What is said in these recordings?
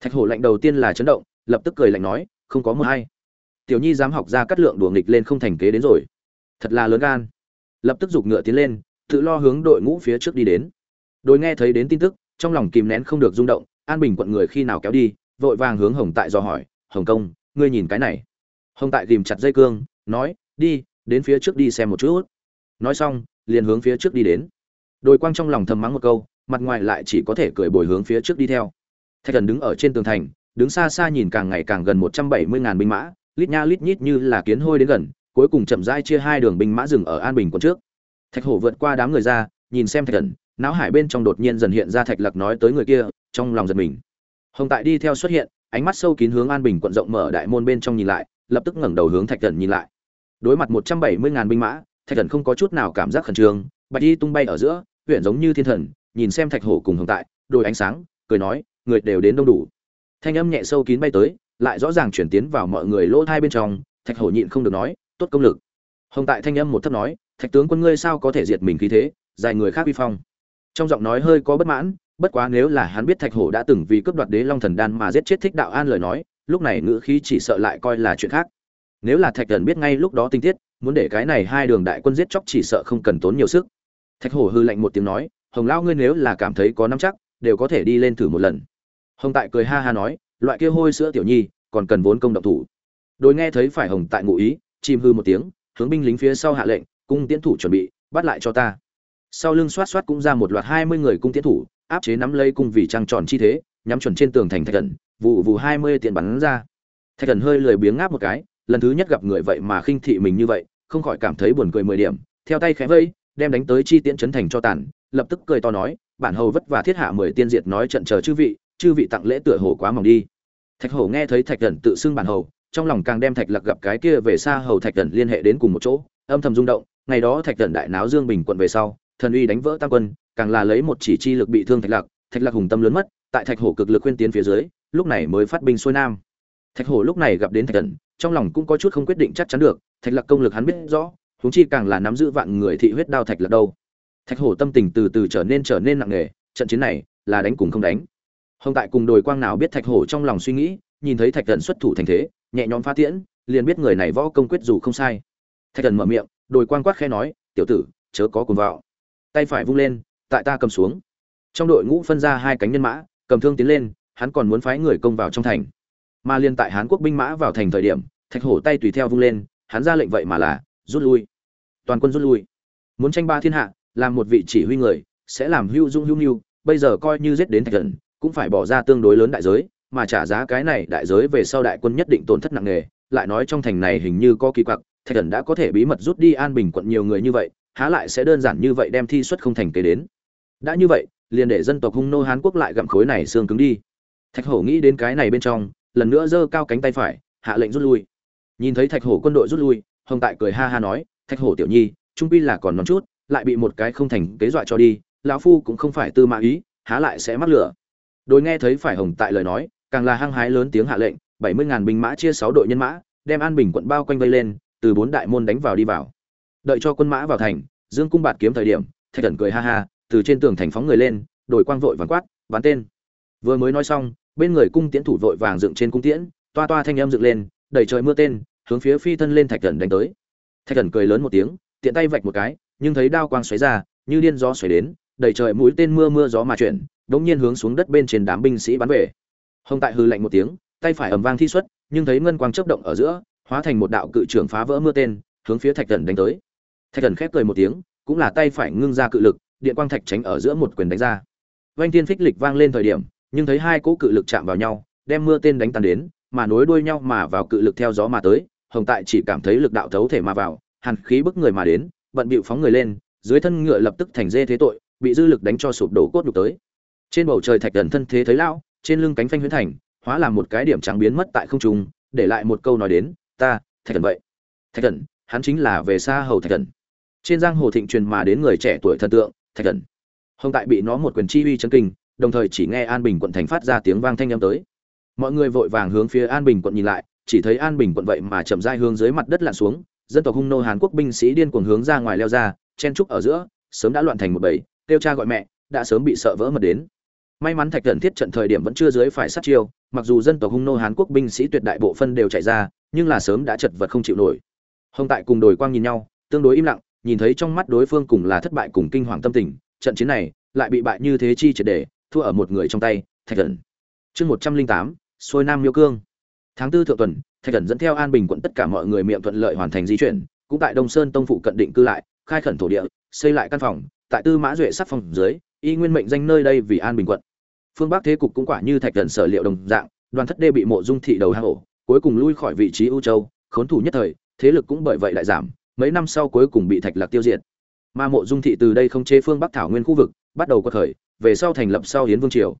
thạch hổ lạnh đầu tiên là chấn động, lập tức cười lạnh nói, không có một hay tiểu nhi dám học ra cắt lượng đùa nghịch lên không thành kế đến rồi. Thật là lớn gan. Lập tức giục ngựa tiến lên, tự lo hướng đội ngũ phía trước đi đến. Đôi nghe thấy đến tin tức, trong lòng kìm nén không được rung động, an bình quận người khi nào kéo đi, vội vàng hướng hồng tại do hỏi, hồng công, ngươi nhìn cái này. Hồng tại tìm chặt dây cương, nói, đi, đến phía trước đi xem một chút. Nói xong, liền hướng phía trước đi đến. Đôi quang trong lòng thầm mắng một câu, mặt ngoài lại chỉ có thể cười bồi hướng phía trước đi theo thạch thần đứng ở trên tường thành, đứng xa xa nhìn càng ngày càng gần một trăm bảy mươi ngàn binh mã, lít nha lít nhít như là kiến hôi đến gần, cuối cùng chậm rãi chia hai đường binh mã dừng ở an bình quận trước. Thạch hổ vượt qua đám người ra, nhìn xem thạch thần, não hải bên trong đột nhiên dần hiện ra thạch lặc nói tới người kia, trong lòng giật mình. Hồng tại đi theo xuất hiện, ánh mắt sâu kín hướng an bình quận rộng mở đại môn bên trong nhìn lại, lập tức ngẩng đầu hướng thạch thần nhìn lại. Đối mặt một trăm bảy mươi ngàn binh mã, thạch thần không có chút nào cảm giác khẩn trương, bạch y tung bay ở giữa, huyện giống như thiên thần, nhìn xem thạch hổ cùng hồng tại, đôi ánh sáng, cười nói người đều đến đông đủ. Thanh âm nhẹ sâu kín bay tới, lại rõ ràng chuyển tiến vào mọi người lỗ thai bên trong, thạch hổ nhịn không được nói, tốt công lực. Hồng tại thanh âm một thấp nói, thạch tướng quân ngươi sao có thể diệt mình khí thế, dài người khác uy phong. Trong giọng nói hơi có bất mãn, bất quá nếu là hắn biết thạch hổ đã từng vì cướp đoạt đế long thần đan mà giết chết thích đạo an lời nói, lúc này ngữ khí chỉ sợ lại coi là chuyện khác. Nếu là thạch thần biết ngay lúc đó tinh tiết, muốn để cái này hai đường đại quân giết chóc chỉ sợ không cần tốn nhiều sức. Thạch hổ hư lạnh một tiếng nói, hồng lao ngươi nếu là cảm thấy có nắm chắc, đều có thể đi lên thử một lần hồng tại cười ha ha nói, loại kia hôi sữa tiểu nhi, còn cần vốn công động thủ. Đôi nghe thấy phải hồng tại ngụ ý chim hư một tiếng, hướng binh lính phía sau hạ lệnh, cung tiến thủ chuẩn bị, bắt lại cho ta. Sau lưng xoát xoát cũng ra một loạt hai mươi người cung tiến thủ, áp chế nắm lấy cung vì trăng tròn chi thế, nhắm chuẩn trên tường thành thạch thần vụ vụ hai mươi tiện bắn ra. Thạch thần hơi lười biếng ngáp một cái, lần thứ nhất gặp người vậy mà khinh thị mình như vậy, không khỏi cảm thấy buồn cười mười điểm, theo tay khẽ vây, đem đánh tới chi tiễn chấn thành cho tàn, lập tức cười to nói, bản hầu vất vả thiết hạ mười tiên diệt nói trận chờ chư vị chư vị tặng lễ tựa hồ quá mỏng đi. Thạch hổ nghe thấy thạch thần tự xưng bản hầu, trong lòng càng đem thạch lặc gặp cái kia về xa hầu thạch thần liên hệ đến cùng một chỗ, âm thầm rung động, ngày đó thạch thần đại náo dương bình quận về sau, thần uy đánh vỡ tam quân, càng là lấy một chỉ chi lực bị thương thạch lạc thạch lạc hùng tâm lớn mất, tại thạch hổ cực lực khuyên tiến phía dưới, lúc này mới phát binh xuôi nam. Thạch hổ lúc này gặp đến thạch thần, trong lòng cũng có chút không quyết định chắc chắn được, thạch lạc công lực hắn biết rõ, huống chi càng là nắm giữ vạn người thị huyết đao thạch lạc đâu. Thạch hổ tâm tình từ từ trở nên trở nên nặng nề, trận chiến này là đánh cùng không đánh hồng tại cùng đồi quang nào biết thạch hổ trong lòng suy nghĩ, nhìn thấy thạch thần xuất thủ thành thế, nhẹ nhõm phá tiễn, liền biết người này võ công quyết dù không sai. Thạch thần mở miệng, đồi quang quát khẽ nói, tiểu tử, chớ có cùng vào tay phải vung lên, tại ta cầm xuống. Trong đội ngũ phân ra hai cánh nhân mã, cầm thương tiến lên, hắn còn muốn phái người công vào trong thành. Mà liên tại hán quốc binh mã vào thành thời điểm, thạch hổ tay tùy theo vung lên, hắn ra lệnh vậy mà là, rút lui. Toàn quân rút lui. Muốn tranh ba thiên hạ, làm một vị chỉ huy người, sẽ làm hưu dung hưu mưu, bây giờ coi như giết đến thạch thần cũng phải bỏ ra tương đối lớn đại giới, mà trả giá cái này đại giới về sau đại quân nhất định tổn thất nặng nề, lại nói trong thành này hình như có kỳ quặc, thạch thần đã có thể bí mật rút đi an bình quận nhiều người như vậy, há lại sẽ đơn giản như vậy đem thi xuất không thành kế đến. Đã như vậy, liền để dân tộc hung nô hán quốc lại gặm khối này xương cứng đi. Thạch hổ nghĩ đến cái này bên trong, lần nữa giơ cao cánh tay phải, hạ lệnh rút lui. Nhìn thấy thạch hổ quân đội rút lui, hồng tại cười ha ha nói, thạch hổ tiểu nhi, trung pi là còn non chút, lại bị một cái không thành kế dọa cho đi, lão phu cũng không phải tư mã ý, há lại sẽ mắc lửa đôi nghe thấy phải hồng tại lời nói, càng là hăng hái lớn tiếng hạ lệnh, bảy mươi ngàn binh mã chia sáu đội nhân mã, đem an bình quận bao quanh vây lên, từ bốn đại môn đánh vào đi vào. Đợi cho quân mã vào thành, dương cung bạt kiếm thời điểm, thạch thần cười ha ha, từ trên tường thành phóng người lên đổi quang vội vàng quát bắn tên. Vừa mới nói xong, bên người cung tiễn thủ vội vàng dựng trên cung tiễn, toa toa thanh âm dựng lên, đẩy trời mưa tên, hướng phía phi thân lên thạch thần đánh tới. Thạch thần cười lớn một tiếng, tiện tay vạch một cái, nhưng thấy đao quang xoáy ra, như điên gió xoáy đến, đẩy trời mũi tên mưa mưa gió mà chuyển đống nhiên hướng xuống đất bên trên đám binh sĩ bắn về. Hồng tại hừ lạnh một tiếng, tay phải ầm vang thi xuất, nhưng thấy ngân quang chớp động ở giữa, hóa thành một đạo cự trưởng phá vỡ mưa tên, hướng phía thạch thần đánh tới. Thạch thần khép cười một tiếng, cũng là tay phải ngưng ra cự lực, điện quang thạch tránh ở giữa một quyền đánh ra. Vanh thiên phích lịch vang lên thời điểm, nhưng thấy hai cỗ cự lực chạm vào nhau, đem mưa tên đánh tan đến, mà nối đuôi nhau mà vào cự lực theo gió mà tới, hồng tại chỉ cảm thấy lực đạo thấu thể mà vào, hàn khí bức người mà đến, bận bịu phóng người lên, dưới thân ngựa lập tức thành dê thế tội, bị dư lực đánh cho sụp đổ cốt đục tới trên bầu trời thạch thần thân thế thấy lão, trên lưng cánh phanh huyễn thành, hóa làm một cái điểm trắng biến mất tại không trung, để lại một câu nói đến, ta, thạch thần vậy. Thạch thần, hắn chính là về xa hầu thạch thần. Trên giang hồ thịnh truyền mà đến người trẻ tuổi thần tượng, thạch thần. Hồng tại bị nó một quyền chi uy chấn kinh, đồng thời chỉ nghe an bình quận thành phát ra tiếng vang thanh âm tới. Mọi người vội vàng hướng phía an bình quận nhìn lại, chỉ thấy an bình quận vậy mà chậm rãi hướng dưới mặt đất lặn xuống, dân tộc hung nô hàn quốc binh sĩ điên cuồng hướng ra ngoài leo ra, chen trúc ở giữa, sớm đã loạn thành một bầy, kêu cha gọi mẹ, đã sớm bị sợ vỡ mật đến may mắn thạch thần thiết trận thời điểm vẫn chưa dưới phải sát chiêu, mặc dù dân tộc hung nô hán quốc binh sĩ tuyệt đại bộ phân đều chạy ra, nhưng là sớm đã chật vật không chịu nổi. Hồng tại cùng đồi quang nhìn nhau, tương đối im lặng, nhìn thấy trong mắt đối phương cùng là thất bại cùng kinh hoàng tâm tình, trận chiến này lại bị bại như thế chi triệt để, thua ở một người trong tay, thạch thần chương một trăm linh tám, xuôi nam miêu cương. Tháng tư thượng tuần, thạch thần dẫn theo an bình quận tất cả mọi người miệng thuận lợi hoàn thành di chuyển, cũng tại đông sơn tông phụ cận định cư lại, khai khẩn thổ địa, xây lại căn phòng, tại tư mã duệ sắc phòng dưới, y nguyên mệnh danh nơi đây vì an bình quận phương bắc thế cục cũng quả như thạch thần sở liệu đồng dạng, đoàn thất đê bị mộ dung thị đầu hang ổ, cuối cùng lui khỏi vị trí ưu châu, khốn thủ nhất thời, thế lực cũng bởi vậy lại giảm, mấy năm sau cuối cùng bị thạch lạc tiêu diệt. Mà mộ dung thị từ đây không chế phương bắc thảo nguyên khu vực, bắt đầu có khởi, về sau thành lập sau hiến vương triều.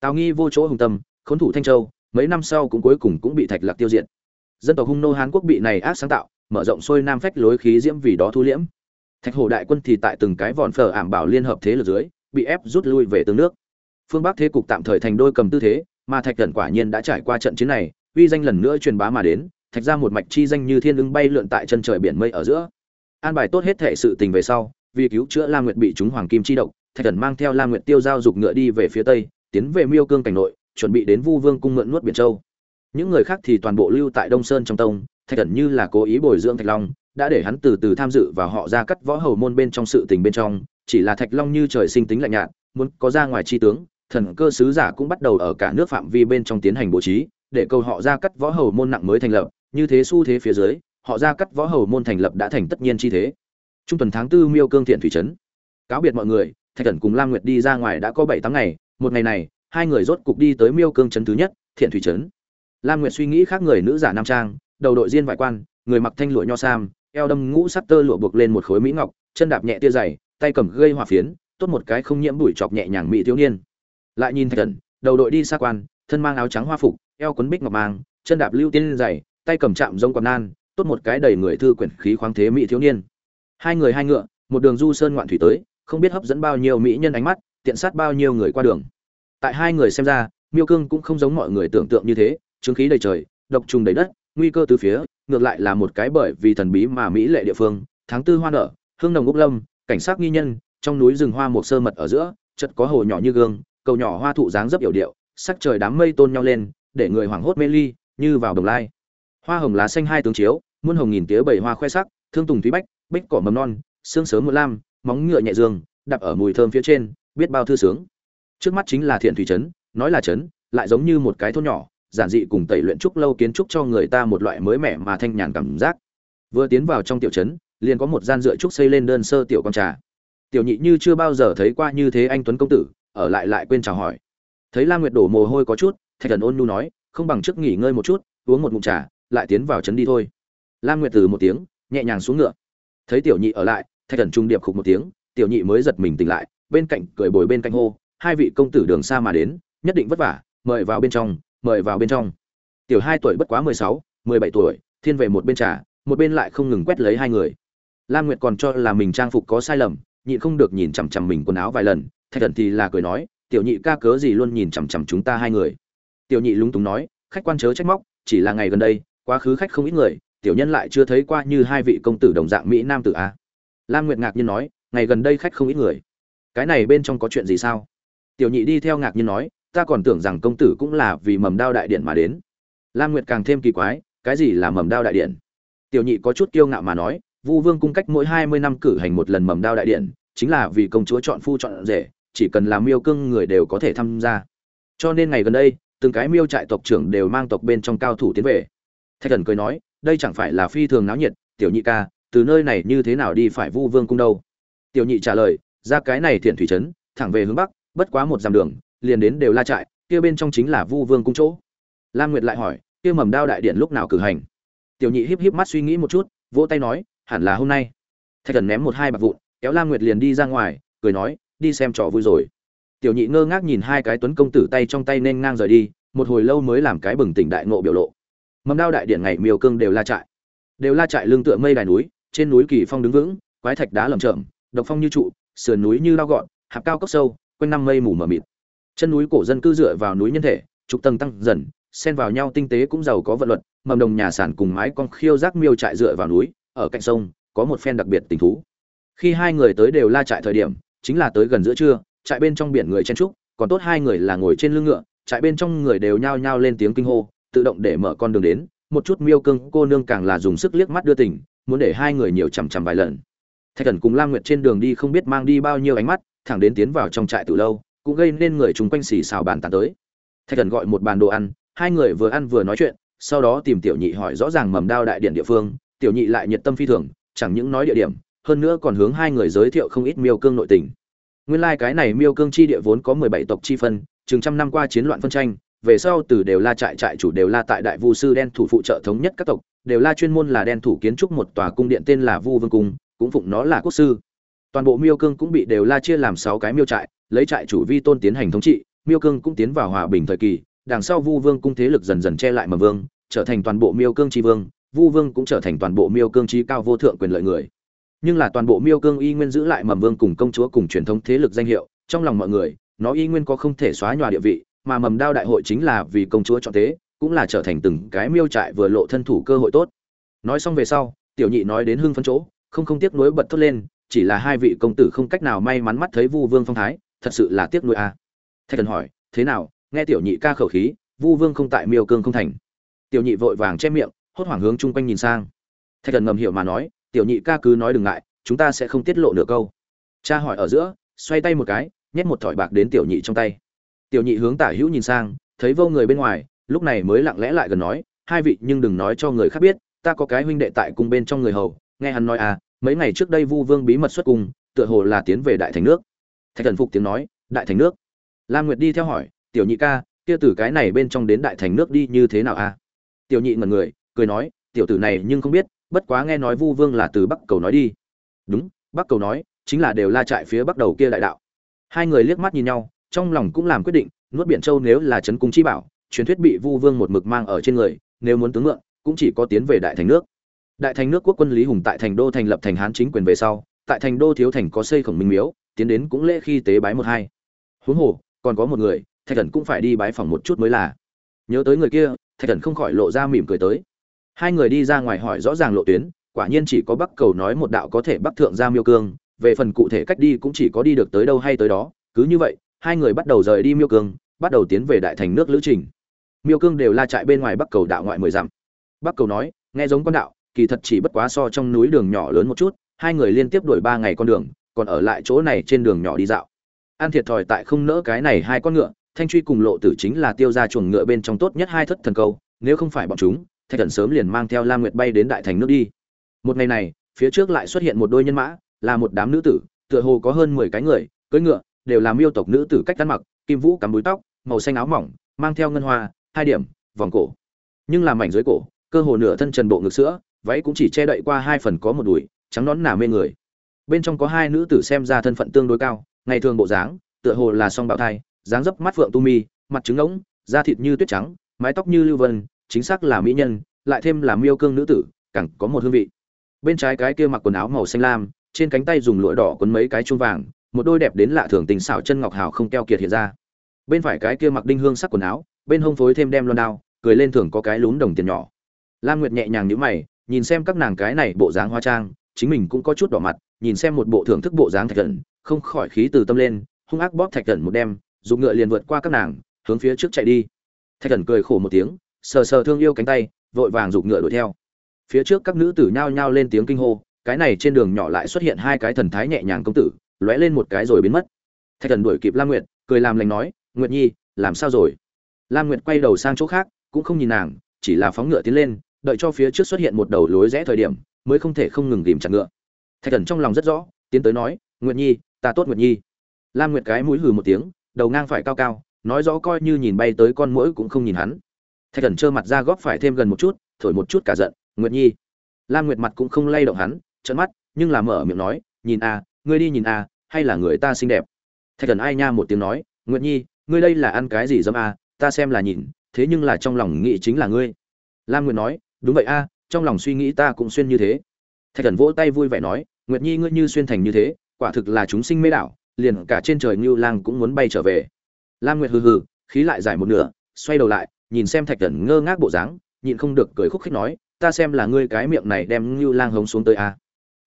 Tào nghi vô chỗ hùng tâm, khốn thủ thanh châu, mấy năm sau cũng cuối cùng cũng bị thạch lạc tiêu diệt. Dân tộc hung nô hán quốc bị này ác sáng tạo, mở rộng xuôi nam phách lối khí diễm vì đó thu liễm. Thạch hổ đại quân thì tại từng cái vòn phở ảm bảo liên hợp thế lực dưới, bị ép rút lui về tương nước phương bắc thế cục tạm thời thành đôi cầm tư thế, mà thạch thần quả nhiên đã trải qua trận chiến này, uy danh lần nữa truyền bá mà đến, thạch ra một mạch chi danh như thiên ưng bay lượn tại chân trời biển mây ở giữa. An bài tốt hết thể sự tình về sau, vì cứu chữa lam nguyệt bị chúng hoàng kim chi độc, thạch thần mang theo lam nguyệt tiêu giao dục ngựa đi về phía tây, tiến về miêu cương cảnh nội, chuẩn bị đến vu vương cung mượn nuốt biển châu. Những người khác thì toàn bộ lưu tại đông sơn trong tông, thạch thần như là cố ý bồi dưỡng thạch long, đã để hắn từ từ tham dự và họ ra cắt võ hầu môn bên trong sự tình bên trong, chỉ là thạch long như trời sinh tính lạnh nhạt, muốn có ra ngoài chi tướng thần cơ sứ giả cũng bắt đầu ở cả nước phạm vi bên trong tiến hành bố trí, để cầu họ ra cắt võ hầu môn nặng mới thành lập. Như thế xu thế phía dưới, họ ra cắt võ hầu môn thành lập đã thành tất nhiên chi thế. Trung tuần tháng tư miêu cương thiện thủy trấn. Cáo biệt mọi người, thạch Cẩn cùng lam nguyệt đi ra ngoài đã có bảy tháng ngày. Một ngày này, hai người rốt cục đi tới miêu cương trấn thứ nhất, thiện thủy trấn. Lam nguyệt suy nghĩ khác người nữ giả nam trang, đầu đội diên vải quan, người mặc thanh lụa nho sam, eo đâm ngũ sắc tơ lụa buộc lên một khối mỹ ngọc, chân đạp nhẹ tia dày, tay cầm gây hỏa phiến, tốt một cái không nhiễm bụi chọc nhẹ nhàng mỹ thiếu niên lại nhìn thạch thần, đầu đội đi xa quan, thân mang áo trắng hoa phục, eo quấn bích ngọc mang, chân đạp lưu tiên dày, tay cầm chạm giống quạt nan, tốt một cái đầy người thư quyển khí khoáng thế mỹ thiếu niên. Hai người hai ngựa, một đường du sơn ngoạn thủy tới, không biết hấp dẫn bao nhiêu mỹ nhân ánh mắt, tiện sát bao nhiêu người qua đường. Tại hai người xem ra, miêu cương cũng không giống mọi người tưởng tượng như thế, chứng khí đầy trời, độc trùng đầy đất, nguy cơ từ phía, ngược lại là một cái bởi vì thần bí mà mỹ lệ địa phương, tháng tư hoa nở, hương nồng úc lâm, cảnh sát nghi nhân, trong núi rừng hoa một sơ mật ở giữa chật có hồ nhỏ như gương cầu nhỏ hoa thụ dáng dấp yểu điệu, sắc trời đám mây tôn nhau lên, để người hoảng hốt mê ly, như vào đồng lai. Hoa hồng lá xanh hai tướng chiếu, muôn hồng nghìn tía bảy hoa khoe sắc, thương tùng thúy bách, bích cỏ mầm non, sương sớm một lam, móng ngựa nhẹ dương, đạp ở mùi thơm phía trên, biết bao thư sướng. Trước mắt chính là thiện thủy trấn, nói là trấn, lại giống như một cái thôn nhỏ, giản dị cùng tẩy luyện trúc lâu kiến trúc cho người ta một loại mới mẻ mà thanh nhàn cảm giác. Vừa tiến vào trong tiểu trấn, liền có một gian dựa trúc xây lên đơn sơ tiểu con trà. Tiểu nhị như chưa bao giờ thấy qua như thế anh tuấn công tử ở lại lại quên chào hỏi. Thấy la nguyệt đổ mồ hôi có chút, thạch thần ôn nhu nói, không bằng trước nghỉ ngơi một chút, uống một ngụm trà, lại tiến vào trấn đi thôi. Lam nguyệt từ một tiếng, nhẹ nhàng xuống ngựa. Thấy tiểu nhị ở lại, thạch thần trung điệp khục một tiếng, tiểu nhị mới giật mình tỉnh lại, bên cạnh cười bồi bên cạnh hô, hai vị công tử đường xa mà đến, nhất định vất vả, mời vào bên trong, mời vào bên trong. Tiểu hai tuổi bất quá mười sáu, mười bảy tuổi, thiên về một bên trà, một bên lại không ngừng quét lấy hai người. Lam nguyệt còn cho là mình trang phục có sai lầm, nhịn không được nhìn chằm chằm mình quần áo vài lần thạch thần thì là cười nói, tiểu nhị ca cớ gì luôn nhìn chằm chằm chúng ta hai người? Tiểu nhị lúng túng nói, khách quan chớ trách móc, chỉ là ngày gần đây, quá khứ khách không ít người, tiểu nhân lại chưa thấy qua như hai vị công tử đồng dạng mỹ nam tử a. Lam nguyệt ngạc nhiên nói, ngày gần đây khách không ít người. Cái này bên trong có chuyện gì sao? Tiểu nhị đi theo ngạc nhiên nói, ta còn tưởng rằng công tử cũng là vì mầm đao đại điện mà đến. Lam nguyệt càng thêm kỳ quái, cái gì là mầm đao đại điện? Tiểu nhị có chút kiêu ngạo mà nói, vu vương cung cách mỗi hai mươi năm cử hành một lần mầm đao đại điện, chính là vì công chúa chọn phu chọn rể chỉ cần làm miêu cương người đều có thể tham gia. Cho nên ngày gần đây, từng cái miêu trại tộc trưởng đều mang tộc bên trong cao thủ tiến về. Thạch thần cười nói, đây chẳng phải là phi thường náo nhiệt, tiểu nhị ca, từ nơi này như thế nào đi phải vu vương cung đâu? Tiểu nhị trả lời, ra cái này thiện thủy trấn, thẳng về hướng bắc, bất quá một dặm đường, liền đến đều la trại, kia bên trong chính là vu vương cung chỗ. Lam nguyệt lại hỏi, kia mầm đao đại điện lúc nào cử hành? Tiểu nhị híp híp mắt suy nghĩ một chút, vỗ tay nói, hẳn là hôm nay. Thạch thần ném một hai bạc vụn, kéo lam nguyệt liền đi ra ngoài, cười nói đi xem trò vui rồi. Tiểu nhị ngơ ngác nhìn hai cái tuấn công tử tay trong tay nên ngang rời đi, một hồi lâu mới làm cái bừng tỉnh đại ngộ biểu lộ. Mầm đao đại điện ngày miêu cương đều la trại. Đều la trại lưng tựa mây đài núi, trên núi kỳ phong đứng vững, quái thạch đá lởm chởm, độc phong như trụ, sườn núi như lao gọn, hạp cao cốc sâu, quanh năm mây mù mờ mịt. Chân núi cổ dân cư dựa vào núi nhân thể, trục tầng tăng dần, xen vào nhau tinh tế cũng giàu có vận luật, mầm đồng nhà sản cùng mái con khiêu rác miêu trại dựa vào núi, ở cạnh sông, có một phen đặc biệt tình thú. Khi hai người tới đều la trại thời điểm chính là tới gần giữa trưa trại bên trong biển người chen trúc còn tốt hai người là ngồi trên lưng ngựa trại bên trong người đều nhao nhao lên tiếng kinh hô tự động để mở con đường đến một chút miêu cưng, cô nương càng là dùng sức liếc mắt đưa tình, muốn để hai người nhiều chằm chằm vài lần. Thạch thần cùng lam nguyệt trên đường đi không biết mang đi bao nhiêu ánh mắt thẳng đến tiến vào trong trại từ lâu cũng gây nên người chúng quanh xì xào bàn tán tới. Thạch thần gọi một bàn đồ ăn hai người vừa ăn vừa nói chuyện sau đó tìm tiểu nhị hỏi rõ ràng mầm đao đại điện địa phương tiểu nhị lại nhiệt tâm phi thường chẳng những nói địa điểm hơn nữa còn hướng hai người giới thiệu không ít miêu cương nội tình. Nguyên lai like cái này miêu cương chi địa vốn có mười bảy tộc chi phân, chừng trăm năm qua chiến loạn phân tranh, về sau từ đều la trại trại chủ đều la tại đại vu sư đen thủ phụ trợ thống nhất các tộc, đều la chuyên môn là đen thủ kiến trúc một tòa cung điện tên là vu vương cung, cũng phụng nó là quốc sư. Toàn bộ miêu cương cũng bị đều la chia làm sáu cái miêu trại, lấy trại chủ vi tôn tiến hành thống trị, miêu cương cũng tiến vào hòa bình thời kỳ, đằng sau vu vương cung thế lực dần dần che lại mà vương, trở thành toàn bộ miêu cương tri vương, vu vương cũng trở thành toàn bộ miêu cương trí cao vô thượng quyền lợi người nhưng là toàn bộ miêu cương y nguyên giữ lại mầm vương cùng công chúa cùng truyền thống thế lực danh hiệu, trong lòng mọi người, nó y nguyên có không thể xóa nhòa địa vị, mà mầm đao đại hội chính là vì công chúa chọn thế, cũng là trở thành từng cái miêu trại vừa lộ thân thủ cơ hội tốt. Nói xong về sau, tiểu nhị nói đến hưng phân chỗ, không không tiếc nuối bật thốt lên, chỉ là hai vị công tử không cách nào may mắn mắt thấy vu vương phong thái, thật sự là tiếc nuối à. thạch thần hỏi, thế nào, nghe tiểu nhị ca khẩu khí, vu vương không tại miêu cương không thành? Tiểu nhị vội vàng che miệng, hốt hoảng hướng chung quanh nhìn sang. Thạch thần ngầm hiểu mà nói tiểu nhị ca cứ nói đừng ngại, chúng ta sẽ không tiết lộ nửa câu. Cha hỏi ở giữa, xoay tay một cái, nhét một thỏi bạc đến tiểu nhị trong tay. Tiểu nhị hướng tả hữu nhìn sang, thấy vô người bên ngoài, lúc này mới lặng lẽ lại gần nói, hai vị nhưng đừng nói cho người khác biết, ta có cái huynh đệ tại cung bên trong người hầu, nghe hắn nói à mấy ngày trước đây vu vương bí mật xuất cung, tựa hồ là tiến về đại thành nước. Thạch thần phục tiếng nói, đại thành nước. Lam nguyệt đi theo hỏi, tiểu nhị ca, kia từ cái này bên trong đến đại thành nước đi như thế nào à? Tiểu nhị ngẩn người, cười nói, tiểu tử này nhưng không biết bất quá nghe nói vu vương là từ bắc cầu nói đi. Đúng, bắc cầu nói, chính là đều la trại phía bắc đầu kia đại đạo. Hai người liếc mắt nhìn nhau, trong lòng cũng làm quyết định, nuốt biển châu nếu là trấn cung chi bảo, truyền thuyết bị vu vương một mực mang ở trên người, nếu muốn tướng mượn, cũng chỉ có tiến về đại thành nước. Đại thành nước quốc quân lý hùng tại thành đô thành lập thành hán chính quyền về sau, tại thành đô thiếu thành có xây khổng minh miếu, tiến đến cũng lễ khi tế bái một hai. Huống hồ, còn có một người, thạch thần cũng phải đi bái phòng một chút mới là. Nhớ tới người kia, thạch thần không khỏi lộ ra mỉm cười tới hai người đi ra ngoài hỏi rõ ràng lộ tuyến, quả nhiên chỉ có bắc cầu nói một đạo có thể bắc thượng ra miêu cương, về phần cụ thể cách đi cũng chỉ có đi được tới đâu hay tới đó. Cứ như vậy, hai người bắt đầu rời đi miêu cương, bắt đầu tiến về đại thành nước lữ trình. Miêu cương đều la trại bên ngoài bắc cầu đạo ngoại mười dặm. Bắc cầu nói, nghe giống con đạo, kỳ thật chỉ bất quá so trong núi đường nhỏ lớn một chút, hai người liên tiếp đuổi ba ngày con đường, còn ở lại chỗ này trên đường nhỏ đi dạo. An thiệt thòi tại không nỡ cái này hai con ngựa, thanh truy cùng lộ tử chính là tiêu ra chuồng ngựa bên trong tốt nhất hai thất thần câu, nếu không phải bọn chúng thạch thần sớm liền mang theo lam nguyệt bay đến đại thành nước đi. Một ngày này, phía trước lại xuất hiện một đôi nhân mã, là một đám nữ tử, tựa hồ có hơn mười cái người, cưỡi ngựa, đều là miêu tộc nữ tử cách ăn mặc, kim vũ cắm búi tóc, màu xanh áo mỏng, mang theo ngân hoa, hai điểm, vòng cổ. Nhưng làm mảnh dưới cổ, cơ hồ nửa thân trần bộ ngực sữa, váy cũng chỉ che đậy qua hai phần có một đùi, trắng nón nà mê người. Bên trong có hai nữ tử xem ra thân phận tương đối cao, ngày thường bộ dáng, tựa hồ là song bạo thai, dáng dấp mắt phượng tu mi, mặt trứng ngỗng, da thịt như tuyết trắng, mái tóc như lưu vân chính xác là mỹ nhân, lại thêm là miêu cương nữ tử, càng có một hương vị. Bên trái cái kia mặc quần áo màu xanh lam, trên cánh tay dùng lụa đỏ quấn mấy cái chuông vàng, một đôi đẹp đến lạ thường tình xảo chân ngọc hào không keo kiệt hiện ra. Bên phải cái kia mặc đinh hương sắc quần áo, bên hông phối thêm đem loan đao, cười lên thường có cái lún đồng tiền nhỏ. Lam nguyệt nhẹ nhàng nhíu mày, nhìn xem các nàng cái này bộ dáng hoa trang, chính mình cũng có chút đỏ mặt, nhìn xem một bộ thưởng thức bộ dáng thạch thần, không khỏi khí từ tâm lên, hung ác bóp thạch thần một đem dùng ngựa liền vượt qua các nàng, hướng phía trước chạy đi. Thạch thần cười khổ một tiếng sờ sờ thương yêu cánh tay, vội vàng giục ngựa đuổi theo. Phía trước các nữ tử nhao nhao lên tiếng kinh hô, cái này trên đường nhỏ lại xuất hiện hai cái thần thái nhẹ nhàng công tử, lóe lên một cái rồi biến mất. Thạch thần đuổi kịp lam nguyệt, cười làm lành nói, nguyệt nhi, làm sao rồi? Lam nguyệt quay đầu sang chỗ khác, cũng không nhìn nàng, chỉ là phóng ngựa tiến lên, đợi cho phía trước xuất hiện một đầu lối rẽ thời điểm, mới không thể không ngừng tìm chặt ngựa. Thạch thần trong lòng rất rõ, tiến tới nói, nguyệt nhi, ta tốt nguyệt nhi. Lam nguyệt cái mũi hừ một tiếng, đầu ngang phải cao cao, nói rõ coi như nhìn bay tới con mũi cũng không nhìn hắn thạch thần trơ mặt ra góp phải thêm gần một chút, thổi một chút cả giận, nguyệt nhi. Lam nguyệt mặt cũng không lay động hắn, trợn mắt, nhưng là mở miệng nói, nhìn a ngươi đi nhìn a hay là người ta xinh đẹp? Thạch thần ai nha một tiếng nói, nguyệt nhi, ngươi đây là ăn cái gì dâm a ta xem là nhìn, thế nhưng là trong lòng nghĩ chính là ngươi. Lam nguyệt nói, đúng vậy a trong lòng suy nghĩ ta cũng xuyên như thế. Thạch thần vỗ tay vui vẻ nói, nguyệt nhi ngươi như xuyên thành như thế, quả thực là chúng sinh mê đảo, liền cả trên trời ngưu lang cũng muốn bay trở về. Lam nguyệt hừ hừ, khí lại giải một nửa, xoay đầu lại nhìn xem thạch thần ngơ ngác bộ dáng, nhịn không được cười khúc khích nói, ta xem là ngươi cái miệng này đem ngưu lang hống xuống tới a.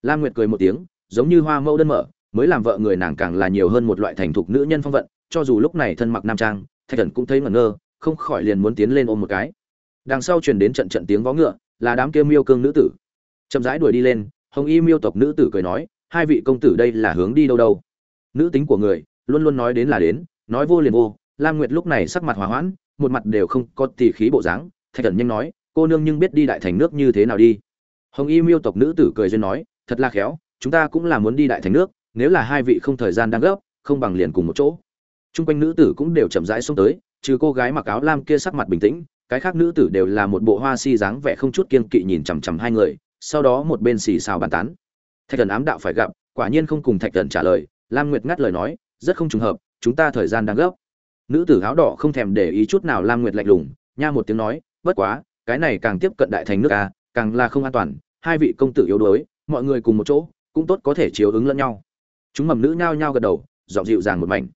Lam nguyệt cười một tiếng, giống như hoa mẫu đơn mở, mới làm vợ người nàng càng là nhiều hơn một loại thành thục nữ nhân phong vận, cho dù lúc này thân mặc nam trang, thạch thần cũng thấy ngẩn ngơ, không khỏi liền muốn tiến lên ôm một cái. Đằng sau truyền đến trận trận tiếng vó ngựa, là đám kia miêu cương nữ tử. Chậm rãi đuổi đi lên, hồng y miêu tộc nữ tử cười nói, hai vị công tử đây là hướng đi đâu đâu? Nữ tính của người, luôn luôn nói đến là đến, nói vô liền vô, lam nguyệt lúc này sắc mặt hòa hoãn một mặt đều không có tỳ khí bộ dáng thạch thần nhanh nói cô nương nhưng biết đi đại thành nước như thế nào đi hồng y miêu tộc nữ tử cười duyên nói thật là khéo chúng ta cũng là muốn đi đại thành nước nếu là hai vị không thời gian đang gấp không bằng liền cùng một chỗ Trung quanh nữ tử cũng đều chậm rãi xuống tới, trừ cô gái mặc áo lam kia sắc mặt bình tĩnh, cái khác nữ tử đều là một bộ hoa si dáng vẻ không chút kiên kỵ nhìn chằm chằm hai người, sau đó một bên xì xào bàn tán. Thạch Thần ám đạo phải gặp, quả nhiên không cùng Thạch Thần trả lời, Lam Nguyệt ngắt lời nói, rất không trùng hợp, chúng ta thời gian đang gấp. Nữ tử áo đỏ không thèm để ý chút nào Lam Nguyệt lạnh lùng, nha một tiếng nói, bất quá, cái này càng tiếp cận đại thành nước a, càng là không an toàn, hai vị công tử yếu đuối, mọi người cùng một chỗ, cũng tốt có thể chiếu ứng lẫn nhau. Chúng mầm nữ nhao nhao gật đầu, dọn dịu dàng một mảnh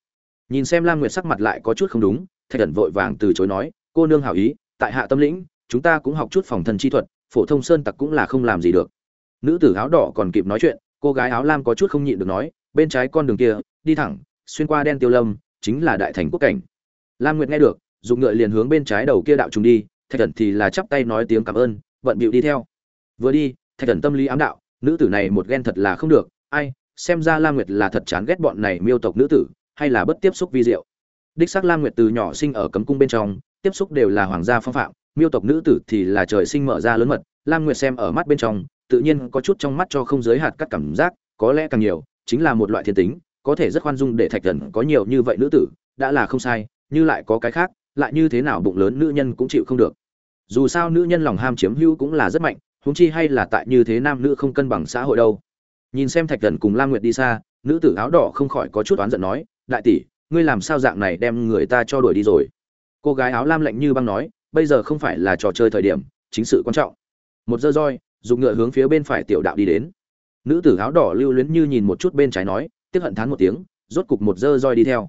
nhìn xem lam nguyệt sắc mặt lại có chút không đúng thạch thần vội vàng từ chối nói cô nương hảo ý tại hạ tâm lĩnh chúng ta cũng học chút phòng thân chi thuật phổ thông sơn tặc cũng là không làm gì được nữ tử áo đỏ còn kịp nói chuyện cô gái áo lam có chút không nhịn được nói bên trái con đường kia đi thẳng xuyên qua đen tiêu lâm chính là đại thành quốc cảnh. Lam nguyệt nghe được dùng ngựa liền hướng bên trái đầu kia đạo trùng đi, thạch thần thì là chắp tay nói tiếng cảm ơn, vận bịu đi theo. Vừa đi, thạch thần tâm lý ám đạo, nữ tử này một ghen thật là không được, ai, xem ra lam nguyệt là thật chán ghét bọn này miêu tộc nữ tử, hay là bất tiếp xúc vi diệu. Đích xác lam nguyệt từ nhỏ sinh ở cấm cung bên trong, tiếp xúc đều là hoàng gia phong phạm, miêu tộc nữ tử thì là trời sinh mở ra lớn mật, lam nguyệt xem ở mắt bên trong, tự nhiên có chút trong mắt cho không giới hạt các cảm giác, có lẽ càng nhiều, chính là một loại thiên tính có thể rất khoan dung để thạch thần có nhiều như vậy nữ tử, đã là không sai, như lại có cái khác, lại như thế nào bụng lớn nữ nhân cũng chịu không được. Dù sao nữ nhân lòng ham chiếm hữu cũng là rất mạnh, huống chi hay là tại như thế nam nữ không cân bằng xã hội đâu. Nhìn xem thạch thần cùng la nguyệt đi xa, nữ tử áo đỏ không khỏi có chút oán giận nói, đại tỷ, ngươi làm sao dạng này đem người ta cho đuổi đi rồi? Cô gái áo lam lạnh như băng nói, bây giờ không phải là trò chơi thời điểm, chính sự quan trọng. Một dơ roi dùng ngựa hướng phía bên phải tiểu đạo đi đến. Nữ tử áo đỏ lưu luyến như nhìn một chút bên trái nói tiếc hận thán một tiếng, rốt cục một dơ roi đi theo.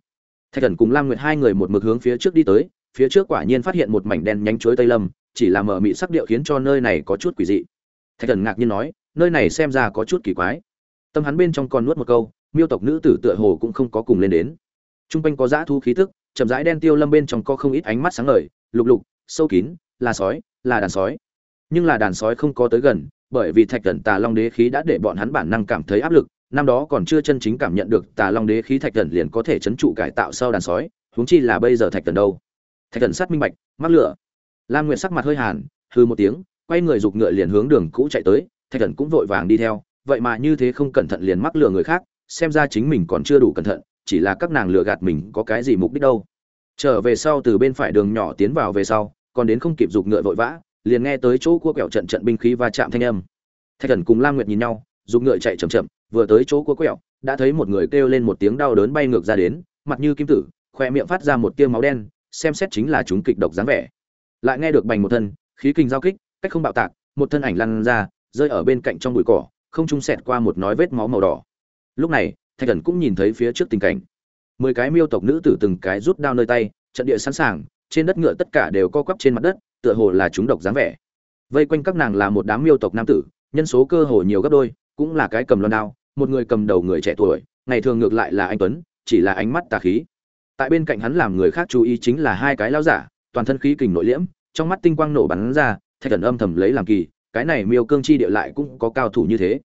Thạch thần cùng lam nguyệt hai người một mực hướng phía trước đi tới, phía trước quả nhiên phát hiện một mảnh đen nhánh chuối tây lâm, chỉ là mở mị sắc điệu khiến cho nơi này có chút quỷ dị. Thạch thần ngạc nhiên nói, nơi này xem ra có chút kỳ quái. Tâm hắn bên trong còn nuốt một câu, miêu tộc nữ tử tựa hồ cũng không có cùng lên đến. T r u n g quanh có dã thu khí tức, chậm rãi đen tiêu lâm bên trong có không ít ánh mắt sáng ngời, lục lục, sâu kín, là sói, là đàn sói. Nhưng là đàn sói không có tới gần, bởi vì thạch thần tà long đế khí đã để bọn hắn bản năng cảm thấy áp lực năm đó còn chưa chân chính cảm nhận được tà long đế khí thạch thần liền có thể chấn trụ cải tạo sau đàn sói, huống chi là bây giờ thạch thần đâu? Thạch thần sát minh bạch, mắc lửa. Lam nguyện sắc mặt hơi hàn hư một tiếng, quay người giục ngựa liền hướng đường cũ chạy tới, thạch thần cũng vội vàng đi theo, vậy mà như thế không cẩn thận liền mắc lừa người khác, xem ra chính mình còn chưa đủ cẩn thận, chỉ là các nàng lừa gạt mình có cái gì mục đích đâu. Trở về sau từ bên phải đường nhỏ tiến vào về sau, còn đến không kịp giục ngựa vội vã, liền nghe tới chỗ cua kẹo trận trận binh khí va chạm thanh âm. Thạch thần cùng lam nguyệt nhìn nhau giục ngựa chạy chậm chậm vừa tới chỗ cua quẹo, đã thấy một người kêu lên một tiếng đau đớn bay ngược ra đến, mặt như kim tử, khoe miệng phát ra một tia máu đen, xem xét chính là chúng kịch độc dáng vẻ. Lại nghe được bành một thân, khí kinh giao kích, cách không bạo tạc, một thân ảnh lăn ra, rơi ở bên cạnh trong bụi cỏ, không trung sẹt qua một nói vết máu màu đỏ. Lúc này, thạch thần cũng nhìn thấy phía trước tình cảnh. Mười cái miêu tộc nữ tử từng cái rút đao nơi tay, trận địa sẵn sàng, trên đất ngựa tất cả đều co quắp trên mặt đất, tựa hồ là chúng độc dáng vẻ. Vây quanh các nàng là một đám miêu tộc nam tử, nhân số cơ hồ nhiều gấp đôi, cũng là cái cầm loan đao một người cầm đầu người trẻ tuổi, ngày thường ngược lại là anh tuấn, chỉ là ánh mắt tà khí. Tại bên cạnh hắn làm người khác chú ý chính là hai cái lao giả, toàn thân khí kình nội liễm, trong mắt tinh quang nổ bắn ra, thạch thần âm thầm lấy làm kỳ, cái này miêu cương chi địa lại cũng có cao thủ như thế.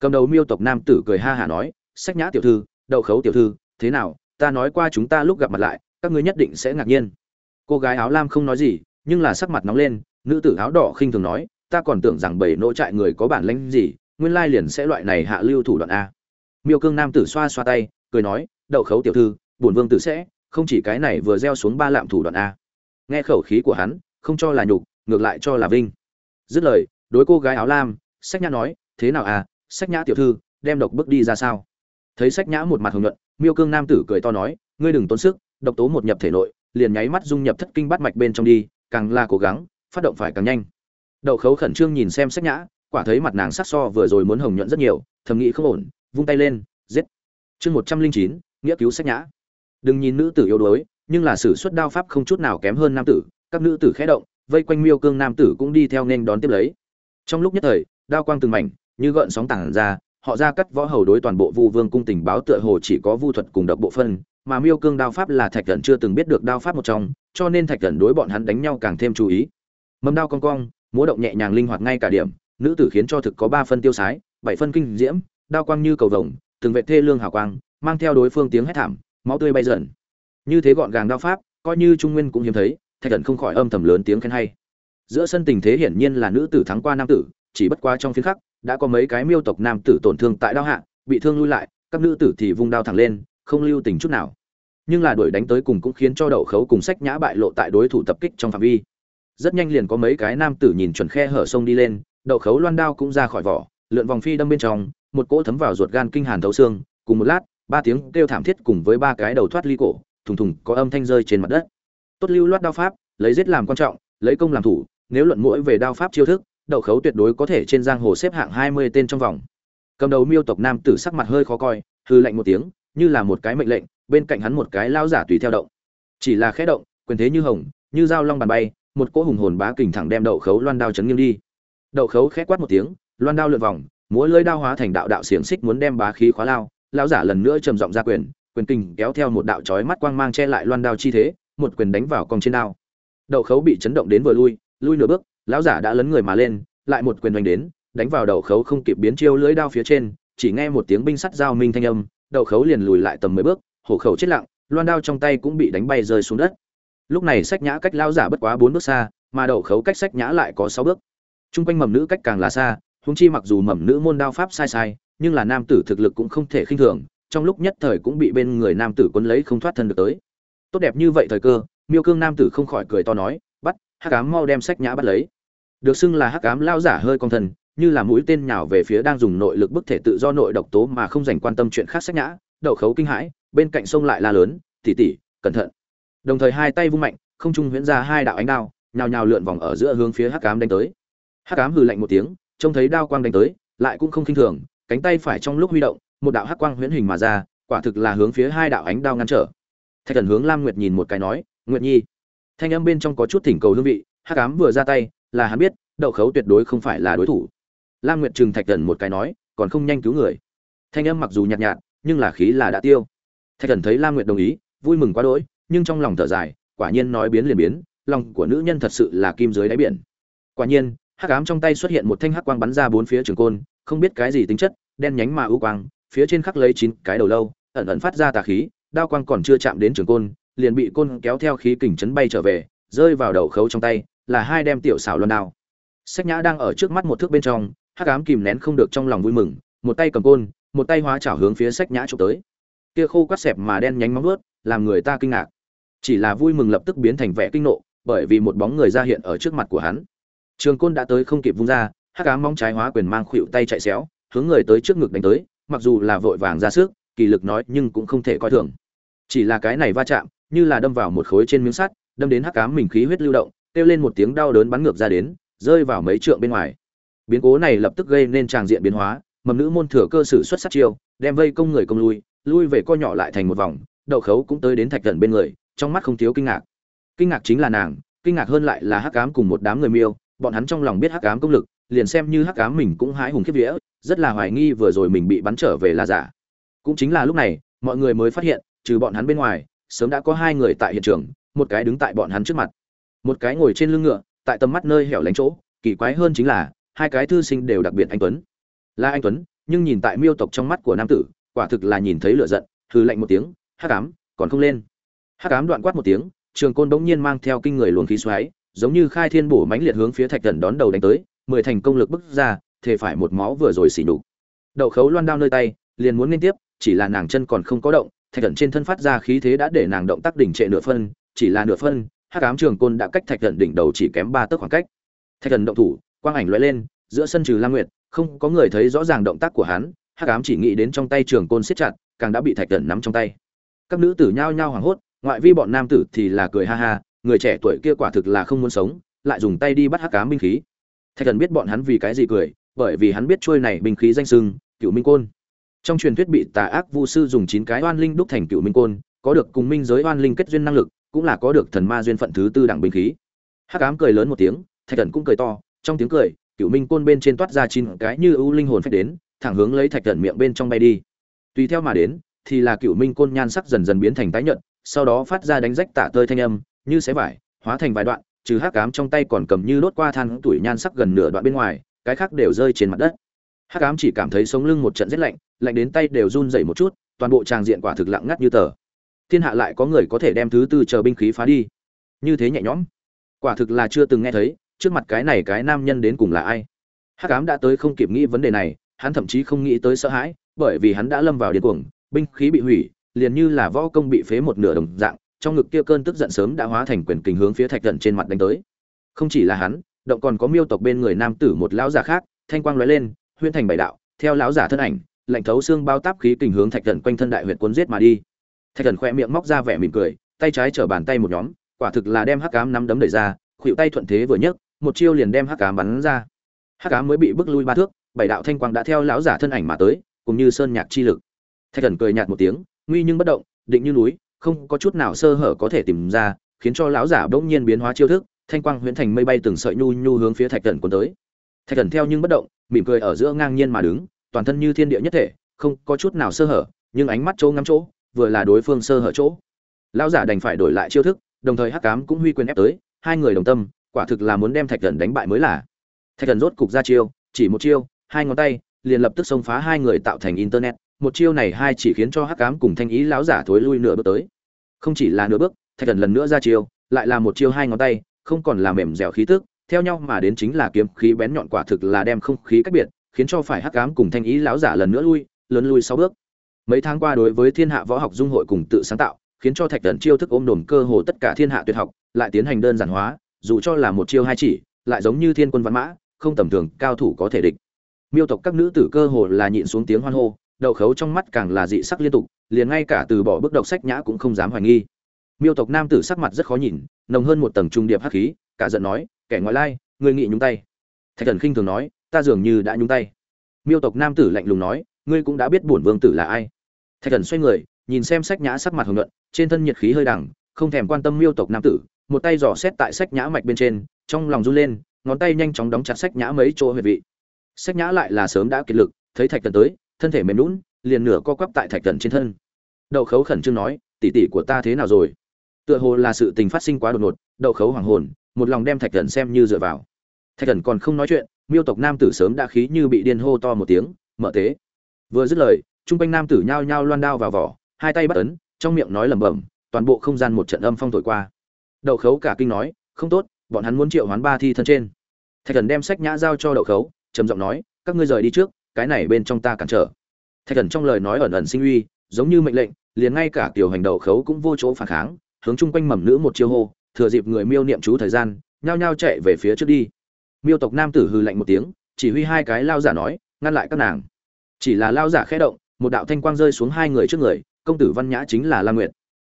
Cầm đầu miêu tộc nam tử cười ha hả nói, sách nhã tiểu thư, đậu khấu tiểu thư, thế nào, ta nói qua chúng ta lúc gặp mặt lại, các ngươi nhất định sẽ ngạc nhiên. Cô gái áo lam không nói gì, nhưng là sắc mặt nóng lên, nữ tử áo đỏ khinh thường nói, ta còn tưởng rằng bảy nỗ trại người có bản lĩnh gì nguyên lai liền sẽ loại này hạ lưu thủ đoạn a. Miêu cương nam tử xoa xoa tay, cười nói, đậu khấu tiểu thư, bổn vương tử sẽ, không chỉ cái này vừa gieo xuống ba lạm thủ đoạn a. Nghe khẩu khí của hắn, không cho là nhục, ngược lại cho là vinh. Dứt lời, đối cô gái áo lam, sách nhã nói, thế nào à sách nhã tiểu thư, đem độc bước đi ra sao? Thấy sách nhã một mặt hồng nhuận, miêu cương nam tử cười to nói, ngươi đừng tốn sức, độc tố một nhập thể nội, liền nháy mắt dung nhập thất kinh bắt mạch bên trong đi, càng là cố gắng, phát động phải càng nhanh. Đậu khấu khẩn trương nhìn xem sách nhã quả thấy mặt nàng sắc so vừa rồi muốn hồng nhuận rất nhiều, thầm nghĩ không ổn, vung tay lên, giết. Chương một trăm linh chín, nghĩa cứu sách nhã. Đừng nhìn nữ tử yếu đuối, nhưng là sử xuất đao pháp không chút nào kém hơn nam tử, các nữ tử khẽ động, vây quanh miêu cương nam tử cũng đi theo nên đón tiếp lấy. Trong lúc nhất thời, đao quang từng mảnh, như gợn sóng tảng ra, họ ra cắt võ hầu đối toàn bộ vu vương cung tình báo tựa hồ chỉ có vu thuật cùng độc bộ phân, mà miêu cương đao pháp là thạch thần chưa từng biết được đao pháp một trong, cho nên thạch thần đối bọn hắn đánh nhau càng thêm chú ý. Mâm đao cong cong, múa động nhẹ nhàng linh hoạt ngay cả điểm nữ tử khiến cho thực có ba phân tiêu sái, bảy phân kinh diễm, đao quang như cầu vồng, từng vệ thê lương hào quang, mang theo đối phương tiếng hét thảm, máu tươi bay dần. Như thế gọn gàng đao pháp, coi như trung nguyên cũng hiếm thấy, thạch thần không khỏi âm thầm lớn tiếng khen hay. Giữa sân tình thế hiển nhiên là nữ tử thắng qua nam tử, chỉ bất qua trong phiên khắc, đã có mấy cái miêu tộc nam tử tổn thương tại đao hạ, bị thương lui lại, các nữ tử thì vung đao thẳng lên, không lưu tình chút nào. Nhưng là đuổi đánh tới cùng cũng khiến cho đậu khấu cùng sách nhã bại lộ tại đối thủ tập kích trong phạm vi. Rất nhanh liền có mấy cái nam tử nhìn chuẩn khe hở sông đi lên đậu khấu loan đao cũng ra khỏi vỏ, lượn vòng phi đâm bên trong, một cỗ thấm vào ruột gan kinh hàn thấu xương, cùng một lát, ba tiếng kêu thảm thiết cùng với ba cái đầu thoát ly cổ, thùng thùng có âm thanh rơi trên mặt đất. Tốt lưu loát đao pháp, lấy giết làm quan trọng, lấy công làm thủ, nếu luận mũi về đao pháp chiêu thức đậu khấu tuyệt đối có thể trên giang hồ xếp hạng hai mươi tên trong vòng. Cầm đầu miêu tộc nam tử sắc mặt hơi khó coi hư lạnh một tiếng, như là một cái mệnh lệnh, bên cạnh hắn một cái lao giả tùy theo động. Chỉ là khẽ động, quyền thế như hồng, như dao long bàn bay, một cỗ hùng hồn bá kình thẳng đem đậu khấu loan đao chấn nghiêng đi đậu khấu khẽ quát một tiếng, loan đao lượn vòng, múa lưỡi đao hóa thành đạo đạo xiềng xích muốn đem bá khí khóa lao. Lão giả lần nữa trầm giọng ra quyền quyền kình kéo theo một đạo chói mắt quang mang che lại loan đao chi thế, một quyền đánh vào cong trên đao. Đậu khấu bị chấn động đến vừa lui lui nửa bước, lão giả đã lấn người mà lên, lại một quyền đánh đến, đánh vào đậu khấu không kịp biến chiêu lưỡi đao phía trên, chỉ nghe một tiếng binh sắt giao minh thanh âm đậu khấu liền lùi lại tầm mười bước, hổ khẩu chết lặng, loan đao trong tay cũng bị đánh bay rơi xuống đất. Lúc này sách nhã cách lão giả bất quá bốn bước xa, mà đậu khấu cách sách nhã lại có sáu bước. Trung quanh mầm nữ cách càng là xa, huống chi mặc dù mầm nữ môn đao pháp sai sai, nhưng là nam tử thực lực cũng không thể khinh thường, trong lúc nhất thời cũng bị bên người nam tử quấn lấy không thoát thân được tới. Tốt đẹp như vậy thời cơ, Miêu Cương nam tử không khỏi cười to nói, "Bắt, Hắc Ám mau đem sách nhã bắt lấy." Được xưng là Hắc Ám lao giả hơi cong thần, như là mũi tên nhào về phía đang dùng nội lực bức thể tự do nội độc tố mà không dành quan tâm chuyện khác sách nhã, đậu khấu kinh hãi, bên cạnh sông lại la lớn, "Tỷ tỷ, cẩn thận." Đồng thời hai tay vung mạnh, không trung huyễn ra hai đạo ánh đao, nhào nhào lượn vòng ở giữa hướng phía Hắc Ám đánh tới hắc ám hừ lạnh một tiếng, trông thấy đao quang đánh tới, lại cũng không khinh thường, cánh tay phải trong lúc huy động, một đạo hắc quang huyễn hình mà ra, quả thực là hướng phía hai đạo ánh đao ngăn trở. Thạch thần hướng lam nguyệt nhìn một cái nói, nguyệt nhi. Thanh âm bên trong có chút thỉnh cầu hương vị, hắc ám vừa ra tay, là hắn biết, đậu khấu tuyệt đối không phải là đối thủ. Lam nguyệt trừng thạch thần một cái nói, còn không nhanh cứu người. Thanh âm mặc dù nhạt nhạt, nhưng là khí là đã tiêu. Thạch thần thấy lam nguyệt đồng ý, vui mừng quá đỗi, nhưng trong lòng thở dài, quả nhiên nói biến liền biến, lòng của nữ nhân thật sự là kim dưới đáy biển. Quả nhiên hắc ám trong tay xuất hiện một thanh hắc quang bắn ra bốn phía trường côn, không biết cái gì tính chất, đen nhánh mà u quang, phía trên khắc lấy chín cái đầu lâu, ẩn ẩn phát ra tà khí, đao quang còn chưa chạm đến trường côn, liền bị côn kéo theo khí kình chấn bay trở về, rơi vào đầu khấu trong tay, là hai đem tiểu xảo luân đao. Sách nhã đang ở trước mắt một thước bên trong, hắc ám kìm nén không được trong lòng vui mừng, một tay cầm côn, một tay hóa chảo hướng phía sách nhã chụp tới. Kia khô quắt xẹp mà đen nhánh móng vuốt, làm người ta kinh ngạc. Chỉ là vui mừng lập tức biến thành vẻ kinh nộ, bởi vì một bóng người ra hiện ở trước mặt của hắn trường côn đã tới không kịp vung ra, hắc ám móng trái hóa quyền mang khuỵu tay chạy xéo, hướng người tới trước ngực đánh tới, mặc dù là vội vàng ra sức, kỳ lực nói nhưng cũng không thể coi thường. Chỉ là cái này va chạm, như là đâm vào một khối trên miếng sắt, đâm đến hắc ám mình khí huyết lưu động, kêu lên một tiếng đau đớn bắn ngược ra đến, rơi vào mấy trượng bên ngoài. Biến cố này lập tức gây nên tràng diện biến hóa, mầm nữ môn thừa cơ sử xuất sát chiêu, đem vây công người công lui lui về co nhỏ lại thành một vòng, đậu khấu cũng tới đến thạch thần bên người, trong mắt không thiếu kinh ngạc. Kinh ngạc chính là nàng, kinh ngạc hơn lại là hắc ám cùng một đám người miêu bọn hắn trong lòng biết hắc ám công lực, liền xem như hắc ám mình cũng hãi hùng khiếp vía, rất là hoài nghi vừa rồi mình bị bắn trở về là giả. Cũng chính là lúc này, mọi người mới phát hiện, trừ bọn hắn bên ngoài, sớm đã có hai người tại hiện trường, một cái đứng tại bọn hắn trước mặt, một cái ngồi trên lưng ngựa, tại tầm mắt nơi hẻo lánh chỗ, kỳ quái hơn chính là, hai cái thư sinh đều đặc biệt anh tuấn. Là anh tuấn, nhưng nhìn tại miêu tộc trong mắt của nam tử, quả thực là nhìn thấy lửa giận, hừ lạnh một tiếng, hắc ám, còn không lên. Hắc ám đoạn quát một tiếng, trường côn bỗng nhiên mang theo kinh người luồng khí xoáy, giống như khai thiên bổ mãnh liệt hướng phía thạch thần đón đầu đánh tới, mười thành công lực bức ra thể phải một máu vừa rồi xỉ nhục. Đậu khấu loan đao nơi tay, liền muốn liên tiếp, chỉ là nàng chân còn không có động, thạch thần trên thân phát ra khí thế đã để nàng động tác đỉnh trệ nửa phân, chỉ là nửa phân, hắc ám trường côn đã cách thạch thần đỉnh đầu chỉ kém ba tấc khoảng cách. Thạch thần động thủ, quang ảnh lóe lên, giữa sân trừ lam nguyệt, không có người thấy rõ ràng động tác của hắn, hắc ám chỉ nghĩ đến trong tay trường côn siết chặt, càng đã bị thạch thần nắm trong tay. Các nữ tử nhao nhao hoảng hốt, ngoại vi bọn nam tử thì là cười ha ha người trẻ tuổi kia quả thực là không muốn sống, lại dùng tay đi bắt hắc cám binh khí. Thạch thần biết bọn hắn vì cái gì cười, bởi vì hắn biết trôi này binh khí danh sưng cựu minh côn. Trong truyền thuyết bị tà ác vu sư dùng chín cái oan linh đúc thành cựu minh côn, có được cùng minh giới oan linh kết duyên năng lực, cũng là có được thần ma duyên phận thứ tư đẳng binh khí. Hắc ám cười lớn một tiếng, thạch thần cũng cười to, trong tiếng cười cựu minh côn bên trên toát ra chín cái như ưu linh hồn phách đến, thẳng hướng lấy thạch thần miệng bên trong bay đi. Tùy theo mà đến, thì là cựu minh côn nhan sắc dần dần biến thành tái nhợt, sau đó phát ra đánh rách tả tơi thanh âm như xé vải, hóa thành vài đoạn, trừ hắc ám trong tay còn cầm như đốt qua than tuổi nhan sắc gần nửa đoạn bên ngoài, cái khác đều rơi trên mặt đất. Hắc ám chỉ cảm thấy sống lưng một trận rét lạnh lạnh đến tay đều run rẩy một chút, toàn bộ tràng diện quả thực lặng ngắt như tờ. Thiên hạ lại có người có thể đem thứ tư chờ binh khí phá đi. Như thế nhẹ nhõm. Quả thực là chưa từng nghe thấy, trước mặt cái này cái nam nhân đến cùng là ai. Hắc ám đã tới không kịp nghĩ vấn đề này, hắn thậm chí không nghĩ tới sợ hãi, bởi vì hắn đã lâm vào điên cuồng, binh khí bị hủy, liền như là võ công bị phế một nửa đồng dạng trong ngực kia cơn tức giận sớm đã hóa thành quyền kình hướng phía thạch thần trên mặt đánh tới. Không chỉ là hắn, động còn có miêu tộc bên người nam tử một lão giả khác, thanh quang lóe lên huyên thành bảy đạo, theo lão giả thân ảnh, lạnh thấu xương bao táp khí kình hướng thạch thần quanh thân đại huyện cuốn giết mà đi. Thạch thần khoe miệng móc ra vẻ mỉm cười, tay trái chở bàn tay một nhóm, quả thực là đem hắc cám nắm đấm đẩy ra khuỵu tay thuận thế vừa nhấc, một chiêu liền đem hắc cám bắn ra. Hắc cám mới bị bước lui ba thước, bảy đạo thanh quang đã theo lão giả thân ảnh mà tới, cùng như sơn nhạc chi lực. Thạch thần cười nhạt một tiếng, nguy nhưng bất động, định như núi không có chút nào sơ hở có thể tìm ra, khiến cho lão giả bỗng nhiên biến hóa chiêu thức, thanh quang huyễn thành mây bay từng sợi nhu nhu hướng phía thạch thần cuốn tới. Thạch thần theo nhưng bất động, mỉm cười ở giữa ngang nhiên mà đứng, toàn thân như thiên địa nhất thể, không có chút nào sơ hở, nhưng ánh mắt chỗ ngắm chỗ, vừa là đối phương sơ hở chỗ. Lão giả đành phải đổi lại chiêu thức, đồng thời hắc cám cũng huy quyền ép tới, hai người đồng tâm, quả thực là muốn đem thạch thần đánh bại mới là. Thạch thần rốt cục ra chiêu, chỉ một chiêu, hai ngón tay, liền lập tức xông phá hai người tạo thành internet một chiêu này hai chỉ khiến cho hắc cám cùng thanh ý lão giả thối lui nửa bước tới. Không chỉ là nửa bước, thạch thần lần nữa ra chiêu, lại là một chiêu hai ngón tay, không còn là mềm dẻo khí tức, theo nhau mà đến chính là kiếm khí bén nhọn quả thực là đem không khí cách biệt, khiến cho phải hắc cám cùng thanh ý lão giả lần nữa lui, lớn lui sáu bước. Mấy tháng qua đối với thiên hạ võ học dung hội cùng tự sáng tạo, khiến cho thạch thần chiêu thức ôm đồm cơ hồ tất cả thiên hạ tuyệt học, lại tiến hành đơn giản hóa, dù cho là một chiêu hai chỉ, lại giống như thiên quân văn mã, không tầm thường, cao thủ có thể địch. Miêu tộc các nữ tử cơ hồ là nhịn xuống tiếng hoan hô đậu khấu trong mắt càng là dị sắc liên tục, liền ngay cả từ bỏ bức độc sách nhã cũng không dám hoài nghi. Miêu tộc nam tử sắc mặt rất khó nhìn, nồng hơn một tầng trung điệp hắc khí, cả giận nói, kẻ ngoại lai người nghị nhúng tay. Thạch thần khinh thường nói, ta dường như đã nhúng tay. Miêu tộc nam tử lạnh lùng nói, ngươi cũng đã biết bổn vương tử là ai. Thạch thần xoay người, nhìn xem sách nhã sắc mặt hồng nhuận, trên thân nhiệt khí hơi đằng, không thèm quan tâm miêu tộc nam tử, một tay dò xét tại sách nhã mạch bên trên, trong lòng run lên, ngón tay nhanh chóng đóng chặt sách nhã mấy chỗ huyệt vị. Sách nhã lại là sớm đã kiệt lực, thấy thạch thần tới thân thể mềm lún, liền nửa co quắp tại thạch thần trên thân. Đậu khấu khẩn trương nói, tỷ tỷ của ta thế nào rồi? Tựa hồ là sự tình phát sinh quá đột ngột, đậu khấu hoàng hồn, một lòng đem thạch thần xem như dựa vào. Thạch thần còn không nói chuyện, miêu tộc nam tử sớm đã khí như bị điên hô to một tiếng, mở tế. Vừa dứt lời, trung quanh nam tử nhao nhao loan đao vào vỏ, hai tay bắt ấn, trong miệng nói lẩm bẩm, toàn bộ không gian một trận âm phong thổi qua. Đậu khấu cả kinh nói, không tốt, bọn hắn muốn triệu hoán ba thi thân trên. Thạch thần đem sách nhã giao cho đậu khấu, trầm giọng nói, các ngươi rời đi trước cái này bên trong ta cản trở. Thạch thần trong lời nói ẩn ẩn sinh uy, giống như mệnh lệnh, liền ngay cả tiểu hành đầu khấu cũng vô chỗ phản kháng, hướng chung quanh mầm nữ một chiêu hô, thừa dịp người miêu niệm chú thời gian, nhao nhao chạy về phía trước đi. Miêu tộc nam tử hư lạnh một tiếng, chỉ huy hai cái lao giả nói, ngăn lại các nàng. Chỉ là lao giả khẽ động, một đạo thanh quang rơi xuống hai người trước người, công tử văn nhã chính là lam nguyệt.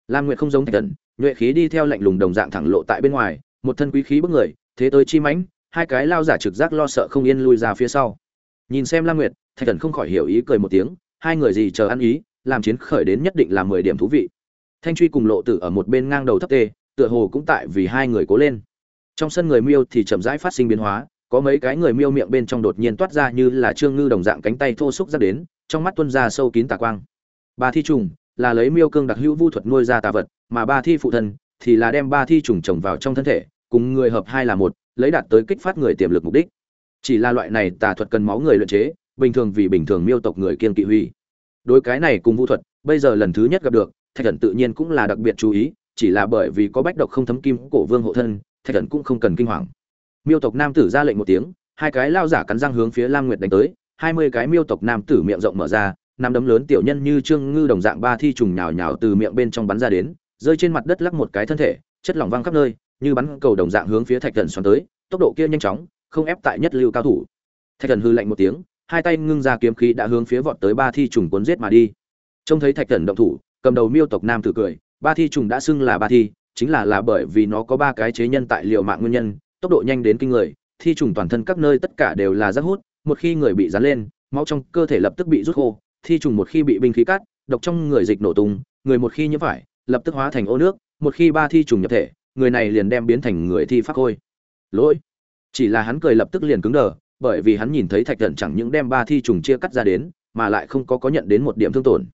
Lam nguyệt không giống thạch thần, nhuệ khí đi theo lạnh lùng đồng dạng thẳng lộ tại bên ngoài, một thân quý khí bức người, thế tới chi mãnh, hai cái lao giả trực giác lo sợ không yên lui ra phía sau nhìn xem lam nguyệt, thạch thần không khỏi hiểu ý cười một tiếng, hai người gì chờ ăn ý, làm chiến khởi đến nhất định là mười điểm thú vị. Thanh truy cùng lộ tử ở một bên ngang đầu thấp tê, tựa hồ cũng tại vì hai người cố lên. Trong sân người miêu thì chậm rãi phát sinh biến hóa, có mấy cái người miêu miệng bên trong đột nhiên toát ra như là trương ngư đồng dạng cánh tay thô xúc ra đến, trong mắt tuân ra sâu kín tà quang. Ba thi trùng, là lấy miêu cương đặc hữu vu thuật nuôi ra tà vật, mà ba thi phụ thân thì là đem ba thi trùng trồng vào trong thân thể, cùng người hợp hai là một, lấy đạt tới kích phát người tiềm lực mục đích chỉ là loại này tà thuật cần máu người luyện chế, bình thường vì bình thường miêu tộc người kiên kỵ huy. Đối cái này cùng vũ thuật, bây giờ lần thứ nhất gặp được, thạch thần tự nhiên cũng là đặc biệt chú ý, chỉ là bởi vì có bách độc không thấm kim cổ vương hộ thân, thạch thần cũng không cần kinh hoàng. Miêu tộc nam tử ra lệnh một tiếng, hai cái lao giả cắn răng hướng phía lam nguyệt đánh tới, hai mươi cái miêu tộc nam tử miệng rộng mở ra, năm đấm lớn tiểu nhân như trương ngư đồng dạng ba thi trùng nhào nhào từ miệng bên trong bắn ra đến, rơi trên mặt đất lắc một cái thân thể, chất lỏng văng khắp nơi, như bắn cầu đồng dạng hướng phía thạch thần xoắn tới, tốc độ kia nhanh chóng không ép tại nhất lưu cao thủ. Thạch thần hư lạnh một tiếng, hai tay ngưng ra kiếm khí đã hướng phía vọt tới ba thi trùng cuốn giết mà đi. Trông thấy thạch thần động thủ, cầm đầu miêu tộc nam tử cười, ba thi trùng đã xưng là ba thi, chính là là bởi vì nó có ba cái chế nhân tại liệu mạng nguyên nhân, tốc độ nhanh đến kinh người, thi trùng toàn thân các nơi tất cả đều là rác hút, một khi người bị dán lên, máu trong cơ thể lập tức bị rút khô, thi trùng một khi bị binh khí cắt, độc trong người dịch nổ tung, người một khi nhiễm phải, lập tức hóa thành ô nước, một khi ba thi trùng nhập thể, người này liền đem biến thành người thi pháp khôi. Lỗi chỉ là hắn cười lập tức liền cứng đờ, bởi vì hắn nhìn thấy thạch thần chẳng những đem ba thi trùng chia cắt ra đến, mà lại không có có nhận đến một điểm thương tổn.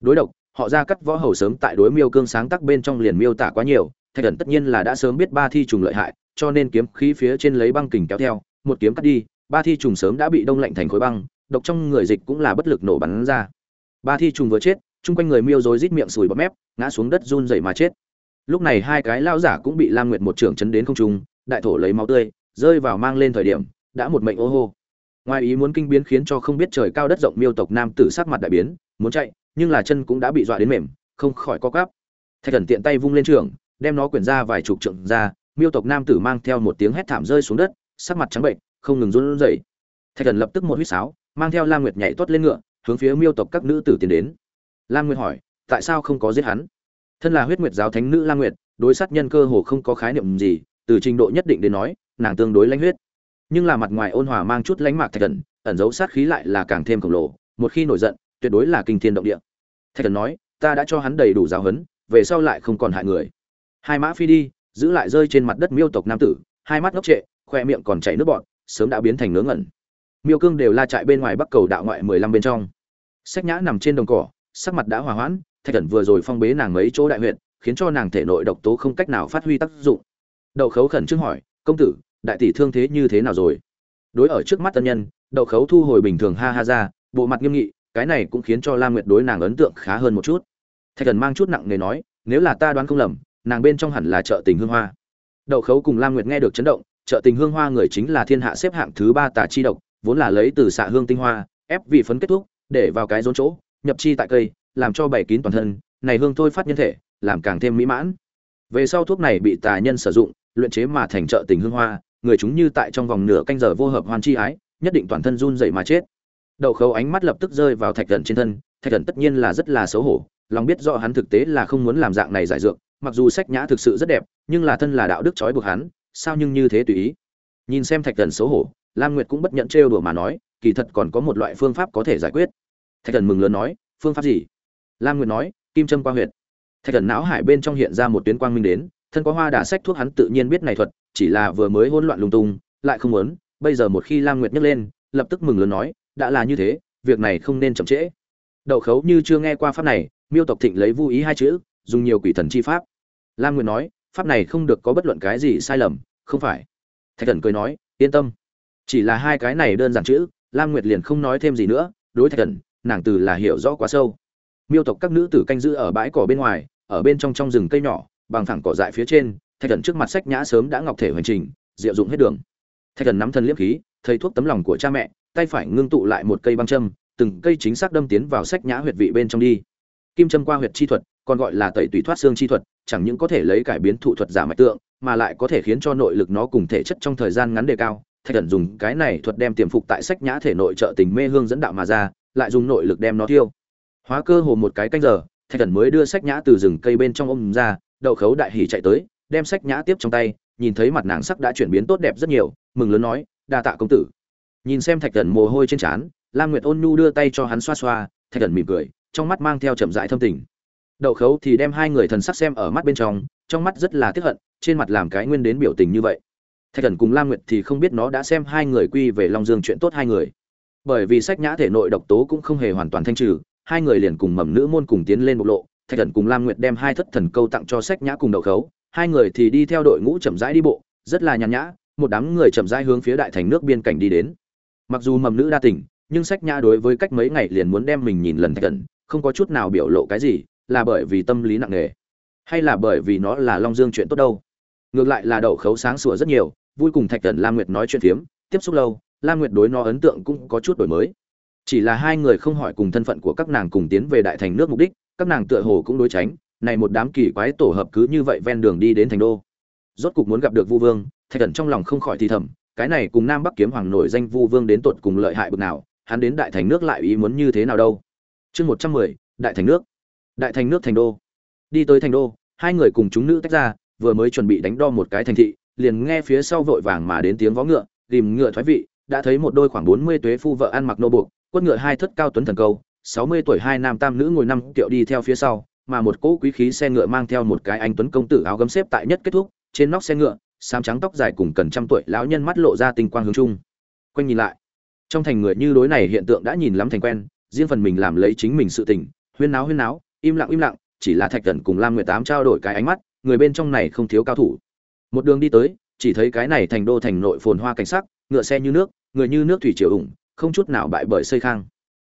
Đối độc, họ ra cắt võ hầu sớm tại đối miêu cương sáng tác bên trong liền miêu tả quá nhiều, thạch thần tất nhiên là đã sớm biết ba thi trùng lợi hại, cho nên kiếm khí phía trên lấy băng kình kéo theo, một kiếm cắt đi, ba thi trùng sớm đã bị đông lạnh thành khối băng, độc trong người dịch cũng là bất lực nổ bắn ra. Ba thi trùng vừa chết, chung quanh người miêu rối rít miệng sùi bọt mép, ngã xuống đất run rẩy mà chết. Lúc này hai cái lao giả cũng bị lam nguyệt một trưởng chấn đến không trung, đại thổ lấy máu tươi rơi vào mang lên thời điểm, đã một mệnh ô hô. Ngoài ý muốn kinh biến khiến cho không biết trời cao đất rộng miêu tộc nam tử sắc mặt đại biến, muốn chạy, nhưng là chân cũng đã bị dọa đến mềm, không khỏi co cắp thạch thần tiện tay vung lên trường, đem nó quyển ra vài chục trượng ra, miêu tộc nam tử mang theo một tiếng hét thảm rơi xuống đất, sắc mặt trắng bệnh, không ngừng run rẩy. Thạch thần lập tức một huýt sáo, mang theo lam nguyệt nhảy tuốt lên ngựa, hướng phía miêu tộc các nữ tử tiến đến. Lam nguyệt hỏi, tại sao không có giết hắn? Thân là huyết nguyệt giáo thánh nữ lam nguyệt, đối sát nhân cơ hồ không có khái niệm gì, từ trình độ nhất định đến nói nàng tương đối lãnh huyết. Nhưng là mặt ngoài ôn hòa mang chút lãnh mạc thạch thần, ẩn giấu sát khí lại là càng thêm khổng lồ, một khi nổi giận, tuyệt đối là kinh thiên động địa. Thạch thần nói, ta đã cho hắn đầy đủ giáo huấn, về sau lại không còn hại người. Hai mã phi đi, giữ lại rơi trên mặt đất miêu tộc nam tử, hai mắt ngốc trệ, khoe miệng còn chảy nước bọt, sớm đã biến thành nướng ngẩn. Miêu cương đều la chạy bên ngoài bắc cầu đạo ngoại mười lăm bên trong. Sách nhã nằm trên đồng cỏ, sắc mặt đã hòa hoãn, thạch thần vừa rồi phong bế nàng mấy chỗ đại huyện khiến cho nàng thể nội độc tố không cách nào phát huy tác dụng. Đậu khấu khẩn trương hỏi công tử, đại tỷ thương thế như thế nào rồi? Đối ở trước mắt tân nhân, đậu khấu thu hồi bình thường ha ha ra, bộ mặt nghiêm nghị, cái này cũng khiến cho lam nguyệt đối nàng ấn tượng khá hơn một chút. Thạch thần mang chút nặng nề nói, nếu là ta đoán không lầm, nàng bên trong hẳn là trợ tình hương hoa. Đậu khấu cùng lam nguyệt nghe được chấn động, trợ tình hương hoa người chính là thiên hạ xếp hạng thứ ba tà chi độc, vốn là lấy từ xạ hương tinh hoa, ép vị phấn kết thúc, để vào cái rốn chỗ, nhập chi tại cây, làm cho bảy kín toàn thân, này hương thôi phát nhân thể, làm càng thêm mỹ mãn. Về sau thuốc này bị tà nhân sử dụng luyện chế mà thành trợ tình hương hoa, người chúng như tại trong vòng nửa canh giờ vô hợp hoàn chi ái, nhất định toàn thân run dậy mà chết. Đậu khấu ánh mắt lập tức rơi vào thạch thần trên thân, thạch thần tất nhiên là rất là xấu hổ, lòng biết rõ hắn thực tế là không muốn làm dạng này giải dược, mặc dù sách nhã thực sự rất đẹp, nhưng là thân là đạo đức trói buộc hắn, sao nhưng như thế tùy ý. Nhìn xem thạch thần xấu hổ, lam nguyệt cũng bất nhận trêu đùa mà nói, kỳ thật còn có một loại phương pháp có thể giải quyết. Thạch thần mừng lớn nói, phương pháp gì? Lam nguyệt nói, kim châm qua huyệt. Thạch thần não hải bên trong hiện ra một tuyến quang minh đến thân có hoa đà sách thuốc hắn tự nhiên biết này thuật, chỉ là vừa mới hỗn loạn lung tung, lại không muốn. Bây giờ một khi lam nguyệt nhấc lên, lập tức mừng lớn nói, đã là như thế, việc này không nên chậm trễ. Đậu khấu như chưa nghe qua pháp này, miêu tộc thịnh lấy vô ý hai chữ, dùng nhiều quỷ thần chi pháp. Lam nguyệt nói, pháp này không được có bất luận cái gì sai lầm, không phải. Thạch thần cười nói, yên tâm. Chỉ là hai cái này đơn giản chữ, lam nguyệt liền không nói thêm gì nữa. Đối thạch thần, nàng từ là hiểu rõ quá sâu. Miêu tộc các nữ tử canh giữ ở bãi cỏ bên ngoài, ở bên trong trong rừng cây nhỏ bằng thẳng cỏ dại phía trên, thạch thần trước mặt sách nhã sớm đã ngọc thể hoành trình diệu dụng hết đường. Thạch thần nắm thân liếp khí, thầy thuốc tấm lòng của cha mẹ, tay phải ngưng tụ lại một cây băng châm, từng cây chính xác đâm tiến vào sách nhã huyệt vị bên trong đi. Kim châm qua huyệt chi thuật, còn gọi là tẩy tủy thoát xương chi thuật, chẳng những có thể lấy cải biến thụ thuật giả mạch tượng, mà lại có thể khiến cho nội lực nó cùng thể chất trong thời gian ngắn đề cao. Thạch thần dùng cái này thuật đem tiềm phục tại sách nhã thể nội trợ tình mê hương dẫn đạo mà ra, lại dùng nội lực đem nó tiêu hóa cơ hồ một cái canh giờ, thạch thần mới đưa sách nhã từ rừng cây bên trong ôm ra đậu khấu đại hỉ chạy tới, đem sách nhã tiếp trong tay, nhìn thấy mặt nàng sắc đã chuyển biến tốt đẹp rất nhiều, mừng lớn nói, đa tạ công tử. Nhìn xem thạch thần mồ hôi trên trán, lam nguyệt ôn nhu đưa tay cho hắn xoa xoa, thạch thần mỉm cười, trong mắt mang theo chậm rãi thâm tình. Đậu khấu thì đem hai người thần sắc xem ở mắt bên trong trong mắt rất là tiếc hận, trên mặt làm cái nguyên đến biểu tình như vậy. Thạch thần cùng lam nguyệt thì không biết nó đã xem hai người quy về long dương chuyện tốt hai người. Bởi vì sách nhã thể nội độc tố cũng không hề hoàn toàn thanh trừ, hai người liền cùng mầm nữ môn cùng tiến lên bộc lộ thạch thần cùng lam nguyệt đem hai thất thần câu tặng cho sách nhã cùng đậu khấu. Hai người thì đi theo đội ngũ chậm rãi đi bộ, rất là nhàn nhã, một đám người chậm rãi hướng phía đại thành nước biên cảnh đi đến. Mặc dù mầm nữ đa tình, nhưng sách nhã đối với cách mấy ngày liền muốn đem mình nhìn lần thạch thần, không có chút nào biểu lộ cái gì, là bởi vì tâm lý nặng nề, hay là bởi vì nó là long dương chuyện tốt đâu. Ngược lại là đậu khấu sáng sủa rất nhiều, vui cùng thạch thần lam nguyệt nói chuyện phiếm, tiếp xúc lâu, lam nguyệt đối nó ấn tượng cũng có chút đổi mới. Chỉ là hai người không hỏi cùng thân phận của các nàng cùng tiến về đại thành nước mục đích các nàng tựa hồ cũng đối tránh, này một đám kỳ quái tổ hợp cứ như vậy ven đường đi đến thành đô. Rốt cục muốn gặp được vu vương, thạch cẩn trong lòng không khỏi thì thầm, cái này cùng nam bắc kiếm hoàng nổi danh vu vương đến tột cùng lợi hại bực nào, hắn đến đại thành nước lại ý muốn như thế nào đâu. Chương một trăm mười, đại thành nước. Đại thành nước thành đô. Đi tới thành đô, hai người cùng chúng nữ tách ra, vừa mới chuẩn bị đánh đo một cái thành thị, liền nghe phía sau vội vàng mà đến tiếng vó ngựa, tìm ngựa thoái vị, đã thấy một đôi khoảng bốn mươi tuế phu vợ ăn mặc nô buộc, quất ngựa hai thất cao tuấn thần câu sáu mươi tuổi hai nam tam nữ ngồi năm kiệu đi theo phía sau, mà một cỗ quý khí xe ngựa mang theo một cái anh tuấn công tử áo gấm xếp tại nhất kết thúc, trên nóc xe ngựa, xám trắng tóc dài cùng cần trăm tuổi lão nhân mắt lộ ra tinh quang hướng trung quanh nhìn lại, trong thành người như đối này hiện tượng đã nhìn lắm thành quen, riêng phần mình làm lấy chính mình sự tình, huyên náo huyên náo, im lặng im lặng, chỉ là thạch cẩn cùng lam nguyệt tám trao đổi cái ánh mắt, người bên trong này không thiếu cao thủ. Một đường đi tới, chỉ thấy cái này thành đô thành nội phồn hoa cảnh sắc, ngựa xe như nước, người như nước thủy triều ủng, không chút nào bại bởi xây khang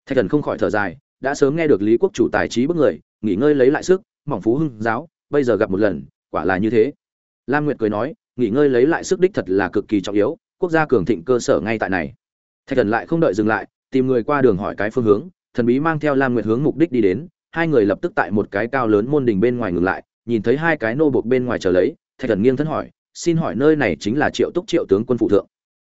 thạch thần không khỏi thở dài, đã sớm nghe được lý quốc chủ tài trí bức người, nghỉ ngơi lấy lại sức, mỏng phú hưng giáo, bây giờ gặp một lần, quả là như thế. Lam nguyệt cười nói, nghỉ ngơi lấy lại sức đích thật là cực kỳ trọng yếu, quốc gia cường thịnh cơ sở ngay tại này. Thạch thần lại không đợi dừng lại, tìm người qua đường hỏi cái phương hướng, thần bí mang theo lam nguyệt hướng mục đích đi đến, hai người lập tức tại một cái cao lớn môn đình bên ngoài ngừng lại, nhìn thấy hai cái nô buộc bên ngoài chờ lấy, thạch thần nghiêng thân hỏi, xin hỏi nơi này chính là triệu túc triệu tướng quân phụ thượng?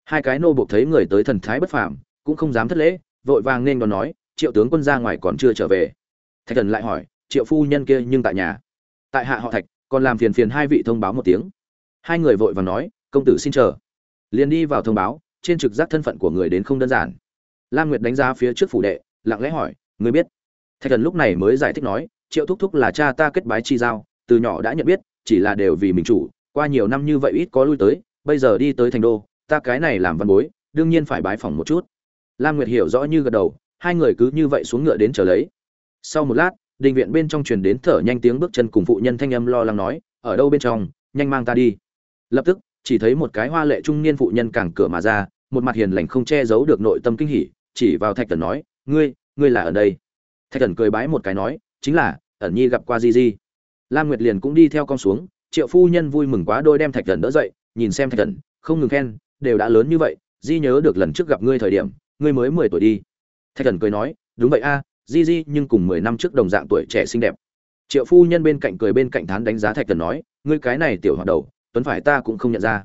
Hai cái nô buộc thấy người tới thần thái bất phàm, cũng không dám thất lễ vội vàng nên đón nói, triệu tướng quân ra ngoài còn chưa trở về. Thạch thần lại hỏi, triệu phu nhân kia nhưng tại nhà? Tại hạ họ thạch, còn làm phiền phiền hai vị thông báo một tiếng. Hai người vội vàng nói, công tử xin chờ. Liền đi vào thông báo, trên trực giác thân phận của người đến không đơn giản. Lam nguyệt đánh giá phía trước phủ đệ, lặng lẽ hỏi người biết? Thạch thần lúc này mới giải thích nói, triệu thúc thúc là cha ta kết bái chi giao, từ nhỏ đã nhận biết, chỉ là đều vì mình chủ, qua nhiều năm như vậy ít có lui tới, bây giờ đi tới thành đô, ta cái này làm văn bối, đương nhiên phải bái phỏng một chút lam nguyệt hiểu rõ như gật đầu, hai người cứ như vậy xuống ngựa đến chờ lấy. Sau một lát, đình viện bên trong truyền đến thở nhanh tiếng bước chân cùng phụ nhân thanh âm lo lắng nói, ở đâu bên trong? Nhanh mang ta đi. Lập tức, chỉ thấy một cái hoa lệ trung niên phụ nhân cảng cửa mà ra, một mặt hiền lành không che giấu được nội tâm kinh hỉ, chỉ vào thạch thần nói, ngươi ngươi là ở đây? Thạch thần cười bái một cái nói, chính là, ẩn nhi gặp qua di di. Lam nguyệt liền cũng đi theo con xuống, triệu phu nhân vui mừng quá đôi đem thạch thần đỡ dậy, nhìn xem thạch thần, không ngừng khen, đều đã lớn như vậy, di nhớ được lần trước gặp ngươi thời điểm ngươi mới mười tuổi đi. Thạch thần cười nói, đúng vậy a, di di nhưng cùng mười năm trước đồng dạng tuổi trẻ xinh đẹp. Triệu phu nhân bên cạnh cười bên cạnh thán đánh giá thạch thần nói, ngươi cái này tiểu hoạt đầu, tuấn phải ta cũng không nhận ra.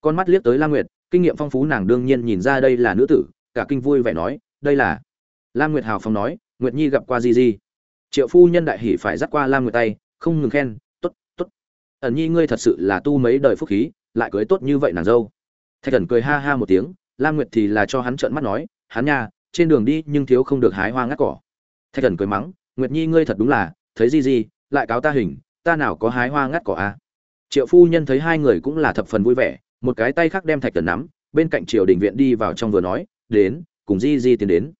Con mắt liếc tới La nguyệt, kinh nghiệm phong phú nàng đương nhiên nhìn ra đây là nữ tử, cả kinh vui vẻ nói, đây là. La nguyệt hào phong nói, nguyệt nhi gặp qua di di. Triệu phu nhân đại hỉ phải dắt qua La nguyệt tay, không ngừng khen t ố t t ố t ẩn nhi ngươi thật sự là tu mấy đời phúc khí, lại cưới tốt như vậy nàng dâu. Thạch thần cười ha ha một tiếng lam nguyệt thì là cho hắn trợn mắt nói, hắn nha, trên đường đi nhưng thiếu không được hái hoa ngắt cỏ. Thạch thần cười mắng, nguyệt nhi ngươi thật đúng là, thấy di di lại cáo ta hình, ta nào có hái hoa ngắt cỏ à? triệu phu nhân thấy hai người cũng là thập phần vui vẻ, một cái tay khác đem thạch thần nắm, bên cạnh triều đình viện đi vào trong vừa nói, đến, cùng di di tiến đến.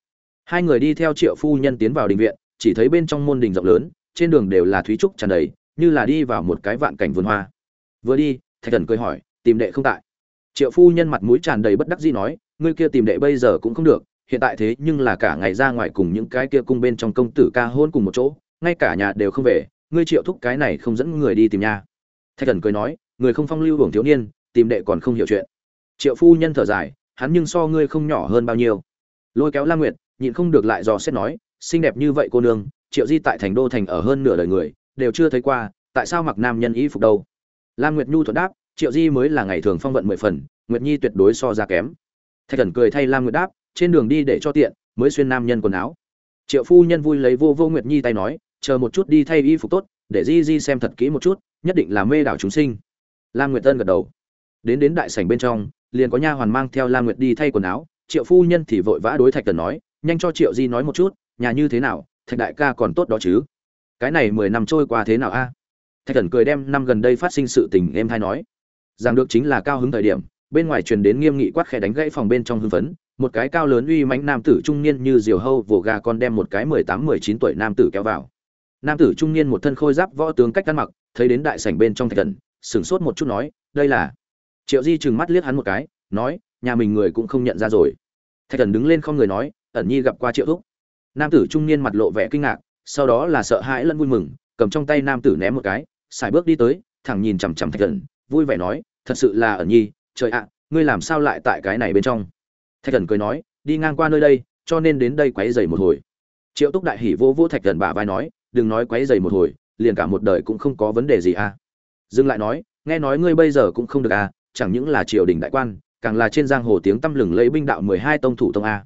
Hai người đi theo triệu phu nhân tiến vào đình viện, chỉ thấy bên trong môn đình rộng lớn, trên đường đều là thúy trúc tràn đầy, như là đi vào một cái vạn cảnh vườn hoa. Vừa đi, thạch thần cười hỏi, tìm đệ không tại? Triệu phu nhân mặt mũi tràn đầy bất đắc dĩ nói, ngươi kia tìm đệ bây giờ cũng không được, hiện tại thế nhưng là cả ngày ra ngoài cùng những cái kia cung bên trong công tử ca hôn cùng một chỗ, ngay cả nhà đều không về, ngươi triệu thúc cái này không dẫn người đi tìm nha. Thạch thần cười nói, người không phong lưu hưởng thiếu niên, tìm đệ còn không hiểu chuyện. Triệu phu nhân thở dài, hắn nhưng so ngươi không nhỏ hơn bao nhiêu. Lôi kéo la nguyệt, nhịn không được lại dò xét nói, xinh đẹp như vậy cô nương, triệu di tại thành đô thành ở hơn nửa đời người, đều chưa thấy qua, tại sao mặc nam nhân y phục đâu? Lam nguyệt nhu thuận đáp triệu di mới là ngày thường phong vận mười phần, nguyệt nhi tuyệt đối so ra kém. Thạch thần cười thay lam nguyệt đáp, trên đường đi để cho tiện, mới xuyên nam nhân quần áo. Triệu phu nhân vui lấy vô vô nguyệt nhi tay nói, chờ một chút đi thay y phục tốt, để di di xem thật kỹ một chút, nhất định là mê đảo chúng sinh. Lam nguyệt tân gật đầu. Đến đến đại sảnh bên trong, liền có nha hoàn mang theo lam nguyệt đi thay quần áo, triệu phu nhân thì vội vã đối thạch thần nói, nhanh cho triệu di nói một chút, nhà như thế nào, thạch đại ca còn tốt đó chứ? Cái này mười năm trôi qua thế nào a? Thạch thần cười đem năm gần đây phát sinh sự tình em thay nói rằng được chính là cao hứng thời điểm, bên ngoài truyền đến nghiêm nghị quát khẽ đánh gãy phòng bên trong hưng phấn, một cái cao lớn uy mãnh nam tử trung niên như diều hâu vồ gà con đem một cái mười tám, mười chín tuổi nam tử kéo vào. Nam tử trung niên một thân khôi giáp võ tướng cách ăn mặc, thấy đến đại sảnh bên trong thạch thần, sửng sốt một chút nói, đây là? Triệu di trừng mắt liếc hắn một cái, nói, nhà mình người cũng không nhận ra rồi. Thạch thần đứng lên không người nói, ẩn nhi gặp qua triệu thúc. Nam tử trung niên mặt lộ vẻ kinh ngạc, sau đó là sợ hãi lẫn vui mừng, cầm trong tay nam tử ném một cái xài bước đi tới, thẳng nhìn chằm chằm thạch thần, vui vẻ nói thật sự là ẩn nhi, trời ạ, ngươi làm sao lại tại cái này bên trong? Thạch thần cười nói, đi ngang qua nơi đây, cho nên đến đây quấy dày một hồi. Triệu túc đại hỉ vô vô thạch thần bả vai nói, đừng nói quấy dày một hồi, liền cả một đời cũng không có vấn đề gì à. Dừng lại nói, nghe nói ngươi bây giờ cũng không được à chẳng những là triều đình đại quan, càng là trên giang hồ tiếng tăm lừng lấy binh đạo mười hai tông thủ tông a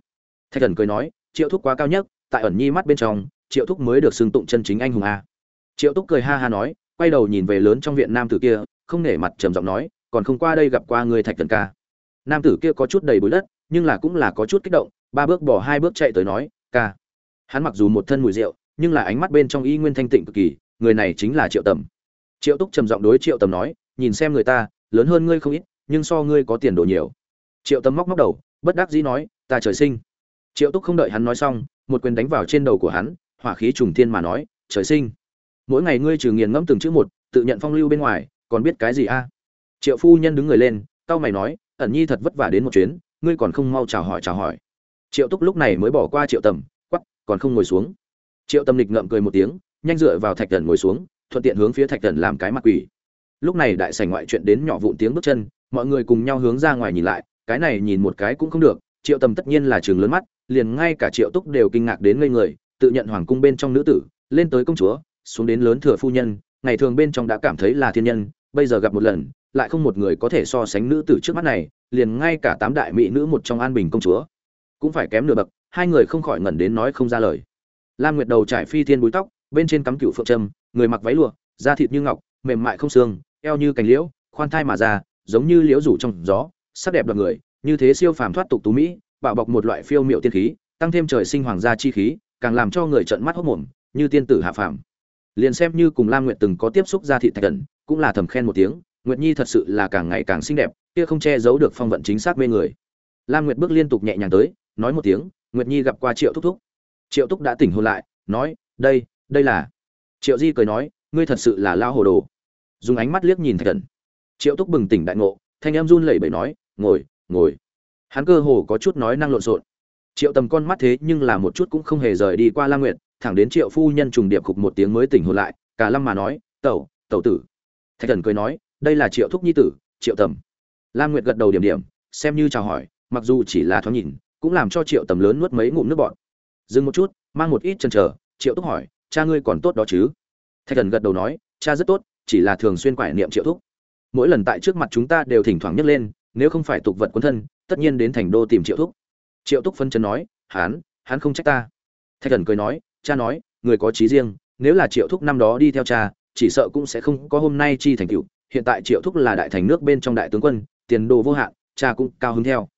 thạch thần cười nói, triệu thúc quá cao nhất, tại ẩn nhi mắt bên trong, triệu thúc mới được xưng tụng chân chính anh hùng a triệu Túc cười ha ha nói, quay đầu nhìn về lớn trong viện nam tử kia, không nể mặt trầm giọng nói còn không qua đây gặp qua người thạch thần ca. Nam tử kia có chút đầy bụi đất, nhưng là cũng là có chút kích động, ba bước bỏ, hai bước chạy tới nói, ca. Hắn mặc dù một thân mùi rượu, nhưng là ánh mắt bên trong y nguyên thanh tịnh cực kỳ, người này chính là triệu tầm. Triệu túc trầm giọng đối triệu tầm nói, nhìn xem người ta, lớn hơn ngươi không ít, nhưng so ngươi có tiền đồ nhiều. Triệu tầm móc móc đầu, bất đắc dĩ nói, ta trời sinh. Triệu túc không đợi hắn nói xong, một quyền đánh vào trên đầu của hắn, hỏa khí trùng thiên mà nói, trời sinh. Mỗi ngày ngươi trừ nghiền ngẫm từng chữ một, tự nhận phong lưu bên ngoài, còn biết cái gì a? Triệu phu nhân đứng người lên tao mày nói, ẩn nhi thật vất vả đến một chuyến, ngươi còn không mau chào hỏi chào hỏi. Triệu túc lúc này mới bỏ qua triệu tầm quắp còn không ngồi xuống. Triệu tâm lịch ngậm cười một tiếng, nhanh dựa vào thạch thần ngồi xuống, thuận tiện hướng phía thạch thần làm cái mặt quỷ. Lúc này đại sảnh ngoại chuyện đến nhỏ vụn tiếng bước chân, mọi người cùng nhau hướng ra ngoài nhìn lại, cái này nhìn một cái cũng không được, triệu tầm tất nhiên là trường lớn mắt, liền ngay cả triệu túc đều kinh ngạc đến ngây người, tự nhận hoàng cung bên trong nữ tử, lên tới công chúa, xuống đến lớn thừa phu nhân, ngày thường bên trong đã cảm thấy là thiên nhân, bây giờ gặp một lần lại không một người có thể so sánh nữ tử trước mắt này liền ngay cả tám đại mỹ nữ một trong an bình công chúa cũng phải kém nửa bậc hai người không khỏi ngẩn đến nói không ra lời. Lam nguyệt đầu trải phi thiên búi tóc bên trên cắm cựu phượng trâm người mặc váy lụa da thịt như ngọc mềm mại không xương eo như cành liễu khoan thai mà ra giống như liễu rủ trong gió sắc đẹp đoạt người như thế siêu phàm thoát tục tú mỹ bạo bọc một loại phiêu miệu tiên khí tăng thêm trời sinh hoàng gia chi khí càng làm cho người trợn mắt hốt mồm như tiên tử hạ phàm. Liền xem như cùng lam nguyệt từng có tiếp xúc ra thị thạch cẩn, cũng là thầm khen một tiếng nguyệt nhi thật sự là càng ngày càng xinh đẹp, kia không che giấu được phong vận chính xác mê người. Lam nguyệt bước liên tục nhẹ nhàng tới, nói một tiếng, nguyệt nhi gặp qua triệu thúc thúc. Triệu túc đã tỉnh hồn lại, nói, đây đây là triệu di cười nói, ngươi thật sự là lao hồ đồ. Dùng ánh mắt liếc nhìn thạch thần. Triệu túc bừng tỉnh đại ngộ, thanh em run lẩy bẩy nói, ngồi ngồi. Hắn cơ hồ có chút nói năng lộn xộn. Triệu tầm con mắt thế nhưng là một chút cũng không hề rời đi qua lam nguyệt, thẳng đến triệu phu nhân trùng điệp khục một tiếng mới tỉnh hồn lại, cả lâm mà nói, tẩu tẩu tử. Thạch thần cười nói đây là triệu thúc nhi tử, triệu tầm. Lam nguyệt gật đầu điểm điểm, xem như chào hỏi, mặc dù chỉ là thoáng nhìn, cũng làm cho triệu tầm lớn nuốt mấy ngụm nước bọn dừng một chút, mang một ít chân trở. triệu thúc hỏi, cha ngươi còn tốt đó chứ? Thạch thần gật đầu nói, cha rất tốt, chỉ là thường xuyên quải niệm triệu thúc. Mỗi lần tại trước mặt chúng ta đều thỉnh thoảng nhấc lên, nếu không phải tục vật quân thân, tất nhiên đến thành đô tìm triệu thúc. Triệu thúc phân chân nói hán hắn không trách ta. Thạch thần cười nói, cha nói, người có trí riêng, nếu là triệu thúc năm đó đi theo cha, chỉ sợ cũng sẽ không có hôm nay chi thành cựu hiện tại triệu thúc là đại thành nước bên trong đại tướng quân, tiền đồ vô hạn, cha cũng cao hứng theo.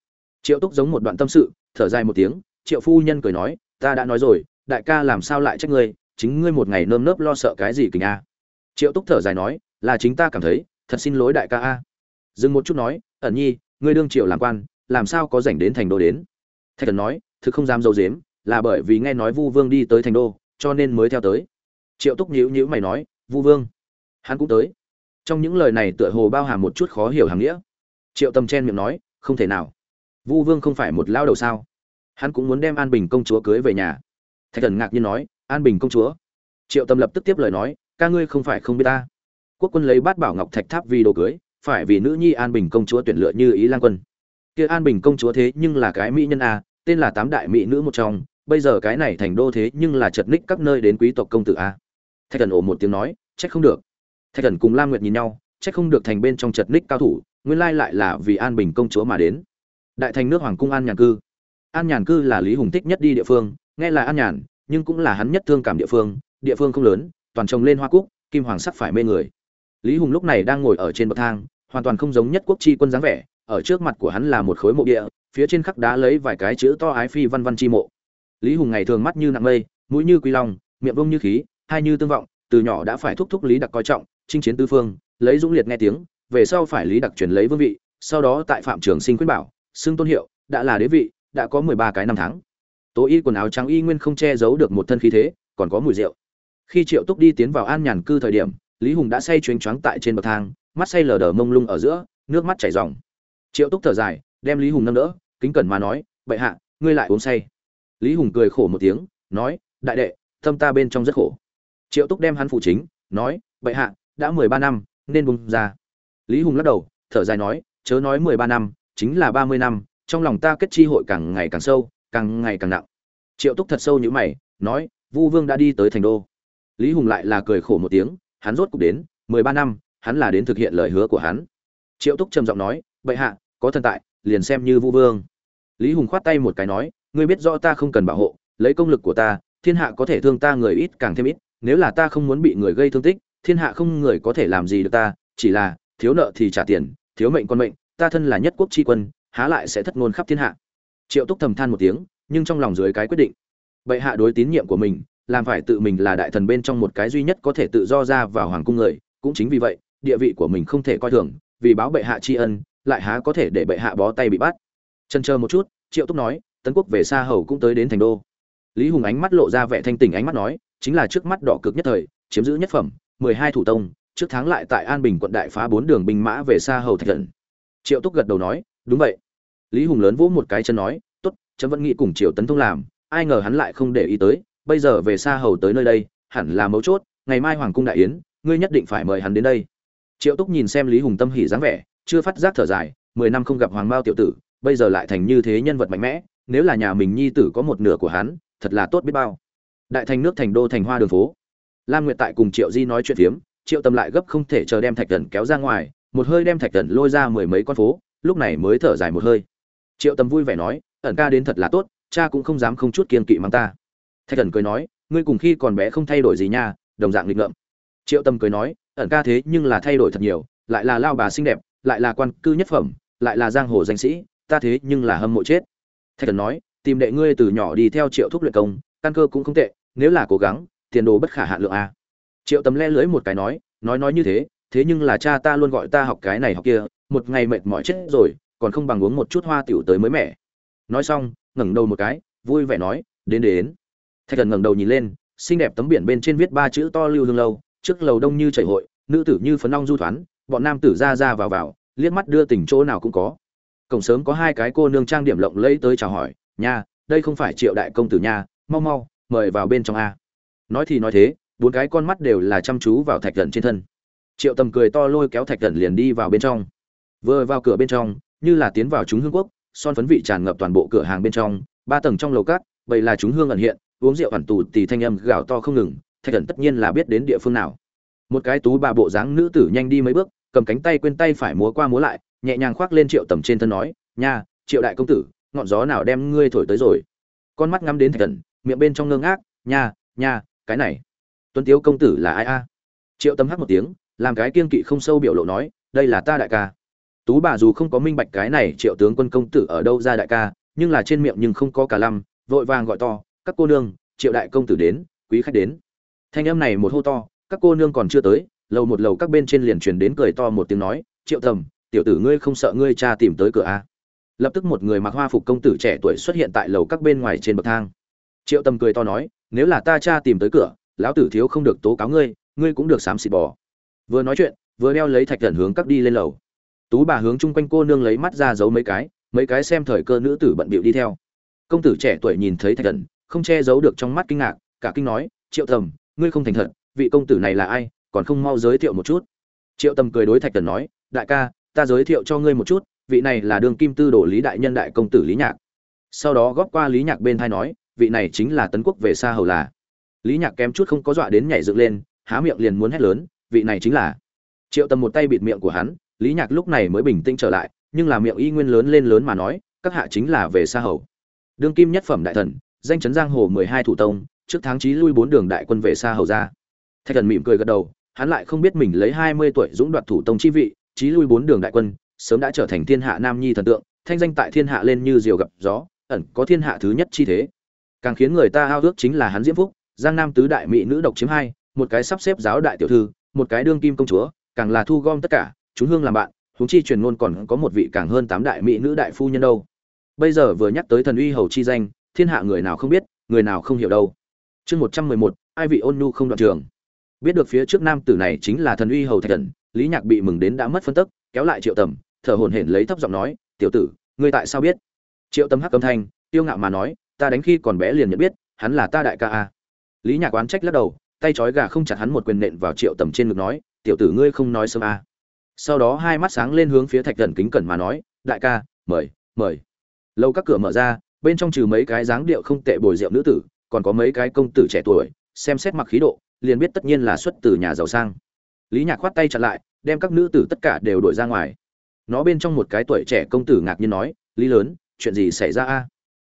Triệu thúc giống một đoạn tâm sự, thở dài một tiếng, triệu phu nhân cười nói, ta đã nói rồi, đại ca làm sao lại trách ngươi, chính ngươi một ngày nơm nớp lo sợ cái gì kình a? Triệu túc thở dài nói, là chính ta cảm thấy, thật xin lỗi đại ca a. Dừng một chút nói, ẩn nhi, ngươi đương triệu làm quan, làm sao có rảnh đến thành đô đến? Thạch thần nói, thực không dám dâu dếm là bởi vì nghe nói vu vương đi tới thành đô, cho nên mới theo tới. Triệu túc nhíu nhíu mày nói, vu vương? Hắn cũng tới trong những lời này tựa hồ bao hàm một chút khó hiểu hàng nghĩa. Triệu tâm chen miệng nói, không thể nào. Vu vương không phải một lao đầu sao? Hắn cũng muốn đem an bình công chúa cưới về nhà. Thạch thần ngạc nhiên nói, an bình công chúa? Triệu tâm lập tức tiếp lời nói, ca ngươi không phải không biết ta. Quốc quân lấy bát bảo ngọc thạch tháp vì đồ cưới, phải vì nữ nhi an bình công chúa tuyển lựa như ý lan quân. Kia an bình công chúa thế nhưng là cái mỹ nhân a, tên là tám đại mỹ nữ một trong, bây giờ cái này thành đô thế nhưng là chật ních các nơi đến quý tộc công tử a. Thạch thần ồ một tiếng nói, trách không được thạch thần cùng lam nguyệt nhìn nhau trách không được thành bên trong chật ních cao thủ, nguyên lai lại là vì an bình công chúa mà đến. Đại thành nước hoàng cung an nhàn cư. An nhàn cư là lý hùng thích nhất đi địa phương, nghe là an nhàn, nhưng cũng là hắn nhất thương cảm địa phương địa phương không lớn, toàn trồng lên hoa cúc, kim hoàng sắc phải mê người. Lý hùng lúc này đang ngồi ở trên bậc thang, hoàn toàn không giống nhất quốc chi quân dáng vẻ, ở trước mặt của hắn là một khối mộ địa, phía trên khắc đá lấy vài cái chữ to ái phi văn văn chi mộ. Lý hùng ngày thường mắt như nặng mây, mũi như quy long, miệng vông như khí, hai như tương vọng, từ nhỏ đã phải thúc thúc lý đặc coi trọng chinh chiến tứ phương, lấy dũng liệt nghe tiếng, về sau phải lý đặc truyền lấy vương vị, sau đó tại phạm trường sinh khuyên bảo, xưng tôn hiệu, đã là đế vị, đã có mười ba cái năm tháng. Tố y quần áo trắng y nguyên không che giấu được một thân khí thế, còn có mùi rượu. Khi triệu túc đi tiến vào an nhàn cư thời điểm, lý hùng đã say chuyến choáng tại trên bậc thang, mắt say lờ đờ mông lung ở giữa, nước mắt chảy ròng. Triệu túc thở dài, đem lý hùng nâng đỡ, kính cẩn mà nói, bệ hạ, ngươi lại uống say. Lý hùng cười khổ một tiếng, nói, đại đệ, tâm ta bên trong rất khổ. Triệu túc đem hắn phụ chính, nói, bệ hạ đã mười ba năm, nên bùng ra. Lý hùng lắc đầu, thở dài nói, chớ nói mười ba năm, chính là ba mươi năm, trong lòng ta kết chi hội càng ngày càng sâu, càng ngày càng nặng. Triệu túc thật sâu như mày, nói, vu vương đã đi tới thành đô. Lý hùng lại là cười khổ một tiếng, hắn rốt cục đến, mười ba năm, hắn là đến thực hiện lời hứa của hắn. Triệu túc trầm giọng nói, bệ hạ, có thần tại, liền xem như vu vương. Lý hùng khoát tay một cái nói, ngươi biết rõ ta không cần bảo hộ, lấy công lực của ta, thiên hạ có thể thương ta người ít càng thêm ít, nếu là ta không muốn bị người gây thương tích thiên hạ không người có thể làm gì được ta, chỉ là, thiếu nợ thì trả tiền, thiếu mệnh con mệnh, ta thân là nhất quốc tri quân, há lại sẽ thất ngôn khắp thiên hạ. Triệu túc thầm than một tiếng, nhưng trong lòng dưới cái quyết định. Bệ hạ đối tín nhiệm của mình, làm phải tự mình là đại thần bên trong một cái duy nhất có thể tự do ra vào hoàng cung người, cũng chính vì vậy, địa vị của mình không thể coi thường, vì báo bệ hạ tri ân, lại há có thể để bệ hạ bó tay bị bắt. Chân chờ một chút, triệu túc nói, tấn quốc về xa hầu cũng tới đến thành đô. Lý hùng ánh mắt lộ ra vẻ thanh tình ánh mắt nói, chính là trước mắt đỏ cực nhất thời, chiếm giữ nhất phẩm mười hai thủ tông, trước tháng lại tại an bình quận đại phá bốn đường binh mã về xa hầu thạch thần. Triệu túc gật đầu nói, đúng vậy. Lý hùng lớn vỗ một cái chân nói, tốt, chấm vẫn nghĩ cùng triệu tấn thông làm, ai ngờ hắn lại không để ý tới, bây giờ về xa hầu tới nơi đây, hẳn là mấu chốt, ngày mai hoàng cung đại yến, ngươi nhất định phải mời hắn đến đây. Triệu túc nhìn xem lý hùng tâm hỉ dáng vẻ, chưa phát giác thở dài, mười năm không gặp hoàng mao tiểu tử, bây giờ lại thành như thế nhân vật mạnh mẽ, nếu là nhà mình nhi tử có một nửa của hắn, thật là tốt biết bao. Đại thành nước thành đô thành hoa đường phố lam nguyệt tại cùng triệu di nói chuyện phiếm, triệu tâm lại gấp không thể chờ đem thạch thần kéo ra ngoài, một hơi đem thạch thần lôi ra mười mấy con phố, lúc này mới thở dài một hơi. Triệu tâm vui vẻ nói, ẩn ca đến thật là tốt, cha cũng không dám không chút kiên kỵ mang ta. Thạch thần cười nói, ngươi cùng khi còn bé không thay đổi gì nha, đồng dạng lịch ngợm. Triệu tâm cười nói, ẩn ca thế nhưng là thay đổi thật nhiều, lại là lao bà xinh đẹp, lại là quan cư nhất phẩm, lại là giang hồ danh sĩ, ta thế nhưng là hâm mộ chết. Thạch thần nói, tìm đệ ngươi từ nhỏ đi theo triệu thúc luyện công, căn cơ cũng không tệ, nếu là cố gắng tiền đồ bất khả hạn lượng a. Triệu tấm le lưới một cái nói nói nói như thế thế nhưng là cha ta luôn gọi ta học cái này học kia, một ngày mệt mỏi chết rồi, còn không bằng uống một chút hoa tiểu tới mới mẻ. Nói xong, ngẩng đầu một cái, vui vẻ nói, đến đến. Thạch thần ngẩng đầu nhìn lên, xinh đẹp tấm biển bên trên viết ba chữ to lưu hương lâu, trước lầu đông như chảy hội, nữ tử như phấn long du thoán, bọn nam tử ra ra vào vào, liếc mắt đưa tình chỗ nào cũng có. Cổng sớm có hai cái cô nương trang điểm lộng lẫy tới chào hỏi, nha, đây không phải triệu đại công tử nha, mau mau, mời vào bên trong a nói thì nói thế, bốn cái con mắt đều là chăm chú vào thạch thần trên thân. Triệu tầm cười to lôi kéo thạch thần liền đi vào bên trong. Vừa vào cửa bên trong, như là tiến vào chúng hương quốc, son phấn vị tràn ngập toàn bộ cửa hàng bên trong, ba tầng trong lầu cát vậy là chúng hương ẩn hiện, uống rượu ẩn tù thì thanh âm gào to không ngừng, thạch thần tất nhiên là biết đến địa phương nào. Một cái tú bà bộ dáng nữ tử nhanh đi mấy bước, cầm cánh tay quên tay phải múa qua múa lại, nhẹ nhàng khoác lên triệu tầm trên thân nói, nha, triệu đại công tử, ngọn gió nào đem ngươi thổi tới rồi? Con mắt ngắm đến thạch thần, miệng bên trong ngơ ngác, nha nha cái này. Tuấn tiếu công tử là ai a? Triệu tâm hắc một tiếng, làm cái kiên kỵ không sâu biểu lộ nói, đây là ta đại ca. Tú bà dù không có minh bạch cái này triệu tướng quân công tử ở đâu ra đại ca, nhưng là trên miệng nhưng không có cả lăm, vội vàng gọi to, các cô nương, triệu đại công tử đến, quý khách đến. Thanh âm này một hô to, các cô nương còn chưa tới, lầu một lầu các bên trên liền truyền đến cười to một tiếng nói, triệu thầm tiểu tử ngươi không sợ ngươi cha tìm tới cửa a? Lập tức một người mặc hoa phục công tử trẻ tuổi xuất hiện tại lầu các bên ngoài trên bậc thang. Triệu tầm cười to nói nếu là ta cha tìm tới cửa, lão tử thiếu không được tố cáo ngươi ngươi cũng được xám xịt bỏ vừa nói chuyện, vừa đeo lấy thạch thần hướng các đi lên lầu. Tú bà hướng chung quanh cô nương lấy mắt ra giấu mấy cái mấy cái xem thời cơ nữ tử bận bịu đi theo. Công tử trẻ tuổi nhìn thấy thạch thần, không che giấu được trong mắt kinh ngạc, cả kinh nói, triệu tầm, ngươi không thành thật, vị công tử này là ai, còn không mau giới thiệu một chút. Triệu tầm cười đối thạch thần nói, đại ca, ta giới thiệu cho ngươi một chút, vị này là đường kim tư đồ lý đại nhân đại công tử lý nhạc. Sau đó góp qua lý nhạc bên thai nói vị này chính là tấn quốc về xa hầu là. Lý nhạc kém chút không có dọa đến nhảy dựng lên, há miệng liền muốn hét lớn, vị này chính là. Triệu tầm một tay bịt miệng của hắn, lý nhạc lúc này mới bình tĩnh trở lại, nhưng là miệng y nguyên lớn lên lớn mà nói, các hạ chính là về xa hầu. Đương kim nhất phẩm đại thần, danh chấn giang hồ mười hai thủ tông, trước tháng chí lui bốn đường đại quân về xa hầu ra. Thạch thần mỉm cười gật đầu, hắn lại không biết mình lấy hai mươi tuổi dũng đoạt thủ tông chi vị, chí lui bốn đường đại quân, sớm đã trở thành thiên hạ nam nhi thần tượng, thanh danh tại thiên hạ lên như diều gặp gió, ẩn có thiên hạ thứ nhất chi thế càng khiến người ta ao ước chính là hắn diễm phúc, giang nam tứ đại mỹ nữ độc chiếm hai, một cái sắp xếp giáo đại tiểu thư, một cái đương kim công chúa, càng là thu gom tất cả, chúng hương làm bạn, huống chi truyền ngôn còn có một vị càng hơn tám đại mỹ nữ đại phu nhân đâu. Bây giờ vừa nhắc tới thần uy hầu chi danh, thiên hạ người nào không biết, người nào không hiểu đâu. Chương một trăm mười một, ai vị ôn nhu không đoạn trường? Biết được phía trước nam tử này chính là thần uy hầu thạch thần, lý nhạc bị mừng đến đã mất phân tức, kéo lại triệu tầm, thở hổn hển lấy thấp giọng nói, tiểu tử, ngươi tại sao biết? Triệu tầm hắc âm thanh, tiêu ngạo mà nói ta đánh khi còn bé liền nhận biết, hắn là ta đại ca a. Lý nhạc oán trách lắc đầu, tay trói gà không chặt hắn một quyền nện vào triệu tầm trên ngực nói, tiểu tử ngươi không nói sớm a. Sau đó hai mắt sáng lên hướng phía thạch thần kính cẩn mà nói, đại ca, mời mời. Lâu các cửa mở ra, bên trong trừ mấy cái dáng điệu không tệ bồi rượu nữ tử, còn có mấy cái công tử trẻ tuổi, xem xét mặc khí độ, liền biết tất nhiên là xuất từ nhà giàu sang. Lý nhạc khoát tay chặn lại, đem các nữ tử tất cả đều đuổi ra ngoài. Nó bên trong một cái tuổi trẻ công tử ngạc nhiên nói, lý lớn, chuyện gì xảy ra a?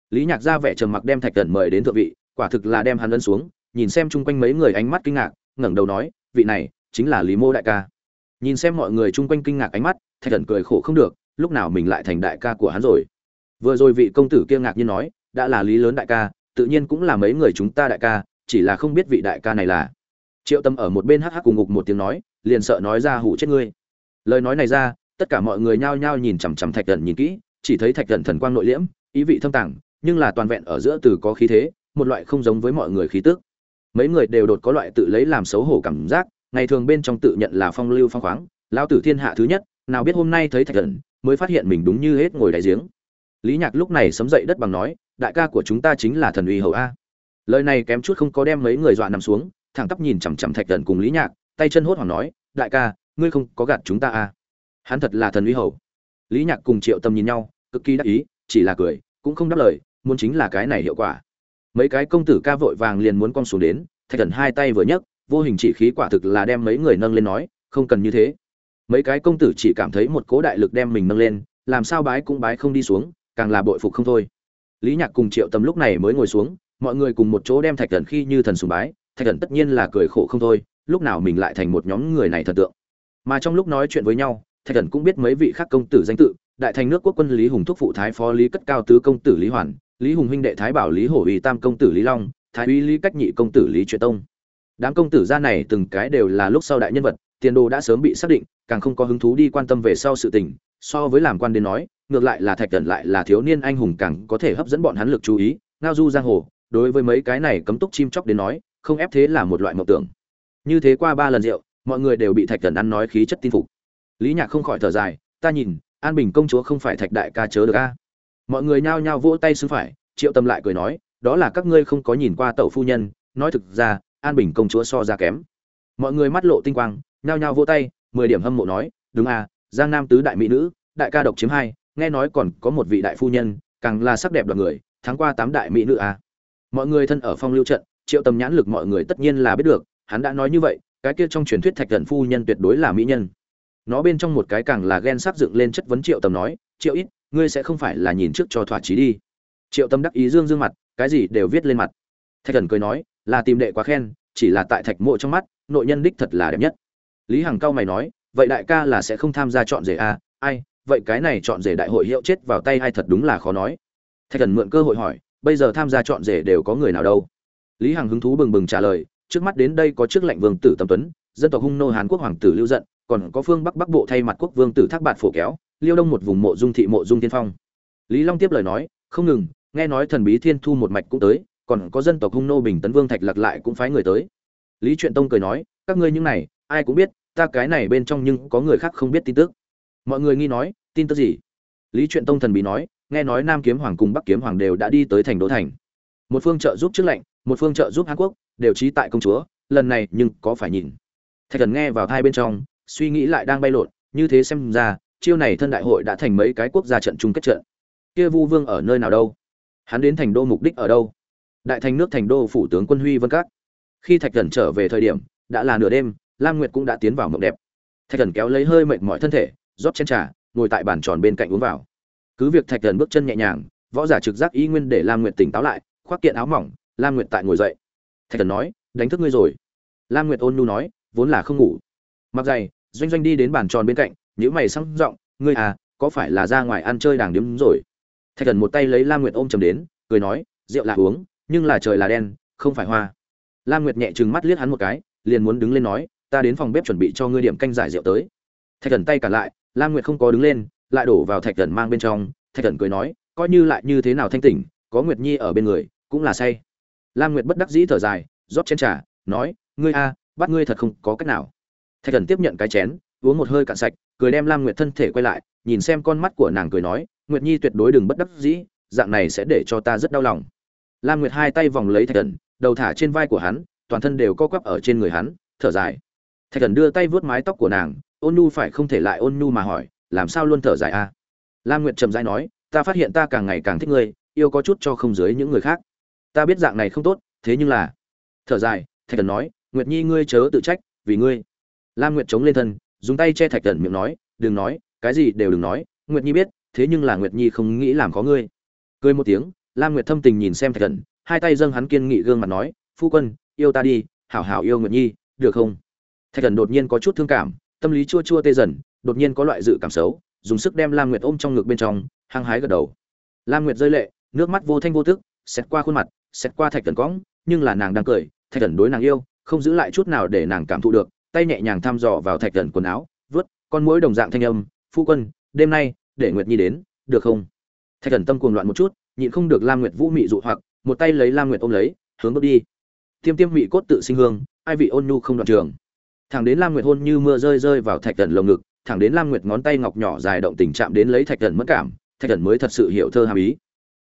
Lý nhạc ra vẻ trầm mặc đem thạch cẩn mời đến thượng vị, quả thực là đem hắn ấn xuống, nhìn xem chung quanh mấy người ánh mắt kinh ngạc, ngẩng đầu nói, vị này, chính là lý mô đại ca. Nhìn xem mọi người chung quanh kinh ngạc ánh mắt, thạch cẩn cười khổ không được, lúc nào mình lại thành đại ca của hắn rồi. Vừa rồi vị công tử kia ngạc nhiên nói, đã là lý lớn đại ca, tự nhiên cũng là mấy người chúng ta đại ca, chỉ là không biết vị đại ca này là. Triệu tâm ở một bên hắc hắc cùng ngục một tiếng nói, liền sợ nói ra hủ chết ngươi. Lời nói này ra, tất cả mọi người nhao nhao nhìn chằm chằm thạch thần nhìn kỹ, chỉ thấy thạch thần thần quang nội liễm, ý vị thâm tàng nhưng là toàn vẹn ở giữa từ có khí thế, một loại không giống với mọi người khí tức. Mấy người đều đột có loại tự lấy làm xấu hổ cảm giác, ngày thường bên trong tự nhận là phong lưu phong khoáng lao tử thiên hạ thứ nhất, nào biết hôm nay thấy thạch thần, mới phát hiện mình đúng như hết ngồi đáy giếng. Lý nhạc lúc này sấm dậy đất bằng nói, đại ca của chúng ta chính là thần uy hầu a. Lời này kém chút không có đem mấy người dọa nằm xuống, thẳng tắp nhìn chằm chằm thạch thần cùng lý nhạc, tay chân hốt hoảng nói, đại ca, ngươi không có gạt chúng ta a. Hắn thật là thần uy hầu. Lý nhạc cùng triệu tâm nhìn nhau, cực kỳ đắc ý, chỉ là cười, cũng không đáp lời muốn chính là cái này hiệu quả. Mấy cái công tử ca vội vàng liền muốn con xuống đến, thạch thần hai tay vừa nhấc, vô hình chỉ khí quả thực là đem mấy người nâng lên nói, không cần như thế. Mấy cái công tử chỉ cảm thấy một cố đại lực đem mình nâng lên, làm sao bái cũng bái không đi xuống, càng là bội phục không thôi. Lý nhạc cùng triệu tâm lúc này mới ngồi xuống, mọi người cùng một chỗ đem thạch thần khi như thần sùng bái, thạch thần tất nhiên là cười khổ không thôi, lúc nào mình lại thành một nhóm người này thần tượng. Mà trong lúc nói chuyện với nhau, thạch thần cũng biết mấy vị khác công tử danh tự, đại thành nước quốc quân lý hùng thúc phụ thái phó lý cất cao tứ công tử lý hoàn lý hùng huynh đệ thái bảo lý hổ uy tam công tử lý long, thái uy lý cách nhị công tử lý truyện tông. Đám công tử gia này từng cái đều là lúc sau đại nhân vật, tiền đồ đã sớm bị xác định, càng không có hứng thú đi quan tâm về sau sự tình. So với làm quan đến nói, ngược lại là thạch cẩn lại là thiếu niên anh hùng càng có thể hấp dẫn bọn hắn lực chú ý. Ngao du giang hồ, đối với mấy cái này cấm túc chim chóc đến nói, không ép thế là một loại mộng tưởng. Như thế qua ba lần rượu, mọi người đều bị thạch cẩn ăn nói khí chất tin phục. Lý nhạc không khỏi thở dài, ta nhìn, an bình công chúa không phải thạch đại ca chớ được a mọi người nhao nhao vỗ tay xứng phải, triệu tâm lại cười nói, đó là các ngươi không có nhìn qua tẩu phu nhân. Nói thực ra, an bình công chúa so ra kém. Mọi người mắt lộ tinh quang, nhao nhao vỗ tay, mười điểm hâm mộ nói, đúng à giang nam tứ đại mỹ nữ, đại ca độc chiếm hai, nghe nói còn có một vị đại phu nhân, càng là sắc đẹp đoàn người, thắng qua tám đại mỹ nữ à. mọi người thân ở phong lưu trận, triệu tâm nhãn lực mọi người tất nhiên là biết được, hắn đã nói như vậy, cái kia trong truyền thuyết thạch thần phu nhân tuyệt đối là mỹ nhân. Nó bên trong một cái càng là ghen sắc dựng lên chất vấn triệu tầm nói, triệu ít ngươi sẽ không phải là nhìn trước cho thỏa chí đi. Triệu tâm đắc ý dương dương mặt cái gì đều viết lên mặt. Thạch thần cười nói là tìm đệ quá khen chỉ là tại thạch mộ trong mắt nội nhân đích thật là đẹp nhất. Lý hằng cao mày nói vậy đại ca là sẽ không tham gia chọn rể à, ai vậy cái này chọn rể đại hội hiệu chết vào tay ai thật đúng là khó nói. Thạch thần mượn cơ hội hỏi bây giờ tham gia chọn rể đều có người nào đâu? Lý hằng hứng thú bừng bừng trả lời trước mắt đến đây có trước lệnh vương tử tâm tuấn dân tộc hung nô hàn quốc hoàng tử lưu giận còn có phương bắc bắc bộ thay mặt quốc vương tử thác bạt phổ kéo liêu đông một vùng mộ dung thị mộ dung tiên phong. Lý long tiếp lời nói, không ngừng, nghe nói thần bí thiên thu một mạch cũng tới, còn có dân tộc hung nô bình tấn vương thạch lặc lại cũng phái người tới. Lý truyện tông cười nói, các ngươi những này, ai cũng biết, ta cái này bên trong nhưng có người khác không biết tin tức. Mọi người nghi nói, tin tức gì? Lý truyện tông thần bí nói, nghe nói nam kiếm hoàng cùng bắc kiếm hoàng đều đã đi tới thành đô thành. Một phương trợ giúp trước lệnh, một phương trợ giúp hàn quốc, đều trí tại công chúa, lần này nhưng có phải nhìn. Thạch thần nghe vào hai bên trong, suy nghĩ lại đang bay lộn, như thế xem ra chiêu này thân đại hội đã thành mấy cái quốc gia trận chung kết trận. Kia vu vương ở nơi nào đâu? Hắn đến thành đô mục đích ở đâu? Đại thành nước thành đô phủ tướng quân huy vân các. Khi thạch thần trở về thời điểm, đã là nửa đêm, lam nguyệt cũng đã tiến vào mộng đẹp. Thạch thần kéo lấy hơi mệt mỏi thân thể, rót chén trà, ngồi tại bàn tròn bên cạnh uống vào. Cứ việc thạch thần bước chân nhẹ nhàng, võ giả trực giác y nguyên để lam nguyệt tỉnh táo lại, khoác kiện áo mỏng, lam nguyệt tại ngồi dậy. Thạch thần nói, đánh thức ngươi rồi. Lam nguyệt ôn nhu nói, vốn là không ngủ. Mặc dày, doanh doanh đi đến bàn tròn bên cạnh nhữ mày sang giọng, ngươi à có phải là ra ngoài ăn chơi đàng điếm rồi? Thạch thần một tay lấy lam nguyệt ôm chầm đến, cười nói, rượu là uống, nhưng là trời là đen, không phải hoa. Lam nguyệt nhẹ trừng mắt liếc hắn một cái, liền muốn đứng lên nói, ta đến phòng bếp chuẩn bị cho ngươi điểm canh giải rượu tới. Thạch thần tay cả lại, lam nguyệt không có đứng lên, lại đổ vào thạch thần mang bên trong. Thạch thần cười nói, coi như lại như thế nào thanh tỉnh, có nguyệt nhi ở bên người, cũng là say. Lam nguyệt bất đắc dĩ thở dài, rót chén trà, nói, ngươi a bắt ngươi thật không có cách nào. Thạch thần tiếp nhận cái chén uống một hơi cạn sạch, cười đem lam nguyệt thân thể quay lại, nhìn xem con mắt của nàng cười nói, nguyệt nhi tuyệt đối đừng bất đắc dĩ, dạng này sẽ để cho ta rất đau lòng. Lam nguyệt hai tay vòng lấy thạch thần, đầu thả trên vai của hắn, toàn thân đều co quắp ở trên người hắn, thở dài. Thạch thần đưa tay vuốt mái tóc của nàng, ôn nhu phải không thể lại ôn nhu mà hỏi, làm sao luôn thở dài a? Lam nguyệt trầm dai nói, ta phát hiện ta càng ngày càng thích ngươi, yêu có chút cho không dưới những người khác. Ta biết dạng này không tốt, thế nhưng là thở dài, thạch thần nói, nguyệt nhi ngươi chớ tự trách vì ngươi. Lam nguyệt chống lên thân dùng tay che thạch thần miệng nói, đừng nói, cái gì đều đừng nói, nguyệt nhi biết, thế nhưng là nguyệt nhi không nghĩ làm có ngươi. Cười một tiếng, lam nguyệt thâm tình nhìn xem thạch thần hai tay dâng hắn kiên nghị gương mặt nói, phu quân, yêu ta đi, hảo hảo yêu nguyệt nhi, được không? Thạch thần đột nhiên có chút thương cảm, tâm lý chua chua tê dần, đột nhiên có loại dự cảm xấu, dùng sức đem lam nguyệt ôm trong ngực bên trong, hăng hái gật đầu. Lam nguyệt rơi lệ, nước mắt vô thanh vô tức xét qua khuôn mặt xét qua thạch thần cõng, nhưng là nàng đang cười, thạch thần đối nàng yêu, không giữ lại chút nào để nàng cảm thụ được tay nhẹ nhàng thăm dò vào thạch gần quần áo, vớt, con mũi đồng dạng thanh âm, phu quân, đêm nay, để nguyệt nhi đến, được không? Thạch gần tâm cuồng loạn một chút, nhịn không được lam nguyệt vũ mị dụ hoặc, một tay lấy lam nguyệt ôm lấy, hướng bước đi. Tiêm tiêm mị cốt tự sinh hương, ai vị ôn nhu không đoạn trường. Thẳng đến lam nguyệt hôn như mưa rơi rơi vào thạch gần lồng ngực, thẳng đến lam nguyệt ngón tay ngọc nhỏ dài động tình chạm đến lấy thạch gần mất cảm, thạch gần mới thật sự hiểu thơ hàm ý.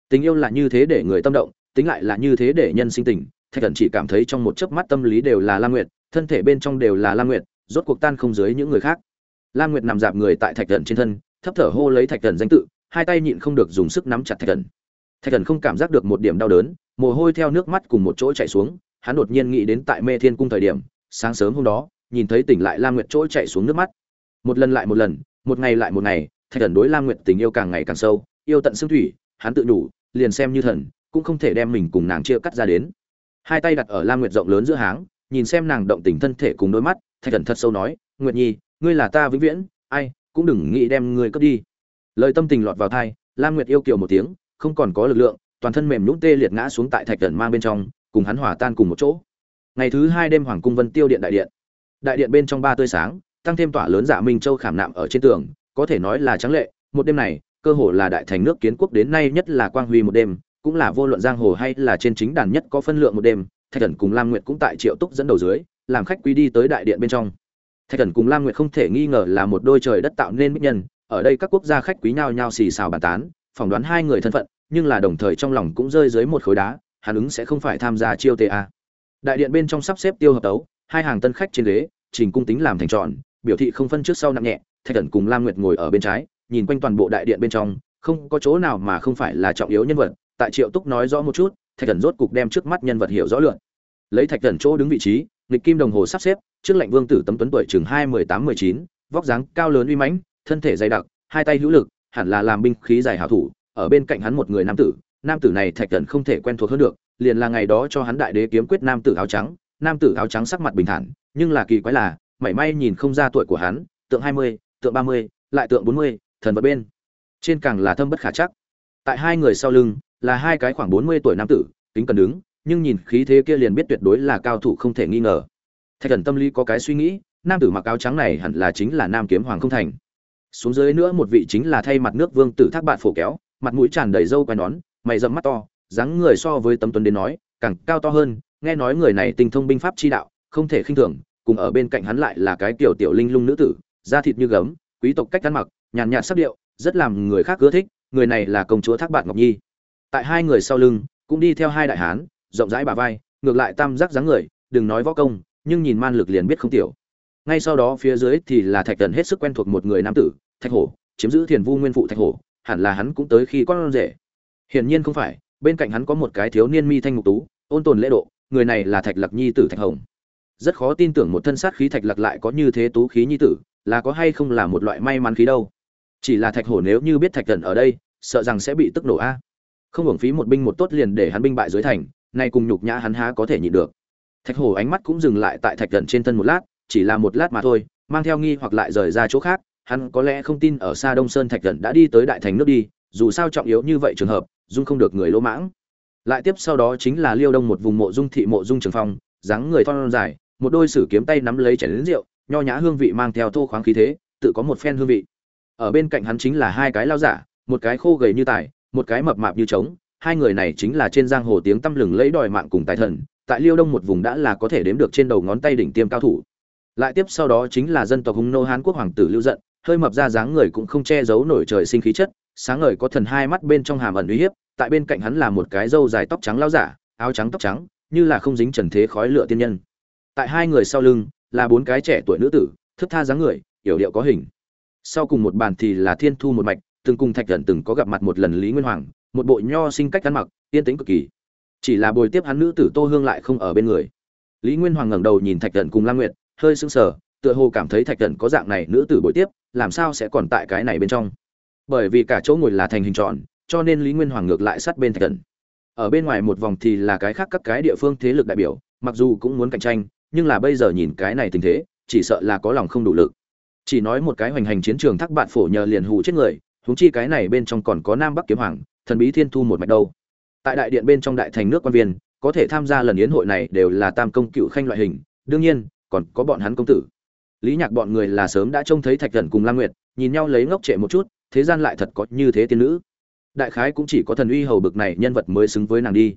Tình yêu là như thế để người tâm động, tính lại là như thế để nhân sinh tình, thạch thần chỉ cảm thấy trong một chớp mắt tâm lý đều là lam nguyệt thân thể bên trong đều là lam nguyệt, rốt cuộc tan không dưới những người khác. Lam nguyệt nằm dạp người tại thạch thần trên thân, thấp thở hô lấy thạch thần danh tự, hai tay nhịn không được dùng sức nắm chặt thạch thần. Thạch thần không cảm giác được một điểm đau đớn, mồ hôi theo nước mắt cùng một chỗ chạy xuống, hắn đột nhiên nghĩ đến tại mê thiên cung thời điểm, sáng sớm hôm đó, nhìn thấy tỉnh lại lam nguyệt chỗ chạy xuống nước mắt. Một lần lại một lần, một ngày lại một ngày, thạch thần đối lam nguyệt tình yêu càng ngày càng sâu, yêu tận xương thủy, hắn tự đủ, liền xem như thần, cũng không thể đem mình cùng nàng chia cắt ra đến. Hai tay đặt ở lam nguyệt rộng lớn giữa háng nhìn xem nàng động tình thân thể cùng đôi mắt, thạch thần thật sâu nói, nguyệt nhi, ngươi là ta vĩnh viễn, ai, cũng đừng nghĩ đem ngươi cướp đi. Lời tâm tình lọt vào thai lam nguyệt yêu kiều một tiếng, không còn có lực lượng, toàn thân mềm nhũn tê liệt ngã xuống tại thạch thần mang bên trong, cùng hắn hòa tan cùng một chỗ. Ngày thứ hai đêm hoàng cung vân tiêu điện đại điện. Đại điện bên trong ba tươi sáng, tăng thêm tỏa lớn giả minh châu khảm nạm ở trên tường, có thể nói là trắng lệ, một đêm này, cơ hồ là đại thành nước kiến quốc đến nay nhất là quang huy một đêm cũng là vô luận giang hồ hay là trên chính đàn nhất có phân lượng một đêm, thạch thần cùng lam nguyệt cũng tại triệu túc dẫn đầu dưới, làm khách quý đi tới đại điện bên trong. Thạch thần cùng lam nguyệt không thể nghi ngờ là một đôi trời đất tạo nên mỹ nhân, ở đây các quốc gia khách quý nhao nhao xì xào bàn tán, phỏng đoán hai người thân phận, nhưng là đồng thời trong lòng cũng rơi dưới một khối đá hàn ứng sẽ không phải tham gia chiêu ta đại điện bên trong sắp xếp tiêu hợp tấu, hai hàng tân khách trên ghế, trình cung tính làm thành tròn biểu thị không phân trước sau nặng nhẹ, thạch thần cùng lam nguyệt ngồi ở bên trái, nhìn quanh toàn bộ đại điện bên trong, không có chỗ nào mà không phải là trọng yếu nhân vật tại triệu túc nói rõ một chút, thạch thần rốt cục đem trước mắt nhân vật hiểu rõ lượn. Lấy thạch thần chỗ đứng vị trí, nghịch kim đồng hồ sắp xếp, trước lệnh vương tử tấm tuấn tuổi chừng hai mười tám mười chín, vóc dáng cao lớn uy mãnh, thân thể dày đặc, hai tay hữu lực, hẳn là làm binh khí dài hảo thủ, ở bên cạnh hắn một người nam tử. Nam tử này thạch thần không thể quen thuộc hơn được, liền là ngày đó cho hắn đại đế kiếm quyết nam tử áo trắng. Nam tử áo trắng sắc mặt bình thản, nhưng là kỳ quái là, mảy may nhìn không ra tuổi của hắn, tượng hai mươi, tượng ba mươi, lại tượng bốn mươi, thần vật bên. Trên càng là thâm bất khả chắc. Tại hai người sau lưng là hai cái khoảng bốn mươi tuổi nam tử, kính cần đứng, nhưng nhìn khí thế kia liền biết tuyệt đối là cao thủ không thể nghi ngờ. Thạch thần tâm lý có cái suy nghĩ, nam tử mặc áo trắng này hẳn là chính là nam kiếm hoàng không thành. Xuống dưới nữa một vị chính là thay mặt nước vương tử thác bạn phổ kéo, mặt mũi tràn đầy râu quai nón, mày rậm mắt to, dáng người so với tấm tuấn đến nói, càng cao to hơn, nghe nói người này tinh thông binh pháp chi đạo, không thể khinh thường, cùng ở bên cạnh hắn lại là cái tiểu tiểu linh lung nữ tử, da thịt như gấm, quý tộc cách ăn mặc, nhàn nhạt sắc điệu, rất làm người khác ưa thích, người này là công chúa thác bạt ngọc nhi tại hai người sau lưng, cũng đi theo hai đại hán, rộng rãi bà vai, ngược lại tam giác dáng người, đừng nói võ công, nhưng nhìn man lực liền biết không tiểu. Ngay sau đó phía dưới thì là thạch thần hết sức quen thuộc một người nam tử, thạch hổ, chiếm giữ thiền vu nguyên phụ thạch hổ, hẳn là hắn cũng tới khi con rể. Hiển nhiên không phải, bên cạnh hắn có một cái thiếu niên mi thanh ngục tú, ôn tồn lễ độ, người này là thạch lạc nhi tử thạch hồng. Rất khó tin tưởng một thân sát khí thạch lạc lại có như thế tú khí nhi tử, là có hay không là một loại may mắn khí đâu. Chỉ là thạch hổ nếu như biết thạch thần ở đây, sợ rằng sẽ bị tức nổ a không hưởng phí một binh một tốt liền để hắn binh bại dưới thành, nay cùng nhục nhã hắn há có thể nhịn được. Thạch hổ ánh mắt cũng dừng lại tại thạch gần trên thân một lát, chỉ là một lát mà thôi, mang theo nghi hoặc lại rời ra chỗ khác, hắn có lẽ không tin ở xa đông sơn thạch gần đã đi tới đại thành nước đi, dù sao trọng yếu như vậy trường hợp, dung không được người lỗ mãng. Lại tiếp sau đó chính là liêu đông một vùng mộ dung thị mộ dung trường phong, dáng người thon dài, một đôi sử kiếm tay nắm lấy chén lính rượu, nho nhã hương vị mang theo thô khoáng khí thế, tự có một phen hương vị. Ở bên cạnh hắn chính là hai cái lao giả, một cái khô gầy như tài một cái mập mạp như trống, hai người này chính là trên giang hồ tiếng tăm lừng lấy đòi mạng cùng tài thần, tại liêu đông một vùng đã là có thể đếm được trên đầu ngón tay đỉnh tiêm cao thủ. Lại tiếp sau đó chính là dân tộc hùng nô hán quốc hoàng tử lưu giận, hơi mập ra dáng người cũng không che giấu nổi trời sinh khí chất, sáng ngời có thần hai mắt bên trong hàm ẩn uy hiếp, tại bên cạnh hắn là một cái râu dài tóc trắng lão giả, áo trắng tóc trắng, như là không dính trần thế khói lửa tiên nhân. Tại hai người sau lưng là bốn cái trẻ tuổi nữ tử, thức tha dáng người, yểu điệu có hình. Sau cùng một bàn thì là thiên thu một mạch từng cùng thạch thần từng có gặp mặt một lần lý nguyên hoàng, một bộ nho sinh cách ăn mặc, yên tĩnh cực kỳ. Chỉ là bồi tiếp hắn nữ tử tô hương lại không ở bên người. Lý nguyên hoàng ngẩng đầu nhìn thạch thần cùng la nguyệt, hơi sững sờ, tựa hồ cảm thấy thạch thần có dạng này nữ tử bồi tiếp, làm sao sẽ còn tại cái này bên trong? Bởi vì cả chỗ ngồi là thành hình tròn, cho nên lý nguyên hoàng ngược lại sát bên thạch thần. Ở bên ngoài một vòng thì là cái khác các cái địa phương thế lực đại biểu, mặc dù cũng muốn cạnh tranh, nhưng là bây giờ nhìn cái này tình thế, chỉ sợ là có lòng không đủ lực. Chỉ nói một cái hoành hành chiến trường thác bạn phổ nhờ liền hù chết người huống chi cái này bên trong còn có nam bắc kiếm hoàng, thần bí thiên thu một mạch đâu. Tại đại điện bên trong đại thành nước quan viên, có thể tham gia lần yến hội này đều là tam công cựu khanh loại hình, đương nhiên, còn có bọn hắn công tử. Lý nhạc bọn người là sớm đã trông thấy thạch thần cùng lam nguyệt, nhìn nhau lấy ngốc trệ một chút, thế gian lại thật có như thế tiên nữ. Đại khái cũng chỉ có thần uy hầu bực này nhân vật mới xứng với nàng đi.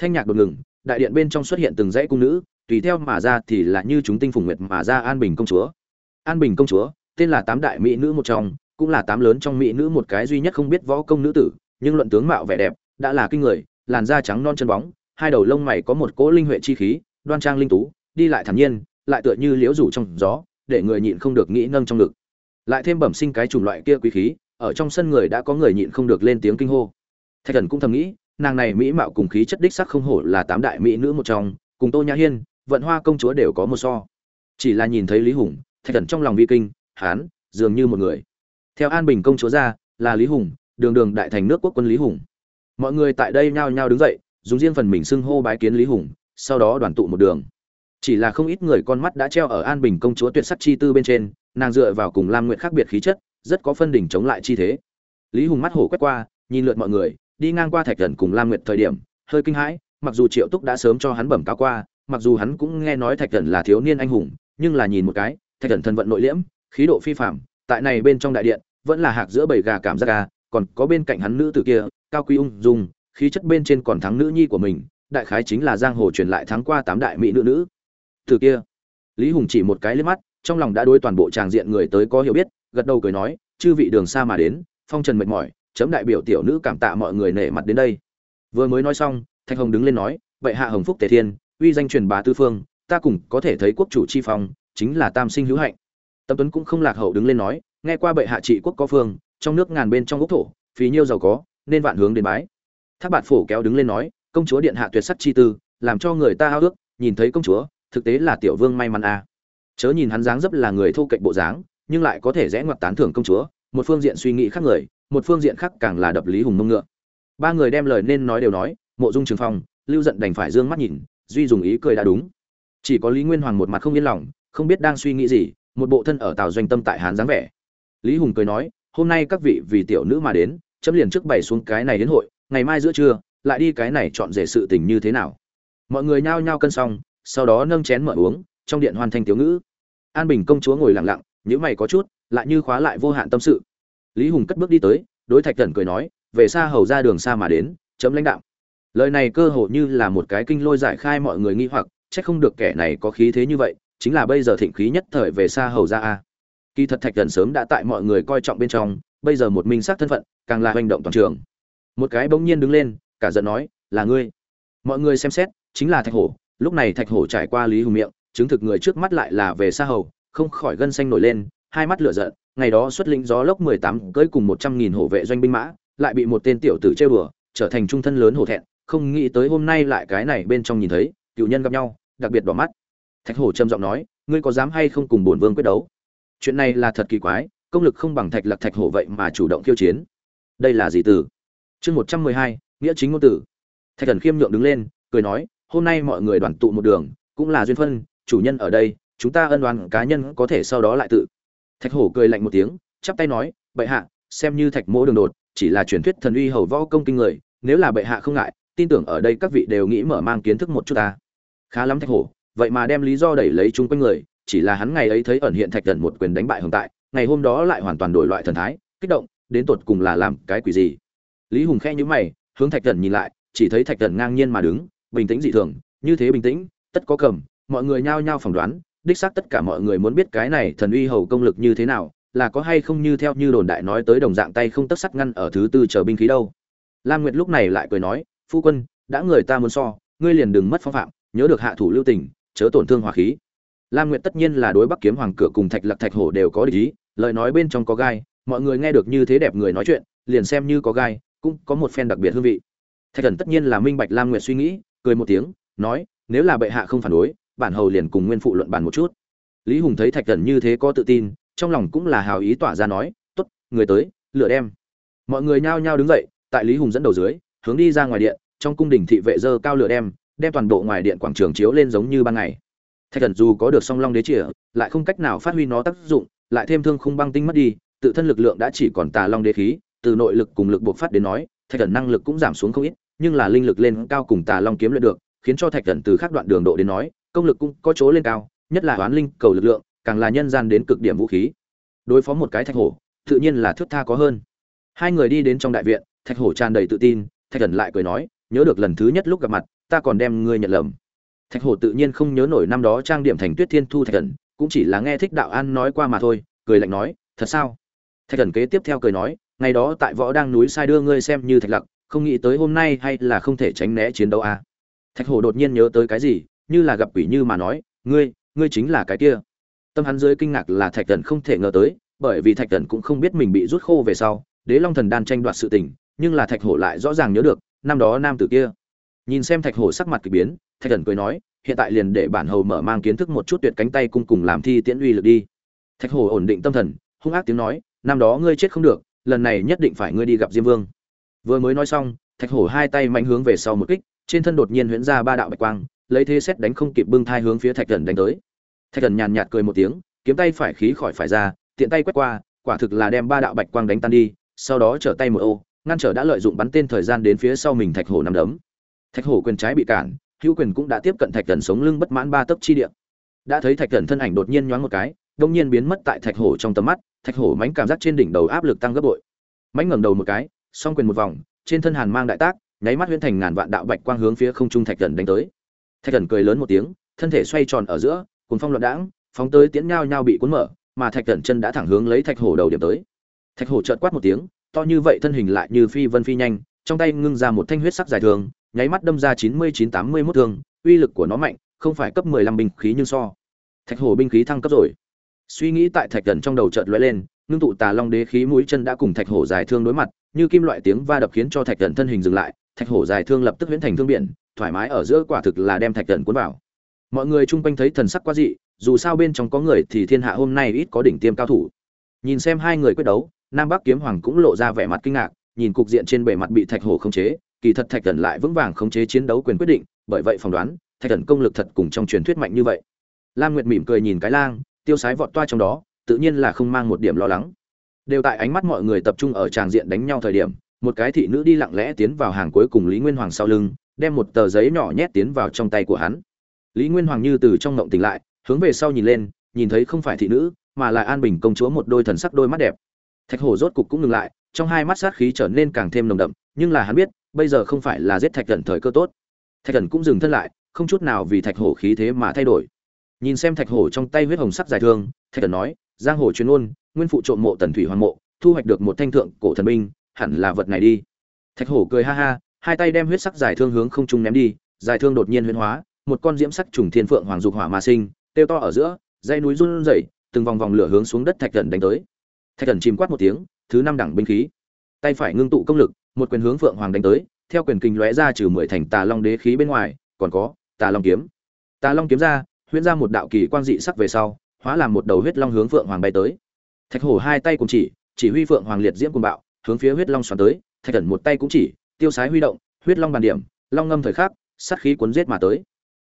Thanh nhạc đột ngừng, đại điện bên trong xuất hiện từng dãy cung nữ, tùy theo mà ra thì là như chúng tinh phùng nguyệt mà ra an bình công chúa. An bình công chúa, tên là tám đại mỹ nữ một trong cũng là tám lớn trong mỹ nữ một cái duy nhất không biết võ công nữ tử, nhưng luận tướng mạo vẻ đẹp, đã là kinh người, làn da trắng non chân bóng, hai đầu lông mày có một cỗ linh huệ chi khí, đoan trang linh tú, đi lại thản nhiên, lại tựa như liễu rủ trong gió, để người nhịn không được nghĩ nâng trong ngực. Lại thêm bẩm sinh cái chủng loại kia quý khí, ở trong sân người đã có người nhịn không được lên tiếng kinh hô. Thạch thần cũng thầm nghĩ, nàng này mỹ mạo cùng khí chất đích sắc không hổ là tám đại mỹ nữ một trong, cùng tô nhã hiên, vận hoa công chúa đều có một so. Chỉ là nhìn thấy lý hùng, thạch thần trong lòng vi kinh, hán, dường như một người theo an bình công chúa ra, là lý hùng, đường đường đại thành nước quốc quân lý hùng. Mọi người tại đây nhao nhao đứng dậy, dùng riêng phần mình xưng hô bái kiến lý hùng, sau đó đoàn tụ một đường. Chỉ là không ít người con mắt đã treo ở an bình công chúa tuyệt sắc chi tư bên trên, nàng dựa vào cùng lam nguyện khác biệt khí chất, rất có phân đỉnh chống lại chi thế. Lý hùng mắt hổ quét qua, nhìn lượt mọi người, đi ngang qua thạch thần cùng lam nguyệt thời điểm, hơi kinh hãi, mặc dù triệu túc đã sớm cho hắn bẩm cáo qua, mặc dù hắn cũng nghe nói thạch thần là thiếu niên anh hùng, nhưng là nhìn một cái, thạch thần thân vận nội liễm, khí độ phi phạm tại này bên trong đại điện vẫn là hạc giữa bầy gà cảm giác gà, còn có bên cạnh hắn nữ tử kia, cao quý ung dung, khí chất bên trên còn thắng nữ nhi của mình, đại khái chính là giang hồ truyền lại thắng qua tám đại mỹ nữ nữ. Từ kia, lý hùng chỉ một cái liếc mắt, trong lòng đã đối toàn bộ tràng diện người tới có hiểu biết, gật đầu cười nói, chư vị đường xa mà đến, phong trần mệt mỏi, chấm đại biểu tiểu nữ cảm tạ mọi người nể mặt đến đây. Vừa mới nói xong thanh hồng đứng lên nói vậy hạ hồng phúc tề thiên, uy danh truyền bá tư phương, ta cùng có thể thấy quốc chủ chi phong, chính là tam sinh hữu hạnh. Tâm tuấn cũng không lạc hậu đứng lên nói nghe qua bệ hạ trị quốc có phương, trong nước ngàn bên trong quốc thổ, phí nhiêu giàu có, nên vạn hướng đến bái. Thác bạt phổ kéo đứng lên nói, công chúa điện hạ tuyệt sắc chi tư, làm cho người ta ao ước, nhìn thấy công chúa, thực tế là tiểu vương may mắn a à. chớ nhìn hắn dáng dấp là người thô cạnh bộ dáng, nhưng lại có thể rẽ ngoặt tán thưởng công chúa, một phương diện suy nghĩ khác người, một phương diện khác càng là đập lý hùng mông ngựa. Ba người đem lời nên nói đều nói, mộ dung trường phong, lưu giận đành phải dương mắt nhìn, duy dùng ý cười đã đúng. Chỉ có lý nguyên hoàng một mặt không yên lòng, không biết đang suy nghĩ gì, một bộ thân ở tàu doanh tâm tại hán dáng vẻ lý hùng cười nói, hôm nay các vị vì tiểu nữ mà đến, chấm liền trước bày xuống cái này đến hội, ngày mai giữa trưa, lại đi cái này chọn rể sự tình như thế nào? Mọi người nhao nhao cân xong, sau đó nâng chén mở uống, trong điện hoàn thành tiểu ngữ. An bình công chúa ngồi lặng lặng, nhíu mày có chút, lại như khóa lại vô hạn tâm sự. Lý hùng cất bước đi tới, đối thạch thần cười nói, về xa hầu ra đường xa mà đến, chấm lãnh đạo. Lời này cơ hồ như là một cái kinh lôi giải khai mọi người nghi hoặc, chắc không được kẻ này có khí thế như vậy, chính là bây giờ thịnh khí nhất thời về xa hầu ra a kỳ thật thạch thần sớm đã tại mọi người coi trọng bên trong, bây giờ một minh xác thân phận, càng là hành động toàn trường. Một cái bỗng nhiên đứng lên, cả giận nói, là ngươi. Mọi người xem xét, chính là thạch hổ. Lúc này thạch hổ trải qua lý hùng miệng, chứng thực người trước mắt lại là về xa hầu, không khỏi gân xanh nổi lên, hai mắt lửa giận, ngày đó xuất lĩnh gió lốc mười tám cưỡi cùng một trăm nghìn hộ vệ doanh binh mã, lại bị một tên tiểu tử trêu đùa, trở thành trung thân lớn hổ thẹn, không nghĩ tới hôm nay lại cái này bên trong nhìn thấy, cựu nhân gặp nhau, đặc biệt đỏ mắt. Thạch hổ trầm giọng nói, ngươi có dám hay không cùng bổn vương quyết đấu? Chuyện này là thật kỳ quái, công lực không bằng thạch lạc thạch hổ vậy mà chủ động khiêu chiến. Đây là gì từ? Chương một trăm mười hai, nghĩa chính ngôn tử. Thạch thần khiêm nhượng đứng lên, cười nói, hôm nay mọi người đoàn tụ một đường, cũng là duyên phân, chủ nhân ở đây, chúng ta ân đoàn cá nhân có thể sau đó lại tự. Thạch hổ cười lạnh một tiếng, chắp tay nói, bệ hạ, xem như thạch mỗ đường đột, chỉ là truyền thuyết thần uy hầu võ công kinh người, nếu là bệ hạ không ngại, tin tưởng ở đây các vị đều nghĩ mở mang kiến thức một chút ta. Khá lắm thạch hổ, vậy mà đem lý do đẩy lấy chúng quanh người chỉ là hắn ngày ấy thấy ẩn hiện thạch thần một quyền đánh bại hồng tại, ngày hôm đó lại hoàn toàn đổi loại thần thái, kích động, đến tột cùng là làm cái quỷ gì? Lý hùng khe nhữ mày, hướng thạch thần nhìn lại, chỉ thấy thạch thần ngang nhiên mà đứng, bình tĩnh dị thường, như thế bình tĩnh, tất có cầm, mọi người nhao nhao phỏng đoán, đích xác tất cả mọi người muốn biết cái này thần uy hầu công lực như thế nào, là có hay không như theo như đồn đại nói tới đồng dạng tay không tất sắt ngăn ở thứ tư chờ binh khí đâu. Lam nguyệt lúc này lại cười nói, phu quân, đã người ta muốn so, ngươi liền đừng mất phong phạm, nhớ được hạ thủ lưu tình, chớ tổn thương hòa khí lam nguyệt tất nhiên là đối bắc kiếm hoàng cửa cùng thạch lạc thạch hổ đều có ý, lời nói bên trong có gai, mọi người nghe được như thế đẹp người nói chuyện, liền xem như có gai, cũng có một phen đặc biệt hương vị. Thạch thần tất nhiên là minh bạch lam nguyệt suy nghĩ, cười một tiếng, nói, nếu là bệ hạ không phản đối, bản hầu liền cùng nguyên phụ luận bàn một chút. Lý hùng thấy thạch thần như thế có tự tin, trong lòng cũng là hào ý tỏa ra nói, tốt, người tới, lựa đem. Mọi người nhao nhao đứng dậy, tại lý hùng dẫn đầu dưới, hướng đi ra ngoài điện, trong cung đình thị vệ dơ cao lửa đem đem toàn bộ ngoài điện quảng trường chiếu lên giống như ban ngày thạch thần dù có được song long đế chìa, lại không cách nào phát huy nó tác dụng, lại thêm thương khung băng tinh mất đi, tự thân lực lượng đã chỉ còn tà long đế khí, từ nội lực cùng lực bộc phát đến nói, thạch thần năng lực cũng giảm xuống không ít, nhưng là linh lực lên cao cùng tà long kiếm luyện được, khiến cho thạch thần từ khác đoạn đường độ đến nói, công lực cũng có chỗ lên cao, nhất là oán linh cầu lực lượng, càng là nhân gian đến cực điểm vũ khí. Đối phó một cái thạch hổ, tự nhiên là thước tha có hơn. Hai người đi đến trong đại viện, thạch hổ tràn đầy tự tin, thạch thần lại cười nói, nhớ được lần thứ nhất lúc gặp mặt, ta còn đem ngươi nhận lầm thạch hổ tự nhiên không nhớ nổi năm đó trang điểm thành tuyết thiên thu thạch thần, cũng chỉ là nghe thích đạo an nói qua mà thôi, cười lạnh nói, thật sao? Thạch thần kế tiếp theo cười nói, ngày đó tại võ đang núi sai đưa ngươi xem như thạch lặc, không nghĩ tới hôm nay hay là không thể tránh né chiến đấu à. thạch hổ đột nhiên nhớ tới cái gì, như là gặp quỷ như mà nói, ngươi ngươi chính là cái kia. Tâm hắn dưới kinh ngạc là thạch thần không thể ngờ tới, bởi vì thạch thần cũng không biết mình bị rút khô về sau, đế long thần đan tranh đoạt sự tình, nhưng là thạch hổ lại rõ ràng nhớ được, năm đó nam tử kia. Nhìn xem thạch hổ sắc mặt kỳ biến thạch thần cười nói, hiện tại liền để bản hầu mở mang kiến thức một chút tuyệt cánh tay cung cùng làm thi tiễn uy lực đi. Thạch hổ ổn định tâm thần, hung ác tiếng nói, năm đó ngươi chết không được, lần này nhất định phải ngươi đi gặp diêm vương. Vừa mới nói xong, thạch hổ hai tay mạnh hướng về sau một kích, trên thân đột nhiên huyễn ra ba đạo bạch quang, lấy thế xét đánh không kịp bưng thai hướng phía thạch thần đánh tới. Thạch thần nhàn nhạt cười một tiếng, kiếm tay phải khí khỏi phải ra, tiện tay quét qua, quả thực là đem ba đạo bạch quang đánh tan đi, sau đó trở tay một ô, ngăn trở đã lợi dụng bắn tên thời gian đến phía sau mình thạch hổ nằm đấm. Thạch hổ quyền trái bị cản hữu quyền cũng đã tiếp cận thạch thần sống lưng bất mãn ba tấc chi địa. Đã thấy thạch thần thân ảnh đột nhiên nhoáng một cái, đông nhiên biến mất tại thạch hổ trong tầm mắt, thạch hổ mánh cảm giác trên đỉnh đầu áp lực tăng gấp bội. Mánh ngẩng đầu một cái, song quyền một vòng, trên thân hàn mang đại tác, nháy mắt huyễn thành ngàn vạn đạo bạch quang hướng phía không trung thạch thần đánh tới. Thạch thần cười lớn một tiếng, thân thể xoay tròn ở giữa cuốn phong loạn đãng, phóng tới tiễn nhao nhao bị cuốn mở, mà thạch thần chân đã thẳng hướng lấy thạch hổ đầu điểm tới. Thạch hổ chợt quát một tiếng, to như vậy thân hình lại như phi vân phi nhanh, trong tay ngưng ra một thanh huyết sắc dài thường nháy mắt đâm ra chín mươi chín tám mươi mốt thương, uy lực của nó mạnh, không phải cấp mười lăm binh khí nhưng so. Thạch hổ binh khí thăng cấp rồi. Suy nghĩ tại thạch thần trong đầu chợt lóe lên, ngưng tụ tà long đế khí mũi chân đã cùng thạch hổ dài thương đối mặt, như kim loại tiếng va đập khiến cho thạch thần thân hình dừng lại, thạch hổ dài thương lập tức huyễn thành thương biển, thoải mái ở giữa quả thực là đem thạch thần cuốn vào. Mọi người chung quanh thấy thần sắc quá dị, dù sao bên trong có người thì thiên hạ hôm nay ít có đỉnh tiêm cao thủ. Nhìn xem hai người quyết đấu, nam bắc kiếm hoàng cũng lộ ra vẻ mặt kinh ngạc, nhìn cục diện trên bề mặt bị thạch hổ khống chế kỳ thật thạch thần lại vững vàng khống chế chiến đấu quyền quyết định, bởi vậy phỏng đoán, thạch thần công lực thật cùng trong truyền thuyết mạnh như vậy. Lam nguyệt mỉm cười nhìn cái lang, tiêu sái vọt toa trong đó, tự nhiên là không mang một điểm lo lắng. Đều tại ánh mắt mọi người tập trung ở tràng diện đánh nhau thời điểm, một cái thị nữ đi lặng lẽ tiến vào hàng cuối cùng lý nguyên hoàng sau lưng, đem một tờ giấy nhỏ nhét tiến vào trong tay của hắn. Lý nguyên hoàng như từ trong ngộng tỉnh lại, hướng về sau nhìn lên, nhìn thấy không phải thị nữ, mà là an bình công chúa một đôi thần sắc đôi mắt đẹp. Thạch hổ rốt cục cũng ngừng lại, trong hai mắt sát khí trở nên càng thêm nồng đậm, nhưng là hắn biết bây giờ không phải là giết thạch thần thời cơ tốt. Thạch thần cũng dừng thân lại, không chút nào vì thạch hổ khí thế mà thay đổi. Nhìn xem thạch hổ trong tay huyết hồng sắc dài thương, thạch thần nói, giang hồ chuyên ôn nguyên phụ trộm mộ tần thủy hoàng mộ, thu hoạch được một thanh thượng cổ thần binh, hẳn là vật này đi. Thạch hổ cười ha ha, hai tay đem huyết sắc dài thương hướng không trung ném đi dài thương đột nhiên huyễn hóa, một con diễm sắc trùng thiên phượng hoàng dục hỏa mà sinh tiêu to ở giữa dây núi run rẩy, từng vòng vòng lửa hướng xuống đất thạch thần đánh tới. Thạch thần chìm quát một tiếng, thứ năm đẳng binh khí. Tay phải ngưng tụ công lực một quyền hướng phượng hoàng đánh tới, theo quyền kinh lóe ra trừ mười thành tà long đế khí bên ngoài, còn có tà long kiếm. Tà long kiếm ra, huyễn ra một đạo kỳ quang dị sắc về sau, hóa làm một đầu huyết long hướng phượng hoàng bay tới. Thạch hổ hai tay cùng chỉ chỉ huy phượng hoàng liệt diễm cùng bạo, hướng phía huyết long xoắn tới, thạch thần một tay cũng chỉ, tiêu sái huy động, huyết long bàn điểm, long ngâm thời khắc, sát khí cuốn giết mà tới.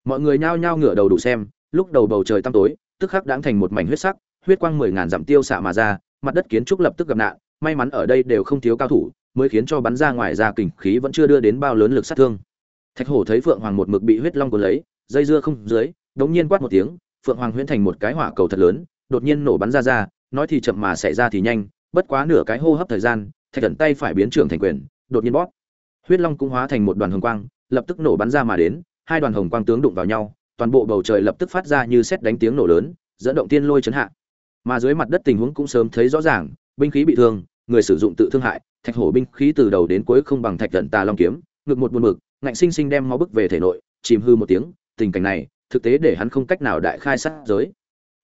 Mọi người nhao nhao ngửa đầu đủ xem, lúc đầu bầu trời tăm tối, tức khắc đãng thành một mảnh huyết sắc, huyết quang mười ngàn dặm tiêu xạ mà ra, mặt đất kiến trúc lập tức gặp nạn, may mắn ở đây đều không thiếu cao thủ mới khiến cho bắn ra ngoài ra kình khí vẫn chưa đưa đến bao lớn lực sát thương. Thạch hổ thấy phượng hoàng một mực bị huyết long cuốn lấy, dây dưa không dưới, đống nhiên quát một tiếng, phượng hoàng huyễn thành một cái hỏa cầu thật lớn, đột nhiên nổ bắn ra ra, nói thì chậm mà xảy ra thì nhanh, bất quá nửa cái hô hấp thời gian, thạch Cẩn tay phải biến trưởng thành quyền, đột nhiên bóp. Huyết long cũng hóa thành một đoàn hồng quang, lập tức nổ bắn ra mà đến, hai đoàn hồng quang tướng đụng vào nhau, toàn bộ bầu trời lập tức phát ra như xét đánh tiếng nổ lớn, dẫn động tiên lôi chấn hạ. Mà dưới mặt đất tình huống cũng sớm thấy rõ ràng, binh khí bị thương, người sử dụng tự thương hại thạch hổ binh khí từ đầu đến cuối không bằng thạch Tận tà long kiếm, ngực một buồn mực, ngạnh sinh sinh đem máu bức về thể nội, chìm hư một tiếng, tình cảnh này, thực tế để hắn không cách nào đại khai sát giới.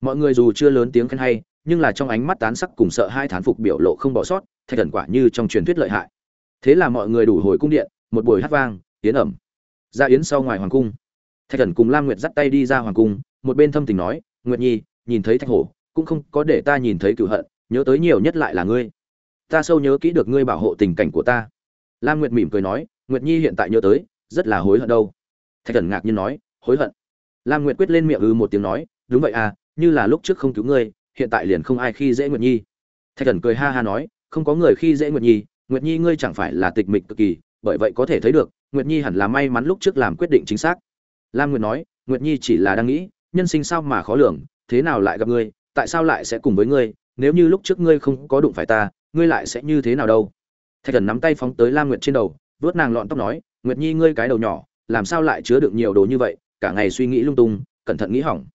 Mọi người dù chưa lớn tiếng khen hay, nhưng là trong ánh mắt tán sắc cùng sợ hai thán phục biểu lộ không bỏ sót, thạch thần quả như trong truyền thuyết lợi hại. Thế là mọi người đủ hồi cung điện, một buổi hát vang, yến ẩm. Ra yến sau ngoài hoàng cung, thạch thần cùng lam nguyệt dắt tay đi ra hoàng cung, một bên thâm tình nói, nguyệt nhi, nhìn thấy thạch hổ, cũng không có để ta nhìn thấy cựu hận, nhớ tới nhiều nhất lại là ngươi ta sâu nhớ kỹ được ngươi bảo hộ tình cảnh của ta. Lam nguyệt mỉm cười nói, nguyệt nhi hiện tại nhớ tới, rất là hối hận đâu. Thạch thần ngạc nhiên nói, hối hận. Lam nguyệt quyết lên miệng ư một tiếng nói, đúng vậy à như là lúc trước không cứu ngươi, hiện tại liền không ai khi dễ nguyệt nhi. Thạch thần cười ha ha nói, không có người khi dễ nguyệt nhi nguyệt nhi ngươi chẳng phải là tịch mịch cực kỳ, bởi vậy có thể thấy được, nguyệt nhi hẳn là may mắn lúc trước làm quyết định chính xác. Lam nguyệt nói, nguyệt nhi chỉ là đang nghĩ, nhân sinh sao mà khó lường, thế nào lại gặp ngươi, tại sao lại sẽ cùng với ngươi, nếu như lúc trước ngươi không có đụng phải ta ngươi lại sẽ như thế nào đâu? Thạch thần nắm tay phóng tới lam nguyệt trên đầu vớt nàng lọn tóc nói, nguyệt nhi ngươi cái đầu nhỏ, làm sao lại chứa được nhiều đồ như vậy, cả ngày suy nghĩ lung tung, cẩn thận nghĩ hỏng.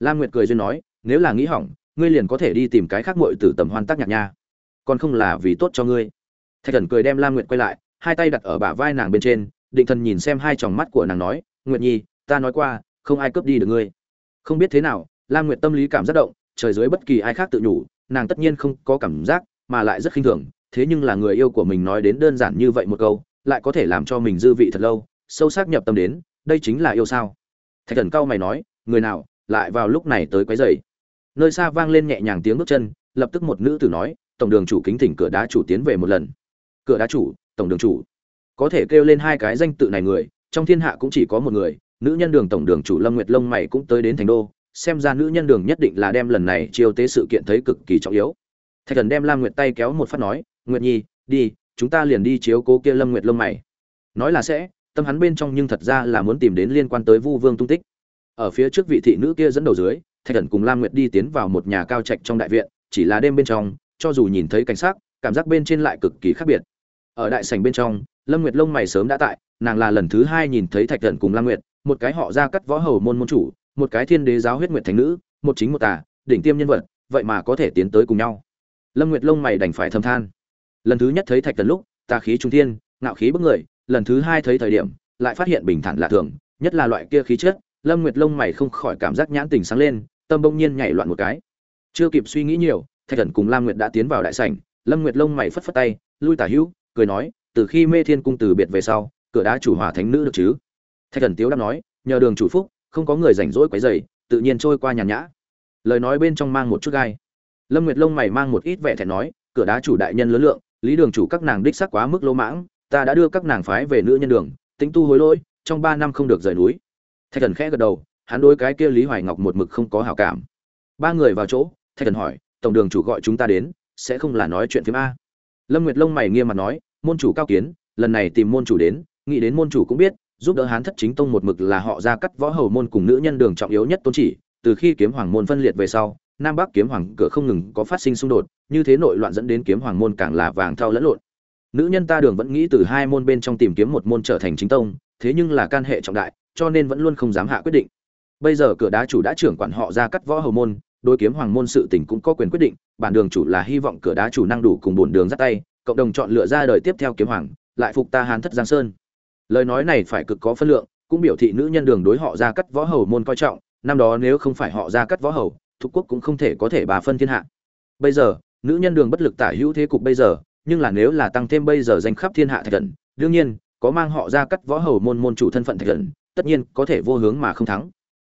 Lam nguyệt cười duyên nói, nếu là nghĩ hỏng, ngươi liền có thể đi tìm cái khác muội tử tầm hoan tác nhạc nha. Còn không là vì tốt cho ngươi. Thạch thần cười đem lam nguyệt quay lại, hai tay đặt ở bả vai nàng bên trên, định thần nhìn xem hai tròng mắt của nàng nói, nguyệt nhi, ta nói qua, không ai cướp đi được ngươi. Không biết thế nào, lam nguyệt tâm lý cảm giác động, trời dưới bất kỳ ai khác tự nhủ, nàng tất nhiên không có cảm giác mà lại rất khinh thường, thế nhưng là người yêu của mình nói đến đơn giản như vậy một câu, lại có thể làm cho mình dư vị thật lâu, sâu sắc nhập tâm đến, đây chính là yêu sao? Thạch thần cao mày nói, người nào, lại vào lúc này tới quấy rầy. Nơi xa vang lên nhẹ nhàng tiếng bước chân, lập tức một nữ tử nói, tổng đường chủ kính thỉnh cửa đá chủ tiến về một lần. Cửa đá chủ, tổng đường chủ. Có thể kêu lên hai cái danh tự này người, trong thiên hạ cũng chỉ có một người, nữ nhân đường tổng đường chủ lâm nguyệt lông mày cũng tới đến thành đô, xem ra nữ nhân đường nhất định là đem lần này chiêu tế sự kiện thấy cực kỳ trọng yếu thạch thần đem lam nguyệt tay kéo một phát nói, nguyệt nhi, đi, chúng ta liền đi chiếu cố kia lâm nguyệt lông mày. Nói là sẽ, tâm hắn bên trong nhưng thật ra là muốn tìm đến liên quan tới vu vương tung tích. Ở phía trước vị thị nữ kia dẫn đầu dưới, thạch thần cùng lam nguyệt đi tiến vào một nhà cao trạch trong đại viện, chỉ là đêm bên trong, cho dù nhìn thấy cảnh sát cảm giác bên trên lại cực kỳ khác biệt. Ở đại sảnh bên trong, lâm nguyệt lông mày sớm đã tại, nàng là lần thứ hai nhìn thấy thạch thần cùng lam nguyệt, một cái họ ra cắt võ hầu môn môn chủ, một cái thiên đế giáo huyết nguyệt thành nữ, một chính một tà, đỉnh tiêm nhân vật, vậy mà có thể tiến tới cùng nhau lâm nguyệt lông mày đành phải thầm than. Lần thứ nhất thấy thạch Tần lúc tà khí trung thiên, ngạo khí bức người, lần thứ hai thấy thời điểm, lại phát hiện bình thản lạ thường, nhất là loại kia khí chất, lâm nguyệt lông mày không khỏi cảm giác nhãn tình sáng lên, tâm bỗng nhiên nhảy loạn một cái. Chưa kịp suy nghĩ nhiều, thạch thần cùng lam nguyệt đã tiến vào đại sảnh, lâm nguyệt lông mày phất phất tay, lui tả hữu, cười nói, từ khi mê thiên cung từ biệt về sau, cửa đá chủ hòa thánh nữ được chứ? Thạch thần tiếu đáp nói, nhờ đường chủ phúc, không có người rảnh rỗi quấy rầy, tự nhiên trôi qua nhàn nhã. Lời nói bên trong mang một chút gai lâm nguyệt lông mày mang một ít vẻ thẹn nói, cửa đá chủ đại nhân lớn lượng, lý đường chủ các nàng đích xác quá mức lỗ mãng, ta đã đưa các nàng phái về nữ nhân đường tính tu hối lỗi, trong ba năm không được rời núi. Thạch thần khẽ gật đầu, hắn đối cái kia lý hoài ngọc một mực không có hảo cảm. Ba người vào chỗ, thạch thần hỏi, tổng đường chủ gọi chúng ta đến, sẽ không là nói chuyện phim a? Lâm nguyệt lông mày nghiêm mặt nói, môn chủ cao kiến, lần này tìm môn chủ đến, nghĩ đến môn chủ cũng biết, giúp đỡ hán thất chính tông một mực là họ ra cắt võ hầu môn cùng nữ nhân đường trọng yếu nhất tôn chỉ, từ khi kiếm hoàng môn phân liệt về sau nam bắc kiếm hoàng cửa không ngừng có phát sinh xung đột, như thế nội loạn dẫn đến kiếm hoàng môn càng là vàng thao lẫn lộn. Nữ nhân ta đường vẫn nghĩ từ hai môn bên trong tìm kiếm một môn trở thành chính tông, thế nhưng là can hệ trọng đại, cho nên vẫn luôn không dám hạ quyết định. Bây giờ cửa đá chủ đã trưởng quản họ ra cắt võ hầu môn đôi kiếm hoàng môn sự tình cũng có quyền quyết định, bản đường chủ là hy vọng cửa đá chủ năng đủ cùng bổn đường dắt tay, cộng đồng chọn lựa ra đời tiếp theo kiếm hoàng, lại phục ta hán thất giang sơn. Lời nói này phải cực có phân lượng, cũng biểu thị nữ nhân đường đối họ ra cắt võ hầu môn coi trọng, năm đó nếu không phải họ ra cắt võ hầu thuộc quốc cũng không thể có thể bà phân thiên hạ. Bây giờ, nữ nhân đường bất lực tả hữu thế cục bây giờ, nhưng là nếu là tăng thêm bây giờ danh khắp thiên hạ thạch thần, đương nhiên, có mang họ ra cắt võ hầu môn môn chủ thân phận thạch thần, tất nhiên có thể vô hướng mà không thắng.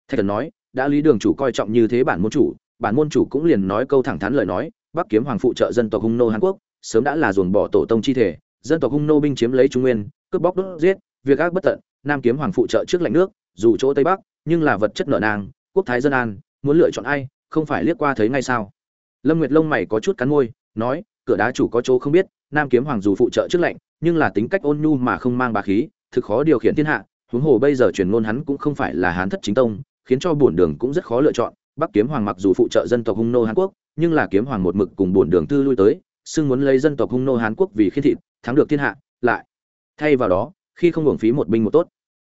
Thạch thần nói, đã lý đường chủ coi trọng như thế bản môn chủ, bản môn chủ cũng liền nói câu thẳng thắn lời nói, bắc kiếm hoàng phụ trợ dân tộc hung nô hàn quốc, sớm đã là dồn bỏ tổ tông chi thể, dân tộc hung nô binh chiếm lấy trung nguyên, cướp bóc đốt giết, việc ác bất tận, nam kiếm hoàng phụ trợ trước lạnh nước, dù chỗ tây bắc, nhưng là vật chất nợ nang quốc thái dân an muốn lựa chọn ai không phải liếc qua thấy ngay sao? Lâm nguyệt lông mày có chút cắn môi nói cửa đá chủ có chỗ không biết nam kiếm hoàng dù phụ trợ trước lệnh, nhưng là tính cách ôn nhu mà không mang bá khí thực khó điều khiển thiên hạ huống hồ bây giờ truyền ngôn hắn cũng không phải là hán thất chính tông khiến cho bổn đường cũng rất khó lựa chọn. Bắc kiếm hoàng mặc dù phụ trợ dân tộc hung nô hán quốc nhưng là kiếm hoàng một mực cùng bổn đường tư lui tới xưng muốn lấy dân tộc hung nô hán quốc vì khiên thịt thắng được thiên hạ lại thay vào đó khi không hưởng phí một binh một tốt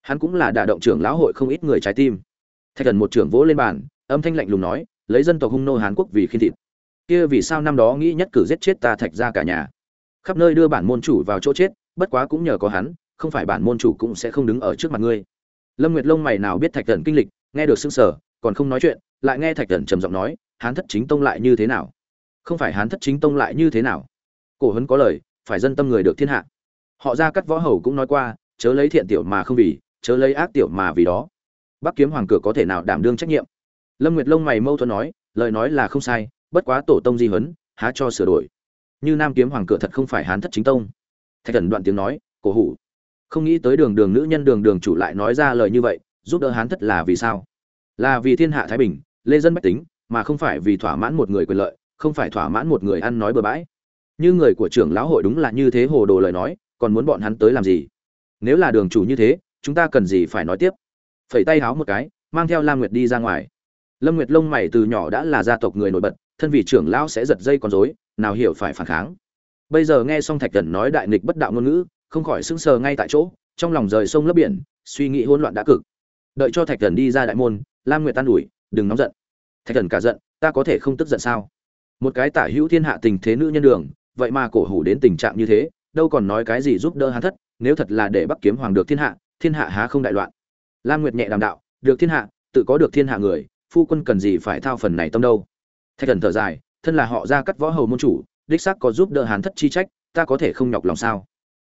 hắn cũng là đả động trưởng lão hội không ít người trái tim. Thạch thần một trưởng vỗ lên bàn âm thanh lạnh lùng nói, lấy dân tộc hung nô hán quốc vì khiên thịt. Kia vì sao năm đó nghĩ nhất cử giết chết ta thạch ra cả nhà? Khắp nơi đưa bản môn chủ vào chỗ chết, bất quá cũng nhờ có hắn, không phải bản môn chủ cũng sẽ không đứng ở trước mặt ngươi. Lâm nguyệt lông mày nào biết thạch thần kinh lịch, nghe được sưng sở còn không nói chuyện, lại nghe thạch thần trầm giọng nói, hán thất chính tông lại như thế nào? Không phải hán thất chính tông lại như thế nào? Cổ hấn có lời, phải dân tâm người được thiên hạ. Họ ra cắt võ hầu cũng nói qua, chớ lấy thiện tiểu mà không vì, chớ lấy ác tiểu mà vì đó. Bắc kiếm hoàng cửa có thể nào đảm đương trách nhiệm? Lâm nguyệt lông mày mâu thuẫn nói, lời nói là không sai, bất quá tổ tông di huấn, há cho sửa đổi. Như nam kiếm hoàng cửa thật không phải hán thất chính tông. Thạch thần đoạn tiếng nói, cổ hủ. Không nghĩ tới đường đường nữ nhân đường đường chủ lại nói ra lời như vậy, giúp đỡ hán thất là vì sao? Là vì thiên hạ thái bình, lê dân bách tính, mà không phải vì thỏa mãn một người quyền lợi, không phải thỏa mãn một người ăn nói bừa bãi. Như người của trưởng lão hội đúng là như thế hồ đồ lời nói, còn muốn bọn hắn tới làm gì? Nếu là đường chủ như thế, chúng ta cần gì phải nói tiếp? Phẩy tay háo một cái, mang theo lam nguyệt đi ra ngoài lâm nguyệt lông mày từ nhỏ đã là gia tộc người nổi bật, thân vị trưởng lão sẽ giật dây con rối, nào hiểu phải phản kháng. Bây giờ nghe xong thạch thần nói đại nghịch bất đạo ngôn ngữ, không khỏi sững sờ ngay tại chỗ, trong lòng rời sông lấp biển, suy nghĩ hỗn loạn đã cực. Đợi cho thạch thần đi ra đại môn, lam nguyệt tan ủi, đừng nóng giận. Thạch thần cả giận, ta có thể không tức giận sao? Một cái tả hữu thiên hạ tình thế nữ nhân đường, vậy mà cổ hủ đến tình trạng như thế, đâu còn nói cái gì giúp đỡ hắn thất, nếu thật là để bắc kiếm hoàng được thiên hạ thiên hạ há không đại loạn. Lam nguyệt nhẹ đàm đạo, được thiên hạ, tự có được thiên hạ người phu quân cần gì phải thao phần này tâm đâu? Thạch thần thở dài, thân là họ ra cắt võ hầu môn chủ, đích xác có giúp đỡ hán thất chi trách, ta có thể không nhọc lòng sao?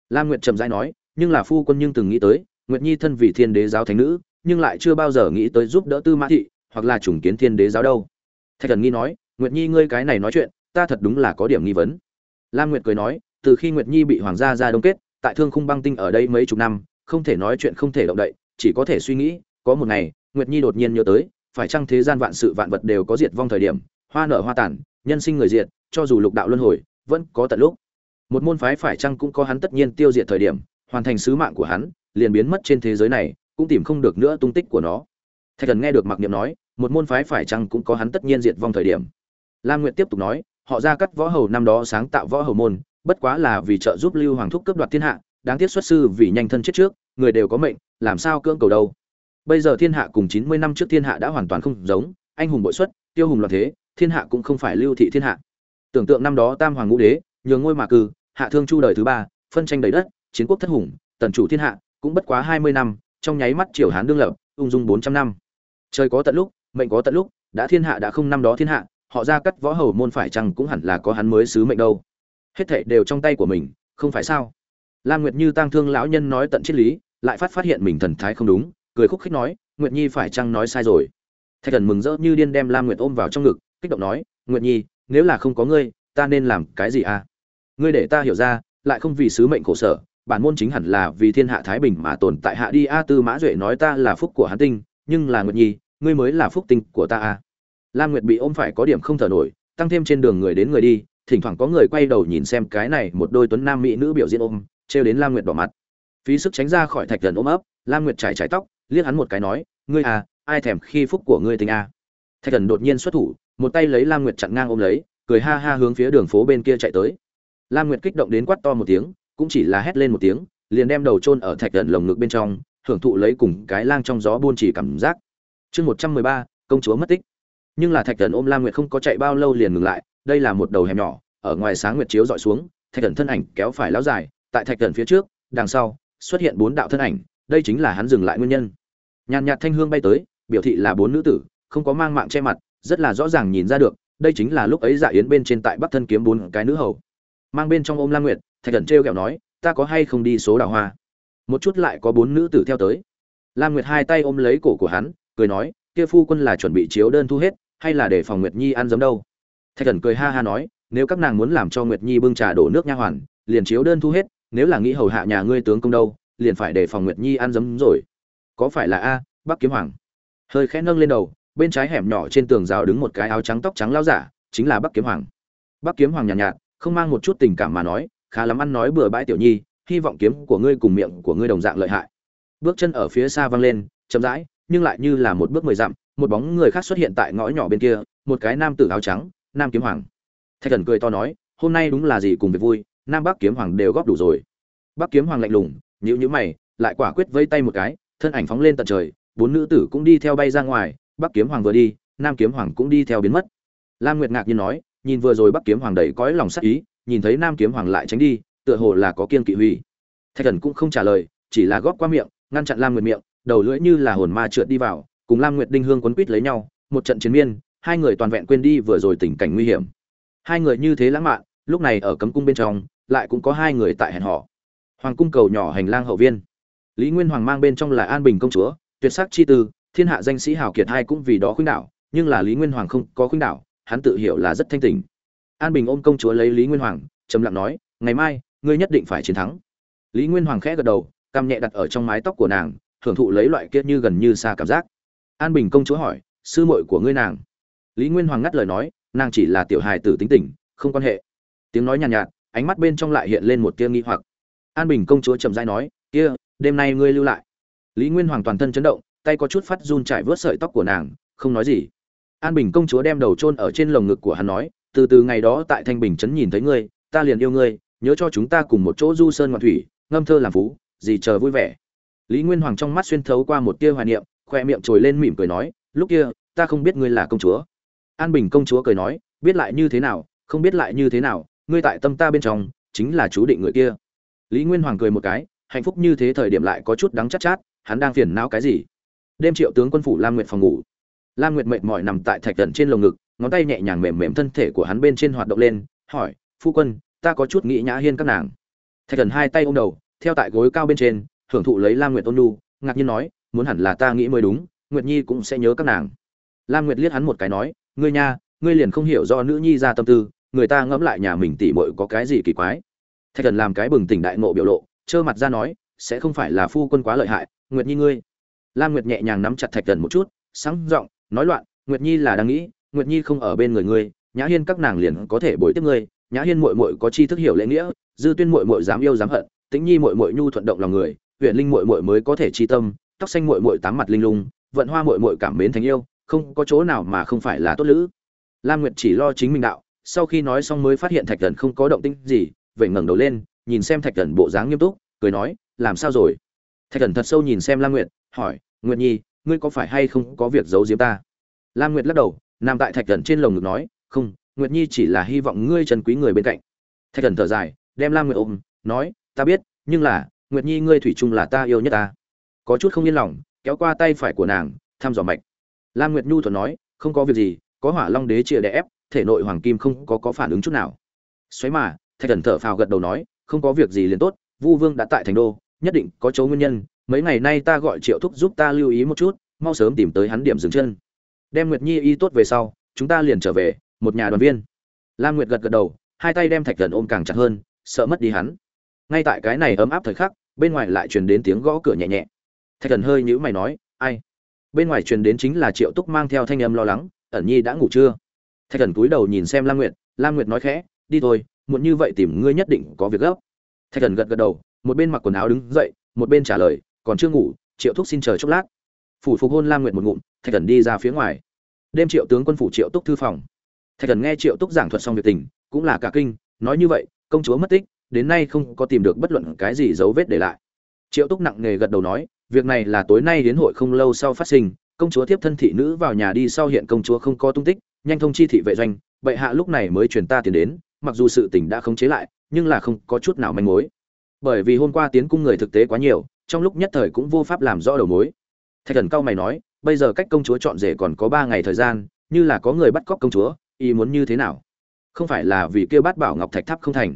Lam nguyệt trầm rãi nói, nhưng là phu quân nhưng từng nghĩ tới, nguyệt nhi thân vì thiên đế giáo thánh nữ, nhưng lại chưa bao giờ nghĩ tới giúp đỡ tư mã thị, hoặc là trùng kiến thiên đế giáo đâu. Thạch thần nghi nói, nguyệt nhi ngươi cái này nói chuyện, ta thật đúng là có điểm nghi vấn. Lam nguyệt cười nói, từ khi nguyệt nhi bị hoàng gia ra đông kết, tại thương khung băng tinh ở đây mấy chục năm, không thể nói chuyện không thể động đậy, chỉ có thể suy nghĩ, có một ngày, nguyệt nhi đột nhiên nhớ tới phải chăng thế gian vạn sự vạn vật đều có diệt vong thời điểm, hoa nở hoa tàn, nhân sinh người diệt, cho dù lục đạo luân hồi, vẫn có tận lúc. Một môn phái phải chăng cũng có hắn tất nhiên tiêu diệt thời điểm, hoàn thành sứ mạng của hắn, liền biến mất trên thế giới này, cũng tìm không được nữa tung tích của nó. Thạch thần nghe được mặc niệm nói, một môn phái phải chăng cũng có hắn tất nhiên diệt vong thời điểm. Lam nguyệt tiếp tục nói, họ ra cắt võ hầu năm đó sáng tạo võ hầu môn, bất quá là vì trợ giúp lưu hoàng thúc cướp đoạt thiên hạ, đáng tiếc xuất sư vì nhanh thân chết trước, người đều có mệnh, làm sao cưỡng cầu đâu? Bây giờ thiên hạ cùng chín mươi năm trước thiên hạ đã hoàn toàn không giống, anh hùng bội xuất, tiêu hùng loạn thế, thiên hạ cũng không phải lưu thị thiên hạ. Tưởng tượng năm đó tam hoàng ngũ đế, nhường ngôi mà cư hạ thương chu đời thứ ba, phân tranh đầy đất, chiến quốc thất hùng, tần chủ thiên hạ, cũng bất quá hai mươi năm, trong nháy mắt triều hán đương lập, ung dung bốn trăm năm. Trời có tận lúc, mệnh có tận lúc, đã thiên hạ đã không năm đó thiên hạ, họ ra cắt võ hầu môn phải chăng cũng hẳn là có hắn mới sứ mệnh đâu. Hết thảy đều trong tay của mình, không phải sao? Lam nguyệt như tang thương lão nhân nói tận triết lý, lại phát phát hiện mình thần thái không đúng cười khúc khích nói, nguyệt nhi phải chăng nói sai rồi? Thạch thần mừng rỡ như điên đem lam nguyệt ôm vào trong ngực, kích động nói, nguyệt nhi, nếu là không có ngươi, ta nên làm cái gì à? Ngươi để ta hiểu ra, lại không vì sứ mệnh khổ sở, bản môn chính hẳn là vì thiên hạ thái bình mà tồn tại hạ đi a tư mã duệ nói ta là phúc của hắn tinh, nhưng là nguyệt nhi, ngươi mới là phúc tinh của ta a lam nguyệt bị ôm phải có điểm không thở nổi, tăng thêm trên đường người đến người đi, thỉnh thoảng có người quay đầu nhìn xem cái này một đôi tuấn nam mỹ nữ biểu diễn ôm, trêu đến lam nguyệt đỏ mặt. Phí sức tránh ra khỏi thạch thần ôm ấp, lam nguyệt trải trải tóc liếc hắn một cái nói, ngươi à ai thèm khi phúc của ngươi tình a thạch thần đột nhiên xuất thủ, một tay lấy lam nguyệt chặn ngang ôm lấy, cười ha ha hướng phía đường phố bên kia chạy tới. Lam nguyệt kích động đến quát to một tiếng, cũng chỉ là hét lên một tiếng, liền đem đầu chôn ở thạch thần lồng ngực bên trong, hưởng thụ lấy cùng cái lang trong gió buôn chỉ cảm giác. Chương một trăm mười ba, công chúa mất tích. Nhưng là thạch thần ôm lam nguyệt không có chạy bao lâu liền ngừng lại, đây là một đầu hẻm nhỏ, ở ngoài sáng nguyệt chiếu dọi xuống, thạch thần thân ảnh kéo phải lão dài, tại thạch thần phía trước, đằng sau, xuất hiện bốn đạo thân ảnh, đây chính là hắn dừng lại nguyên nhân nhàn nhạt thanh hương bay tới, biểu thị là bốn nữ tử, không có mang mạng che mặt, rất là rõ ràng nhìn ra được, đây chính là lúc ấy dạ yến bên trên tại bắc thân kiếm bốn cái nữ hầu. Mang bên trong ôm lam nguyệt, thạch thần trêu kẹo nói, ta có hay không đi số đào hoa? Một chút lại có bốn nữ tử theo tới. Lam nguyệt hai tay ôm lấy cổ của hắn, cười nói, kia phu quân là chuẩn bị chiếu đơn thu hết, hay là để phòng nguyệt nhi ăn giấm đâu? Thạch thần cười ha ha nói, nếu các nàng muốn làm cho nguyệt nhi bưng trà đổ nước nha hoàn, liền chiếu đơn thu hết, nếu là nghĩ hầu hạ nhà ngươi tướng công đâu, liền phải để phòng nguyệt nhi ăn giấm rồi có phải là a bắc kiếm hoàng? Hơi khẽ nâng lên đầu bên trái hẻm nhỏ trên tường rào đứng một cái áo trắng tóc trắng lao giả chính là bắc kiếm hoàng. Bắc kiếm hoàng nhàn nhạt, nhạt không mang một chút tình cảm mà nói khá lắm ăn nói bừa bãi tiểu nhi hy vọng kiếm của ngươi cùng miệng của ngươi đồng dạng lợi hại. Bước chân ở phía xa văng lên chậm rãi nhưng lại như là một bước mười dặm một bóng người khác xuất hiện tại ngõ nhỏ bên kia một cái nam tử áo trắng nam kiếm hoàng. Thạch thần cười to nói hôm nay đúng là gì cùng việc vui nam bắc kiếm hoàng đều góp đủ rồi. Bắc kiếm hoàng lạnh lùng nhữ nhữ mày lại quả quyết vây tay một cái thân ảnh phóng lên tận trời, bốn nữ tử cũng đi theo bay ra ngoài, bắc kiếm hoàng vừa đi, nam kiếm hoàng cũng đi theo biến mất. Lam nguyệt ngạc nhiên nói, nhìn vừa rồi bắc kiếm hoàng đầy cõi lòng sắc ý, nhìn thấy nam kiếm hoàng lại tránh đi, tựa hồ là có kiên kỵ huy. Thạch thần cũng không trả lời, chỉ là góp qua miệng, ngăn chặn lam nguyệt miệng, đầu lưỡi như là hồn ma trượt đi vào, cùng lam nguyệt đinh hương quấn quýt lấy nhau, một trận chiến miên, hai người toàn vẹn quên đi vừa rồi tình cảnh nguy hiểm. Hai người như thế lãng mạn, lúc này ở cấm cung bên trong, lại cũng có hai người tại hẹn họ hoàng cung cầu nhỏ hành lang hậu viên lý nguyên hoàng mang bên trong là an bình công chúa tuyệt sắc chi tư thiên hạ danh sĩ hào kiệt hai cũng vì đó khuynh đảo nhưng là lý nguyên hoàng không có khuynh đảo hắn tự hiểu là rất thanh tình. An bình ôm công chúa lấy lý nguyên hoàng trầm lặng nói ngày mai ngươi nhất định phải chiến thắng. Lý nguyên hoàng khẽ gật đầu cằm nhẹ đặt ở trong mái tóc của nàng hưởng thụ lấy loại kiết như gần như xa cảm giác. An bình công chúa hỏi sư muội của ngươi nàng? Lý nguyên hoàng ngắt lời nói nàng chỉ là tiểu hài tử tính tình không quan hệ. Tiếng nói nhàn nhạt, nhạt ánh mắt bên trong lại hiện lên một tia nghi hoặc. An bình công chúa trầm dai nói kia đêm nay ngươi lưu lại. Lý nguyên hoàng toàn thân chấn động, tay có chút phát run chạy vớt sợi tóc của nàng, không nói gì. An bình công chúa đem đầu chôn ở trên lồng ngực của hắn nói, từ từ ngày đó tại thanh bình trấn nhìn thấy ngươi, ta liền yêu ngươi, nhớ cho chúng ta cùng một chỗ du sơn ngoạn thủy, ngâm thơ làm phú, gì chờ vui vẻ. Lý nguyên hoàng trong mắt xuyên thấu qua một tia hoài niệm, khoe miệng trồi lên mỉm cười nói, lúc kia, ta không biết ngươi là công chúa. An bình công chúa cười nói, biết lại như thế nào, không biết lại như thế nào, ngươi tại tâm ta bên trong, chính là chú định người kia. Lý nguyên hoàng cười một cái hạnh phúc như thế thời điểm lại có chút đắng chát chát, hắn đang phiền não cái gì? Đêm triệu tướng quân phủ lam nguyệt phòng ngủ. Lam nguyệt mệt mỏi nằm tại thạch thần trên lồng ngực, ngón tay nhẹ nhàng mềm mềm thân thể của hắn bên trên hoạt động lên, hỏi, phu quân, ta có chút nghĩ nhã hiên các nàng. Thạch thần hai tay ôm đầu, theo tại gối cao bên trên, hưởng thụ lấy lam nguyệt ôn nu ngạc nhiên nói, muốn hẳn là ta nghĩ mới đúng, nguyệt nhi cũng sẽ nhớ các nàng. Lam nguyệt liếc hắn một cái nói, ngươi nha, ngươi liền không hiểu do nữ nhi ra tâm tư, người ta ngẫm lại nhà mình tỉ mội có cái gì kỳ quái. Thạch thần làm cái bừng tỉnh đại ngộ biểu lộ trơ mặt ra nói, sẽ không phải là phu quân quá lợi hại, nguyệt nhi ngươi. Lam nguyệt nhẹ nhàng nắm chặt thạch thần một chút, sáng giọng, nói loạn, nguyệt nhi là đang nghĩ, nguyệt nhi không ở bên người ngươi, nhã hiên các nàng liền có thể bồi tiếp ngươi, nhã hiên muội muội có chi thức hiểu lễ nghĩa, dư tuyên muội muội dám yêu dám hận, tĩnh nhi muội muội nhu thuận động lòng người huyện linh muội muội mới có thể chi tâm, tóc xanh muội muội tám mặt linh lung, vận hoa muội muội cảm mến thành yêu, không có chỗ nào mà không phải là tốt lữ. Lam nguyệt chỉ lo chính mình đạo, sau khi nói xong mới phát hiện thạch thần không có động tĩnh gì vậy ngẩng đầu lên nhìn xem thạch thần bộ dáng nghiêm túc, cười nói, làm sao rồi? Thạch thần thật sâu nhìn xem lam nguyệt, hỏi, nguyệt nhi, ngươi có phải hay không có việc giấu giếm ta? Lam nguyệt lắc đầu, nằm tại thạch thần trên lồng ngực nói, không, nguyệt nhi chỉ là hy vọng ngươi trần quý người bên cạnh. Thạch thần thở dài, đem lam nguyệt ôm, nói, ta biết, nhưng là, nguyệt nhi ngươi thủy chung là ta yêu nhất ta. Có chút không yên lòng, kéo qua tay phải của nàng, thăm dò mạch. Lam nguyệt nhu thuận nói, không có việc gì, có hỏa long đế chia đè ép, thể nội hoàng kim không có có phản ứng chút nào. Xoáy mà, thạch thần thở phào gật đầu nói không có việc gì liền tốt, vu vương đã tại thành đô, nhất định có chỗ nguyên nhân, mấy ngày nay ta gọi triệu thúc giúp ta lưu ý một chút, mau sớm tìm tới hắn điểm dừng chân. Đem nguyệt nhi y tốt về sau, chúng ta liền trở về, một nhà đoàn viên. Lam nguyệt gật gật đầu, hai tay đem thạch thần ôm càng chặt hơn, sợ mất đi hắn. Ngay tại cái này ấm áp thời khắc, bên ngoài lại truyền đến tiếng gõ cửa nhẹ nhẹ. Thạch thần hơi nhữ mày nói, ai? Bên ngoài truyền đến chính là triệu túc mang theo thanh âm lo lắng, ẩn nhi đã ngủ chưa? Thạch thần cúi đầu nhìn xem lam nguyệt lam nguyệt nói khẽ, đi thôi muộn như vậy tìm ngươi nhất định có việc gấp. Thạch thần gật gật đầu, một bên mặc quần áo đứng dậy, một bên trả lời, còn chưa ngủ, triệu thúc xin chờ chốc lát. Phủ phục hôn lam nguyệt một ngụm, thạch thần đi ra phía ngoài. Đêm triệu tướng quân phủ triệu túc thư phòng. Thạch thần nghe triệu túc giảng thuật xong việc tình, cũng là cả kinh, nói như vậy, công chúa mất tích, đến nay không có tìm được bất luận cái gì dấu vết để lại. Triệu túc nặng nề gật đầu nói, việc này là tối nay đến hội không lâu sau phát sinh, công chúa tiếp thân thị nữ vào nhà đi sau hiện công chúa không có tung tích, nhanh thông chi thị vệ doanh, bệ hạ lúc này mới truyền ta tiền đến mặc dù sự tình đã không chế lại, nhưng là không có chút nào manh mối. Bởi vì hôm qua tiến cung người thực tế quá nhiều, trong lúc nhất thời cũng vô pháp làm rõ đầu mối. Thạch thần cao mày nói, bây giờ cách công chúa chọn rể còn có ba ngày thời gian, như là có người bắt cóc công chúa, ý muốn như thế nào? Không phải là vì kia bát bảo ngọc thạch tháp không thành.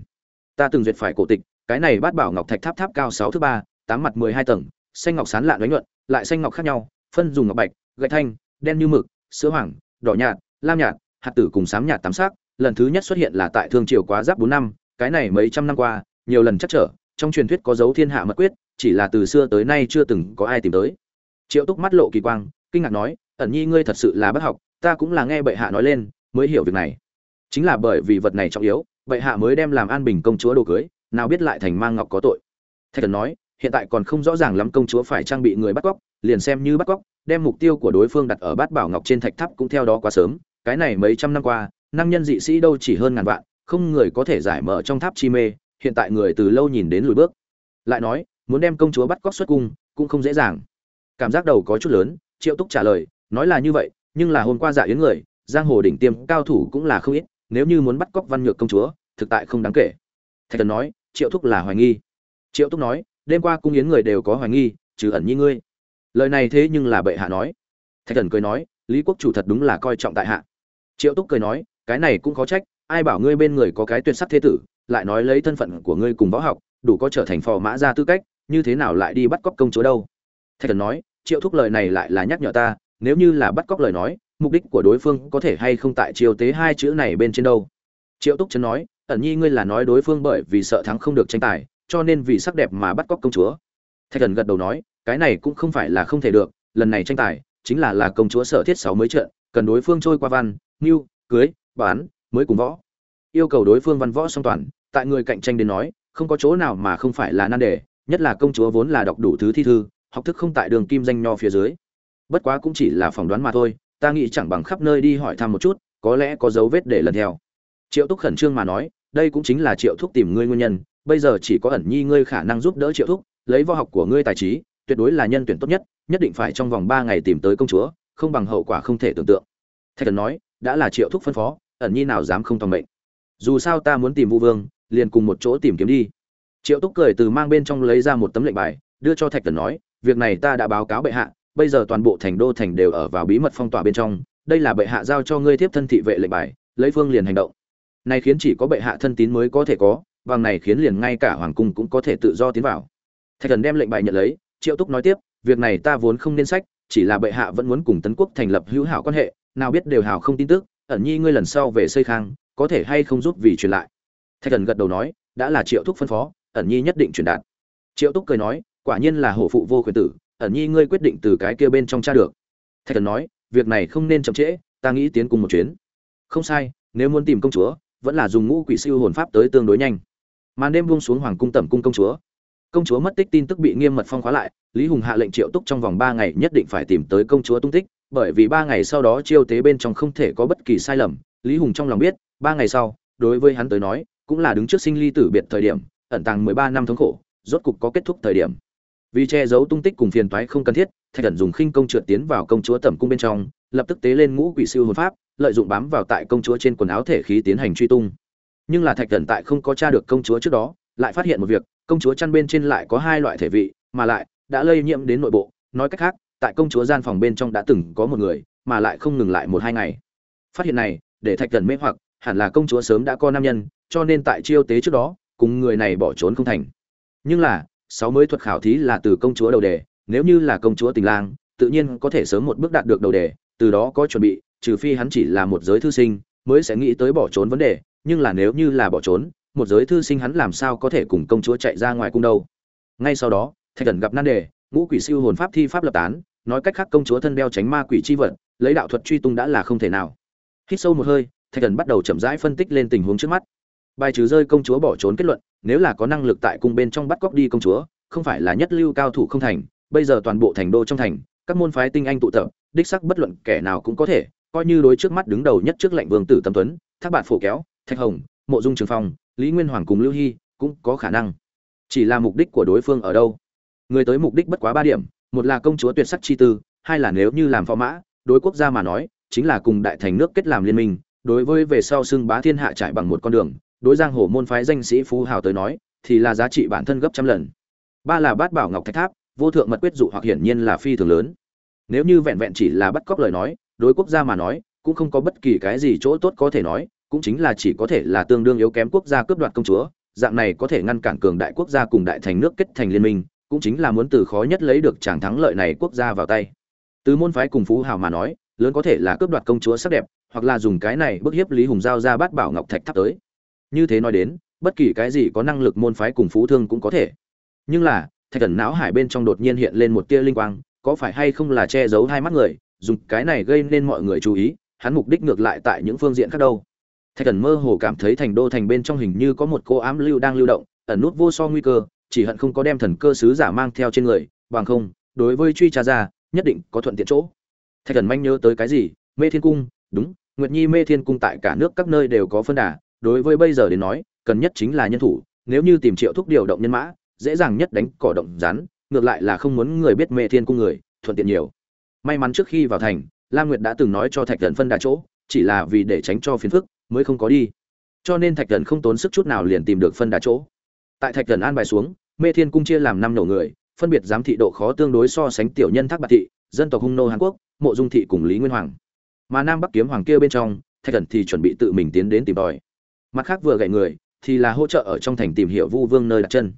Ta từng duyệt phải cổ tịch, cái này bát bảo ngọc thạch tháp tháp cao sáu thứ ba, tám mặt mười hai tầng, xanh ngọc sán lạn đánh nhuận, lại xanh ngọc khác nhau, phân dùng ngọc bạch, gạch thanh, đen như mực, sữa hoàng, đỏ nhạt, lam nhạt, hạt tử cùng xám nhạt tám sắc lần thứ nhất xuất hiện là tại thương triều quá giáp bốn năm, cái này mấy trăm năm qua, nhiều lần chắc trở, trong truyền thuyết có dấu thiên hạ mật quyết, chỉ là từ xưa tới nay chưa từng có ai tìm tới. Triệu túc mắt lộ kỳ quang, kinh ngạc nói, ẩn nhi ngươi thật sự là bất học, ta cũng là nghe bệ hạ nói lên, mới hiểu việc này. Chính là bởi vì vật này trọng yếu, bệ hạ mới đem làm an bình công chúa đồ cưới, nào biết lại thành mang ngọc có tội. Thạch thần nói, hiện tại còn không rõ ràng lắm công chúa phải trang bị người bắt cóc, liền xem như bắt cóc, đem mục tiêu của đối phương đặt ở bát bảo ngọc trên thạch tháp cũng theo đó quá sớm, cái này mấy trăm năm qua năng nhân dị sĩ đâu chỉ hơn ngàn vạn, không người có thể giải mở trong tháp chi mê, hiện tại người từ lâu nhìn đến lùi bước. Lại nói, muốn đem công chúa bắt cóc xuất cung, cũng không dễ dàng. Cảm giác đầu có chút lớn, triệu túc trả lời, nói là như vậy, nhưng là hôm qua dạ yến người, giang hồ đỉnh tiêm cao thủ cũng là không ít, nếu như muốn bắt cóc văn nhược công chúa, thực tại không đáng kể. Thạch thần nói, triệu Túc là hoài nghi. Triệu túc nói, đêm qua cung yến người đều có hoài nghi, trừ ẩn nhi ngươi. Lời này thế nhưng là bệ hạ nói. Thạch thần cười nói, lý quốc chủ thật đúng là coi trọng tại hạ. Triệu túc cười nói cái này cũng có trách, ai bảo ngươi bên người có cái tuyệt sắc thế tử, lại nói lấy thân phận của ngươi cùng võ học, đủ có trở thành phò mã ra tư cách, như thế nào lại đi bắt cóc công chúa đâu? Thạch thần nói, triệu thúc lời này lại là nhắc nhở ta, nếu như là bắt cóc lời nói, mục đích của đối phương có thể hay không tại triều tế hai chữ này bên trên đâu? Triệu túc trấn nói, ẩn nhi ngươi là nói đối phương bởi vì sợ thắng không được tranh tài, cho nên vì sắc đẹp mà bắt cóc công chúa. Thạch thần gật đầu nói, cái này cũng không phải là không thể được, lần này tranh tài, chính là là công chúa sở thiết sáu mới trận, cần đối phương trôi qua văn ngưu cưới bán, mới cùng võ. Yêu cầu đối phương văn võ song toàn, tại người cạnh tranh đến nói, không có chỗ nào mà không phải là nan đề, nhất là công chúa vốn là đọc đủ thứ thi thư, học thức không tại đường kim danh nho phía dưới. Bất quá cũng chỉ là phỏng đoán mà thôi, ta nghĩ chẳng bằng khắp nơi đi hỏi thăm một chút, có lẽ có dấu vết để lần theo. Triệu thúc khẩn trương mà nói, đây cũng chính là triệu thúc tìm ngươi nguyên nhân, bây giờ chỉ có ẩn nhi ngươi khả năng giúp đỡ triệu thúc, lấy võ học của ngươi tài trí, tuyệt đối là nhân tuyển tốt nhất nhất định phải trong vòng ba ngày tìm tới công chúa, không bằng hậu quả không thể tưởng tượng. Thạch thần nói, đã là triệu thúc phân phó ẩn nhi nào dám không tòng mệnh. Dù sao ta muốn tìm vu vương, liền cùng một chỗ tìm kiếm đi. Triệu túc cười từ mang bên trong lấy ra một tấm lệnh bài, đưa cho thạch thần nói, việc này ta đã báo cáo bệ hạ, bây giờ toàn bộ thành đô thành đều ở vào bí mật phong tỏa bên trong, đây là bệ hạ giao cho ngươi tiếp thân thị vệ lệnh bài, lấy phương liền hành động. Này khiến chỉ có bệ hạ thân tín mới có thể có bằng này khiến liền ngay cả hoàng cung cũng có thể tự do tiến vào. Thạch thần đem lệnh bài nhận lấy, triệu túc nói tiếp, việc này ta vốn không nên sách, chỉ là bệ hạ vẫn muốn cùng tấn quốc thành lập hữu hảo quan hệ, nào biết đều hảo không tin tức ẩn nhi ngươi lần sau về xây khang, có thể hay không giúp vì truyền lại? Thạch thần gật đầu nói, đã là triệu thúc phân phó, ẩn nhi nhất định truyền đạt. Triệu túc cười nói, quả nhiên là hổ phụ vô quyền tử, ẩn nhi ngươi quyết định từ cái kia bên trong cha được. Thạch thần nói, việc này không nên chậm trễ, ta nghĩ tiến cùng một chuyến. Không sai, nếu muốn tìm công chúa, vẫn là dùng ngũ quỷ siêu hồn pháp tới tương đối nhanh. Màn đêm buông xuống hoàng cung tẩm cung công chúa công chúa mất tích tin tức bị nghiêm mật phong khóa lại, lý hùng hạ lệnh triệu túc trong vòng ba ngày nhất định phải tìm tới công chúa tung tích, bởi vì ba ngày sau đó chiêu tế bên trong không thể có bất kỳ sai lầm, lý hùng trong lòng biết, ba ngày sau, đối với hắn tới nói, cũng là đứng trước sinh ly tử biệt thời điểm, ẩn tàng mười ba năm thống khổ, rốt cục có kết thúc thời điểm. Vì che giấu tung tích cùng phiền toái không cần thiết, thạch thần dùng khinh công trượt tiến vào công chúa tẩm cung bên trong, lập tức tế lên ngũ quỷ siêu hồn pháp, lợi dụng bám vào tại công chúa trên quần áo thể khí tiến hành truy tung. Nhưng là thạch thần tại không có tra được công chúa trước đó, lại phát hiện một việc công chúa chăn bên trên lại có hai loại thể vị, mà lại đã lây nhiễm đến nội bộ. Nói cách khác, tại công chúa gian phòng bên trong đã từng có một người, mà lại không ngừng lại một hai ngày. Phát hiện này, để thạch thần mê hoặc, hẳn là công chúa sớm đã có nam nhân, cho nên tại chiêu tế trước đó, cùng người này bỏ trốn không thành. Nhưng là, sáu mới thuật khảo thí là từ công chúa đầu đề, nếu như là công chúa tình lang, tự nhiên có thể sớm một bước đạt được đầu đề, từ đó có chuẩn bị, trừ phi hắn chỉ là một giới thư sinh, mới sẽ nghĩ tới bỏ trốn vấn đề, nhưng là nếu như là bỏ trốn một giới thư sinh hắn làm sao có thể cùng công chúa chạy ra ngoài cung đâu. Ngay sau đó, thạch thần gặp nan đề, ngũ quỷ siêu hồn pháp thi pháp lập tán, nói cách khác công chúa thân đeo tránh ma quỷ chi vật, lấy đạo thuật truy tung đã là không thể nào. Hít sâu một hơi, thạch thần bắt đầu chậm rãi phân tích lên tình huống trước mắt. Bài trừ rơi công chúa bỏ trốn kết luận, nếu là có năng lực tại cung bên trong bắt cóc đi công chúa, không phải là nhất lưu cao thủ không thành, bây giờ toàn bộ thành đô trong thành, các môn phái tinh anh tụ tập, đích sắc bất luận kẻ nào cũng có thể, coi như đối trước mắt đứng đầu nhất trước lệnh vương tử tâm tuấn, thác bạn phổ kéo, thạch hồng, mộ dung trường phong lý nguyên hoàng cùng lưu hy cũng có khả năng. Chỉ là mục đích của đối phương ở đâu? Người tới mục đích bất quá ba điểm, một là công chúa tuyệt sắc chi tư, hai là nếu như làm phó mã, đối quốc gia mà nói, chính là cùng đại thành nước kết làm liên minh, đối với về sau xưng bá thiên hạ trải bằng một con đường, đối giang hồ môn phái danh sĩ phú hào tới nói, thì là giá trị bản thân gấp trăm lần. Ba là bát bảo ngọc thạch tháp, vô thượng mật quyết dụ hoặc hiển nhiên là phi thường lớn. Nếu như vẹn vẹn chỉ là bắt cóc lời nói, đối quốc gia mà nói, cũng không có bất kỳ cái gì chỗ tốt có thể nói cũng chính là chỉ có thể là tương đương yếu kém quốc gia cướp đoạt công chúa, dạng này có thể ngăn cản cường đại quốc gia cùng đại thành nước kết thành liên minh, cũng chính là muốn từ khó nhất lấy được tràng thắng lợi này quốc gia vào tay. Từ môn phái cùng phú hào mà nói, lớn có thể là cướp đoạt công chúa sắc đẹp, hoặc là dùng cái này bức hiếp lý hùng giao ra bát bảo ngọc thạch thắp tới. Như thế nói đến, bất kỳ cái gì có năng lực môn phái cùng phú thương cũng có thể. Nhưng là, thạch thần não hải bên trong đột nhiên hiện lên một tia linh quang, có phải hay không là che giấu hai mắt người, dùng cái này gây nên mọi người chú ý, hắn mục đích ngược lại tại những phương diện khác đâu thạch thần mơ hồ cảm thấy thành đô thành bên trong hình như có một cô ám lưu đang lưu động, ẩn nút vô so nguy cơ, chỉ hận không có đem thần cơ sứ giả mang theo trên người, bằng không, đối với truy tra ra, nhất định có thuận tiện chỗ. Thạch thần manh nhớ tới cái gì? Mê thiên cung, đúng, nguyệt nhi mê thiên cung tại cả nước các nơi đều có phân đà, đối với bây giờ đến nói, cần nhất chính là nhân thủ, nếu như tìm triệu thúc điều động nhân mã, dễ dàng nhất đánh cỏ động rắn, ngược lại là không muốn người biết mê thiên cung người, thuận tiện nhiều. May mắn trước khi vào thành la nguyệt đã từng nói cho thạch thần phân đà chỗ, chỉ là vì để tránh cho phiền phức mới không có đi. Cho nên thạch thần không tốn sức chút nào liền tìm được phân đà chỗ. Tại thạch thần an bài xuống, mê thiên cung chia làm năm nổ người, phân biệt giám thị độ khó tương đối so sánh tiểu nhân thác bạc thị, dân tộc hung nô hàn quốc, mộ dung thị cùng lý nguyên hoàng. Mà nam bắc kiếm hoàng kia bên trong, thạch thần thì chuẩn bị tự mình tiến đến tìm tòi. Mặt khác vừa gậy người, thì là hỗ trợ ở trong thành tìm hiểu vu vương nơi đặt chân.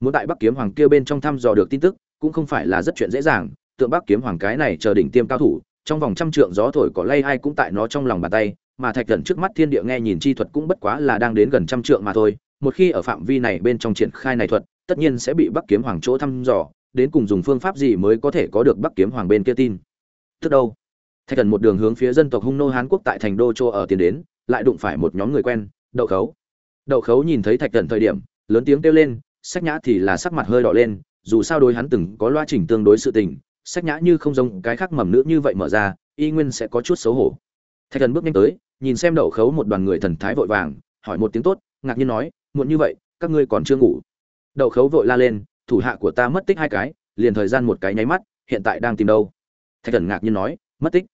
Muốn tại bắc kiếm hoàng kia bên trong thăm dò được tin tức, cũng không phải là rất chuyện dễ dàng, tượng bắc kiếm hoàng cái này chờ đỉnh tiêm cao thủ, trong vòng trăm trượng gió thổi cỏ lay ai cũng tại nó trong lòng bàn tay mà thạch thần trước mắt thiên địa nghe nhìn chi thuật cũng bất quá là đang đến gần trăm trượng mà thôi, một khi ở phạm vi này bên trong triển khai này thuật, tất nhiên sẽ bị bắc kiếm hoàng chỗ thăm dò, đến cùng dùng phương pháp gì mới có thể có được bắc kiếm hoàng bên kia tin. Tức đâu? Thạch thần một đường hướng phía dân tộc hung nô hán quốc tại thành đô châu ở tiền đến, lại đụng phải một nhóm người quen, đậu khấu. Đậu khấu nhìn thấy thạch thần thời điểm, lớn tiếng kêu lên, sách nhã thì là sắc mặt hơi đỏ lên, dù sao đối hắn từng có loa trình tương đối sự tình, sách nhã như không giống cái khác mầm nữ như vậy mở ra, y nguyên sẽ có chút xấu hổ. Thạch thần bước nhanh tới nhìn xem đậu khấu một đoàn người thần thái vội vàng, hỏi một tiếng tốt, ngạc nhiên nói, muộn như vậy, các ngươi còn chưa ngủ? Đậu khấu vội la lên, thủ hạ của ta mất tích hai cái, liền thời gian một cái nháy mắt, hiện tại đang tìm đâu? Thạch thần ngạc nhiên nói, mất tích?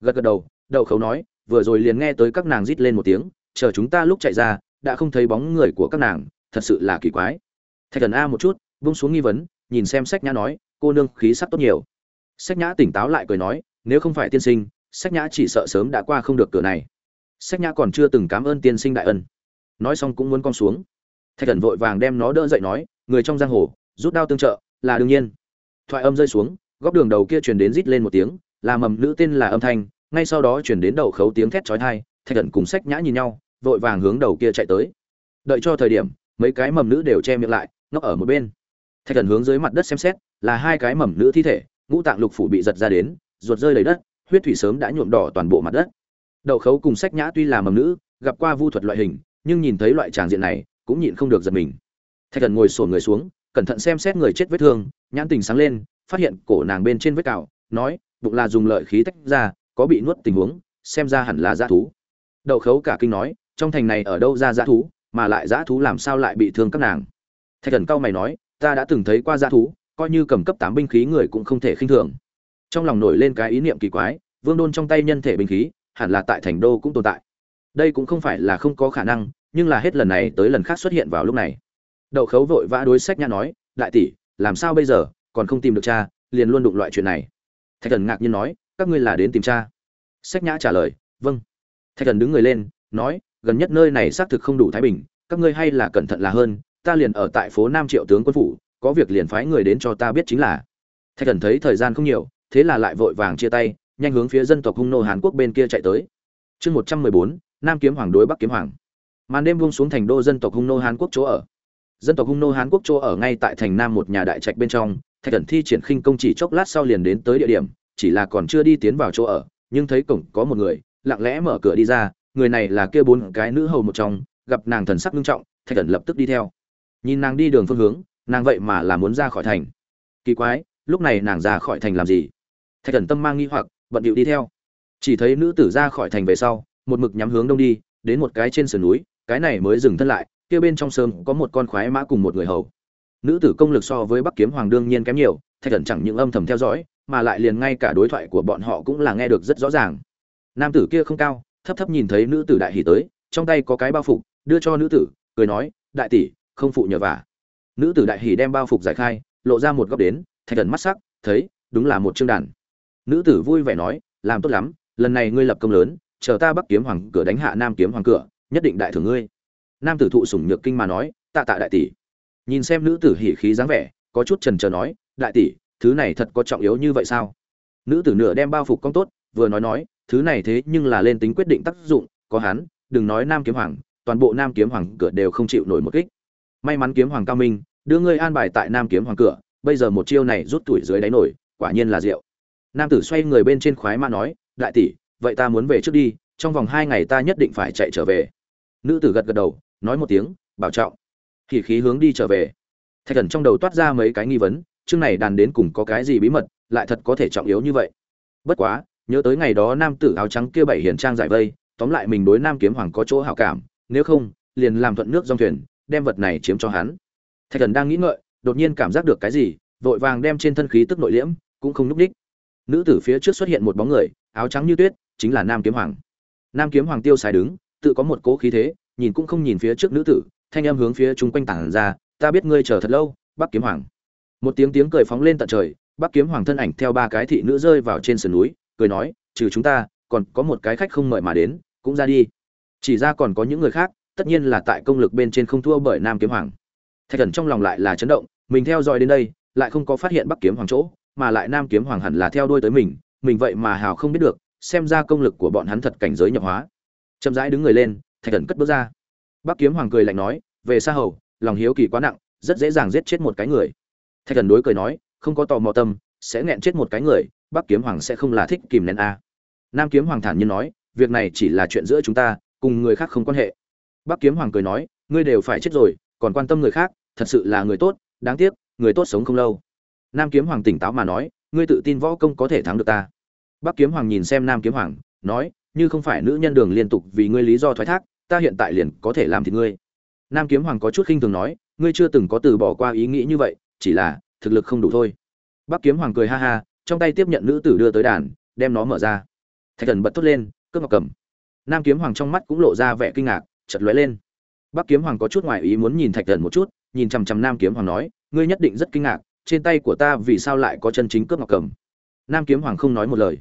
Gật gật đầu, đậu khấu nói, vừa rồi liền nghe tới các nàng rít lên một tiếng, chờ chúng ta lúc chạy ra, đã không thấy bóng người của các nàng, thật sự là kỳ quái. Thạch thần a một chút, vung xuống nghi vấn, nhìn xem sách nhã nói, cô nương khí sắc tốt nhiều. Sách nhã tỉnh táo lại cười nói, nếu không phải tiên sinh, sách nhã chỉ sợ sớm đã qua không được cửa này sách nhã còn chưa từng cảm ơn tiên sinh đại ân. Nói xong cũng muốn con xuống. Thạch thần vội vàng đem nó đỡ dậy nói, người trong giang hồ, rút đao tương trợ, là đương nhiên. Thoại âm rơi xuống, góc đường đầu kia truyền đến rít lên một tiếng, là mầm nữ tên là âm thanh, ngay sau đó truyền đến đầu khấu tiếng thét chói tai, thạch thần cùng sách nhã nhìn nhau, vội vàng hướng đầu kia chạy tới. Đợi cho thời điểm, mấy cái mầm nữ đều che miệng lại ngóc ở một bên. Thạch thần hướng dưới mặt đất xem xét, là hai cái mầm nữ thi thể, ngũ tạng lục phủ bị giật ra đến, ruột rơi lấy đất, huyết thủy sớm đã nhuộm đỏ toàn bộ mặt đất đậu khấu cùng sách nhã tuy là mầm nữ, gặp qua vu thuật loại hình, nhưng nhìn thấy loại tràng diện này, cũng nhịn không được giật mình. Thạch thần ngồi sổn người xuống, cẩn thận xem xét người chết vết thương, nhãn tình sáng lên, phát hiện cổ nàng bên trên vết cào, nói, bụng là dùng lợi khí tách ra, có bị nuốt tình huống, xem ra hẳn là dã thú. Đậu khấu cả kinh nói, trong thành này ở đâu ra dã thú, mà lại dã thú làm sao lại bị thương các nàng? Thạch thần cao mày nói, ta đã từng thấy qua dã thú, coi như cầm cấp tám binh khí người cũng không thể khinh thường. Trong lòng nổi lên cái ý niệm kỳ quái, vương đôn trong tay nhân thể binh khí hẳn là tại thành đô cũng tồn tại. Đây cũng không phải là không có khả năng, nhưng là hết lần này tới lần khác xuất hiện vào lúc này. Đậu khấu vội vã đối sách nhã nói, đại tỷ, làm sao bây giờ? Còn không tìm được cha, liền luôn đụng loại chuyện này. Thạch thần ngạc nhiên nói, các ngươi là đến tìm cha? Sách nhã trả lời vâng. Thạch thần đứng người lên, nói, gần nhất nơi này xác thực không đủ thái bình, các ngươi hay là cẩn thận là hơn, ta liền ở tại phố nam triệu tướng quân phủ, có việc liền phái người đến cho ta biết chính là. Thạch thần thấy thời gian không nhiều, thế là lại vội vàng chia tay nhanh hướng phía dân tộc hung nô hàn quốc bên kia chạy tới. Chương một trăm mười bốn, nam kiếm hoàng đối bắc kiếm hoàng. Màn đêm buông xuống thành đô dân tộc hung nô hàn quốc chỗ ở. Dân tộc hung nô hán quốc chỗ ở ngay tại thành nam một nhà đại trạch bên trong, thạch thần thi triển khinh công chỉ chốc lát sau liền đến tới địa điểm, chỉ là còn chưa đi tiến vào chỗ ở, nhưng thấy cổng có một người, lặng lẽ mở cửa đi ra, người này là kia bốn cái nữ hầu một trong, gặp nàng thần sắc nghiêm trọng, thạch thần lập tức đi theo. Nhìn nàng đi đường phương hướng, nàng vậy mà là muốn ra khỏi thành. Kỳ quái, lúc này nàng ra khỏi thành làm gì? Thạch thần tâm mang nghi hoặc bận điệu đi theo. Chỉ thấy nữ tử ra khỏi thành về sau, một mực nhắm hướng đông đi, đến một cái trên sườn núi, cái này mới dừng thân lại, kia bên trong sớm có một con khoái mã cùng một người hầu. Nữ tử công lực so với bắc kiếm hoàng đương nhiên kém nhiều, thạch thần chẳng những âm thầm theo dõi, mà lại liền ngay cả đối thoại của bọn họ cũng là nghe được rất rõ ràng. Nam tử kia không cao, thấp thấp nhìn thấy nữ tử đại hỉ tới, trong tay có cái bao phục, đưa cho nữ tử, cười nói, đại tỷ, không phụ nhờ vả. Nữ tử đại hỉ đem bao phục giải khai, lộ ra một góc đến, thạch thần mắt sắc, thấy, đúng là một chương đàn nữ tử vui vẻ nói, làm tốt lắm, lần này ngươi lập công lớn, chờ ta bắc kiếm hoàng cửa đánh hạ nam kiếm hoàng cửa, nhất định đại thưởng ngươi. Nam tử thụ sủng nhược kinh mà nói, tạ tạ đại tỷ. Nhìn xem nữ tử hỉ khí dáng vẻ, có chút trần trờ nói, đại tỷ, thứ này thật có trọng yếu như vậy sao? Nữ tử nửa đem bao phục công tốt, vừa nói nói, thứ này thế nhưng là lên tính quyết định tác dụng, có hắn, đừng nói nam kiếm hoàng, toàn bộ nam kiếm hoàng cửa đều không chịu nổi một kích. May mắn kiếm hoàng cao minh, đưa ngươi an bài tại nam kiếm hoàng cửa, bây giờ một chiêu này rút tuổi dưới đáy nổi, quả nhiên là rượu nam tử xoay người bên trên khoái mã nói, đại tỷ, vậy ta muốn về trước đi, trong vòng hai ngày ta nhất định phải chạy trở về. Nữ tử gật gật đầu, nói một tiếng, bảo trọng. Khỉ khí hướng đi trở về. Thạch thần trong đầu toát ra mấy cái nghi vấn, chương này đàn đến cùng có cái gì bí mật, lại thật có thể trọng yếu như vậy. Bất quá, nhớ tới ngày đó nam tử áo trắng kia bảy hiền trang giải vây, tóm lại mình đối nam kiếm hoàng có chỗ hảo cảm, nếu không, liền làm thuận nước dòng thuyền, đem vật này chiếm cho hắn. Thạch thần đang nghĩ ngợi, đột nhiên cảm giác được cái gì, vội vàng đem trên thân khí tức nội liễm, cũng không núp đích nữ tử phía trước xuất hiện một bóng người, áo trắng như tuyết, chính là nam kiếm hoàng. Nam kiếm hoàng tiêu xài đứng, tự có một cố khí thế, nhìn cũng không nhìn phía trước nữ tử, thanh âm hướng phía chúng quanh tảng ra, ta biết ngươi chờ thật lâu, bắc kiếm hoàng. Một tiếng tiếng cười phóng lên tận trời, bắc kiếm hoàng thân ảnh theo ba cái thị nữ rơi vào trên sườn núi, cười nói, trừ chúng ta, còn có một cái khách không mời mà đến, cũng ra đi. Chỉ ra còn có những người khác, tất nhiên là tại công lực bên trên không thua bởi nam kiếm hoàng. Thạch thần trong lòng lại là chấn động, mình theo dõi đến đây, lại không có phát hiện bắc kiếm hoàng chỗ mà lại nam kiếm hoàng hẳn là theo đuôi tới mình mình vậy mà hào không biết được, xem ra công lực của bọn hắn thật cảnh giới nhập hóa. Chậm rãi đứng người lên, thạch thần cất bước ra. Bắc kiếm hoàng cười lạnh nói, về xa hầu, lòng hiếu kỳ quá nặng, rất dễ dàng giết chết một cái người. Thạch thần đối cười nói, không có tò mò tâm, sẽ nghẹn chết một cái người, bắc kiếm hoàng sẽ không là thích kìm nén a. Nam kiếm hoàng thản nhiên nói, việc này chỉ là chuyện giữa chúng ta, cùng người khác không quan hệ. Bắc kiếm hoàng cười nói, ngươi đều phải chết rồi, còn quan tâm người khác, thật sự là người tốt, đáng tiếc, người tốt sống không lâu nam kiếm hoàng tỉnh táo mà nói, ngươi tự tin võ công có thể thắng được ta. Bắc kiếm hoàng nhìn xem nam kiếm hoàng, nói, như không phải nữ nhân đường liên tục vì ngươi lý do thoái thác, ta hiện tại liền có thể làm thịt ngươi. Nam kiếm hoàng có chút khinh thường nói, ngươi chưa từng có từ bỏ qua ý nghĩ như vậy, chỉ là thực lực không đủ thôi. Bắc kiếm hoàng cười ha ha, trong tay tiếp nhận nữ tử đưa tới đàn, đem nó mở ra. Thạch thần bật thốt lên, cướp ngọc cầm. Nam kiếm hoàng trong mắt cũng lộ ra vẻ kinh ngạc chật lóe lên. Bắc kiếm hoàng có chút ngoài ý muốn nhìn thạch thần một chút, nhìn chằm chằm nam kiếm hoàng nói, ngươi nhất định rất kinh ngạc trên tay của ta vì sao lại có chân chính cướp ngọc cầm? Nam kiếm hoàng không nói một lời.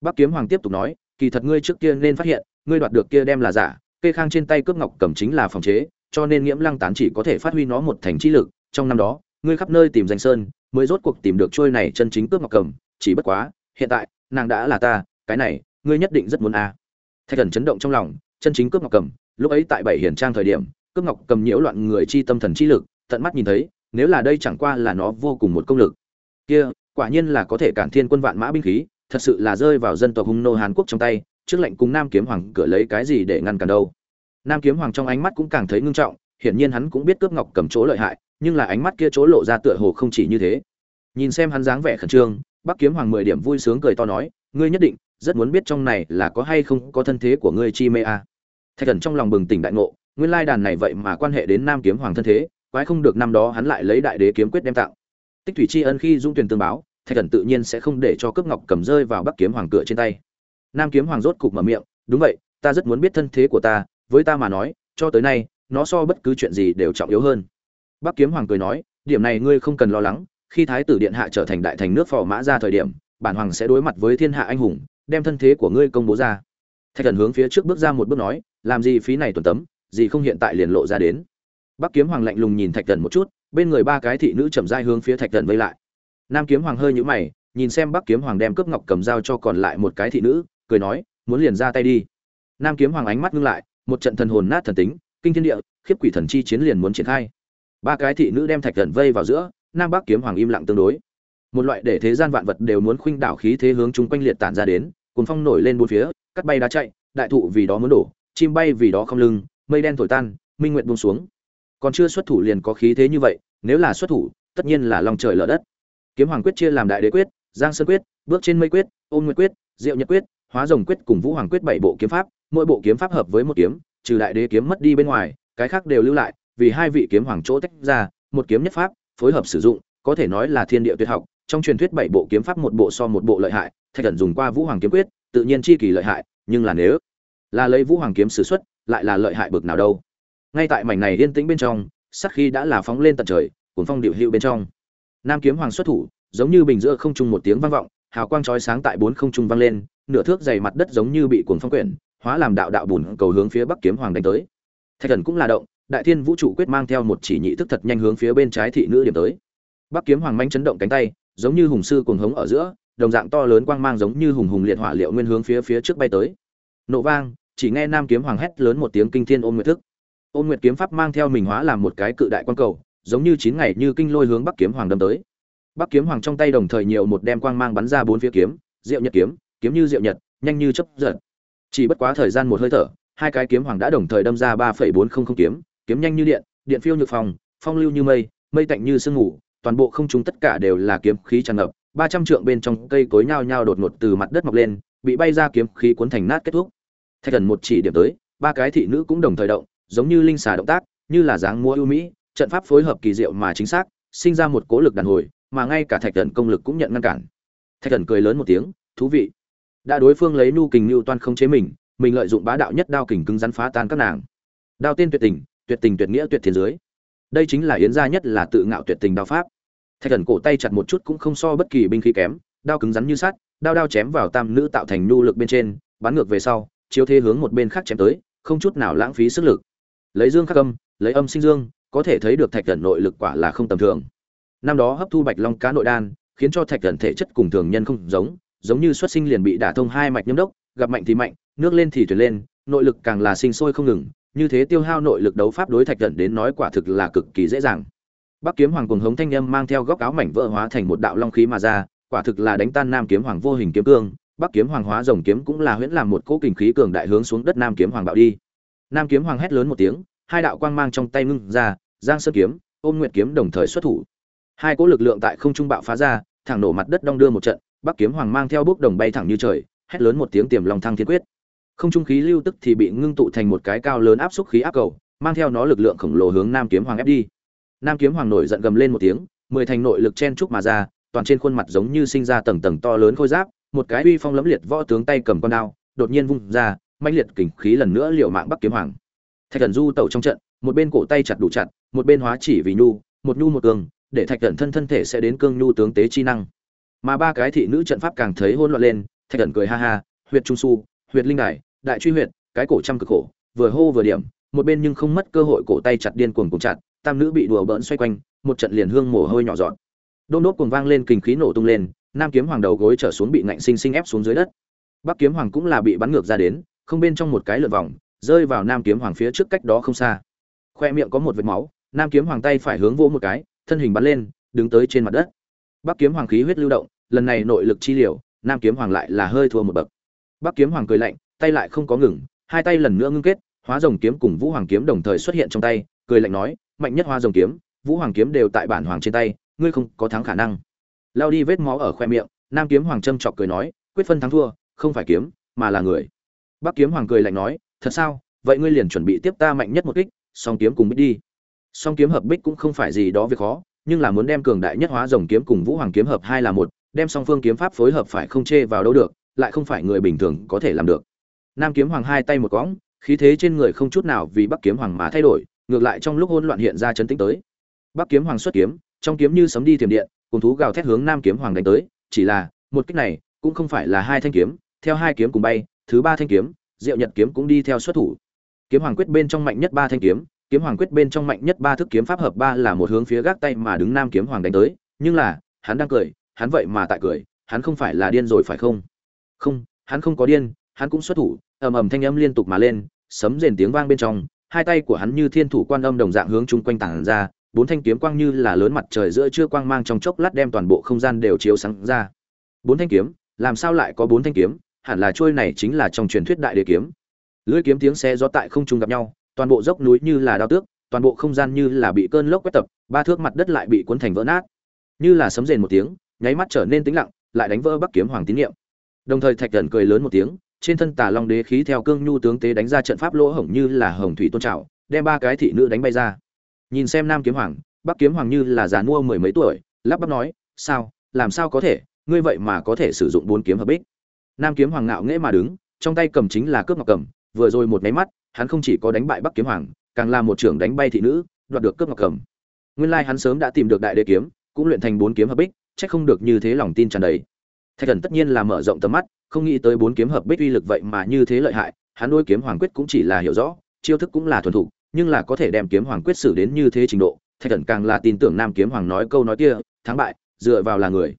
Bắc kiếm hoàng tiếp tục nói, kỳ thật ngươi trước kia nên phát hiện, ngươi đoạt được kia đem là giả, kê khang trên tay cướp ngọc cầm chính là phòng chế, cho nên nghiễm lăng tán chỉ có thể phát huy nó một thành trí lực. Trong năm đó, ngươi khắp nơi tìm danh sơn, mới rốt cuộc tìm được trôi này chân chính cướp ngọc cầm, chỉ bất quá, hiện tại, nàng đã là ta, cái này, ngươi nhất định rất muốn a. À. thạch thần chấn động trong lòng, chân chính cướp ngọc cầm, lúc ấy tại bảy hiển trang thời điểm, cướp ngọc cầm nhiễu loạn người chi tâm thần chi lực, tận mắt nhìn thấy nếu là đây chẳng qua là nó vô cùng một công lực. Kia, quả nhiên là có thể cản thiên quân vạn mã binh khí, thật sự là rơi vào dân tộc hung nô hàn quốc trong tay, trước lệnh cùng nam kiếm hoàng cửa lấy cái gì để ngăn cản đâu. Nam kiếm hoàng trong ánh mắt cũng càng thấy ngưng trọng, hiển nhiên hắn cũng biết cướp ngọc cầm chỗ lợi hại, nhưng là ánh mắt kia chỗ lộ ra tựa hồ không chỉ như thế. Nhìn xem hắn dáng vẻ khẩn trương, bắc kiếm hoàng mười điểm vui sướng cười to nói, ngươi nhất định rất muốn biết trong này là có hay không có thân thế của ngươi chi mê a. À. thạch thần trong lòng bừng tỉnh đại ngộ, nguyên lai đàn này vậy mà quan hệ đến nam kiếm hoàng thân thế quái không được năm đó hắn lại lấy đại đế kiếm quyết đem tặng. Tích thủy tri ân khi dung tuyển tương báo, thạch thần tự nhiên sẽ không để cho cướp ngọc cầm rơi vào bắc kiếm hoàng cửa trên tay. Nam kiếm hoàng rốt cục mở miệng, đúng vậy, ta rất muốn biết thân thế của ta, với ta mà nói, cho tới nay, nó so bất cứ chuyện gì đều trọng yếu hơn. Bắc kiếm hoàng cười nói, điểm này ngươi không cần lo lắng, khi thái tử điện hạ trở thành đại thành nước phò mã ra thời điểm, bản hoàng sẽ đối mặt với thiên hạ anh hùng, đem thân thế của ngươi công bố ra. Thạch thần hướng phía trước bước ra một bước nói, làm gì phí này tuần tấm, gì không hiện tại liền lộ ra đến bắc kiếm hoàng lạnh lùng nhìn thạch thần một chút, bên người ba cái thị nữ chậm rãi hướng phía thạch thần vây lại. Nam kiếm hoàng hơi nhíu mày, nhìn xem bắc kiếm hoàng đem cướp ngọc cầm dao cho còn lại một cái thị nữ, cười nói, muốn liền ra tay đi. Nam kiếm hoàng ánh mắt ngưng lại, một trận thần hồn nát thần tính, kinh thiên địa, khiếp quỷ thần chi chiến liền muốn triển khai. Ba cái thị nữ đem thạch thần vây vào giữa, nam bắc kiếm hoàng im lặng tương đối. Một loại để thế gian vạn vật đều muốn khuynh đảo khí thế hướng chúng quanh liệt tản ra đến cuốn phong nổi lên bốn phía, cắt bay đá chạy, đại thụ vì đó muốn đổ, chim bay vì đó không lưng, mây đen thổi tan, minh nguyệt buông xuống còn chưa xuất thủ liền có khí thế như vậy, nếu là xuất thủ, tất nhiên là lòng trời lở đất. Kiếm hoàng quyết chia làm đại đế quyết, giang sơn quyết, bước trên mây quyết, ôn nguyệt quyết, diệu nhật quyết, hóa rồng quyết cùng vũ hoàng quyết bảy bộ kiếm pháp, mỗi bộ kiếm pháp hợp với một kiếm, trừ đại đế kiếm mất đi bên ngoài, cái khác đều lưu lại, vì hai vị kiếm hoàng chỗ tách ra, một kiếm nhất pháp, phối hợp sử dụng, có thể nói là thiên địa tuyệt học, trong truyền thuyết bảy bộ kiếm pháp một bộ so một bộ lợi hại, thạch thần dùng qua vũ hoàng kiếm quyết, tự nhiên chi kỳ lợi hại, nhưng là nếu là lấy vũ hoàng kiếm sử xuất, lại là lợi hại bực nào đâu ngay tại mảnh này yên tĩnh bên trong sắc khi đã là phóng lên tận trời cuốn phong điệu hữu bên trong. Nam kiếm hoàng xuất thủ, giống như bình giữa không trung một tiếng vang vọng, hào quang chói sáng tại bốn không trung vang lên, nửa thước dày mặt đất giống như bị cuốn phong quyển, hóa làm đạo đạo bùn cầu hướng phía bắc kiếm hoàng đánh tới. Thạch thần cũng là động, đại thiên vũ trụ quyết mang theo một chỉ nhị thức thật nhanh hướng phía bên trái thị nữ điểm tới. Bắc kiếm hoàng manh chấn động cánh tay, giống như hùng sư cuồng hống ở giữa, đồng dạng to lớn quang mang giống như hùng hùng liệt hỏa liệu nguyên hướng phía phía trước bay tới. Nổ vang, chỉ nghe nam kiếm hoàng hét lớn một tiếng kinh thiên ôm nguyệt thức ôn nguyệt kiếm pháp mang theo mình hóa làm một cái cự đại quan cầu, giống như chín ngày như kinh lôi hướng bắc kiếm hoàng đâm tới. Bắc kiếm hoàng trong tay đồng thời nhiều một đem quang mang bắn ra bốn phía kiếm, diệu nhật kiếm kiếm như diệu nhật, nhanh như chấp giật. Chỉ bất quá thời gian một hơi thở, hai cái kiếm hoàng đã đồng thời đâm ra ba phẩy bốn không không kiếm kiếm nhanh như điện điện phiêu nhược phòng phong lưu như mây mây tạnh như sương ngủ toàn bộ không chúng tất cả đều là kiếm khí tràn ngập, ba trăm trượng bên trong cây cối nhao nhao đột ngột từ mặt đất mọc lên, bị bay ra kiếm khí cuốn thành nát kết thúc. Thạch thần một chỉ điểm tới, ba cái thị nữ cũng đồng thời động giống như linh xà động tác, như là dáng múa ưu mỹ, trận pháp phối hợp kỳ diệu mà chính xác, sinh ra một cỗ lực đàn hồi, mà ngay cả thạch thần công lực cũng nhận ngăn cản. Thạch thần cười lớn một tiếng, thú vị. Đã đối phương lấy nu kình lưu toan không chế mình mình lợi dụng bá đạo nhất đao kình cứng rắn phá tan các nàng. Đao tên tuyệt tình tuyệt tình tuyệt nghĩa tuyệt thiên dưới đây chính là yến gia nhất là tự ngạo tuyệt tình đao pháp. Thạch thần cổ tay chặt một chút cũng không so bất kỳ binh khí kém, đao cứng rắn như sắt, đao đao chém vào tam nữ tạo thành nhu lực bên trên, bắn ngược về sau, chiếu thế hướng một bên khác chém tới, không chút nào lãng phí sức lực lấy dương khắc âm, lấy âm sinh dương, có thể thấy được thạch thần nội lực quả là không tầm thường. Năm đó hấp thu bạch long cá nội đan, khiến cho thạch thần thể chất cùng thường nhân không giống giống như xuất sinh liền bị đả thông hai mạch nhâm đốc, gặp mạnh thì mạnh, nước lên thì thuyền lên, nội lực càng là sinh sôi không ngừng, như thế tiêu hao nội lực đấu pháp đối thạch thần đến nói quả thực là cực kỳ dễ dàng. Bắc kiếm hoàng cùng hống thanh âm mang theo góc áo mảnh vỡ hóa thành một đạo long khí mà ra, quả thực là đánh tan nam kiếm hoàng vô hình kiếm cương, bắc kiếm hoàng hóa rồng kiếm cũng là huyễn làm một cỗ kình khí cường đại hướng xuống đất nam kiếm hoàng bạo đi nam kiếm hoàng hét lớn một tiếng, hai đạo quang mang trong tay ngưng ra, giang sơn kiếm ôm nguyệt kiếm đồng thời xuất thủ. Hai cỗ lực lượng tại không trung bạo phá ra, thẳng nổ mặt đất đong đưa một trận, bắc kiếm hoàng mang theo bước đồng bay thẳng như trời, hét lớn một tiếng tiềm long thăng thiên quyết. Không trung khí lưu tức thì bị ngưng tụ thành một cái cao lớn áp xúc khí áp cầu, mang theo nó lực lượng khổng lồ hướng nam kiếm hoàng ép đi. Nam kiếm hoàng nổi giận gầm lên một tiếng, mười thành nội lực chen trúc mà ra, toàn trên khuôn mặt giống như sinh ra tầng tầng to lớn khôi giáp, một cái uy phong lẫm liệt võ tướng tay cầm con đao, đột nhiên vung ra manh liệt kình khí lần nữa liều mạng bắc kiếm hoàng. Thạch thần du tẩu trong trận, một bên cổ tay chặt đủ chặt, một bên hóa chỉ vì nhu, một nhu một cường, để thạch thần thân thân thể sẽ đến cương nhu tướng tế chi năng. Mà ba cái thị nữ trận pháp càng thấy hỗn loạn lên, thạch thần cười ha ha, huyệt trung su huyệt linh đài, đại truy huyệt, cái cổ trăm cực khổ, vừa hô vừa điểm, một bên nhưng không mất cơ hội cổ tay chặt điên cuồng cùng chặt, tam nữ bị đùa bỡn xoay quanh, một trận liền hương mồ hôi nhỏ giọt đôn đốt cuồng vang lên kinh khí nổ tung lên, nam kiếm hoàng đầu gối trở xuống bị ngạnh sinh sinh ép xuống dưới đất. Bắc kiếm hoàng cũng là bị bắn ngược ra đến không bên trong một cái lượn vòng, rơi vào nam kiếm hoàng phía trước cách đó không xa. Khoe miệng có một vệt máu, nam kiếm hoàng tay phải hướng vỗ một cái, thân hình bắn lên, đứng tới trên mặt đất. Bắc kiếm hoàng khí huyết lưu động, lần này nội lực chi liều, nam kiếm hoàng lại là hơi thua một bậc. Bắc kiếm hoàng cười lạnh, tay lại không có ngừng, hai tay lần nữa ngưng kết, hóa rồng kiếm cùng vũ hoàng kiếm đồng thời xuất hiện trong tay, cười lạnh nói, mạnh nhất hoa rồng kiếm, vũ hoàng kiếm đều tại bản hoàng trên tay, ngươi không có thắng khả năng. Lao đi vết máu ở khoe miệng, nam kiếm hoàng trâm chọc cười nói, quyết phân thắng thua, không phải kiếm, mà là người bắc kiếm hoàng cười lạnh nói, thật sao? Vậy ngươi liền chuẩn bị tiếp ta mạnh nhất một kích, song kiếm cùng bích đi. Song kiếm hợp bích cũng không phải gì đó việc khó, nhưng là muốn đem cường đại nhất hóa rồng kiếm cùng vũ hoàng kiếm hợp hai là một, đem song phương kiếm pháp phối hợp phải không chê vào đâu được, lại không phải người bình thường có thể làm được. Nam kiếm hoàng hai tay một cõng khí thế trên người không chút nào vì bắc kiếm hoàng mà thay đổi, ngược lại trong lúc hỗn loạn hiện ra chấn tĩnh tới. Bắc kiếm hoàng xuất kiếm, trong kiếm như sấm đi tiềm điện, cùng thú gào thét hướng nam kiếm hoàng đánh tới, chỉ là, một kích này, cũng không phải là hai thanh kiếm, theo hai kiếm cùng bay thứ ba thanh kiếm, diệu nhật kiếm cũng đi theo xuất thủ. Kiếm hoàng quyết bên trong mạnh nhất ba thanh kiếm kiếm hoàng quyết bên trong mạnh nhất ba thức kiếm pháp hợp ba là một hướng phía gác tay mà đứng nam kiếm hoàng đánh tới, nhưng là, hắn đang cười, hắn vậy mà tại cười, hắn không phải là điên rồi phải không? Không, hắn không có điên, hắn cũng xuất thủ, ầm ầm thanh âm liên tục mà lên, sấm rền tiếng vang bên trong, hai tay của hắn như thiên thủ quan âm đồng dạng hướng chung quanh tảng ra, bốn thanh kiếm quang như là lớn mặt trời giữa trưa quang mang trong chốc lát đem toàn bộ không gian đều chiếu sáng ra. Bốn thanh kiếm, làm sao lại có bốn thanh kiếm? Hẳn là chuôi này chính là trong truyền thuyết đại đế kiếm. Lưỡi kiếm tiếng xé gió tại không trung gặp nhau, toàn bộ dốc núi như là đao tước, toàn bộ không gian như là bị cơn lốc quét tập, ba thước mặt đất lại bị cuốn thành vỡ nát. Như là sấm rền một tiếng, nháy mắt trở nên tĩnh lặng, lại đánh vỡ bắc kiếm hoàng tín niệm. Đồng thời thạch thần cười lớn một tiếng, trên thân tà long đế khí theo cương nhu tướng tế đánh ra trận pháp lỗ hổng như là hồng thủy tôn trào đem ba cái thị nữ đánh bay ra. Nhìn xem nam kiếm hoàng, bắc kiếm hoàng như là già mua mười mấy tuổi, lắp bắp nói, sao? Làm sao có thể? Ngươi vậy mà có thể sử dụng bốn kiếm hợp bích? Nam kiếm hoàng ngạo nghễ mà đứng, trong tay cầm chính là cướp ngọc cầm, vừa rồi một máy mắt, hắn không chỉ có đánh bại bắc kiếm hoàng, càng là một trưởng đánh bay thị nữ, đoạt được cướp ngọc cầm. Nguyên lai hắn sớm đã tìm được đại đế kiếm, cũng luyện thành bốn kiếm hợp bích, chắc không được như thế lòng tin tràn đầy. Thạch thần tất nhiên là mở rộng tầm mắt, không nghĩ tới bốn kiếm hợp bích uy lực vậy mà như thế lợi hại, hắn đôi kiếm hoàng quyết cũng chỉ là hiểu rõ, chiêu thức cũng là thuần thục, nhưng là có thể đem kiếm hoàng quyết xử đến như thế trình độ, thạch thần càng là tin tưởng nam kiếm hoàng nói câu nói kia, thắng bại, dựa vào là người.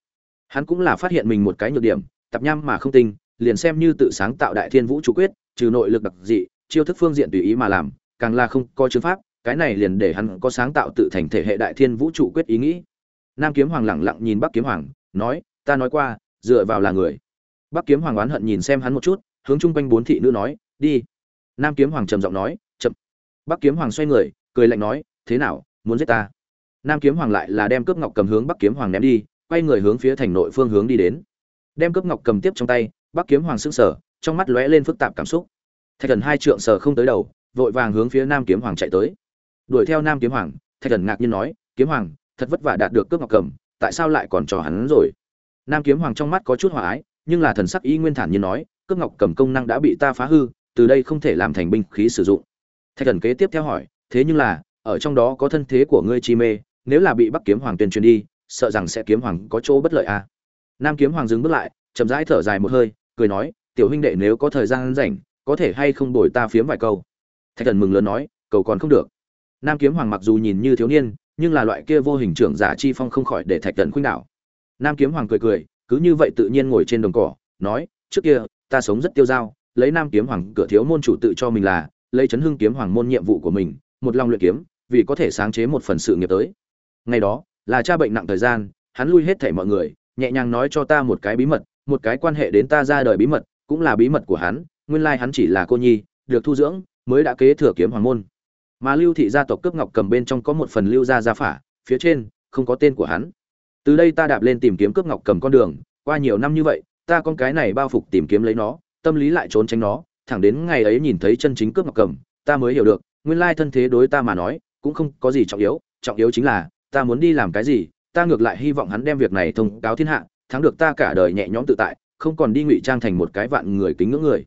Hắn cũng là phát hiện mình một cái nhược điểm tập nhăm mà không tinh, liền xem như tự sáng tạo đại thiên vũ chủ quyết, trừ nội lực đặc dị, chiêu thức phương diện tùy ý mà làm, càng là không có chứng pháp, cái này liền để hắn có sáng tạo tự thành thể hệ đại thiên vũ trụ quyết ý nghĩ. Nam kiếm hoàng lẳng lặng nhìn bắc kiếm hoàng, nói, ta nói qua, dựa vào là người. Bắc kiếm hoàng oán hận nhìn xem hắn một chút, hướng chung quanh bốn thị nữ nói, đi. Nam kiếm hoàng trầm giọng nói, chậm. Bắc kiếm hoàng xoay người, cười lạnh nói, thế nào, muốn giết ta? Nam kiếm hoàng lại là đem cướp ngọc cầm hướng bắc kiếm hoàng ném đi, quay người hướng phía thành nội phương hướng đi đến đem cướp ngọc cầm tiếp trong tay, bắc kiếm hoàng sững sờ, trong mắt lóe lên phức tạp cảm xúc. Thạch thần hai trượng sờ không tới đầu, vội vàng hướng phía nam kiếm hoàng chạy tới. Đuổi theo nam kiếm hoàng, thạch thần ngạc nhiên nói, kiếm hoàng, thật vất vả đạt được cướp ngọc cầm, tại sao lại còn trò hắn rồi? Nam kiếm hoàng trong mắt có chút hòa ái, nhưng là thần sắc y nguyên thản nhiên nói, cướp ngọc cầm công năng đã bị ta phá hư, từ đây không thể làm thành binh khí sử dụng. Thạch thần kế tiếp theo hỏi, thế nhưng là, ở trong đó có thân thế của ngươi chi mê, nếu là bị bắc kiếm hoàng tuyên truyền đi, sợ rằng sẽ kiếm hoàng có chỗ bất lợi à nam kiếm hoàng dừng bước lại, chậm rãi thở dài một hơi, cười nói, tiểu huynh đệ nếu có thời gian rảnh, có thể hay không đổi ta phiếm vài câu? Thạch thần mừng lớn nói, cầu còn không được. Nam kiếm hoàng mặc dù nhìn như thiếu niên, nhưng là loại kia vô hình trưởng giả chi phong không khỏi để thạch thần khuynh đảo. Nam kiếm hoàng cười cười, cứ như vậy tự nhiên ngồi trên đồng cỏ, nói, trước kia, ta sống rất tiêu dao, lấy nam kiếm hoàng cửa thiếu môn chủ tự cho mình là, lấy chấn hưng kiếm hoàng môn nhiệm vụ của mình, một lòng luyện kiếm, vì có thể sáng chế một phần sự nghiệp tới. Ngày đó, là cha bệnh nặng thời gian, hắn lui hết thảy mọi người nhẹ nhàng nói cho ta một cái bí mật, một cái quan hệ đến ta ra đời bí mật, cũng là bí mật của hắn, nguyên lai hắn chỉ là cô nhi, được thu dưỡng, mới đã kế thừa kiếm hoàng môn. Mà lưu thị gia tộc cướp ngọc cầm bên trong có một phần lưu gia gia phả, phía trên, không có tên của hắn. Từ đây ta đạp lên tìm kiếm cướp ngọc cầm con đường, qua nhiều năm như vậy, ta con cái này bao phục tìm kiếm lấy nó, tâm lý lại trốn tránh nó, thẳng đến ngày ấy nhìn thấy chân chính cướp ngọc cầm, ta mới hiểu được, nguyên lai thân thế đối ta mà nói, cũng không có gì trọng yếu trọng yếu chính là, ta muốn đi làm cái gì ta ngược lại hy vọng hắn đem việc này thông cáo thiên hạ, thắng được ta cả đời nhẹ nhõm tự tại, không còn đi ngụy trang thành một cái vạn người kính ngưỡng người.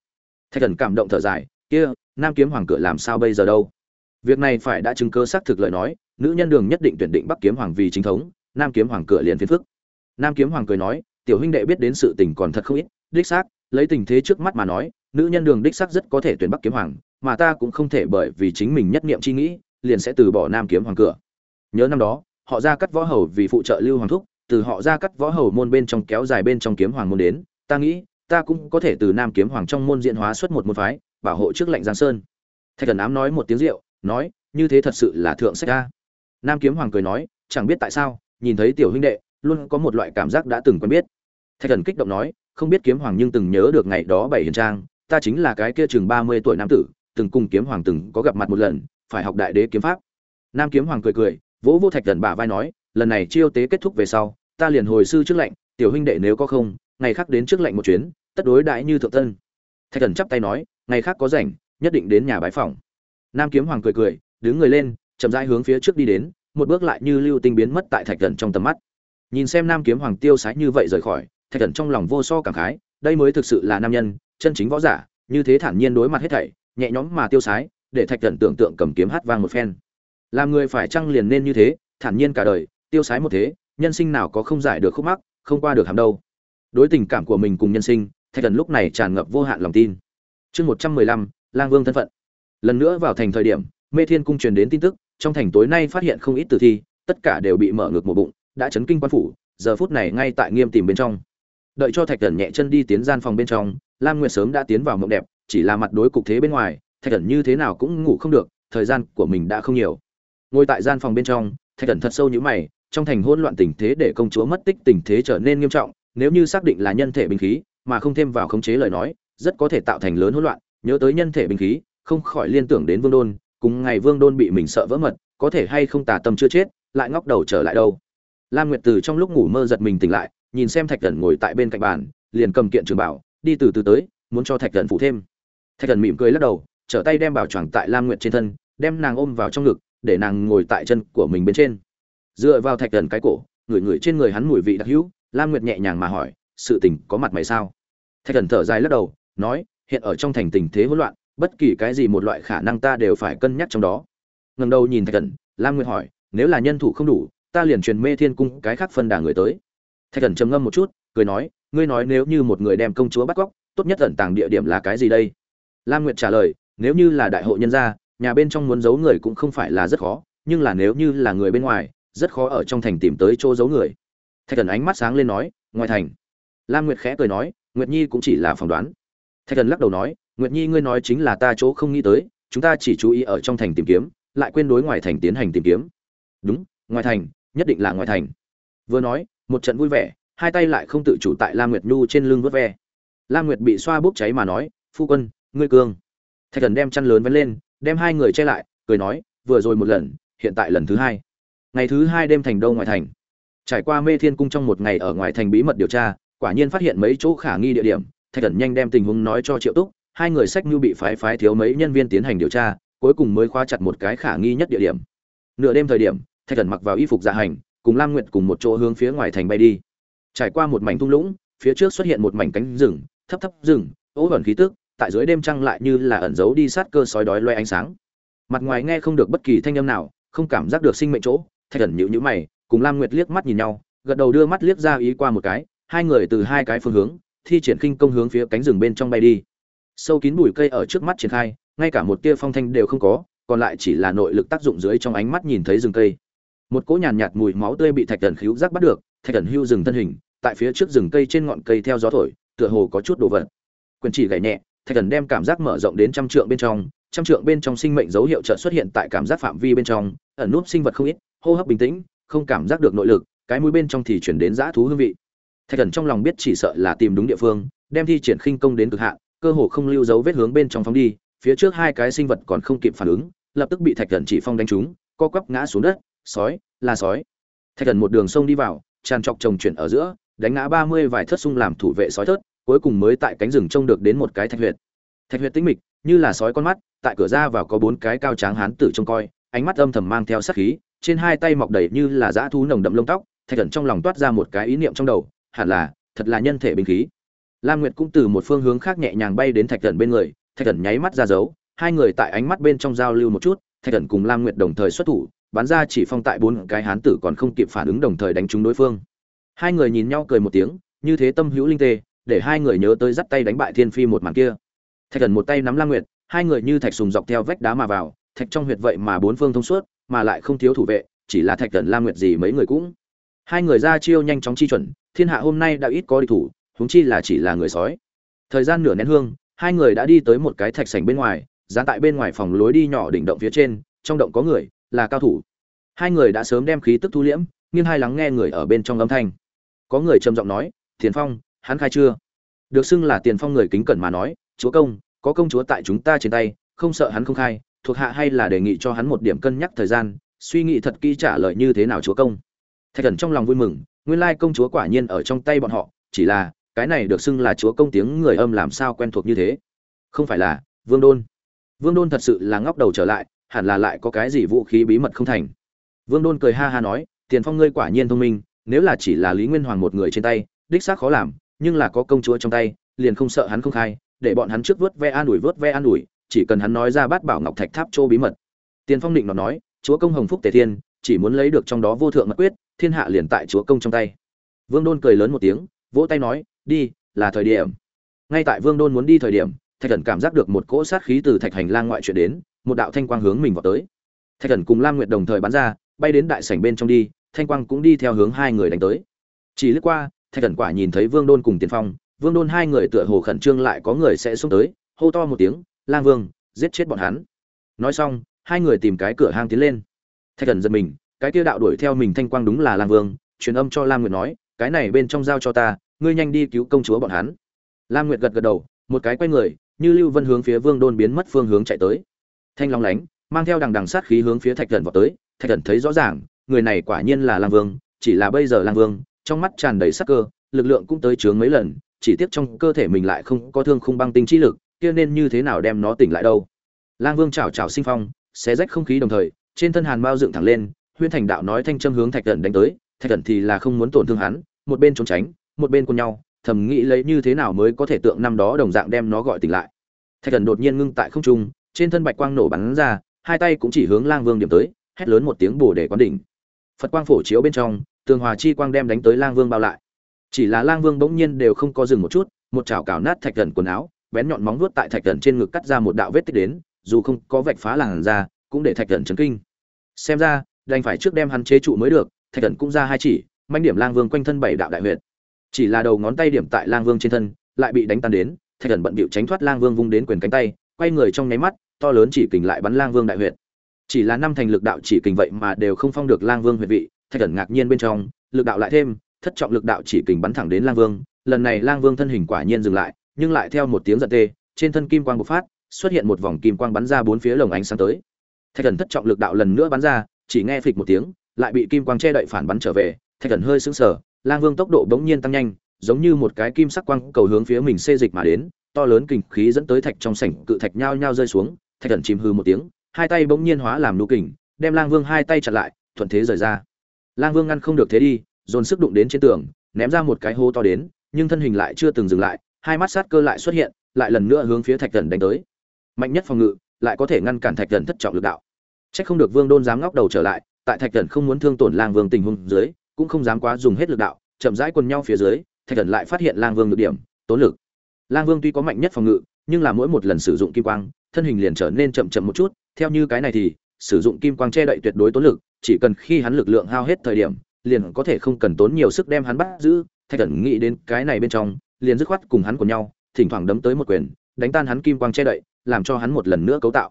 Thạch thần cảm động thở dài, kia, nam kiếm hoàng cửa làm sao bây giờ đâu? Việc này phải đã chứng cơ xác thực lời nói, nữ nhân đường nhất định tuyển định bắc kiếm hoàng vì chính thống, nam kiếm hoàng cửa liền phiền phức. Nam kiếm hoàng cười nói, tiểu huynh đệ biết đến sự tình còn thật không ít, đích xác, lấy tình thế trước mắt mà nói, nữ nhân đường đích xác rất có thể tuyển bắc kiếm hoàng, mà ta cũng không thể bởi vì chính mình nhất niệm chi nghĩ, liền sẽ từ bỏ nam kiếm hoàng cửa. Nhớ năm đó họ ra cắt võ hầu vì phụ trợ lưu hoàng thúc, từ họ ra cắt võ hầu môn bên trong kéo dài bên trong kiếm hoàng môn đến, ta nghĩ, ta cũng có thể từ nam kiếm hoàng trong môn diện hóa xuất một môn phái, bảo hộ trước lệnh giang sơn. Thạch thần ám nói một tiếng rượu, nói, như thế thật sự là thượng sách ca nam kiếm hoàng cười nói, chẳng biết tại sao, nhìn thấy tiểu huynh đệ, luôn có một loại cảm giác đã từng quen biết. Thạch thần kích động nói, không biết kiếm hoàng nhưng từng nhớ được ngày đó bảy hiền trang, ta chính là cái kia chừng ba mươi tuổi nam tử, từng cùng kiếm hoàng từng có gặp mặt một lần, phải học đại đế kiếm pháp. Nam kiếm hoàng cười cười vỗ vô thạch gần bả vai nói, lần này chiêu tế kết thúc về sau, ta liền hồi sư trước lệnh, tiểu huynh đệ nếu có không, ngày khác đến trước lệnh một chuyến, tất đối đãi như thượng tân thạch thần chắp tay nói, ngày khác có rảnh, nhất định đến nhà bái phòng nam kiếm hoàng cười cười, đứng người lên, chậm rãi hướng phía trước đi đến, một bước lại như lưu tinh biến mất tại thạch thần trong tầm mắt. Nhìn xem nam kiếm hoàng tiêu sái như vậy rời khỏi, thạch thần trong lòng vô so cảm khái, đây mới thực sự là nam nhân, chân chính võ giả, như thế thản nhiên đối mặt hết thảy, nhẹ nhõm mà tiêu sái, để thạch thần tưởng tượng cầm kiếm hát vang một phen làm người phải chăng liền nên như thế, thản nhiên cả đời, tiêu sái một thế, nhân sinh nào có không giải được khúc mắc, không qua được hàm đâu. Đối tình cảm của mình cùng nhân sinh, thạch thần lúc này tràn ngập vô hạn lòng tin. Chương một trăm mười lăm, lang vương thân phận. Lần nữa vào thành thời điểm, mê thiên cung truyền đến tin tức, trong thành tối nay phát hiện không ít tử thi, tất cả đều bị mở ngược một bụng, đã chấn kinh quan phủ, giờ phút này ngay tại nghiêm tìm bên trong. Đợi cho thạch thần nhẹ chân đi tiến gian phòng bên trong, lam nguyệt sớm đã tiến vào mộng đẹp, chỉ là mặt đối cục thế bên ngoài, thạch thần như thế nào cũng ngủ không được, thời gian của mình đã không nhiều ngồi tại gian phòng bên trong, thạch thần thật sâu như mày, trong thành hỗn loạn tình thế để công chúa mất tích tình thế trở nên nghiêm trọng, nếu như xác định là nhân thể binh khí, mà không thêm vào khống chế lời nói, rất có thể tạo thành lớn hỗn loạn, nhớ tới nhân thể binh khí, không khỏi liên tưởng đến vương đôn, cùng ngày vương đôn bị mình sợ vỡ mật, có thể hay không tà tâm chưa chết, lại ngóc đầu trở lại đâu. Lam nguyệt từ trong lúc ngủ mơ giật mình tỉnh lại, nhìn xem thạch thần ngồi tại bên cạnh bàn, liền cầm kiện trường bảo, đi từ từ tới, muốn cho thạch thần phụ thêm. Thạch thần mỉm cười lắc đầu, trở tay đem bảo choàng tại lam nguyệt trên thân, đem nàng ôm vào trong ngực để nàng ngồi tại chân của mình bên trên. Dựa vào thạch thần cái cổ ngửi ngửi trên người hắn mùi vị đặc hữu, lam nguyệt nhẹ nhàng mà hỏi, sự tình có mặt mày sao? Thạch thần thở dài lắc đầu, nói, hiện ở trong thành tình thế hỗn loạn, bất kỳ cái gì một loại khả năng ta đều phải cân nhắc trong đó. Ngần đầu nhìn thạch thần, lam nguyệt hỏi, nếu là nhân thủ không đủ, ta liền truyền mê thiên cung cái khác phân đà người tới. Thạch thần trầm ngâm một chút, cười nói, ngươi nói nếu như một người đem công chúa bắt cóc, tốt nhất tận tàng địa điểm là cái gì đây? Lam nguyệt trả lời, nếu như là đại hội nhân gia nhà bên trong muốn giấu người cũng không phải là rất khó, nhưng là nếu như là người bên ngoài, rất khó ở trong thành tìm tới chỗ giấu người. Thạch thần ánh mắt sáng lên nói, ngoài thành. Lam nguyệt khẽ cười nói, nguyệt nhi cũng chỉ là phỏng đoán. Thạch thần lắc đầu nói, nguyệt nhi ngươi nói chính là ta chỗ không nghĩ tới, chúng ta chỉ chú ý ở trong thành tìm kiếm, lại quên đối ngoài thành tiến hành tìm kiếm. Đúng, ngoài thành, nhất định là ngoài thành. Vừa nói, một trận vui vẻ, hai tay lại không tự chủ tại lam nguyệt nhu trên lưng vớt ve. Lam nguyệt bị xoa bốc cháy mà nói, phu quân, ngươi cương. Thạch thần đem chăn lớn vẫn lên đem hai người che lại, cười nói, vừa rồi một lần, hiện tại lần thứ hai. Ngày thứ hai đêm thành đâu ngoài thành? Trải qua mê thiên cung trong một ngày ở ngoài thành bí mật điều tra, quả nhiên phát hiện mấy chỗ khả nghi địa điểm, thạch cẩn nhanh đem tình huống nói cho triệu túc, hai người sách như bị phái phái thiếu mấy nhân viên tiến hành điều tra, cuối cùng mới khóa chặt một cái khả nghi nhất địa điểm. Nửa đêm thời điểm, thạch cẩn mặc vào y phục dạ hành, cùng lam nguyệt cùng một chỗ hướng phía ngoài thành bay đi. Trải qua một mảnh thung lũng, phía trước xuất hiện một mảnh cánh rừng, thấp thấp rừng, ố vẩn khí tức tại dưới đêm trăng lại như là ẩn giấu đi sát cơ sói đói loe ánh sáng. Mặt ngoài nghe không được bất kỳ thanh âm nào không cảm giác được sinh mệnh chỗ thạch thần nhíu nhữ mày cùng lam nguyệt liếc mắt nhìn nhau gật đầu đưa mắt liếc ra ý qua một cái hai người từ hai cái phương hướng thi triển khinh công hướng phía cánh rừng bên trong bay đi. Sâu kín bụi cây ở trước mắt triển khai ngay cả một tia phong thanh đều không có còn lại chỉ là nội lực tác dụng dưới trong ánh mắt nhìn thấy rừng cây. Một cỗ nhàn nhạt, nhạt mùi máu tươi bị thạch thần khíu giác bắt được thạch thần hưu dừng thân hình tại phía trước rừng cây trên ngọn cây theo gió thổi tựa hồ có chút đồ vật. Quyền chỉ gảy nhẹ thạch thần đem cảm giác mở rộng đến trăm trượng bên trong, trăm trượng bên trong sinh mệnh dấu hiệu chợt xuất hiện tại cảm giác phạm vi bên trong, ẩn núp sinh vật không ít, hô hấp bình tĩnh, không cảm giác được nội lực, cái mũi bên trong thì chuyển đến dã thú hương vị. Thạch thần trong lòng biết chỉ sợ là tìm đúng địa phương, đem thi triển khinh công đến cực hạn, cơ hồ không lưu dấu vết hướng bên trong phóng đi, phía trước hai cái sinh vật còn không kịp phản ứng, lập tức bị thạch thần chỉ phong đánh trúng, co quắp ngã xuống đất, sói, là sói. Thạch thần một đường sông đi vào, tràn trọc trồng chuyển ở giữa, đánh ngã ba mươi vài thất sung làm thủ vệ sói thớt cuối cùng mới tại cánh rừng trông được đến một cái thạch huyệt. Thạch huyệt tĩnh mịch, như là sói con mắt, tại cửa ra vào có bốn cái cao tráng hán tử trông coi, ánh mắt âm thầm mang theo sát khí, trên hai tay mọc đầy như là dã thú nồng đậm lông tóc, thạch thần trong lòng toát ra một cái ý niệm trong đầu, hẳn là, thật là nhân thể binh khí. Lam nguyệt cũng từ một phương hướng khác nhẹ nhàng bay đến thạch thần bên người, thạch thần nháy mắt ra dấu, hai người tại ánh mắt bên trong giao lưu một chút, thạch thần cùng lam nguyệt đồng thời xuất thủ, bắn ra chỉ phong tại bốn cái hán tử còn không kịp phản ứng đồng thời đánh trúng đối phương. Hai người nhìn nhau cười một tiếng, như thế tâm hữu linh tê để hai người nhớ tới dắt tay đánh bại thiên phi một màn kia. Thạch thần một tay nắm La nguyệt, hai người như thạch sùng dọc theo vách đá mà vào, thạch trong huyệt vậy mà bốn phương thông suốt, mà lại không thiếu thủ vệ, chỉ là thạch thần La nguyệt gì mấy người cũng. Hai người ra chiêu nhanh chóng chi chuẩn, thiên hạ hôm nay đã ít có địch thủ, huống chi là chỉ là người sói. Thời gian nửa nén hương, hai người đã đi tới một cái thạch sảnh bên ngoài dán tại bên ngoài phòng lối đi nhỏ đỉnh động phía trên, trong động có người, là cao thủ. Hai người đã sớm đem khí tức thu liễm nhưng hai lắng nghe người ở bên trong âm thanh. Có người trầm giọng nói, thiền phong hắn khai chưa? Được xưng là tiền phong người kính cẩn mà nói, chúa công, có công chúa tại chúng ta trên tay, không sợ hắn không khai, thuộc hạ hay là đề nghị cho hắn một điểm cân nhắc thời gian, suy nghĩ thật kỹ trả lời như thế nào chúa công. Thạch thần trong lòng vui mừng, nguyên lai công chúa quả nhiên ở trong tay bọn họ, chỉ là, cái này được xưng là chúa công tiếng người âm làm sao quen thuộc như thế? Không phải là, vương đôn. Vương đôn thật sự là ngóc đầu trở lại, hẳn là lại có cái gì vũ khí bí mật không thành. Vương đôn cười ha ha nói, tiền phong ngươi quả nhiên thông minh, nếu là chỉ là lý nguyên hoàng một người trên tay, đích xác khó làm nhưng là có công chúa trong tay, liền không sợ hắn không khai, để bọn hắn trước vớt ve an ủi vớt ve an ủi, chỉ cần hắn nói ra bát bảo ngọc thạch tháp châu bí mật. Tiền phong định nó nói, chúa công hồng phúc tề thiên, chỉ muốn lấy được trong đó vô thượng mật quyết, thiên hạ liền tại chúa công trong tay. Vương đôn cười lớn một tiếng, vỗ tay nói, đi, là thời điểm. Ngay tại vương đôn muốn đi thời điểm, thạch thần cảm giác được một cỗ sát khí từ thạch hành lang ngoại chuyển đến, một đạo thanh quang hướng mình vào tới. Thạch thần cùng lam nguyệt đồng thời bắn ra, bay đến đại sảnh bên trong đi, thanh quang cũng đi theo hướng hai người đánh tới. Chỉ lướt qua thạch thần quả nhìn thấy vương đôn cùng tiền phong, vương đôn hai người tựa hồ khẩn trương lại có người sẽ xông tới, hô to một tiếng, lang vương, giết chết bọn hắn. Nói xong, hai người tìm cái cửa hang tiến lên. Thạch thần giật mình, cái kia đạo đuổi theo mình thanh quang đúng là lang vương, truyền âm cho lam nguyệt nói, cái này bên trong giao cho ta, ngươi nhanh đi cứu công chúa bọn hắn. Lam nguyệt gật gật đầu, một cái quay người, như lưu vân hướng phía vương đôn biến mất phương hướng chạy tới. Thanh long lánh, mang theo đằng đằng sát khí hướng phía thạch thần vào tới. Thạch thần thấy rõ ràng, người này quả nhiên là lang vương, chỉ là bây giờ lang vương trong mắt tràn đầy sắc cơ, lực lượng cũng tới chướng mấy lần, chỉ tiếc trong cơ thể mình lại không có thương khung băng tinh chi lực, kia nên như thế nào đem nó tỉnh lại đâu. Lang vương chảo chảo sinh phong, xé rách không khí đồng thời, trên thân hàn bao dựng thẳng lên huyên thành đạo nói thanh châm hướng thạch Cẩn đánh tới, thạch Cẩn thì là không muốn tổn thương hắn, một bên trốn tránh, một bên cùng nhau, thầm nghĩ lấy như thế nào mới có thể tượng năm đó đồng dạng đem nó gọi tỉnh lại. Thạch Cẩn đột nhiên ngưng tại không trung, trên thân bạch quang nổ bắn ra, hai tay cũng chỉ hướng lang vương điểm tới, hét lớn một tiếng bổ để quán đỉnh. Phật quang phổ chiếu bên trong tường hòa chi quang đem đánh tới lang vương bao lại. Chỉ là lang vương bỗng nhiên đều không có dừng một chút, một chảo cào nát thạch thần quần áo, bén nhọn móng vuốt tại thạch thần trên ngực cắt ra một đạo vết tích đến, dù không có vạch phá làn ra cũng để thạch thần chấn kinh. Xem ra, đành phải trước đem hắn chế trụ mới được, thạch thần cũng ra hai chỉ manh điểm lang vương quanh thân bảy đạo đại huyệt. Chỉ là đầu ngón tay điểm tại lang vương trên thân, lại bị đánh tan đến, thạch thần bận bịu tránh thoát lang vương vung đến quyền cánh tay, quay người trong nháy mắt, to lớn chỉ kình lại bắn lang vương đại huyệt. Chỉ là năm thành lực đạo chỉ kình vậy mà đều không phong được lang vương huyệt vị thạch thần ngạc nhiên bên trong, lực đạo lại thêm, thất trọng lực đạo chỉ kình bắn thẳng đến lang vương. Lần này lang vương thân hình quả nhiên dừng lại, nhưng lại theo một tiếng giật tê, trên thân kim quang bộc phát, xuất hiện một vòng kim quang bắn ra bốn phía lồng ánh sáng tới. Thạch thần thất trọng lực đạo lần nữa bắn ra, chỉ nghe phịch một tiếng, lại bị kim quang che đậy phản bắn trở về. Thạch thần hơi sững sờ, lang vương tốc độ bỗng nhiên tăng nhanh, giống như một cái kim sắc quang cầu hướng phía mình xê dịch mà đến, to lớn kình khí dẫn tới thạch trong sảnh, cự thạch nhao nhao rơi xuống. Thạch thần chìm hư một tiếng, hai tay bỗng nhiên hóa làm nụ kình, đem lang vương hai tay chặt lại, thuận thế rời ra lang vương ngăn không được thế đi dồn sức đụng đến trên tường ném ra một cái hố to đến nhưng thân hình lại chưa từng dừng lại hai mắt sát cơ lại xuất hiện lại lần nữa hướng phía thạch thần đánh tới mạnh nhất phòng ngự lại có thể ngăn cản thạch thần thất trọng lực đạo Chắc không được Vương Đôn dám ngóc đầu trở lại, tại Thạch Cẩn không muốn thương tổn Lang Vương tình huống dưới, cũng không dám quá dùng hết lực đạo, chậm rãi quần nhau phía dưới, Thạch Cẩn lại phát hiện Lang Vương nhược điểm, tốn lực. Lang Vương tuy có mạnh nhất phòng ngự, nhưng là mỗi một lần sử dụng kim quang, thân hình liền trở nên chậm chậm một chút, theo như cái này thì, sử dụng kim quang che đậy tuyệt đối tốn lực, chỉ cần khi hắn lực lượng hao hết thời điểm, liền có thể không cần tốn nhiều sức đem hắn bắt giữ, Thạch Cẩn nghĩ đến cái này bên trong, liền dứt khoát cùng hắn cùng nhau, thỉnh thoảng đấm tới một quyền, đánh tan hắn kim quang che đậy, làm cho hắn một lần nữa cấu tạo.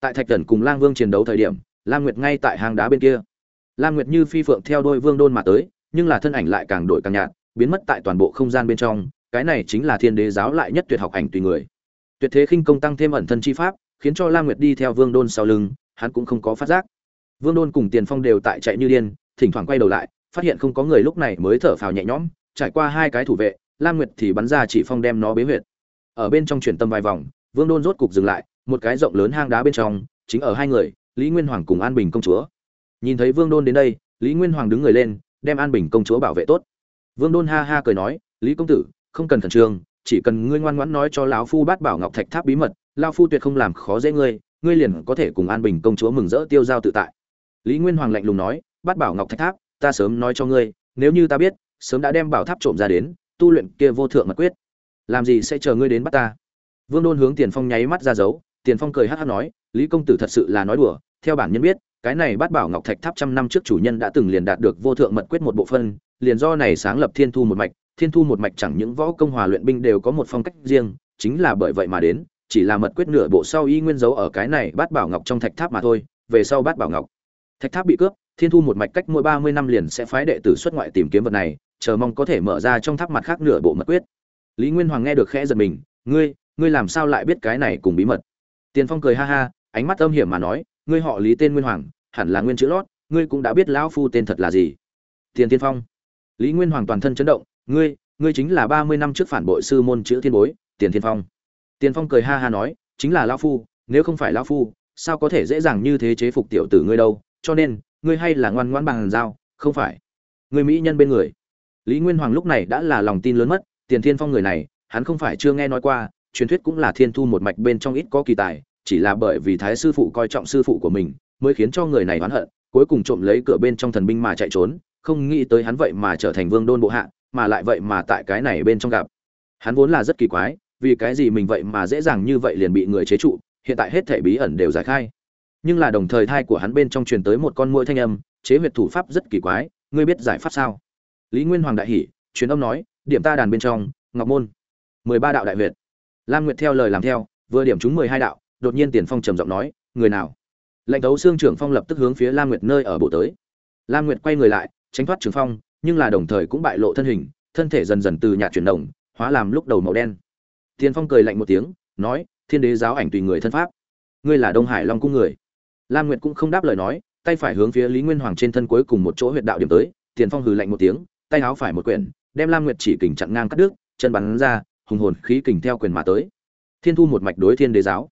Tại thạch thần cùng lang vương chiến đấu thời điểm lam nguyệt ngay tại hang đá bên kia. Lam nguyệt như phi phượng theo đôi vương đôn mà tới nhưng là thân ảnh lại càng đổi càng nhạt biến mất tại toàn bộ không gian bên trong. Cái này chính là thiên đế giáo lại nhất tuyệt học ảnh tùy người. Tuyệt thế khinh công tăng thêm ẩn thân chi pháp khiến cho lam nguyệt đi theo vương đôn sau lưng hắn cũng không có phát giác vương đôn cùng tiền phong đều tại chạy như điên, thỉnh thoảng quay đầu lại, phát hiện không có người lúc này mới thở phào nhẹ nhõm, trải qua hai cái thủ vệ, lam nguyệt thì bắn ra chỉ phong đem nó bế huyệt. Ở bên trong chuyển tâm vài vòng, vương đôn rốt cục dừng lại, một cái rộng lớn hang đá bên trong, chính ở hai người, lý nguyên hoàng cùng an bình công chúa. Nhìn thấy vương đôn đến đây, lý nguyên hoàng đứng người lên, đem an bình công chúa bảo vệ tốt. Vương đôn ha ha cười nói, lý công tử, không cần khẩn trương, chỉ cần ngươi ngoan ngoãn nói cho lão phu bát bảo ngọc thạch tháp bí mật, lão phu tuyệt không làm khó dễ ngươi ngươi liền có thể cùng an bình công chúa mừng rỡ tiêu giao tự tại lý nguyên hoàng lạnh lùng nói, bát bảo ngọc thạch tháp, ta sớm nói cho ngươi, nếu như ta biết, sớm đã đem bảo tháp trộm ra đến, tu luyện kia vô thượng mật quyết. Làm gì sẽ chờ ngươi đến bắt ta? Vương đôn hướng tiền phong nháy mắt ra dấu, tiền phong cười hát hát nói, lý công tử thật sự là nói đùa, theo bản nhân biết, cái này bát bảo ngọc thạch tháp trăm năm trước chủ nhân đã từng liền đạt được vô thượng mật quyết một bộ phân, liền do này sáng lập thiên thu một mạch, thiên thu một mạch chẳng những võ công hòa luyện binh đều có một phong cách riêng, chính là bởi vậy mà đến, chỉ là mật quyết nửa bộ sau y nguyên dấu ở cái này bát bảo ngọc trong thạch tháp mà thôi, về sau bát bảo ngọc thạch tháp bị cướp, thiên thu một mạch cách mỗi ba mươi năm liền sẽ phái đệ tử xuất ngoại tìm kiếm vật này, chờ mong có thể mở ra trong tháp mặt khác nửa bộ mật quyết. Lý nguyên hoàng nghe được khẽ giật mình, ngươi ngươi làm sao lại biết cái này cùng bí mật? Tiền phong cười ha ha, ánh mắt âm hiểm mà nói, ngươi họ lý tên nguyên hoàng, hẳn là nguyên chữ lót, ngươi cũng đã biết lão phu tên thật là gì. Tiền tiên phong, lý nguyên hoàng toàn thân chấn động, ngươi ngươi chính là ba mươi năm trước phản bội sư môn chữ thiên bối, tiền thiên phong. Tiền phong cười ha ha nói, chính là lão phu, nếu không phải lão phu, sao có thể dễ dàng như thế chế phục tiểu tử ngươi đâu? Cho nên, ngươi hay là ngoan ngoãn bằng giao, không phải. Người mỹ nhân bên người. Lý nguyên hoàng lúc này đã là lòng tin lớn mất, tiền thiên phong người này, hắn không phải chưa nghe nói qua, truyền thuyết cũng là thiên thu một mạch bên trong ít có kỳ tài, chỉ là bởi vì thái sư phụ coi trọng sư phụ của mình, mới khiến cho người này oán hận, cuối cùng trộm lấy cửa bên trong thần binh mà chạy trốn, không nghĩ tới hắn vậy mà trở thành vương đôn bộ hạ, mà lại vậy mà tại cái này bên trong gặp. Hắn vốn là rất kỳ quái, vì cái gì mình vậy mà dễ dàng như vậy liền bị người chế trụ, hiện tại hết thể bí ẩn đều giải khai nhưng là đồng thời thai của hắn bên trong truyền tới một con mũi thanh âm, chế huyệt thủ pháp rất kỳ quái, ngươi biết giải pháp sao? Lý nguyên hoàng đại hỉ, truyền âm nói, điểm ta đàn bên trong, ngọc môn. mười ba đạo đại việt lam nguyệt theo lời làm theo, vừa điểm chúng mười hai đạo, đột nhiên tiền phong trầm giọng nói, người nào? Lệnh tấu xương trưởng phong lập tức hướng phía lam nguyệt nơi ở bộ tới. Lam nguyệt quay người lại, tránh thoát trường phong, nhưng là đồng thời cũng bại lộ thân hình, thân thể dần dần từ nhạt chuyển động, hóa làm lúc đầu màu đen. Tiền phong cười lạnh một tiếng, nói, thiên đế giáo ảnh tùy người thân pháp. Ngươi là đông hải long cung người lam nguyệt cũng không đáp lời nói, tay phải hướng phía lý nguyên hoàng trên thân cuối cùng một chỗ huyệt đạo điểm tới, tiền phong hừ lạnh một tiếng, tay áo phải một quyển, đem lam nguyệt chỉ kình chặn ngang cắt đứt, chân bắn ra, hùng hồn khí kình theo quyền mà tới. Thiên thu một mạch đối thiên đế giáo.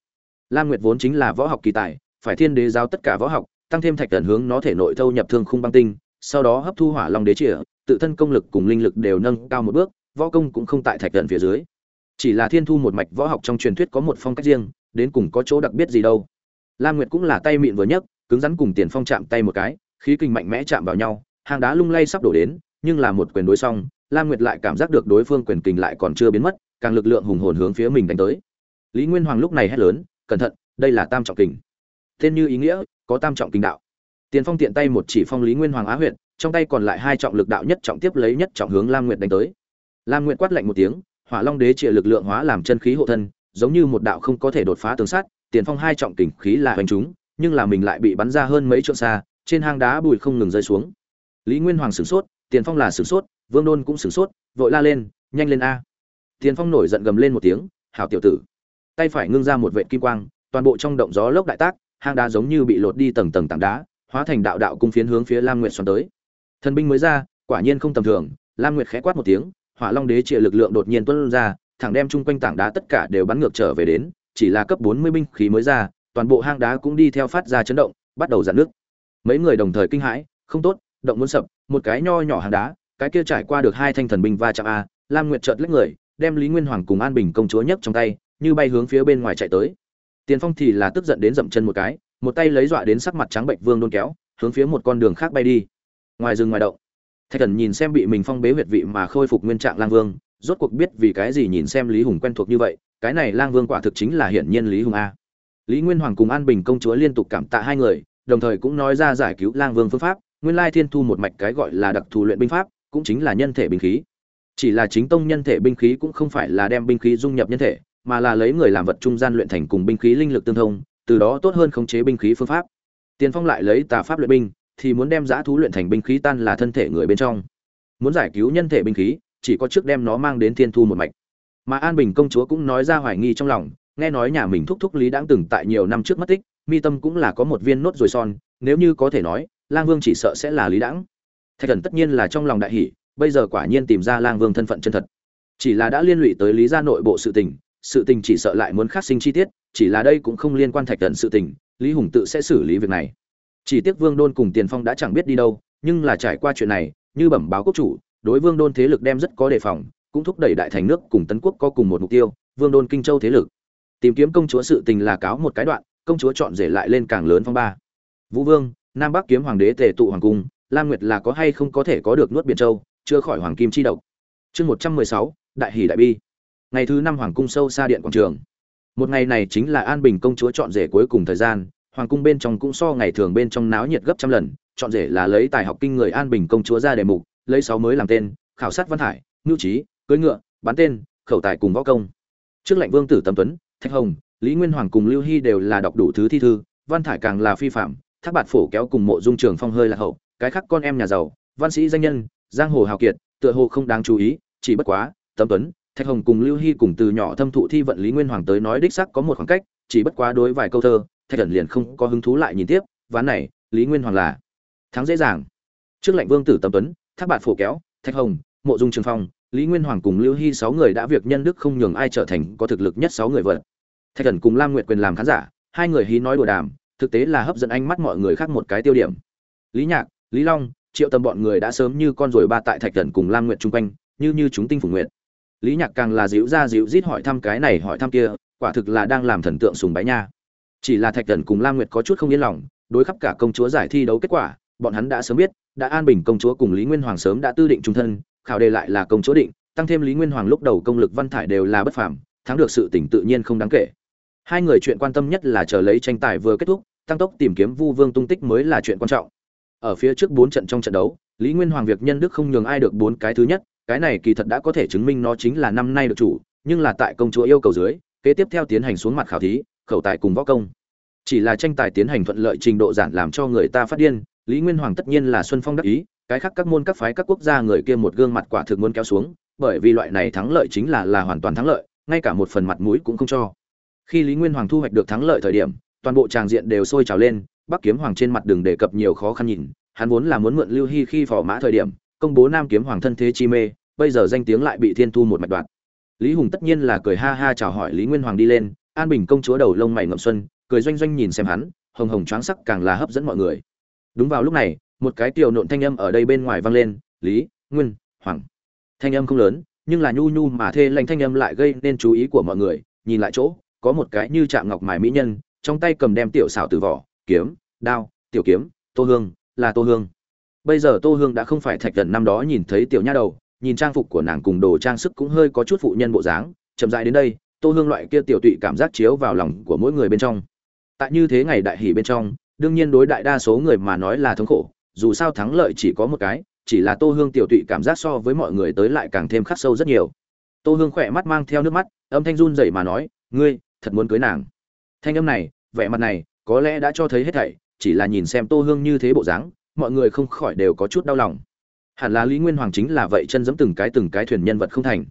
Lam nguyệt vốn chính là võ học kỳ tài, phải thiên đế giáo tất cả võ học, tăng thêm thạch thần hướng nó thể nội thâu nhập thương khung băng tinh, sau đó hấp thu hỏa long đế chìa, tự thân công lực cùng linh lực đều nâng cao một bước, võ công cũng không tại thạch thần phía dưới. Chỉ là thiên thu một mạch võ học trong truyền thuyết có một phong cách riêng, đến cùng có chỗ đặc biệt gì đâu lam nguyệt cũng là tay mịn vừa nhấc cứng rắn cùng tiền phong chạm tay một cái khí kinh mạnh mẽ chạm vào nhau hang đá lung lay sắp đổ đến nhưng là một quyền đối xong lam nguyệt lại cảm giác được đối phương quyền kình lại còn chưa biến mất càng lực lượng hùng hồn hướng phía mình đánh tới. Lý nguyên hoàng lúc này hét lớn cẩn thận đây là tam trọng kình. Tên như ý nghĩa có tam trọng kình đạo. Tiền phong tiện tay một chỉ phong lý nguyên hoàng á Huyệt, trong tay còn lại hai trọng lực đạo nhất trọng tiếp lấy nhất trọng hướng lam nguyệt đánh tới. Lam nguyệt quát lạnh một tiếng hỏa long đế chịa lực lượng hóa làm chân khí hộ thân giống như một đạo không có thể đột phá tường sắt tiền phong hai trọng kình khí là hoành chúng, nhưng là mình lại bị bắn ra hơn mấy trượng xa, trên hang đá bụi không ngừng rơi xuống. Lý nguyên hoàng sửng sốt, tiền phong là sửng sốt, vương đôn cũng sửng sốt, vội la lên, nhanh lên a! Tiền phong nổi giận gầm lên một tiếng, hảo tiểu tử, tay phải ngưng ra một vệ kim quang, toàn bộ trong động gió lốc đại tác, hang đá giống như bị lột đi tầng tầng tảng đá, hóa thành đạo đạo cung phiến hướng phía lam nguyệt xoắn tới. Thần binh mới ra, quả nhiên không tầm thường, lam nguyệt khẽ quát một tiếng, hỏa long đế trịa lực lượng đột nhiên tuôn ra, thẳng đem chung quanh tảng đá tất cả đều bắn ngược trở về đến chỉ là cấp bốn mươi binh khí mới ra, toàn bộ hang đá cũng đi theo phát ra chấn động, bắt đầu dạn nước mấy người đồng thời kinh hãi, không tốt, động muốn sập, một cái nho nhỏ hang đá, cái kia trải qua được hai thanh thần binh va chạm a, lam nguyệt chợt lách người, đem lý nguyên hoàng cùng an bình công chúa nhấc trong tay, như bay hướng phía bên ngoài chạy tới. Tiền phong thì là tức giận đến dậm chân một cái, một tay lấy dọa đến sắc mặt trắng bệnh vương đôn kéo, hướng phía một con đường khác bay đi. Ngoài rừng ngoài động. Thạch Cẩn nhìn xem bị mình phong bế huyệt vị mà khôi phục nguyên trạng lang vương rốt cuộc biết vì cái gì nhìn xem lý hùng quen thuộc như vậy, cái này lang vương quả thực chính là hiển nhiên lý hùng a. Lý nguyên hoàng cùng an bình công chúa liên tục cảm tạ hai người, đồng thời cũng nói ra giải cứu lang vương phương pháp, nguyên lai thiên thu một mạch cái gọi là đặc thù luyện binh pháp, cũng chính là nhân thể binh khí. Chỉ là chính tông nhân thể binh khí cũng không phải là đem binh khí dung nhập nhân thể, mà là lấy người làm vật trung gian luyện thành cùng binh khí linh lực tương thông, từ đó tốt hơn khống chế binh khí phương pháp. Tiền phong lại lấy tà pháp luyện binh, thì muốn đem giã thú luyện thành binh khí tan là thân thể người bên trong. Muốn giải cứu nhân thể binh khí chỉ có trước đem nó mang đến thiên thu một mạch. Mà an bình công chúa cũng nói ra hoài nghi trong lòng, nghe nói nhà mình thúc thúc lý đáng từng tại nhiều năm trước mất tích, mi tâm cũng là có một viên nốt rồi son, nếu như có thể nói, lang vương chỉ sợ sẽ là lý đãng. Thạch thần tất nhiên là trong lòng đại hỷ bây giờ quả nhiên tìm ra lang vương thân phận chân thật. Chỉ là đã liên lụy tới lý gia nội bộ sự tình sự tình chỉ sợ lại muốn khắc sinh chi tiết, chỉ là đây cũng không liên quan thạch thần sự tình, lý hùng tự sẽ xử lý việc này. Chỉ tiếc vương đôn cùng tiền phong đã chẳng biết đi đâu, nhưng là trải qua chuyện này, như bẩm báo quốc chủ đối vương đôn thế lực đem rất có đề phòng, cũng thúc đẩy đại thành nước cùng tấn quốc có cùng một mục tiêu, vương đôn kinh châu thế lực. Tìm kiếm công chúa sự tình là cáo một cái đoạn, công chúa chọn rể lại lên càng lớn phong ba. Vũ vương, nam bắc kiếm hoàng đế tề tụ hoàng cung, lam nguyệt là có hay không có thể có được nuốt biển châu, chưa khỏi hoàng kim chi độc. Chương một trăm mười sáu, đại hỷ đại bi. Ngày thứ năm hoàng cung sâu xa điện quảng trường. Một ngày này chính là an bình công chúa chọn rể cuối cùng thời gian, hoàng cung bên trong cũng so ngày thường bên trong náo nhiệt gấp trăm lần, chọn rể là lấy tài học kinh người an bình công chúa ra đề mục lấy sáu mới làm tên, khảo sát văn hải ngưu trí, cưỡi ngựa, bán tên, khẩu tài cùng võ công. Trước lệnh vương tử tâm tuấn, thạch hồng, lý nguyên hoàng cùng lưu hy đều là đọc đủ thứ thi thư, văn thải càng là phi phạm, thác bạt phổ kéo cùng mộ dung trường phong hơi là hậu, cái khác con em nhà giàu, văn sĩ danh nhân, giang hồ hào kiệt, tựa hồ không đáng chú ý, chỉ bất quá tâm tuấn, thạch hồng cùng lưu hy cùng từ nhỏ thâm thụ thi vận lý nguyên hoàng tới nói đích sắc có một khoảng cách, chỉ bất quá đối vài câu thơ, thạch thần liền không có hứng thú lại nhìn tiếp, ván này, lý nguyên hoàng là thắng dễ dàng. Trước lệnh vương tử tâm tuấn thác bạt phổ kéo, thạch hồng, mộ dung trường phong, lý nguyên hoàng cùng lưu hy sáu người đã việc nhân đức không nhường ai trở thành có thực lực nhất sáu người vợ. Thạch thần cùng lam nguyệt quyền làm khán giả, hai người hí nói đùa đàm, thực tế là hấp dẫn ánh mắt mọi người khác một cái tiêu điểm. Lý nhạc, lý long, triệu tâm bọn người đã sớm như con ruồi ba tại thạch thần cùng lam nguyệt chung quanh, như như chúng tinh phủ nguyệt. Lý nhạc càng là dịu ra dịu rít hỏi thăm cái này hỏi thăm kia, quả thực là đang làm thần tượng sùng bái nha. Chỉ là thạch thần cùng lam nguyệt có chút không yên lòng, đối khắp cả công chúa giải thi đấu kết quả bọn hắn đã sớm biết, đã an bình công chúa cùng lý nguyên hoàng sớm đã tư định trung thân, khảo đề lại là công chúa định, tăng thêm lý nguyên hoàng lúc đầu công lực văn thải đều là bất phàm, thắng được sự tỉnh tự nhiên không đáng kể. Hai người chuyện quan tâm nhất là chờ lấy tranh tài vừa kết thúc, tăng tốc tìm kiếm vu vương tung tích mới là chuyện quan trọng. Ở phía trước bốn trận trong trận đấu, lý nguyên hoàng việc nhân đức không nhường ai được bốn cái thứ nhất, cái này kỳ thật đã có thể chứng minh nó chính là năm nay được chủ, nhưng là tại công chúa yêu cầu dưới, kế tiếp theo tiến hành xuống mặt khảo thí, khẩu tài cùng võ công. Chỉ là tranh tài tiến hành thuận lợi trình độ giản làm cho người ta phát điên lý nguyên hoàng tất nhiên là xuân phong đắc ý, cái khác các môn các phái các quốc gia người kia một gương mặt quả thực muốn kéo xuống, bởi vì loại này thắng lợi chính là là hoàn toàn thắng lợi, ngay cả một phần mặt mũi cũng không cho. Khi lý nguyên hoàng thu hoạch được thắng lợi thời điểm, toàn bộ tràng diện đều sôi trào lên, bắc kiếm hoàng trên mặt đường đề cập nhiều khó khăn nhìn, hắn vốn là muốn mượn lưu hy khi phò mã thời điểm, công bố nam kiếm hoàng thân thế chi mê, bây giờ danh tiếng lại bị thiên thu một mạch đoạn lý hùng tất nhiên là cười ha ha chào hỏi lý nguyên hoàng đi lên, an bình công chúa đầu lông mày ngậm xuân, cười doanh doanh nhìn xem hắn, hồng hồng choáng sắc càng là hấp dẫn mọi người đúng vào lúc này, một cái tiểu nộn thanh âm ở đây bên ngoài vang lên, lý, nguyên, hoàng. Thanh âm không lớn, nhưng là nhu nhu mà thê lanh thanh âm lại gây nên chú ý của mọi người. Nhìn lại chỗ, có một cái như chạm ngọc mài mỹ nhân, trong tay cầm đem tiểu xảo từ vỏ, kiếm, đao, tiểu kiếm, tô hương, là tô hương. Bây giờ tô hương đã không phải thạch thần năm đó nhìn thấy tiểu nha đầu, nhìn trang phục của nàng cùng đồ trang sức cũng hơi có chút phụ nhân bộ dáng. Chậm dại đến đây, tô hương loại kia tiểu tụy cảm giác chiếu vào lòng của mỗi người bên trong. Tại như thế ngày đại hỷ bên trong đương nhiên đối đại đa số người mà nói là thống khổ, dù sao thắng lợi chỉ có một cái, chỉ là tô hương tiểu tụy cảm giác so với mọi người tới lại càng thêm khắc sâu rất nhiều. Tô hương khỏe mắt mang theo nước mắt, âm thanh run rẩy mà nói, ngươi, thật muốn cưới nàng? Thanh âm này, vẻ mặt này, có lẽ đã cho thấy hết thảy, chỉ là nhìn xem tô hương như thế bộ dáng, mọi người không khỏi đều có chút đau lòng. Hẳn là lý nguyên hoàng chính là vậy chân giẫm từng cái từng cái thuyền nhân vật không thành.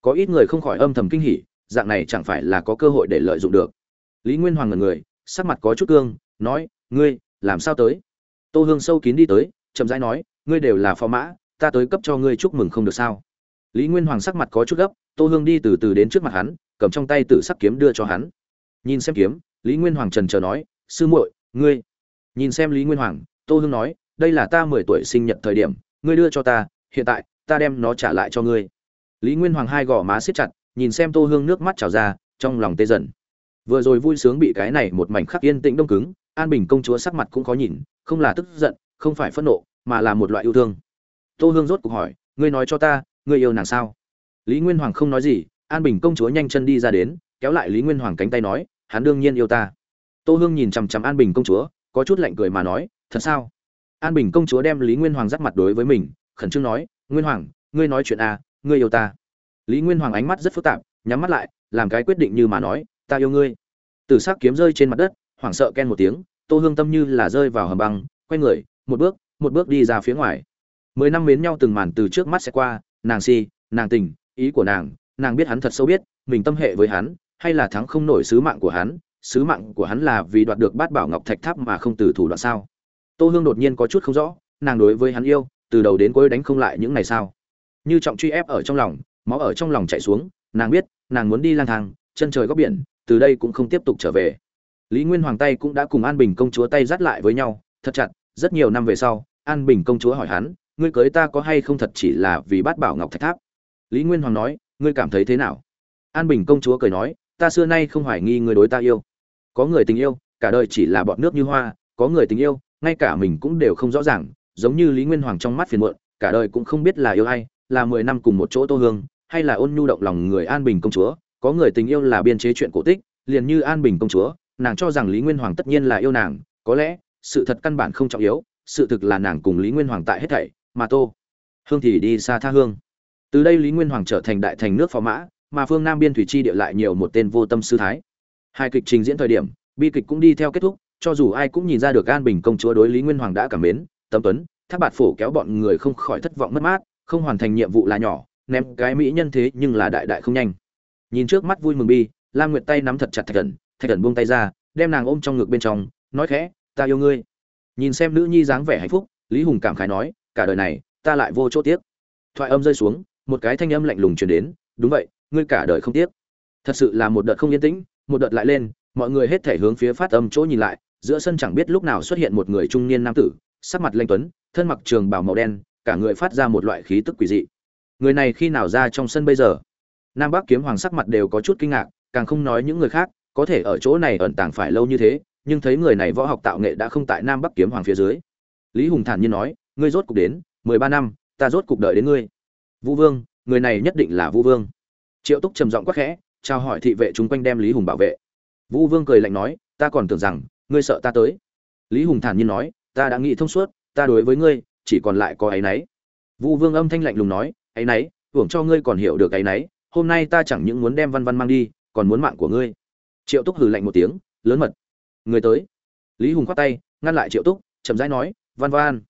Có ít người không khỏi âm thầm kinh hỉ, dạng này chẳng phải là có cơ hội để lợi dụng được. Lý nguyên hoàng ngần người, sắc mặt có chút cương, nói ngươi, làm sao tới? Tô hương sâu kín đi tới, chậm rãi nói, ngươi đều là phó mã, ta tới cấp cho ngươi chúc mừng không được sao? Lý nguyên hoàng sắc mặt có chút gấp, tô hương đi từ từ đến trước mặt hắn, cầm trong tay tử sắc kiếm đưa cho hắn. Nhìn xem kiếm, lý nguyên hoàng trần chờ nói, sư muội, ngươi. Nhìn xem lý nguyên hoàng, tô hương nói, đây là ta mười tuổi sinh nhật thời điểm, ngươi đưa cho ta, hiện tại, ta đem nó trả lại cho ngươi. Lý nguyên hoàng hai gò má siết chặt, nhìn xem tô hương nước mắt trào ra, trong lòng tê dần. Vừa rồi vui sướng bị cái này một mảnh khắc yên tĩnh đông cứng an bình công chúa sắc mặt cũng khó nhìn không là tức giận không phải phẫn nộ mà là một loại yêu thương. Tô hương rốt cuộc hỏi ngươi nói cho ta ngươi yêu nàng sao? Lý nguyên hoàng không nói gì an bình công chúa nhanh chân đi ra đến kéo lại lý nguyên hoàng cánh tay nói hắn đương nhiên yêu ta. Tô hương nhìn chằm chằm an bình công chúa có chút lạnh cười mà nói thật sao? An bình công chúa đem lý nguyên hoàng dắt mặt đối với mình khẩn trương nói nguyên hoàng ngươi nói chuyện à, ngươi yêu ta. Lý nguyên hoàng ánh mắt rất phức tạp nhắm mắt lại làm cái quyết định như mà nói ta yêu ngươi. Từ s ắ c kiếm rơi trên mặt đất hoảng sợ ken một tiếng tô hương tâm như là rơi vào hầm băng, quay người, một bước một bước đi ra phía ngoài. Mười năm mến nhau từng màn từ trước mắt sẽ qua, nàng si, nàng tình, ý của nàng nàng biết hắn thật sâu biết, mình tâm hệ với hắn, hay là thắng không nổi sứ mạng của hắn, sứ mạng của hắn là vì đoạt được bát bảo ngọc thạch tháp mà không từ thủ đoạn sao? Tô hương đột nhiên có chút không rõ, nàng đối với hắn yêu, từ đầu đến cuối đánh không lại những ngày sao? Như trọng truy ép ở trong lòng, máu ở trong lòng chạy xuống, nàng biết, nàng muốn đi lang thang, chân trời góc biển, từ đây cũng không tiếp tục trở về lý nguyên hoàng tay cũng đã cùng an bình công chúa tay dắt lại với nhau, thật chặt, rất nhiều năm về sau, an bình công chúa hỏi hắn, ngươi cưới ta có hay không thật chỉ là vì bát bảo ngọc thạch tháp? Lý nguyên hoàng nói, ngươi cảm thấy thế nào? An bình công chúa cười nói, ta xưa nay không hoài nghi người đối ta yêu. Có người tình yêu, cả đời chỉ là bọn nước như hoa, có người tình yêu, ngay cả mình cũng đều không rõ ràng, giống như lý nguyên hoàng trong mắt phiền muộn, cả đời cũng không biết là yêu ai, là mười năm cùng một chỗ tô hương, hay là ôn nhu động lòng người an bình công chúa. Có người tình yêu là biên chế chuyện cổ tích, liền như an bình công chúa nàng cho rằng lý nguyên hoàng tất nhiên là yêu nàng, có lẽ, sự thật căn bản không trọng yếu, sự thực là nàng cùng lý nguyên hoàng tại hết thảy, mà tô, hương thì đi xa tha hương. Từ đây lý nguyên hoàng trở thành đại thành nước phò mã, mà phương nam biên thủy chi địa lại nhiều một tên vô tâm sư thái. Hai kịch trình diễn thời điểm, bi kịch cũng đi theo kết thúc, cho dù ai cũng nhìn ra được an bình công chúa đối lý nguyên hoàng đã cảm mến, tâm tuấn, thác bạt phổ kéo bọn người không khỏi thất vọng mất mát, không hoàn thành nhiệm vụ là nhỏ, ném cái mỹ nhân thế nhưng là đại đại không nhanh. Nhìn trước mắt vui mừng bi, lam nguyệt tay nắm thật chặt thạch thần thạch thần buông tay ra, đem nàng ôm trong ngực bên trong, nói khẽ, ta yêu ngươi. Nhìn xem nữ nhi dáng vẻ hạnh phúc, lý hùng cảm khái nói, cả đời này, ta lại vô chỗ tiếc. Thoại âm rơi xuống, một cái thanh âm lạnh lùng truyền đến, đúng vậy, ngươi cả đời không tiếc. Thật sự là một đợt không yên tĩnh, một đợt lại lên, mọi người hết thể hướng phía phát âm chỗ nhìn lại, giữa sân chẳng biết lúc nào xuất hiện một người trung niên nam tử, sắc mặt lanh tuấn, thân mặc trường bào màu đen, cả người phát ra một loại khí tức quỷ dị. Người này khi nào ra trong sân bây giờ? Nam bắc kiếm hoàng sắc mặt đều có chút kinh ngạc, càng không nói những người khác có thể ở chỗ này ẩn tàng phải lâu như thế, nhưng thấy người này võ học tạo nghệ đã không tại nam bắc kiếm hoàng phía dưới. Lý hùng thản nhiên nói, ngươi rốt cục đến, mười ba năm, ta rốt cục đợi đến ngươi. Vũ vương, người này nhất định là vũ vương. Triệu túc trầm giọng quắc khẽ trao hỏi thị vệ chung quanh đem lý hùng bảo vệ. Vũ vương cười lạnh nói, ta còn tưởng rằng, ngươi sợ ta tới. Lý hùng thản nhiên nói, ta đã nghĩ thông suốt, ta đối với ngươi, chỉ còn lại có áy náy. Vũ vương âm thanh lạnh lùng nói, áy náy, hưởng cho ngươi còn hiểu được áy náy, hôm nay ta chẳng những muốn đem văn văn mang đi, còn muốn mạng của ngươi triệu túc hừ lạnh một tiếng, lớn mật. Người tới. Lý hùng khoát tay, ngăn lại triệu túc, chậm rãi nói, văn văn.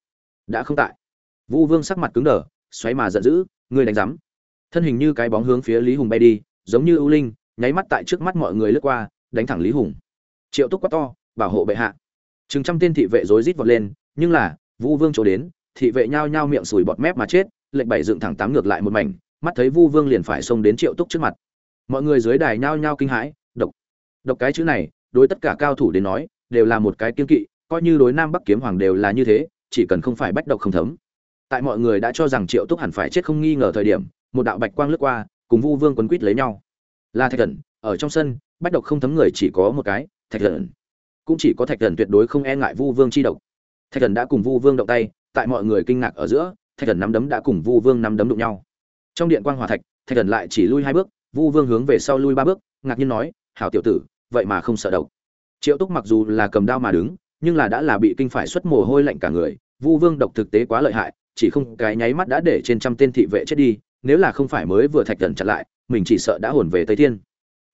Đã không tại. Vũ vương sắc mặt cứng đờ, xoáy mà giận dữ người đánh rắm thân hình như cái bóng hướng phía lý hùng bay đi, giống như ưu linh, nháy mắt tại trước mắt mọi người lướt qua, đánh thẳng lý hùng. Triệu túc quát to, bảo hộ bệ hạ. Chừng trăm tên thị vệ rối rít vọt lên, nhưng là, vu vương chỗ đến, thị vệ nhao nhao miệng sùi bọt mép mà chết, lệnh bảy dựng thẳng tám ngược lại một mảnh, mắt thấy vu vương liền phải xông đến triệu túc trước mặt. Mọi người dưới đài nhao nhao kinh hãi độc cái chữ này, đối tất cả cao thủ đến nói, đều là một cái kiên kỵ, coi như đối nam bắc kiếm hoàng đều là như thế, chỉ cần không phải bách độc không thấm. Tại mọi người đã cho rằng triệu túc hẳn phải chết không nghi ngờ thời điểm, một đạo bạch quang lướt qua, cùng vu vương quấn quýt lấy nhau. Là thạch thần, ở trong sân, bách độc không thấm người chỉ có một cái, thạch thần. Cũng chỉ có thạch thần tuyệt đối không e ngại vu vương chi độc. Thạch thần đã cùng vu vương động tay, tại mọi người kinh ngạc ở giữa, thạch thần nắm đấm đã cùng vu vương nắm đấm đụng nhau. Trong điện quang hòa thạch thạch thần lại chỉ lui hai bước, vu vương hướng về sau lui ba bước, ngạc nhiên nói, hảo tiểu tử vậy mà không sợ độc. Triệu túc mặc dù là cầm đao mà đứng, nhưng là đã là bị kinh phải xuất mồ hôi lạnh cả người, vu vương độc thực tế quá lợi hại, chỉ không cái nháy mắt đã để trên trăm tên thị vệ chết đi, nếu là không phải mới vừa thạch thần chặn lại, mình chỉ sợ đã hồn về tây thiên.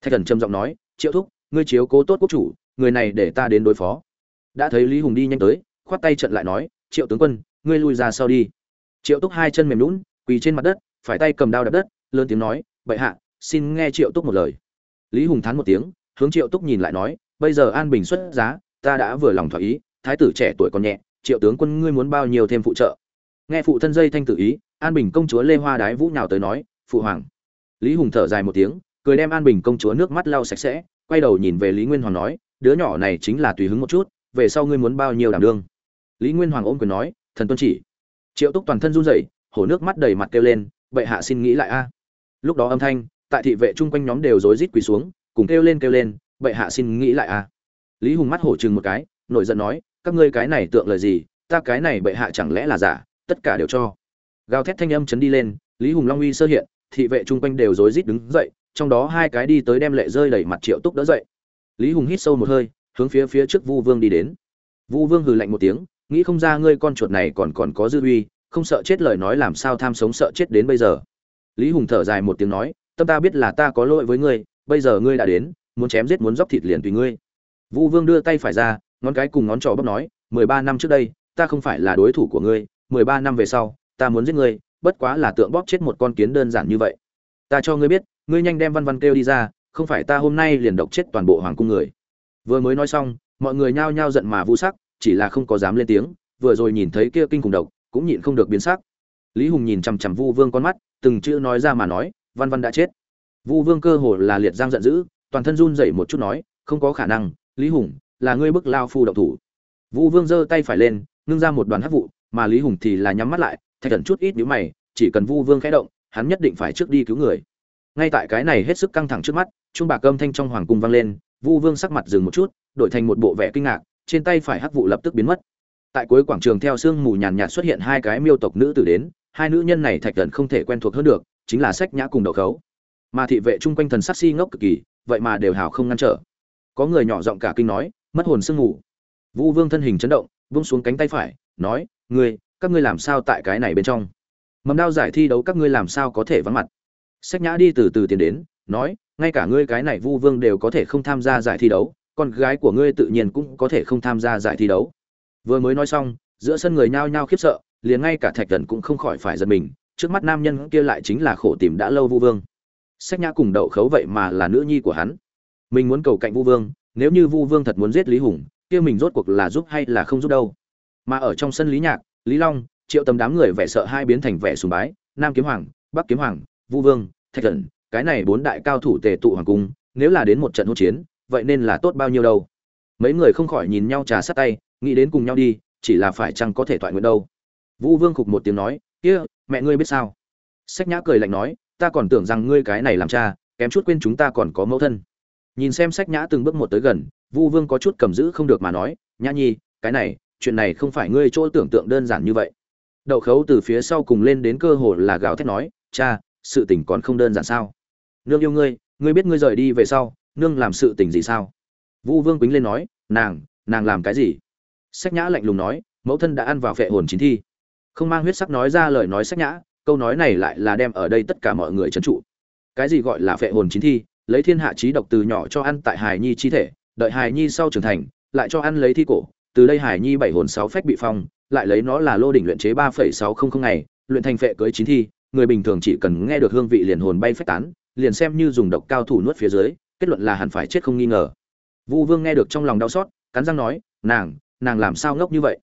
Thạch thần trầm giọng nói, triệu thúc ngươi chiếu cố tốt quốc chủ, người này để ta đến đối phó. Đã thấy lý hùng đi nhanh tới, khoát tay trận lại nói, triệu tướng quân, ngươi lui ra sau đi. Triệu túc hai chân mềm lún quỳ trên mặt đất, phải tay cầm đao đập đất, lớn tiếng nói, bệ hạ, xin nghe triệu túc một lời. Lý hùng thán một tiếng hướng triệu túc nhìn lại nói, bây giờ an bình xuất giá, ta đã vừa lòng thỏa ý, thái tử trẻ tuổi còn nhẹ, triệu tướng quân ngươi muốn bao nhiêu thêm phụ trợ? Nghe phụ thân dây thanh tự ý, an bình công chúa lê hoa đái vũ nhào tới nói, phụ hoàng. Lý hùng thở dài một tiếng, cười đem an bình công chúa nước mắt lau sạch sẽ, quay đầu nhìn về lý nguyên hoàng nói, đứa nhỏ này chính là tùy hứng một chút, về sau ngươi muốn bao nhiêu đảm đương? Lý nguyên hoàng ôm quyền nói, thần tuân chỉ. Triệu túc toàn thân run rẩy, hổ nước mắt đầy mặt kêu lên, bệ hạ xin nghĩ lại a. Lúc đó âm thanh, tại thị vệ chung quanh nhóm đều rối rít quỳ xuống cùng kêu lên kêu lên, bệ hạ xin nghĩ lại a lý hùng mắt hổ chừng một cái, nổi giận nói, các ngươi cái này tượng lời gì, ta cái này bệ hạ chẳng lẽ là giả, tất cả đều cho. Gào thét thanh âm chấn đi lên, lý hùng long uy sơ hiện, thị vệ chung quanh đều rối rít đứng dậy, trong đó hai cái đi tới đem lệ rơi đẩy mặt triệu túc đỡ dậy. Lý hùng hít sâu một hơi, hướng phía phía trước vu vương đi đến. Vu vương hừ lạnh một tiếng, nghĩ không ra ngươi con chuột này còn còn có dư uy, không sợ chết lời nói làm sao tham sống sợ chết đến bây giờ? Lý hùng thở dài một tiếng nói, tâm ta biết là ta có lỗi với ngươi bây giờ ngươi đã đến, muốn chém giết muốn dóc thịt liền tùy ngươi. Vu vương đưa tay phải ra, ngón cái cùng ngón trỏ bóp nói, mười ba năm trước đây, ta không phải là đối thủ của ngươi, mười ba năm về sau, ta muốn giết ngươi, bất quá là tượng bóp chết một con kiến đơn giản như vậy. Ta cho ngươi biết, ngươi nhanh đem văn văn kêu đi ra, không phải ta hôm nay liền độc chết toàn bộ hoàng cung người. Vừa mới nói xong, mọi người nhao nhao giận mà vu sắc, chỉ là không có dám lên tiếng, vừa rồi nhìn thấy kia kinh khủng độc, cũng nhịn không được biến sắc. Lý hùng nhìn chằm chằm vu vương con mắt, từng chữ nói ra mà nói, văn văn đã chết vu vương cơ hồ là liệt giang giận dữ, toàn thân run rẩy một chút nói, không có khả năng, lý hùng là ngươi bức lao phu động thủ. Vu vương giơ tay phải lên nâng ra một đoàn hắc vụ, mà lý hùng thì là nhắm mắt lại, thạch thần chút ít nhíu mày, chỉ cần vu vương khẽ động, hắn nhất định phải trước đi cứu người. Ngay tại cái này hết sức căng thẳng trước mắt, chuông bạc âm thanh trong hoàng cung vang lên, vu vương sắc mặt dừng một chút, đổi thành một bộ vẻ kinh ngạc, trên tay phải hắc vụ lập tức biến mất. Tại cuối quảng trường theo sương mù nhàn nhạt xuất hiện hai cái miêu tộc nữ tử đến, hai nữ nhân này thạch thần không thể quen thuộc hơn được, chính là sách nhã cùng đậu khấu mà thị vệ chung quanh thần sắc si ngốc cực kỳ, vậy mà đều hào không ngăn trở. Có người nhỏ giọng cả kinh nói, mất hồn sương ngủ. Vu vương thân hình chấn động vung xuống cánh tay phải, nói, ngươi, các ngươi làm sao tại cái này bên trong? Mầm đao giải thi đấu các ngươi làm sao có thể vắng mặt? Sách nhã đi từ từ tiến đến, nói, ngay cả ngươi cái này vu vương đều có thể không tham gia giải thi đấu, con gái của ngươi tự nhiên cũng có thể không tham gia giải thi đấu. Vừa mới nói xong, giữa sân người nhao nhao khiếp sợ, liền ngay cả thạch thần cũng không khỏi phải giật mình, trước mắt nam nhân kia lại chính là khổ tìm đã lâu vu vương sách nhã cùng đậu khấu vậy mà là nữ nhi của hắn. Mình muốn cầu cạnh vu vương, nếu như vu vương thật muốn giết lý hùng, kia mình rốt cuộc là giúp hay là không giúp đâu? Mà ở trong sân lý nhạc, lý long, triệu tầm đám người vẻ sợ hai biến thành vẻ sùng bái, nam kiếm hoàng, bắc kiếm hoàng, vu vương, thạch thần, cái này bốn đại cao thủ tề tụ hoàng cung, nếu là đến một trận hỗn chiến, vậy nên là tốt bao nhiêu đâu? Mấy người không khỏi nhìn nhau trà sát tay, nghĩ đến cùng nhau đi, chỉ là phải chăng có thể thoại nguyện đâu? Vũ vương khục một tiếng nói, kia, mẹ ngươi biết sao? Sách nhã cười lạnh nói, ta còn tưởng rằng ngươi cái này làm cha, kém chút quên chúng ta còn có mẫu thân. Nhìn xem sách nhã từng bước một tới gần, vu vương có chút cầm giữ không được mà nói, nhã nhi, cái này, chuyện này không phải ngươi chỗ tưởng tượng đơn giản như vậy. Đậu khấu từ phía sau cùng lên đến cơ hồ là gào thét nói, cha, sự tình còn không đơn giản sao? Nương yêu ngươi ngươi biết ngươi rời đi về sau, nương làm sự tình gì sao? Vu vương quýnh lên nói, nàng nàng làm cái gì? Sách nhã lạnh lùng nói, mẫu thân đã ăn vào phệ hồn chín thi. Không mang huyết sắc nói ra lời nói sách nhã câu nói này lại là đem ở đây tất cả mọi người trấn trụ. Cái gì gọi là phệ hồn chín thi, lấy thiên hạ trí độc từ nhỏ cho ăn tại hài nhi chi thể, đợi hài nhi sau trưởng thành, lại cho ăn lấy thi cổ, từ đây hài nhi bảy hồn sáu phách bị phong, lại lấy nó là lô đỉnh luyện chế ba phẩy sáu không không ngày, luyện thành phệ cưới chín thi, người bình thường chỉ cần nghe được hương vị liền hồn bay phách tán, liền xem như dùng độc cao thủ nuốt phía dưới, kết luận là hẳn phải chết không nghi ngờ. Vu vương nghe được trong lòng đau xót, cắn răng nói, nàng nàng làm sao ngốc như vậy?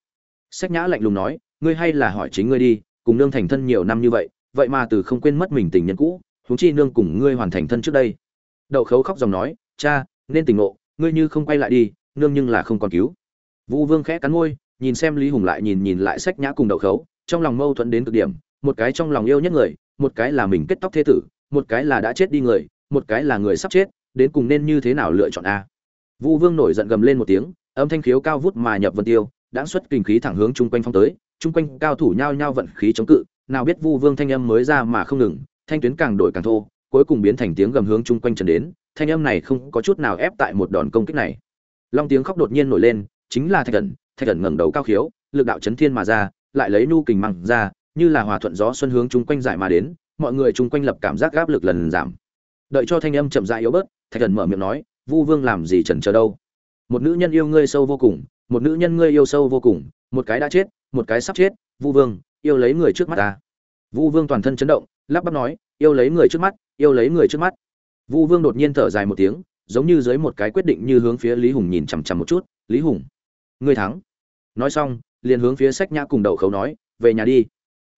Sách nhã lạnh lùng nói, ngươi hay là hỏi chính ngươi đi cùng nương thành thân nhiều năm như vậy vậy mà từ không quên mất mình tình nhân cũ, huống chi nương cùng ngươi hoàn thành thân trước đây. Đậu khấu khóc dòng nói, cha, nên tỉnh ngộ, ngươi như không quay lại đi, nương nhưng là không còn cứu. Vũ vương khẽ cắn môi, nhìn xem lý hùng lại nhìn nhìn lại sách nhã cùng đậu khấu, trong lòng mâu thuẫn đến cực điểm, một cái trong lòng yêu nhất người, một cái là mình kết tóc thế tử, một cái là đã chết đi người, một cái là người sắp chết, đến cùng nên như thế nào lựa chọn a? Vũ vương nổi giận gầm lên một tiếng, âm thanh khiếu cao vút mà nhập vân tiêu đã xuất kinh khí thẳng hướng chung quanh phong tới chung quanh cao thủ nhao nhao vận khí chống cự, nào biết vu vương thanh âm mới ra mà không ngừng, thanh tuyến càng đổi càng thô, cuối cùng biến thành tiếng gầm hướng chung quanh trần đến, thanh âm này không có chút nào ép tại một đòn công kích này. Long tiếng khóc đột nhiên nổi lên, chính là thạch thần thạch thần ngẩng đầu cao khiếu, lực đạo chấn thiên mà ra, lại lấy nu kình măng ra, như là hòa thuận gió xuân hướng chung quanh giải mà đến, mọi người chung quanh lập cảm giác áp lực lần giảm. Đợi cho thanh âm chậm rãi yếu bớt, thạch thần mở miệng nói, vu vương làm gì chần chờ đâu? Một nữ nhân yêu ngươi sâu vô cùng, một nữ nhân ngươi yêu sâu vô cùng, một cái đã chết một cái sắp chết, vu vương, yêu lấy người trước mắt ta. Vu vương toàn thân chấn động, lắp bắp nói, yêu lấy người trước mắt, yêu lấy người trước mắt. Vu vương đột nhiên thở dài một tiếng, giống như dưới một cái quyết định như hướng phía lý hùng nhìn chằm chằm một chút, lý hùng, ngươi thắng. Nói xong, liền hướng phía sách nhã cùng đậu khấu nói, về nhà đi.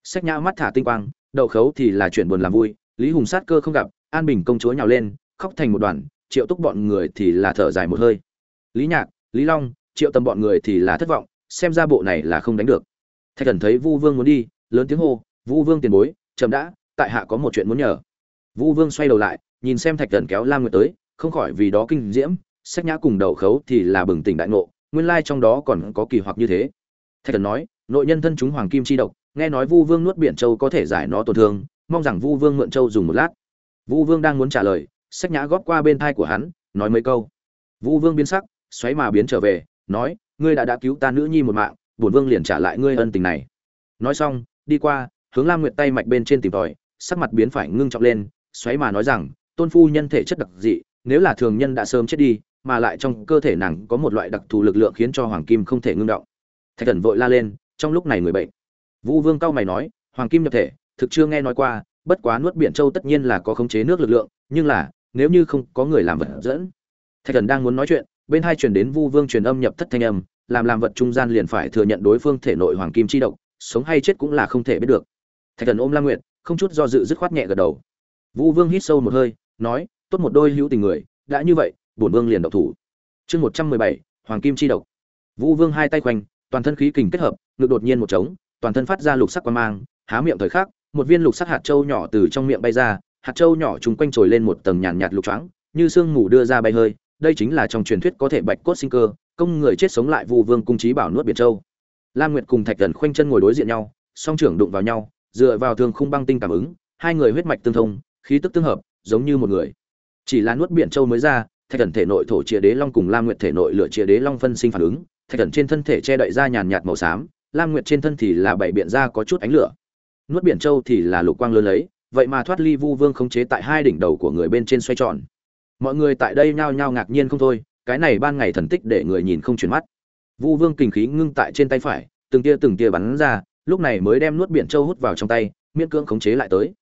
Sách nhã mắt thả tinh quang, đậu khấu thì là chuyện buồn làm vui, lý hùng sát cơ không gặp, an bình công chúa nhào lên, khóc thành một đoàn, triệu túc bọn người thì là thở dài một hơi. Lý nhạc, lý long, triệu tâm bọn người thì là thất vọng xem ra bộ này là không đánh được. Thạch thần thấy vu vương muốn đi, lớn tiếng hô, vu vương tiền bối, chậm đã, tại hạ có một chuyện muốn nhờ. Vu vương xoay đầu lại, nhìn xem thạch thần kéo lam nguyệt tới, không khỏi vì đó kinh diễm, sách nhã cùng đầu khấu thì là bừng tỉnh đại ngộ, nguyên lai trong đó còn có kỳ hoặc như thế. Thạch thần nói, nội nhân thân chúng hoàng kim chi độc, nghe nói vu vương nuốt biển châu có thể giải nó tổn thương, mong rằng vu vương mượn châu dùng một lát. Vu vương đang muốn trả lời, sách nhã góp qua bên thai của hắn, nói mấy câu. Vu vương biến sắc, xoáy mà biến trở về, nói ngươi đã đã cứu ta nữ nhi một mạng, bổn vương liền trả lại ngươi ân tình này. Nói xong, đi qua, hướng lam nguyệt tay mạch bên trên tìm tòi, sắc mặt biến phải ngưng trọng lên, xoáy mà nói rằng, tôn phu nhân thể chất đặc dị, nếu là thường nhân đã sớm chết đi, mà lại trong cơ thể nàng có một loại đặc thù lực lượng khiến cho hoàng kim không thể ngưng động. Thạch thần vội la lên, trong lúc này người bệnh. Vũ vương cao mày nói, hoàng kim nhập thể, thực chưa nghe nói qua, bất quá nuốt biển châu tất nhiên là có khống chế nước lực lượng, nhưng là, nếu như không có người làm vật dẫn. Thạch thần đang muốn nói chuyện bên hai truyền đến vu vương truyền âm nhập thất thanh âm làm làm vật trung gian liền phải thừa nhận đối phương thể nội hoàng kim chi độc sống hay chết cũng là không thể biết được. Thạch thần ôm la Nguyệt, không chút do dự dứt khoát nhẹ gật đầu. Vu vương hít sâu một hơi nói tốt một đôi hữu tình người đã như vậy bổn vương liền độc thủ. Chương một trăm mười bảy hoàng kim chi độc. Vu vương hai tay quanh toàn thân khí kình kết hợp ngực đột nhiên một trống toàn thân phát ra lục sắc quan mang há miệng thời khắc một viên lục sắc hạt châu nhỏ từ trong miệng bay ra hạt châu nhỏ chúng quanh trồi lên một tầng nhàn nhạt lục choáng như sương mù đưa ra bay hơi đây chính là trong truyền thuyết có thể bạch cốt sinh cơ, công người chết sống lại vu vương cung trí bảo nuốt biển châu. Lan nguyệt cùng thạch thần khoanh chân ngồi đối diện nhau, song trưởng đụng vào nhau, dựa vào thường khung băng tinh cảm ứng, hai người huyết mạch tương thông, khí tức tương hợp, giống như một người. Chỉ là nuốt biển châu mới ra, thạch thần thể nội thổ chia đế long cùng lam nguyệt thể nội lửa chia đế long phân sinh phản ứng, thạch thần trên thân thể che đậy ra nhàn nhạt màu xám, lam nguyệt trên thân thì là bảy biển ra có chút ánh lửa. Nuốt biển châu thì là lục quang lớn lấy, vậy mà thoát ly vu vương khống chế tại hai đỉnh đầu của người bên trên xoay tròn mọi người tại đây nhao nhao ngạc nhiên không thôi, cái này ban ngày thần tích để người nhìn không chuyển mắt. Vu vương kinh khí ngưng tại trên tay phải, từng tia từng tia bắn ra, lúc này mới đem nuốt biển châu hút vào trong tay, miễn cưỡng khống chế lại tới.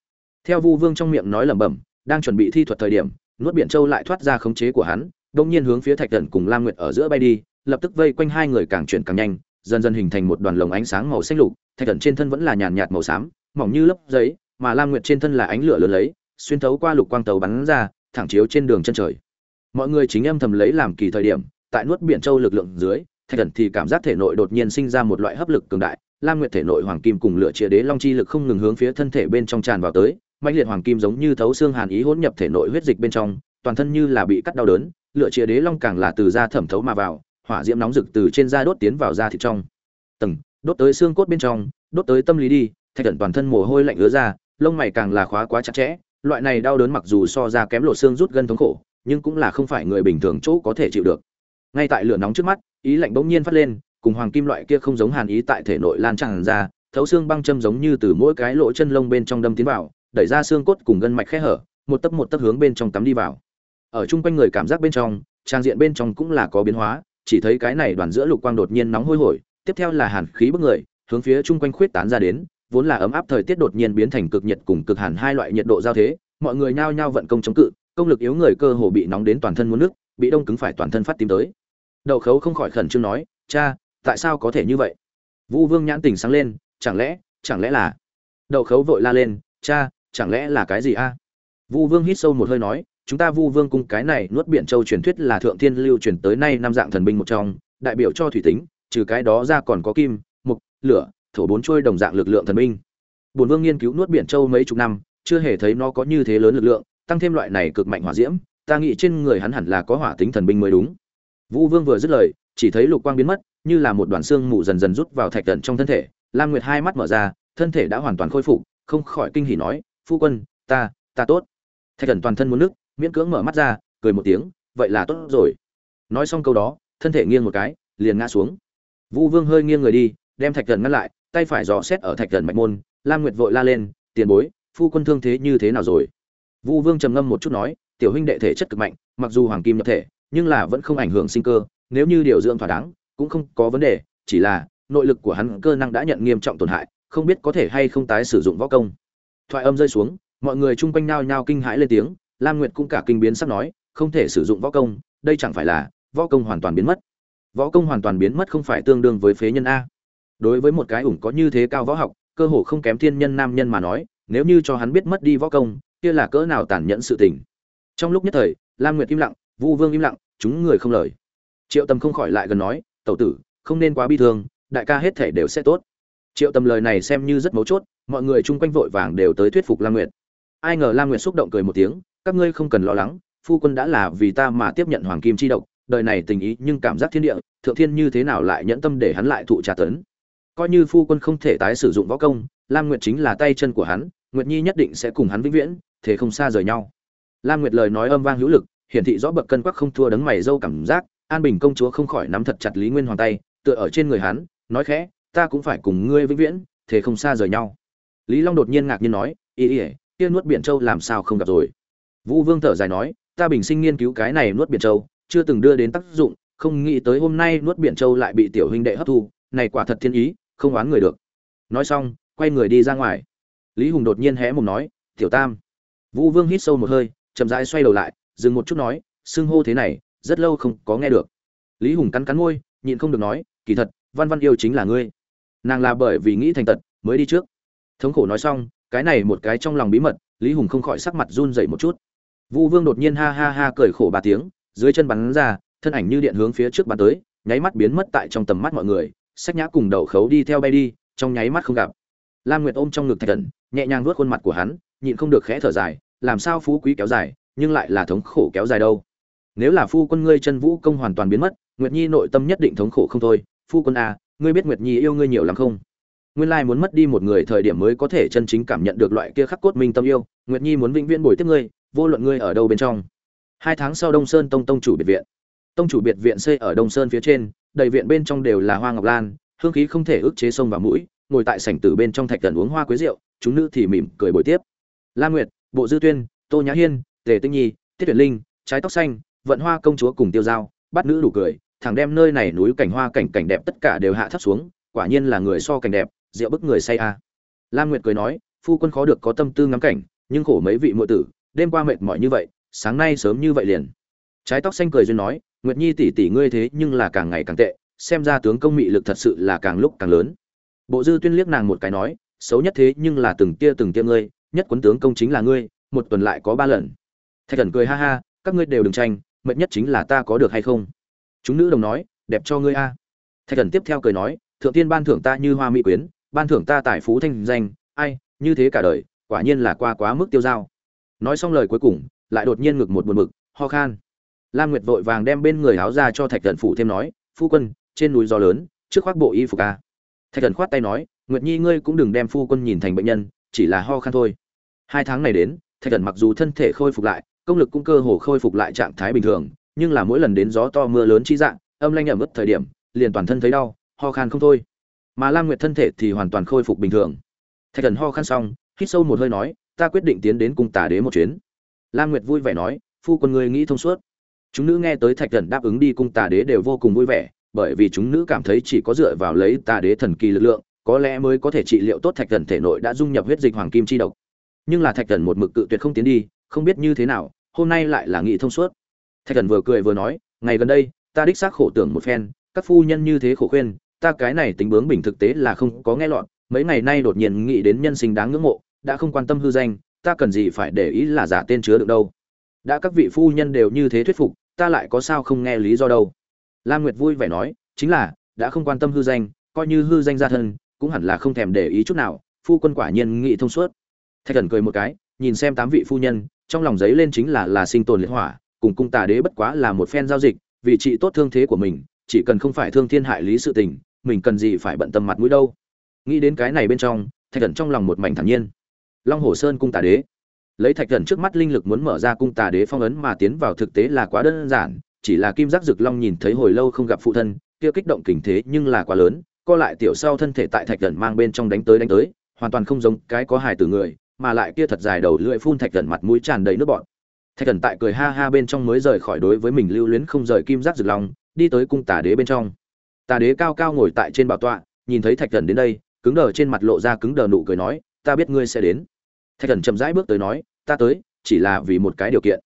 Theo vu vương trong miệng nói lẩm bẩm, đang chuẩn bị thi thuật thời điểm, nuốt biển châu lại thoát ra khống chế của hắn đông nhiên hướng phía thạch thần cùng lam nguyệt ở giữa bay đi, lập tức vây quanh hai người càng chuyển càng nhanh, dần dần hình thành một đoàn lồng ánh sáng màu xanh lục, thạch thần trên thân vẫn là nhàn nhạt màu xám, mỏng như lớp giấy, mà lam nguyệt trên thân là ánh lửa lớn lấy, xuyên thấu qua lục quang tàu bắn ra thẳng chiếu trên đường chân trời. Mọi người chính âm thầm lấy làm kỳ thời điểm, tại nuốt biển châu lực lượng dưới, thạch thần thì cảm giác thể nội đột nhiên sinh ra một loại hấp lực cường đại, lam nguyệt thể nội hoàng kim cùng lửa chia đế long chi lực không ngừng hướng phía thân thể bên trong tràn vào tới mạnh liệt hoàng kim giống như thấu xương hàn ý hỗn nhập thể nội huyết dịch bên trong, toàn thân như là bị cắt đau đớn, lửa chia đế long càng là từ da thẩm thấu mà vào, hỏa diễm nóng rực từ trên da đốt tiến vào da thịt trong. Tầng, đốt tới xương cốt bên trong, đốt tới tâm lý đi, thạch thần toàn thân mồ hôi lạnh ứa ra, lông mày càng là khóa quá chặt chẽ loại này đau đớn mặc dù so ra kém lộ xương rút gân thống khổ, nhưng cũng là không phải người bình thường chỗ có thể chịu được. Ngay tại lửa nóng trước mắt, ý lạnh bỗng nhiên phát lên, cùng hoàng kim loại kia không giống hàn ý tại thể nội lan tràn ra, thấu xương băng châm giống như từ mỗi cái lỗ chân lông bên trong đâm tiến vào, đẩy ra xương cốt cùng gân mạch khe hở, một tấc một tấc hướng bên trong tắm đi vào. Ở chung quanh người cảm giác bên trong, trang diện bên trong cũng là có biến hóa, chỉ thấy cái này đoàn giữa lục quang đột nhiên nóng hôi hổi, tiếp theo là hàn khí bức người, hướng phía chung quanh khuyết tán ra đến vốn là ấm áp thời tiết đột nhiên biến thành cực nhiệt cùng cực hàn hai loại nhiệt độ giao thế, mọi người nhao nhao vận công chống cự, công lực yếu người cơ hồ bị nóng đến toàn thân muốn nước, bị đông cứng phải toàn thân phát tím tới đậu khấu không khỏi khẩn trương nói, cha, tại sao có thể như vậy vũ vương nhãn tình sáng lên, chẳng lẽ chẳng lẽ là đậu khấu vội la lên, cha, chẳng lẽ là cái gì a à? vu vương hít sâu một hơi nói, chúng ta vu vương cung cái này nuốt biển châu truyền thuyết là thượng thiên lưu truyền tới nay năm dạng thần binh một trong, đại biểu cho thủy tính, trừ cái đó ra còn có kim, mục, lửa thổ bốn trôi đồng dạng lực lượng thần binh. Bổn vương nghiên cứu nuốt biển châu mấy chục năm, chưa hề thấy nó có như thế lớn lực lượng, tăng thêm loại này cực mạnh hỏa diễm, ta nghĩ trên người hắn hẳn là có hỏa tính thần binh mới đúng. Vũ vương vừa dứt lời, chỉ thấy lục quang biến mất, như là một đoàn xương mù dần dần rút vào thạch tận trong thân thể. Lam nguyệt hai mắt mở ra, thân thể đã hoàn toàn khôi phục, không khỏi kinh hỉ nói, phu quân, ta ta tốt. Thạch tận toàn thân muốn nước miễn cưỡng mở mắt ra, cười một tiếng, vậy là tốt rồi. Nói xong câu đó, thân thể nghiêng một cái, liền ngã xuống. Vũ vương hơi nghiêng người đi, đem thạch tận ngăn lại tay phải dò xét ở thạch thần mạch môn lam nguyệt vội la lên tiền bối phu quân thương thế như thế nào rồi Vu Vương trầm ngâm một chút nói, tiểu huynh đệ thể chất cực mạnh, mặc dù hoàng kim nhập thể, nhưng là vẫn không ảnh hưởng sinh cơ, nếu như điều dưỡng thỏa đáng, cũng không có vấn đề, chỉ là nội lực của hắn cơ năng đã nhận nghiêm trọng tổn hại, không biết có thể hay không tái sử dụng võ công. Thoại âm rơi xuống, mọi người chung quanh nao nhao kinh hãi lên tiếng, Lam Nguyệt cũng cả kinh biến sắp nói, không thể sử dụng võ công, đây chẳng phải là võ công hoàn toàn biến mất. Võ công hoàn toàn biến mất không phải tương đương với phế nhân a. Đối với một cái ủng có như thế cao võ học, cơ hồ không kém thiên nhân nam nhân mà nói, nếu như cho hắn biết mất đi võ công, kia là cỡ nào tàn nhẫn sự tình. Trong lúc nhất thời lam nguyệt im lặng vu vương im lặng chúng người không lời. Triệu tâm không khỏi lại gần nói tẩu tử không nên quá bi thương đại ca hết thể đều sẽ tốt. Triệu tâm lời này xem như rất mấu chốt mọi người chung quanh vội vàng đều tới thuyết phục lam nguyệt. Ai ngờ lam nguyệt xúc động cười một tiếng các ngươi không cần lo lắng phu quân đã là vì ta mà tiếp nhận hoàng kim chi độc đời này tình ý nhưng cảm giác thiên địa thượng thiên như thế nào lại nhẫn tâm để hắn lại thụ trả tấn? Coi như phu quân không thể tái sử dụng võ công, lam nguyệt chính là tay chân của hắn, nguyệt nhi nhất định sẽ cùng hắn vĩnh viễn, thế không xa rời nhau. Lam nguyệt lời nói âm vang hữu lực, hiển thị rõ bậc cân quắc không thua đấng mày dâu cảm giác, an bình công chúa không khỏi nắm thật chặt lý nguyên hoàng tay, tựa ở trên người hắn, nói khẽ, ta cũng phải cùng ngươi vĩnh viễn, thế không xa rời nhau. Lý long đột nhiên ngạc nhiên nói, ý ỉa kia nuốt biển châu làm sao không gặp rồi? Vũ vương thở dài nói, ta bình sinh nghiên cứu cái này nuốt biển châu, chưa từng đưa đến tác dụng, không nghĩ tới hôm nay nuốt biển châu lại bị tiểu huynh đệ hấp thu, này quả thật thiên ý không oán người được. Nói xong, quay người đi ra ngoài. Lý hùng đột nhiên hé mồm nói, tiểu tam. Vũ vương hít sâu một hơi, chậm rãi xoay đầu lại, dừng một chút nói, xưng hô thế này, rất lâu không có nghe được. Lý hùng cắn cắn môi, nhịn không được nói, kỳ thật, văn văn yêu chính là ngươi. Nàng là bởi vì nghĩ thành tật, mới đi trước. Thống khổ nói xong, cái này một cái trong lòng bí mật, lý hùng không khỏi sắc mặt run dậy một chút. Vũ vương đột nhiên ha ha ha cười khổ ba tiếng, dưới chân bắn ra, thân ảnh như điện hướng phía trước bắn tới, nháy mắt biến mất tại trong tầm mắt mọi người sách nhã cùng đầu khấu đi theo bay đi, trong nháy mắt không gặp. Lam nguyệt ôm trong ngực thạch thần, nhẹ nhàng vuốt khuôn mặt của hắn, nhịn không được khẽ thở dài, làm sao phú quý kéo dài, nhưng lại là thống khổ kéo dài đâu. Nếu là phu quân ngươi chân vũ công hoàn toàn biến mất, nguyệt nhi nội tâm nhất định thống khổ không thôi. Phu quân à ngươi biết nguyệt nhi yêu ngươi nhiều lắm không? Nguyên lai muốn mất đi một người thời điểm mới có thể chân chính cảm nhận được loại kia khắc cốt minh tâm yêu. Nguyệt nhi muốn vĩnh viễn bồi tiếp ngươi, vô luận ngươi ở đâu bên trong. Hai tháng sau đông sơn tông tông chủ biệt viện. Tông chủ biệt viện xây ở đông sơn phía trên đầy viện bên trong đều là hoa ngọc lan, hương khí không thể ức chế sông vào mũi, ngồi tại sảnh tử bên trong thạch tần uống hoa quế rượu, chúng nữ thì mỉm cười bồi tiếp la nguyệt, bộ dư tuyên, tô nhã hiên, tề tinh nhi, tiết tuyển linh, trái tóc xanh, vận hoa công chúa cùng tiêu dao bắt nữ đủ cười thằng đem nơi này núi cảnh hoa cảnh cảnh đẹp tất cả đều hạ thấp xuống, quả nhiên là người so cảnh đẹp, rượu bức người say a à. lam nguyệt cười nói, phu quân khó được có tâm tư ngắm cảnh, nhưng khổ mấy vị muội tử, đêm qua mệt mỏi như vậy, sáng nay sớm như vậy liền trái tóc xanh cười duyên nói nguyệt nhi tỷ tỷ ngươi thế nhưng là càng ngày càng tệ, xem ra tướng công mị lực thật sự là càng lúc càng lớn. Bộ dư tuyên liếc nàng một cái nói, xấu nhất thế nhưng là từng tia từng tia ngươi, nhất quấn tướng công chính là ngươi, một tuần lại có ba lần. Thạch thần cười ha ha, các ngươi đều đừng tranh mệt nhất chính là ta có được hay không? Chúng nữ đồng nói, đẹp cho ngươi a. Thạch thần tiếp theo cười nói, thượng tiên ban thưởng ta như hoa mỹ quyến, ban thưởng ta tài phú thanh danh, ai, như thế cả đời, quả nhiên là qua quá mức tiêu dao. Nói xong lời cuối cùng, lại đột nhiên ngực một buồn mực ho khan lam nguyệt vội vàng đem bên người áo ra cho thạch thần phụ thêm nói, phu quân, trên núi gió lớn, trước khoác bộ y phục a. Thạch thần khoát tay nói, nguyệt nhi ngươi cũng đừng đem phu quân nhìn thành bệnh nhân, chỉ là ho khan thôi. Hai tháng này đến, thạch thần mặc dù thân thể khôi phục lại, công lực cũng cơ hồ khôi phục lại trạng thái bình thường, nhưng là mỗi lần đến gió to mưa lớn chi dạng, âm lanh ẩm ướt thời điểm, liền toàn thân thấy đau, ho khan không thôi. Mà lam nguyệt thân thể thì hoàn toàn khôi phục bình thường. Thạch thần ho khan xong, hít sâu một hơi nói, ta quyết định tiến đến cung tả đế một chuyến. Lam nguyệt vui vẻ nói, phu quân ngươi nghĩ thông suốt chúng nữ nghe tới thạch thần đáp ứng đi cung tà đế đều vô cùng vui vẻ, bởi vì chúng nữ cảm thấy chỉ có dựa vào lấy tà đế thần kỳ lực lượng, có lẽ mới có thể trị liệu tốt thạch thần thể nội đã dung nhập huyết dịch hoàng kim chi độc. Nhưng là thạch thần một mực cự tuyệt không tiến đi, không biết như thế nào, hôm nay lại là nghị thông suốt. Thạch thần vừa cười vừa nói, ngày gần đây, ta đích xác khổ tưởng một phen, các phu nhân như thế khổ khuyên, ta cái này tính bướng bình thực tế là không có nghe lọt, mấy ngày nay đột nhiên nghĩ đến nhân sinh đáng ngưỡng mộ, đã không quan tâm hư danh, ta cần gì phải để ý là giả tên chứa được đâu. Đã các vị phu nhân đều như thế thuyết phục ta lại có sao không nghe lý do đâu. Lam nguyệt vui vẻ nói, chính là, đã không quan tâm hư danh, coi như hư danh gia thân, cũng hẳn là không thèm để ý chút nào, phu quân quả nhiên nghị thông suốt. Thạch thần cười một cái, nhìn xem tám vị phu nhân, trong lòng giấy lên chính là là sinh tồn liệt hỏa, cùng cung tà đế bất quá là một phen giao dịch, vì trị tốt thương thế của mình, chỉ cần không phải thương thiên hại lý sự tình, mình cần gì phải bận tâm mặt mũi đâu. Nghĩ đến cái này bên trong, thạch thần trong lòng một mảnh thản nhiên. Long hồ sơn cung tà đế lấy thạch thần trước mắt linh lực muốn mở ra cung tà đế phong ấn mà tiến vào thực tế là quá đơn giản, chỉ là kim giác dực long nhìn thấy hồi lâu không gặp phụ thân, kia kích động kình thế nhưng là quá lớn, co lại tiểu sau thân thể tại thạch thần mang bên trong đánh tới đánh tới, hoàn toàn không giống cái có hài từ người, mà lại kia thật dài đầu lưỡi phun thạch thần mặt mũi tràn đầy nước bọt. Thạch thần tại cười ha ha bên trong mới rời khỏi đối với mình lưu luyến không rời kim giác dực long, đi tới cung tà đế bên trong. Tà đế cao cao ngồi tại trên bảo tọa, nhìn thấy thạch thần đến đây, cứng đờ trên mặt lộ ra cứng đờ nụ cười nói, ta biết ngươi sẽ đến thạch thần chậm rãi bước tới nói, ta tới, chỉ là vì một cái điều kiện.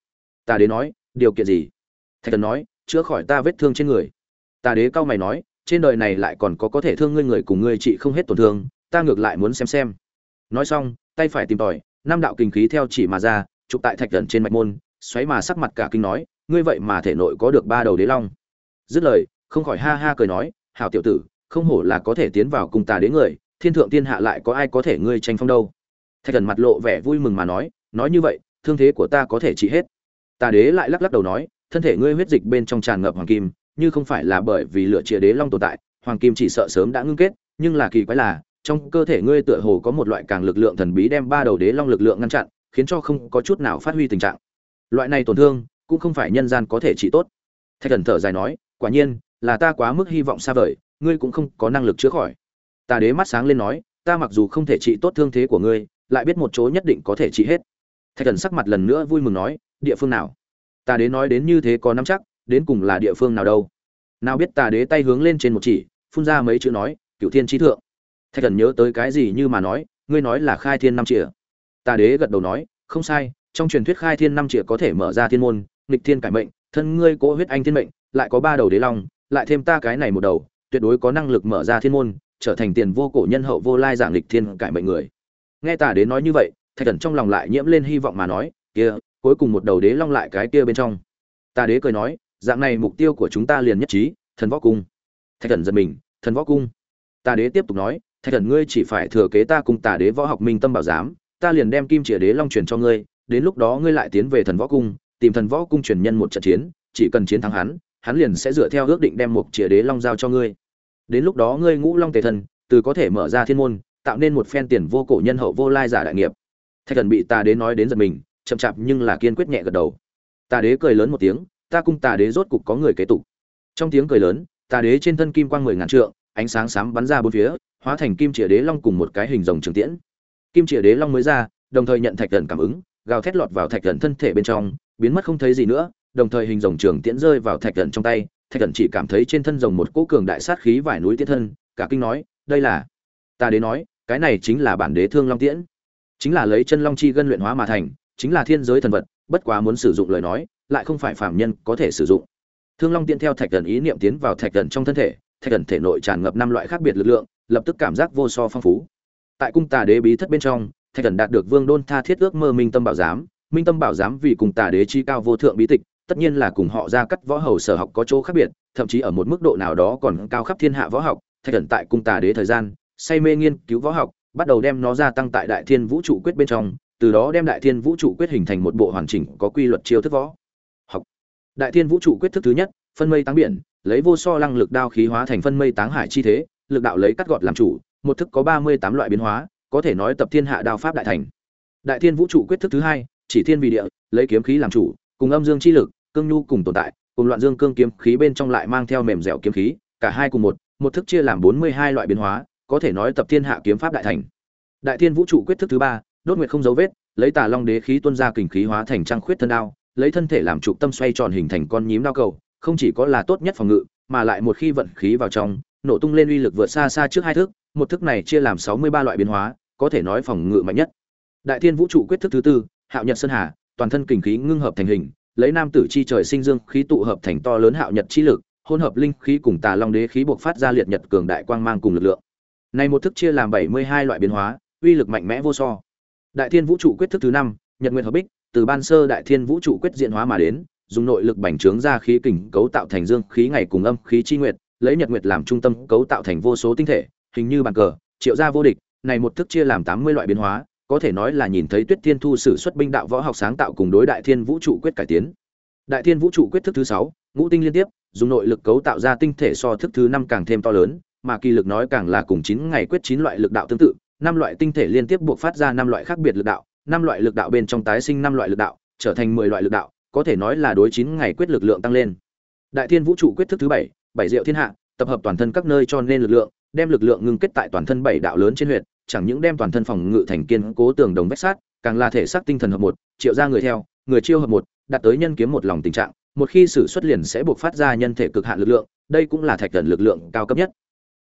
Ta đế nói, điều kiện gì? Thạch thần nói, chữa khỏi ta vết thương trên người. Ta đế cao mày nói, trên đời này lại còn có có thể thương ngươi người cùng ngươi trị không hết tổn thương, ta ngược lại muốn xem xem. Nói xong, tay phải tìm tòi, năm đạo kinh khí theo chỉ mà ra, chụp tại thạch thần trên mạch môn, xoáy mà sắc mặt cả kinh nói, ngươi vậy mà thể nội có được ba đầu đế long. Dứt lời, không khỏi ha ha cười nói, hảo tiểu tử, không hổ là có thể tiến vào cùng tà đế người, thiên thượng tiên hạ lại có ai có thể ngươi tranh phong đâu? Thạch thần mặt lộ vẻ vui mừng mà nói nói như vậy, thương thế của ta có thể trị hết. Tà đế lại lắc lắc đầu nói, thân thể ngươi huyết dịch bên trong tràn ngập hoàng kim, như không phải là bởi vì lựa chĩa đế long tồn tại, hoàng kim chỉ sợ sớm đã ngưng kết, nhưng là kỳ quái là, trong cơ thể ngươi tựa hồ có một loại càng lực lượng thần bí đem ba đầu đế long lực lượng ngăn chặn, khiến cho không có chút nào phát huy tình trạng. Loại này tổn thương, cũng không phải nhân gian có thể trị tốt. Thạch thần thở dài nói, quả nhiên, là ta quá mức hy vọng xa vời, ngươi cũng không có năng lực chữa khỏi. Tà đế mắt sáng lên nói, ta mặc dù không thể trị tốt thương thế của ngươi lại biết một chỗ nhất định có thể trị hết. Thạch thần sắc mặt lần nữa vui mừng nói, địa phương nào? Tà đế nói đến như thế có nắm chắc, đến cùng là địa phương nào đâu? Nào biết tà đế tay hướng lên trên một chỉ, phun ra mấy chữ nói cựu thiên trí thượng. Thạch thần nhớ tới cái gì như mà nói, ngươi nói là khai thiên năm chìa. Tà đế gật đầu nói, không sai, trong truyền thuyết khai thiên năm chìa có thể mở ra thiên môn, nghịch thiên cải mệnh, thân ngươi cố huyết anh thiên mệnh, lại có ba đầu đế long, lại thêm ta cái này một đầu, tuyệt đối có năng lực mở ra thiên môn, trở thành tiền vô cổ nhân hậu vô lai giảng lịch thiên cải mệnh người nghe tà đến nói như vậy, thạch thần trong lòng lại nhiễm lên hy vọng mà nói, kia, cuối cùng một đầu đế long lại cái kia bên trong. Tà đế cười nói, dạng này mục tiêu của chúng ta liền nhất trí, thần võ cung. Thạch thần giật mình, thần võ cung? Tà đế tiếp tục nói, thạch thần ngươi chỉ phải thừa kế ta cùng tà đế võ học minh tâm bảo giám, ta liền đem kim chĩa đế long truyền cho ngươi, đến lúc đó ngươi lại tiến về thần võ cung, tìm thần võ cung truyền nhân một trận chiến, chỉ cần chiến thắng hắn hắn liền sẽ dựa theo ước định đem một chĩa đế long giao cho ngươi. Đến lúc đó ngươi ngũ long tề thần, từ có thể mở ra thiên môn tạo nên một phen tiền vô cổ nhân hậu vô lai giả đại nghiệp. Thạch thần bị tà đế nói đến giật mình, chậm chạp nhưng là kiên quyết nhẹ gật đầu. Tà đế cười lớn một tiếng, ta cung tà đế rốt cục có người kế tục. Trong tiếng cười lớn, tà đế trên thân kim quang mười ngàn trượng, ánh sáng sám bắn ra bốn phía, hóa thành kim chĩa đế long cùng một cái hình rồng trường tiễn. Kim chĩa đế long mới ra, đồng thời nhận thạch thần cảm ứng, gào thét lọt vào thạch thần thân thể bên trong, biến mất không thấy gì nữa, đồng thời hình rồng trường tiễn rơi vào thạch thần trong tay. Thạch thần chỉ cảm thấy trên thân rồng một cỗ cường đại sát khí vải núi tiết thân, cả kinh nói, đây là ta đế nói cái này chính là bản đế thương long tiễn. Chính là lấy chân long chi gân luyện hóa mà thành, chính là thiên giới thần vật, bất quá muốn sử dụng lời nói, lại không phải phạm nhân có thể sử dụng. Thương long tiễn theo thạch thần ý niệm tiến vào thạch thần trong thân thể, thạch thần thể nội tràn ngập năm loại khác biệt lực lượng, lập tức cảm giác vô so phong phú. Tại cung tà đế bí thất bên trong, thạch thần đạt được vương đôn tha thiết ước mơ minh tâm bảo giám, minh tâm bảo giám vì cùng tà đế chi cao vô thượng bí tịch, tất nhiên là cùng họ ra cắt võ hầu sở học có chỗ khác biệt, thậm chí ở một mức độ nào đó còn cao khắp thiên hạ võ học, thạch thần tại cung tà đế thời gian say mê nghiên cứu võ học, bắt đầu đem nó gia tăng tại đại thiên vũ trụ quyết bên trong, từ đó đem đại thiên vũ trụ quyết hình thành một bộ hoàn chỉnh có quy luật chiêu thức võ học. Đại thiên vũ trụ quyết thức thứ nhất, phân mây táng biển, lấy vô so lăng lực đao khí hóa thành phân mây táng hải chi thế, lực đạo lấy cắt gọt làm chủ, một thức có ba mươi tám loại biến hóa, có thể nói tập thiên hạ đao pháp đại thành. Đại thiên vũ trụ quyết thức thứ hai, chỉ thiên vì địa, lấy kiếm khí làm chủ, cùng âm dương chi lực, cương nhu cùng tồn tại, cùng loạn dương cương kiếm khí bên trong lại mang theo mềm dẻo kiếm khí, cả hai cùng một một thức chia làm bốn mươi hai loại biến hóa có thể nói tập thiên hạ kiếm pháp đại thành. Đại thiên vũ trụ quyết thức thứ ba, đốt nguyệt không dấu vết, lấy tà long đế khí tuôn ra kình khí hóa thành trang khuyết thân đao, lấy thân thể làm trục tâm xoay tròn hình thành con nhím đao cầu, không chỉ có là tốt nhất phòng ngự, mà lại một khi vận khí vào trong, nổ tung lên uy lực vượt xa xa trước hai thức, một thức này chia làm sáu mươi ba loại biến hóa, có thể nói phòng ngự mạnh nhất. Đại thiên vũ trụ quyết thức thứ tư, hạo nhật sơn hà, toàn thân kình khí ngưng hợp thành hình, lấy nam tử chi trời sinh dương khí tụ hợp thành to lớn hạo nhật chi lực, hỗn hợp linh khí cùng tà long đế khí buộc phát ra liệt nhật cường đại quang mang cùng lực lượng này một thức chia làm bảy mươi hai loại biến hóa, uy lực mạnh mẽ vô so. Đại thiên vũ trụ quyết thức thứ năm, nhật nguyệt hợp bích, từ ban sơ đại thiên vũ trụ quyết diện hóa mà đến, dùng nội lực bành trướng ra khí kình cấu tạo thành dương khí ngày cùng âm khí chi nguyệt, lấy nhật nguyệt làm trung tâm cấu tạo thành vô số tinh thể, hình như bàn cờ, triệu ra vô địch. Này một thức chia làm tám mươi loại biến hóa, có thể nói là nhìn thấy tuyết thiên thu sử xuất binh đạo võ học sáng tạo cùng đối đại thiên vũ trụ quyết cải tiến. Đại thiên vũ trụ quyết thức thứ sáu, ngũ tinh liên tiếp, dùng nội lực cấu tạo ra tinh thể so thức thứ năm càng thêm to lớn mà kỳ lực nói càng là cùng chín ngày quyết chín loại lực đạo tương tự, năm loại tinh thể liên tiếp buộc phát ra năm loại khác biệt lực đạo, năm loại lực đạo bên trong tái sinh năm loại lực đạo, trở thành mười loại lực đạo, có thể nói là đối chín ngày quyết lực lượng tăng lên. Đại thiên vũ trụ quyết thức thứ bảy bảy diệu thiên hạ, tập hợp toàn thân các nơi cho nên lực lượng, đem lực lượng ngưng kết tại toàn thân bảy đạo lớn trên huyệt, chẳng những đem toàn thân phòng ngự thành kiên cố tường đồng vách sát càng là thể xác tinh thần hợp một, triệu ra người theo, người chiêu hợp một, đạt tới nhân kiếm một lòng tình trạng, một khi sử xuất liền sẽ buộc phát ra nhân thể cực hạn lực lượng, đây cũng là thạch thần lực lượng cao cấp nhất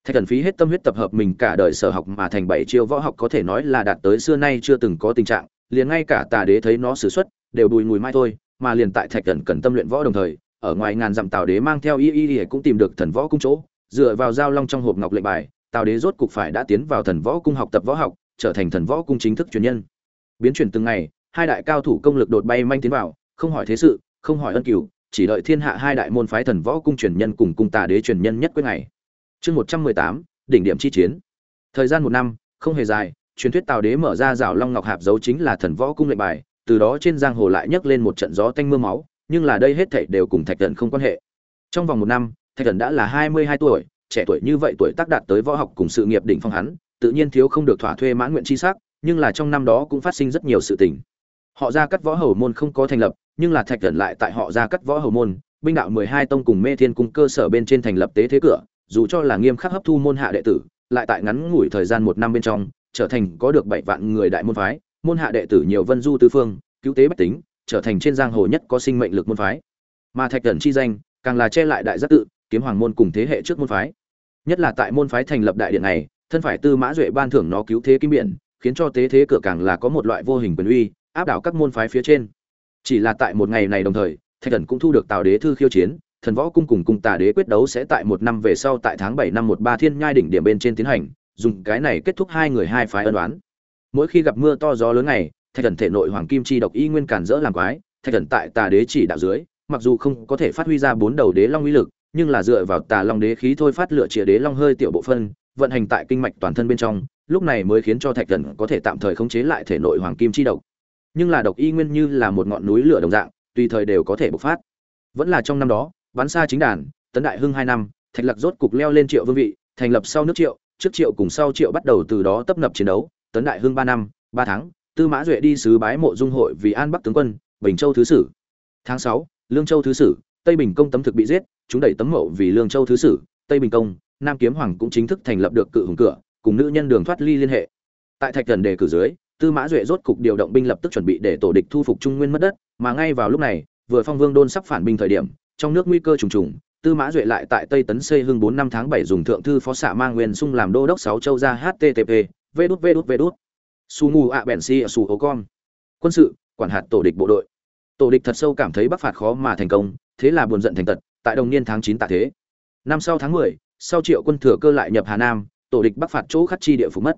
thạch thần phí hết tâm huyết tập hợp mình cả đời sở học mà thành bảy chiêu võ học có thể nói là đạt tới xưa nay chưa từng có tình trạng, liền ngay cả tà đế thấy nó sử xuất, đều đùi mùi mai thôi, mà liền tại thạch thần cần tâm luyện võ đồng thời, ở ngoài ngàn dặm tào đế mang theo y y y cũng tìm được thần võ cung chỗ, dựa vào giao long trong hộp ngọc lệnh bài tào đế rốt cục phải đã tiến vào thần võ cung học tập võ học, trở thành thần võ cung chính thức truyền nhân. Biến chuyển từng ngày, hai đại cao thủ công lực đột bay manh tiến vào, không hỏi thế sự, không hỏi ân cửu, chỉ đợi thiên hạ hai đại môn phái thần võ cung truyền nhân cùng cung tà đế truyền nhân nhất quyết ngày chương một trăm mười tám, đỉnh điểm chi chiến. Thời gian một năm, không hề dài, truyền thuyết tào đế mở ra rào long ngọc hạp dấu chính là thần võ cung lệnh bài, từ đó trên giang hồ lại nhấc lên một trận gió tanh mưa máu, nhưng là đây hết thảy đều cùng thạch thần không quan hệ. Trong vòng một năm, thạch thần đã là hai mươi hai tuổi, trẻ tuổi như vậy tuổi tác đạt tới võ học cùng sự nghiệp đỉnh phong hắn, tự nhiên thiếu không được thỏa thuê mãn nguyện chi sắc, nhưng là trong năm đó cũng phát sinh rất nhiều sự tình. Họ ra cắt võ hầu môn không có thành lập, nhưng là thạch thần lại tại họ ra cắt võ hầu môn, binh đạo mười hai tông cùng mê thiên cung cơ sở bên trên thành lập tế thế cửa dù cho là nghiêm khắc hấp thu môn hạ đệ tử, lại tại ngắn ngủi thời gian một năm bên trong, trở thành có được bảy vạn người đại môn phái, môn hạ đệ tử nhiều vân du tứ phương, cứu tế bách tính, trở thành trên giang hồ nhất có sinh mệnh lực môn phái. Mà thạch Cẩn chi danh, càng là che lại đại giác tự, kiếm hoàng môn cùng thế hệ trước môn phái. Nhất là tại môn phái thành lập đại điện này, thân phải tư mã duệ ban thưởng nó cứu thế kim biển, khiến cho tế thế cửa càng là có một loại vô hình quyền uy, áp đảo các môn phái phía trên. Chỉ là tại một ngày này đồng thời, thạch Cẩn cũng thu được tào đế thư khiêu chiến thần võ cung cùng cung tà đế quyết đấu sẽ tại một năm về sau tại tháng bảy năm một ba thiên nhai đỉnh điểm bên trên tiến hành, dùng cái này kết thúc hai người hai phái ân đoán mỗi khi gặp mưa to gió lớn này thạch thần thể nội hoàng kim chi độc y nguyên cản rỡ làm quái, thạch thần tại tà đế chỉ đạo dưới, mặc dù không có thể phát huy ra bốn đầu đế long uy lực, nhưng là dựa vào tà long đế khí thôi phát lựa chĩa đế long hơi tiểu bộ phân, vận hành tại kinh mạch toàn thân bên trong, lúc này mới khiến cho thạch thần có thể tạm thời khống chế lại thể nội hoàng kim chi độc. Nhưng là độc y nguyên như là một ngọn núi lửa đồng dạng, tùy thời đều có thể bộc phát. Vẫn là trong năm đó bắn xa chính đàn, tấn đại hưng hai năm, thạch lạc rốt cục leo lên triệu vương vị, thành lập sau nước triệu, trước triệu cùng sau triệu bắt đầu từ đó tấp nập chiến đấu, tấn đại hưng ba năm, ba tháng, tư mã duệ đi sứ bái mộ dung hội vì an bắc tướng quân, bình châu thứ sử. Tháng sáu, lương châu thứ sử, tây bình công tấm thực bị giết, chúng đẩy tấm mộ vì lương châu thứ sử, tây bình công, nam kiếm hoàng cũng chính thức thành lập được cự hùng cửa, cùng nữ nhân đường thoát ly liên hệ. Tại thạch thần đề cử dưới, tư mã duệ rốt cục điều động binh lập tức chuẩn bị để tổ địch thu phục trung nguyên mất đất, mà ngay vào lúc này, vừa phong vương đôn sắp phản binh thời điểm trong nước nguy cơ trùng trùng, tư mã duệ lại tại tây tấn xây hưng bốn năm tháng bảy dùng thượng thư phó xạ mang nguyên sung làm đô đốc sáu châu ra http v đút v đút v đút. Su ngu ạ bèn si su ô con. Quân sự, quản hạt tổ địch bộ đội. Tổ địch thật sâu cảm thấy bắc phạt khó mà thành công, thế là buồn giận thành tật, tại đồng niên tháng chín tạ thế. Năm sau tháng mười, sau triệu quân thừa cơ lại nhập hà nam, tổ địch bắc phạt chỗ khắc chi địa phủ mất.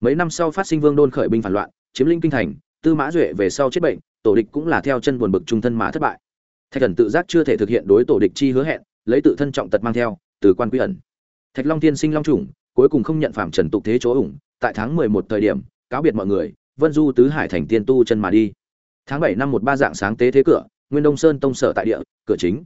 Mấy năm sau phát sinh vương đôn khởi binh phản loạn, chiếm linh kinh thành, tư mã duệ về sau chết bệnh, tổ địch cũng là theo chân buồn bực trung thân mà thất bại thạch thần tự giác chưa thể thực hiện đối tổ địch chi hứa hẹn, lấy tự thân trọng tật mang theo, từ quan quy ẩn. Thạch long tiên sinh long trùng, cuối cùng không nhận phạm trần tục thế chỗ ủng, tại tháng mười một thời điểm, cáo biệt mọi người, vân du tứ hải thành tiên tu chân mà đi. Tháng bảy năm một ba dạng sáng tế thế cửa, nguyên đông sơn tông sở tại địa, cửa chính.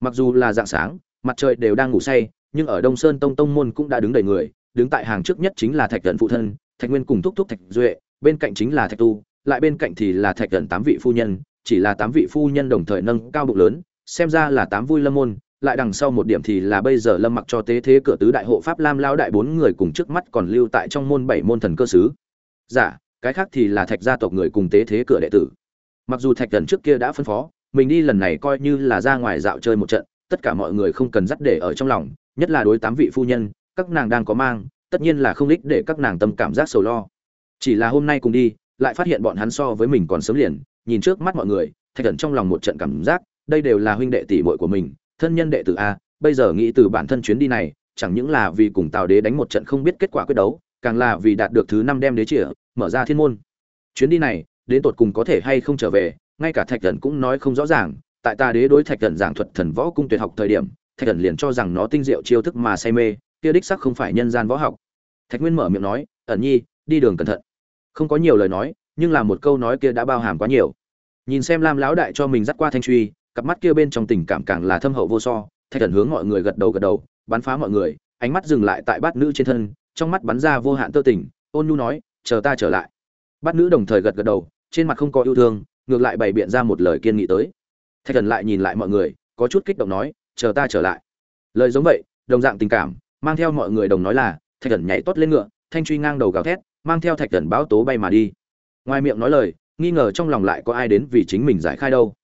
Mặc dù là dạng sáng, mặt trời đều đang ngủ say, nhưng ở đông sơn tông tông môn cũng đã đứng đầy người, đứng tại hàng trước nhất chính là thạch thần phụ thân, thạch nguyên cùng thúc thúc thạch duệ, bên cạnh chính là thạch tu, lại bên cạnh thì là thạch thần tám vị phu nhân chỉ là tám vị phu nhân đồng thời nâng cao bụng lớn xem ra là tám vui lâm môn lại đằng sau một điểm thì là bây giờ lâm mặc cho tế thế cửa tứ đại hộ pháp lam lao đại bốn người cùng trước mắt còn lưu tại trong môn bảy môn thần cơ sứ. Giả dạ, cái khác thì là thạch gia tộc người cùng tế thế cửa đệ tử. Mặc dù thạch thần trước kia đã phân phó mình đi lần này coi như là ra ngoài dạo chơi một trận tất cả mọi người không cần dắt để ở trong lòng nhất là đối tám vị phu nhân các nàng đang có mang tất nhiên là không ích để các nàng tâm cảm giác sầu lo. Chỉ là hôm nay cùng đi lại phát hiện bọn hắn so với mình còn sớm liền nhìn trước mắt mọi người, thạch thần trong lòng một trận cảm giác, đây đều là huynh đệ tỷ muội của mình, thân nhân đệ tử a, bây giờ nghĩ từ bản thân chuyến đi này, chẳng những là vì cùng tào đế đánh một trận không biết kết quả quyết đấu, càng là vì đạt được thứ năm đem đế chĩa mở ra thiên môn. Chuyến đi này, đến tột cùng có thể hay không trở về, ngay cả thạch thần cũng nói không rõ ràng, tại ta đế đối thạch thần giảng thuật thần võ cung tuyệt học thời điểm, thạch thần liền cho rằng nó tinh diệu chiêu thức mà say mê, kia đích sắc không phải nhân gian võ học. Thạch nguyên mở miệng nói, ẩn nhi, đi đường cẩn thận. Không có nhiều lời nói, nhưng là một câu nói kia đã bao hàm quá nhiều nhìn xem lam lão đại cho mình dắt qua thanh truy, cặp mắt kia bên trong tình cảm càng là thâm hậu vô so, thạch thần hướng mọi người gật đầu gật đầu, bắn phá mọi người, ánh mắt dừng lại tại bát nữ trên thân, trong mắt bắn ra vô hạn tơ tình, ôn nhu nói, chờ ta trở lại. Bát nữ đồng thời gật gật đầu, trên mặt không có yêu thương, ngược lại bày biện ra một lời kiên nghị tới. Thạch thần lại nhìn lại mọi người, có chút kích động nói, chờ ta trở lại. Lời giống vậy, đồng dạng tình cảm, mang theo mọi người đồng nói là, thạch thần nhảy tốt lên ngựa, thanh truy ngang đầu gào thét, mang theo thạch thần báo tố bay mà đi. Ngoài miệng nói lời nghi ngờ trong lòng lại có ai đến vì chính mình giải khai đâu.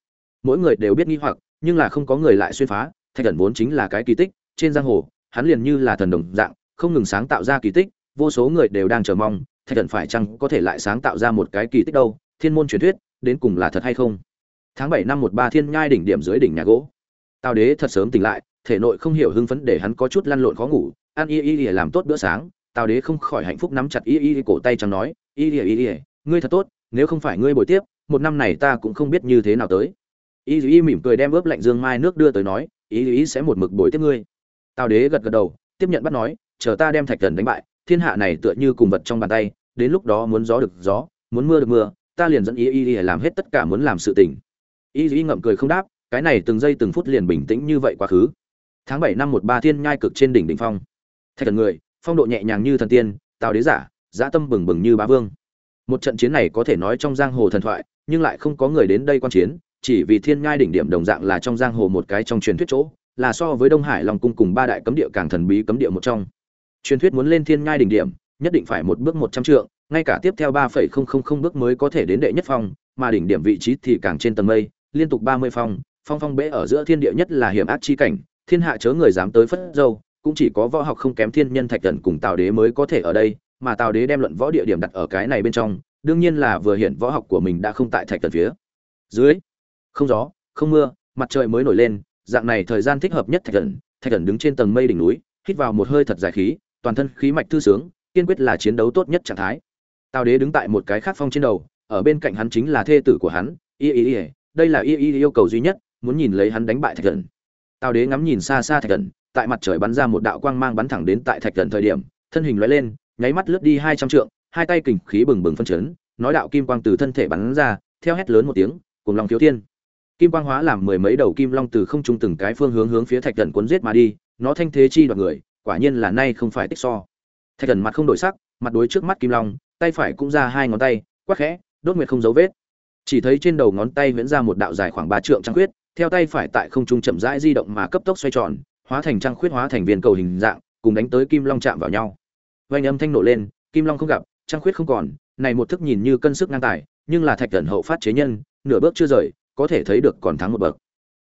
Mỗi người đều biết nghi hoặc, nhưng là không có người lại xuyên phá, thạch thần vốn chính là cái kỳ tích, trên giang hồ, hắn liền như là thần đồng dạng, không ngừng sáng tạo ra kỳ tích, vô số người đều đang chờ mong, thạch thần phải chăng có thể lại sáng tạo ra một cái kỳ tích đâu, thiên môn truyền thuyết, đến cùng là thật hay không? Tháng bảy năm một ba thiên nhai đỉnh điểm dưới đỉnh nhà gỗ. Tào đế thật sớm tỉnh lại, thể nội không hiểu hưng phấn để hắn có chút lăn lộn khó ngủ, ăn y y y làm tốt bữa sáng, tào đế không khỏi hạnh phúc nắm chặt y y cổ tay chẳng nói y y y, ngươi thật tốt nếu không phải ngươi bồi tiếp, một năm này ta cũng không biết như thế nào tới. Y y mỉm cười đem ướp lạnh dương mai nước đưa tới nói, y y sẽ một mực bồi tiếp ngươi. Tào đế gật gật đầu, tiếp nhận bắt nói, chờ ta đem thạch thần đánh bại, thiên hạ này tựa như cùng vật trong bàn tay, đến lúc đó muốn gió được gió, muốn mưa được mưa, ta liền dẫn y y làm hết tất cả muốn làm sự tình. Y y ngậm cười không đáp, cái này từng giây từng phút liền bình tĩnh như vậy quá khứ. Tháng bảy năm một ba thiên nhai cực trên đỉnh đỉnh phong. Thạch thần người, phong độ nhẹ nhàng như thần tiên, tào đế giả, dã tâm bừng bừng như bá vương một trận chiến này có thể nói trong giang hồ thần thoại, nhưng lại không có người đến đây quan chiến, chỉ vì thiên nhai đỉnh điểm đồng dạng là trong giang hồ một cái trong truyền thuyết chỗ, là so với đông hải long cung cùng ba đại cấm địa càng thần bí cấm địa một trong. Truyền thuyết muốn lên thiên nhai đỉnh điểm, nhất định phải một bước một trăm trượng, ngay cả tiếp theo ba phẩy không không không bước mới có thể đến đệ nhất phong, mà đỉnh điểm vị trí thì càng trên tầng mây, liên tục ba mươi phong phong phong bẽ ở giữa thiên địa nhất là hiểm ác chi cảnh, thiên hạ chớ người dám tới phất dâu, cũng chỉ có võ học không kém thiên nhân thạch thần cùng tào đế mới có thể ở đây mà tào đế đem luận võ địa điểm đặt ở cái này bên trong đương nhiên là vừa hiện võ học của mình đã không tại thạch tần phía. Dưới không gió không mưa mặt trời mới nổi lên dạng này thời gian thích hợp nhất thạch tần, thạch tần đứng trên tầng mây đỉnh núi hít vào một hơi thật dài khí toàn thân khí mạch thư sướng kiên quyết là chiến đấu tốt nhất trạng thái. Tào đế đứng tại một cái khác phong trên đầu ở bên cạnh hắn chính là thê tử của hắn y y y đây là y y yêu cầu duy nhất muốn nhìn lấy hắn đánh bại thạch thần tào đế ngắm nhìn xa xa thạch thần tại mặt trời bắn ra một đạo quang mang bắn thẳng đến tại thạch thần thời điểm thân hình loại lên nháy mắt lướt đi hai trăm trượng, hai tay kình khí bừng bừng phân chấn, nói đạo kim quang từ thân thể bắn ra, theo hét lớn một tiếng cùng long thiếu thiên. Kim quang hóa làm mười mấy đầu kim long từ không trung từng cái phương hướng hướng phía thạch thần cuốn giết mà đi, nó thanh thế chi đoạt người, quả nhiên là nay không phải tích so. Thạch thần mặt không đổi sắc, mặt đối trước mắt kim long, tay phải cũng ra hai ngón tay, quắc khẽ, đốt nguyệt không dấu vết. Chỉ thấy trên đầu ngón tay viễn ra một đạo dài khoảng ba trượng trăng khuyết, theo tay phải tại không trung chậm rãi di động mà cấp tốc xoay tròn, hóa thành trăng khuyết hóa thành viên cầu hình dạng, cùng đánh tới kim long chạm vào nhau vang âm thanh nổ lên, kim long không gặp, trăng khuyết không còn, này một thức nhìn như cân sức ngang tài, nhưng là thạch thần hậu phát chế nhân, nửa bước chưa rời, có thể thấy được còn thắng một bậc.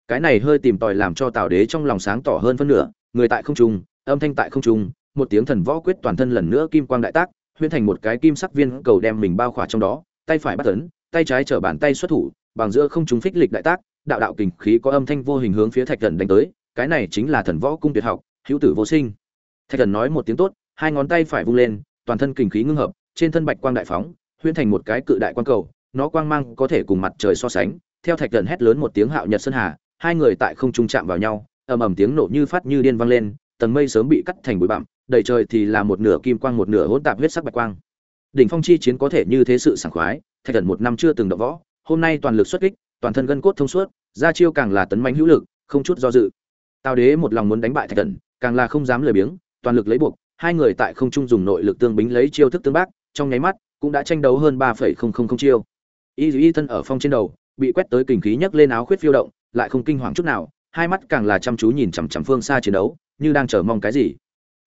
Cái này hơi tìm tòi làm cho tào đế trong lòng sáng tỏ hơn phân nửa, người tại không trung, âm thanh tại không trung, một tiếng thần võ quyết toàn thân lần nữa kim quang đại tác, huyễn thành một cái kim sắc viên cầu đem mình bao khỏa trong đó, tay phải bắt tấn tay trái trở bàn tay xuất thủ, bằng giữa không trung phích lịch đại tác, đạo đạo kình khí có âm thanh vô hình hướng phía thạch thần đánh tới, cái này chính là thần võ cung tuyệt học, hữu tử vô sinh. Thạch thần nói một tiếng tốt hai ngón tay phải vung lên, toàn thân kình khí ngưng hợp, trên thân bạch quang đại phóng, huyễn thành một cái cự đại quang cầu, nó quang mang có thể cùng mặt trời so sánh, theo thạch thần hét lớn một tiếng hạo nhật sơn hà, hai người tại không trung chạm vào nhau, ầm ầm tiếng nổ như phát như điên vang lên, tầng mây sớm bị cắt thành bụi bặm, đầy trời thì là một nửa kim quang một nửa hỗn tạp huyết sắc bạch quang. Đỉnh phong chi chiến có thể như thế sự sảng khoái, thạch thần một năm chưa từng đọ võ, hôm nay toàn lực xuất kích, toàn thân gân cốt thông suốt, ra chiêu càng là tấn mãnh hữu lực, không chút do dự. Tào đế một lòng muốn đánh bại thạch thần, càng là không dám lười biếng, toàn lực lấy buộc hai người tại không trung dùng nội lực tương bính lấy chiêu thức tương bác, trong nháy mắt, cũng đã tranh đấu hơn ba phẩy không không không chiêu. Y y thân ở phong trên đầu, bị quét tới kình khí nhấc lên áo khuyết phiêu động, lại không kinh hoàng chút nào, hai mắt càng là chăm chú nhìn chằm chằm phương xa chiến đấu, như đang chờ mong cái gì.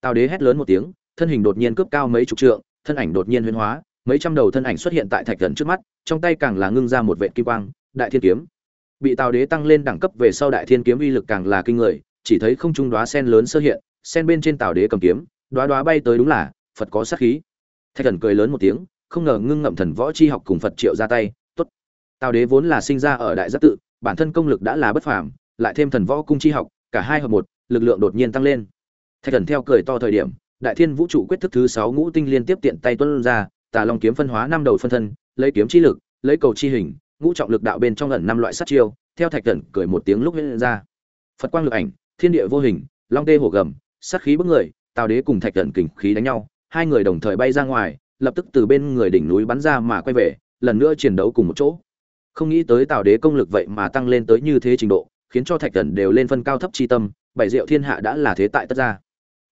Tào đế hét lớn một tiếng, thân hình đột nhiên cướp cao mấy chục trượng, thân ảnh đột nhiên huyễn hóa, mấy trăm đầu thân ảnh xuất hiện tại thạch thần trước mắt, trong tay càng là ngưng ra một vệ kim quang, đại thiên kiếm. Bị tào đế tăng lên đẳng cấp về sau đại thiên kiếm uy lực càng là kinh người, chỉ thấy không trung đóa sen lớn sơ hiện, sen bên trên tào đế cầm kiếm đoá đoá bay tới đúng là, phật có sát khí. Thạch thần cười lớn một tiếng, không ngờ ngưng ngậm thần võ chi học cùng phật triệu ra tay. Tốt. Tào đế vốn là sinh ra ở đại giác tự, bản thân công lực đã là bất phàm, lại thêm thần võ cung chi học, cả hai hợp một, lực lượng đột nhiên tăng lên. Thạch thần theo cười to thời điểm, đại thiên vũ trụ quyết thức thứ sáu ngũ tinh liên tiếp tiện tay tuân ra, tà long kiếm phân hóa năm đầu phân thân, lấy kiếm chi lực, lấy cầu chi hình, ngũ trọng lực đạo bên trong ẩn năm loại sát chiêu, theo thạch thần cười một tiếng lúc hiện ra. Phật quang lực ảnh, thiên địa vô hình, long tê hổ gầm, sát khí bức người tào đế cùng thạch thần kình khí đánh nhau, hai người đồng thời bay ra ngoài, lập tức từ bên người đỉnh núi bắn ra mà quay về, lần nữa chiến đấu cùng một chỗ. Không nghĩ tới tào đế công lực vậy mà tăng lên tới như thế trình độ, khiến cho thạch thần đều lên phân cao thấp chi tâm, bảy diệu thiên hạ đã là thế tại tất ra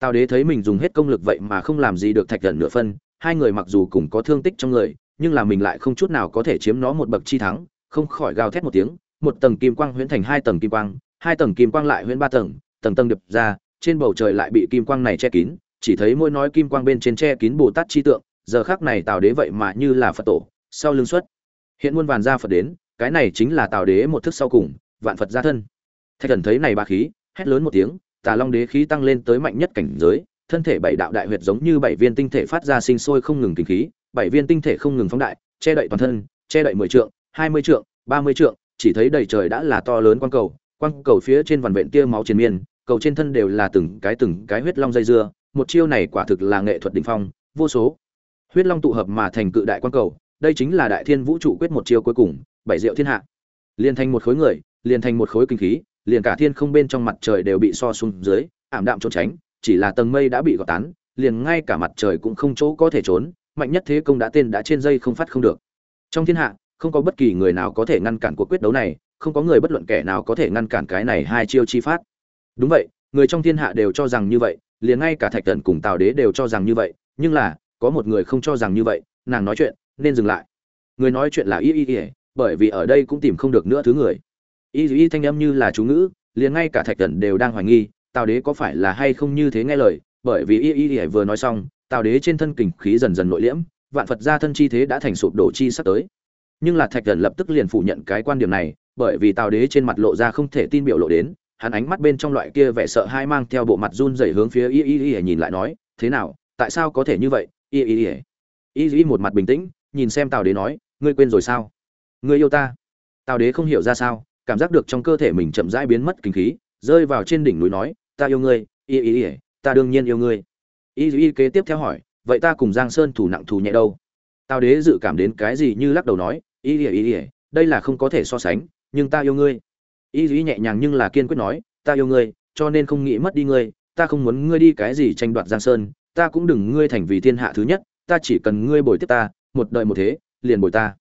tào đế thấy mình dùng hết công lực vậy mà không làm gì được thạch thần nửa phân, hai người mặc dù cùng có thương tích trong người, nhưng là mình lại không chút nào có thể chiếm nó một bậc chi thắng, không khỏi gào thét một tiếng, một tầng kim quang huyễn thành hai tầng kim quang, hai tầng kim quang lại huyễn ba tầng tầng tầng điệp ra trên bầu trời lại bị kim quang này che kín, chỉ thấy mỗi nói kim quang bên trên che kín bồ tát chi tượng, giờ khác này tào đế vậy mà như là phật tổ, sau lưng xuất. Hiện muôn vàn gia phật đến, cái này chính là tào đế một thức sau cùng, vạn phật gia thân. Thạch thần thấy này ba khí, hét lớn một tiếng, tà long đế khí tăng lên tới mạnh nhất cảnh giới, thân thể bảy đạo đại huyệt giống như bảy viên tinh thể phát ra sinh sôi không ngừng kinh khí, bảy viên tinh thể không ngừng phóng đại, che đậy toàn thân, che đậy mười trượng, hai mươi trượng, ba mươi trượng, chỉ thấy đầy trời đã là to lớn quang cầu quang cầu phía trên vằn vện tia máu triền miên cầu trên thân đều là từng cái từng cái huyết long dây dưa, một chiêu này quả thực là nghệ thuật đỉnh phong, vô số. Huyết long tụ hợp mà thành cự đại quan cầu, đây chính là đại thiên vũ trụ quyết một chiêu cuối cùng, bảy diệu thiên hạ. Liền thành một khối người liền thành một khối kinh khí, liền cả thiên không bên trong mặt trời đều bị so xuống dưới, ảm đạm trốn tránh, chỉ là tầng mây đã bị gọt tán, liền ngay cả mặt trời cũng không chỗ có thể trốn, mạnh nhất thế công đã tên đã trên dây không phát không được. Trong thiên hạ, không có bất kỳ người nào có thể ngăn cản cuộc quyết đấu này, không có người bất luận kẻ nào có thể ngăn cản cái này hai chiêu chi phát đúng vậy, người trong thiên hạ đều cho rằng như vậy, liền ngay cả thạch thần cùng tào đế đều cho rằng như vậy, nhưng là, có một người không cho rằng như vậy, nàng nói chuyện, nên dừng lại. Người nói chuyện là y y y, bởi vì ở đây cũng tìm không được nữa thứ người. Y y thanh âm như là chú ngữ, liền ngay cả thạch thần đều đang hoài nghi, tào đế có phải là hay không như thế nghe lời, bởi vì y y y vừa nói xong, tào đế trên thân kình khí dần dần nội liễm, vạn phật gia thân chi thế đã thành sụp đổ chi sắp tới. Nhưng là thạch thần lập tức liền phủ nhận cái quan điểm này, bởi vì tào đế trên mặt lộ ra không thể tin biểu lộ đến hắn ánh mắt bên trong loại kia vẻ sợ hai mang theo bộ mặt run rẩy hướng phía y y y nhìn lại nói, thế nào, tại sao có thể như vậy, y y y? Y y một mặt bình tĩnh, nhìn xem tào đế nói, ngươi quên rồi sao? Ngươi yêu ta? Tào đế không hiểu ra sao, cảm giác được trong cơ thể mình chậm rãi biến mất kinh khí, rơi vào trên đỉnh núi nói, ta yêu ngươi, y y y, ta đương nhiên yêu ngươi. Y y kế tiếp theo hỏi, vậy ta cùng giang sơn thủ nặng thù nhẹ đâu? Tào đế dự cảm đến cái gì như lắc đầu nói, y y y, đây là không có thể so sánh, nhưng ta yêu ngươi y y nhẹ nhàng nhưng là kiên quyết nói, ta yêu ngươi, cho nên không nghĩ mất đi ngươi, ta không muốn ngươi đi cái gì tranh đoạt giang sơn, ta cũng đừng ngươi thành vì thiên hạ thứ nhất, ta chỉ cần ngươi bồi tiếp ta, một đời một thế, liền bồi ta.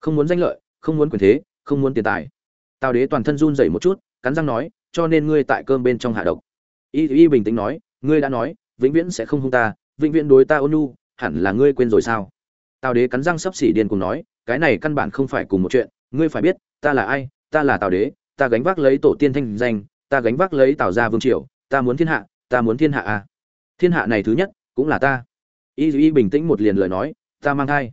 Không muốn danh lợi, không muốn quyền thế, không muốn tiền tài. Tào đế toàn thân run rẩy một chút, cắn răng nói, cho nên ngươi tại cơm bên trong hạ độc. Y y bình tĩnh nói, ngươi đã nói, vĩnh viễn sẽ không hung ta, vĩnh viễn đối ta ôn nhu, hẳn là ngươi quên rồi sao? Tào đế cắn răng sắp xỉ điên cùng nói, cái này căn bản không phải cùng một chuyện, ngươi phải biết, ta là ai, ta là tào đế ta gánh vác lấy tổ tiên thanh danh, ta gánh vác lấy tạo ra vương triều, ta muốn thiên hạ, ta muốn thiên hạ à. Thiên hạ này thứ nhất, cũng là ta. Y y bình tĩnh một liền lời nói, ta mang thai.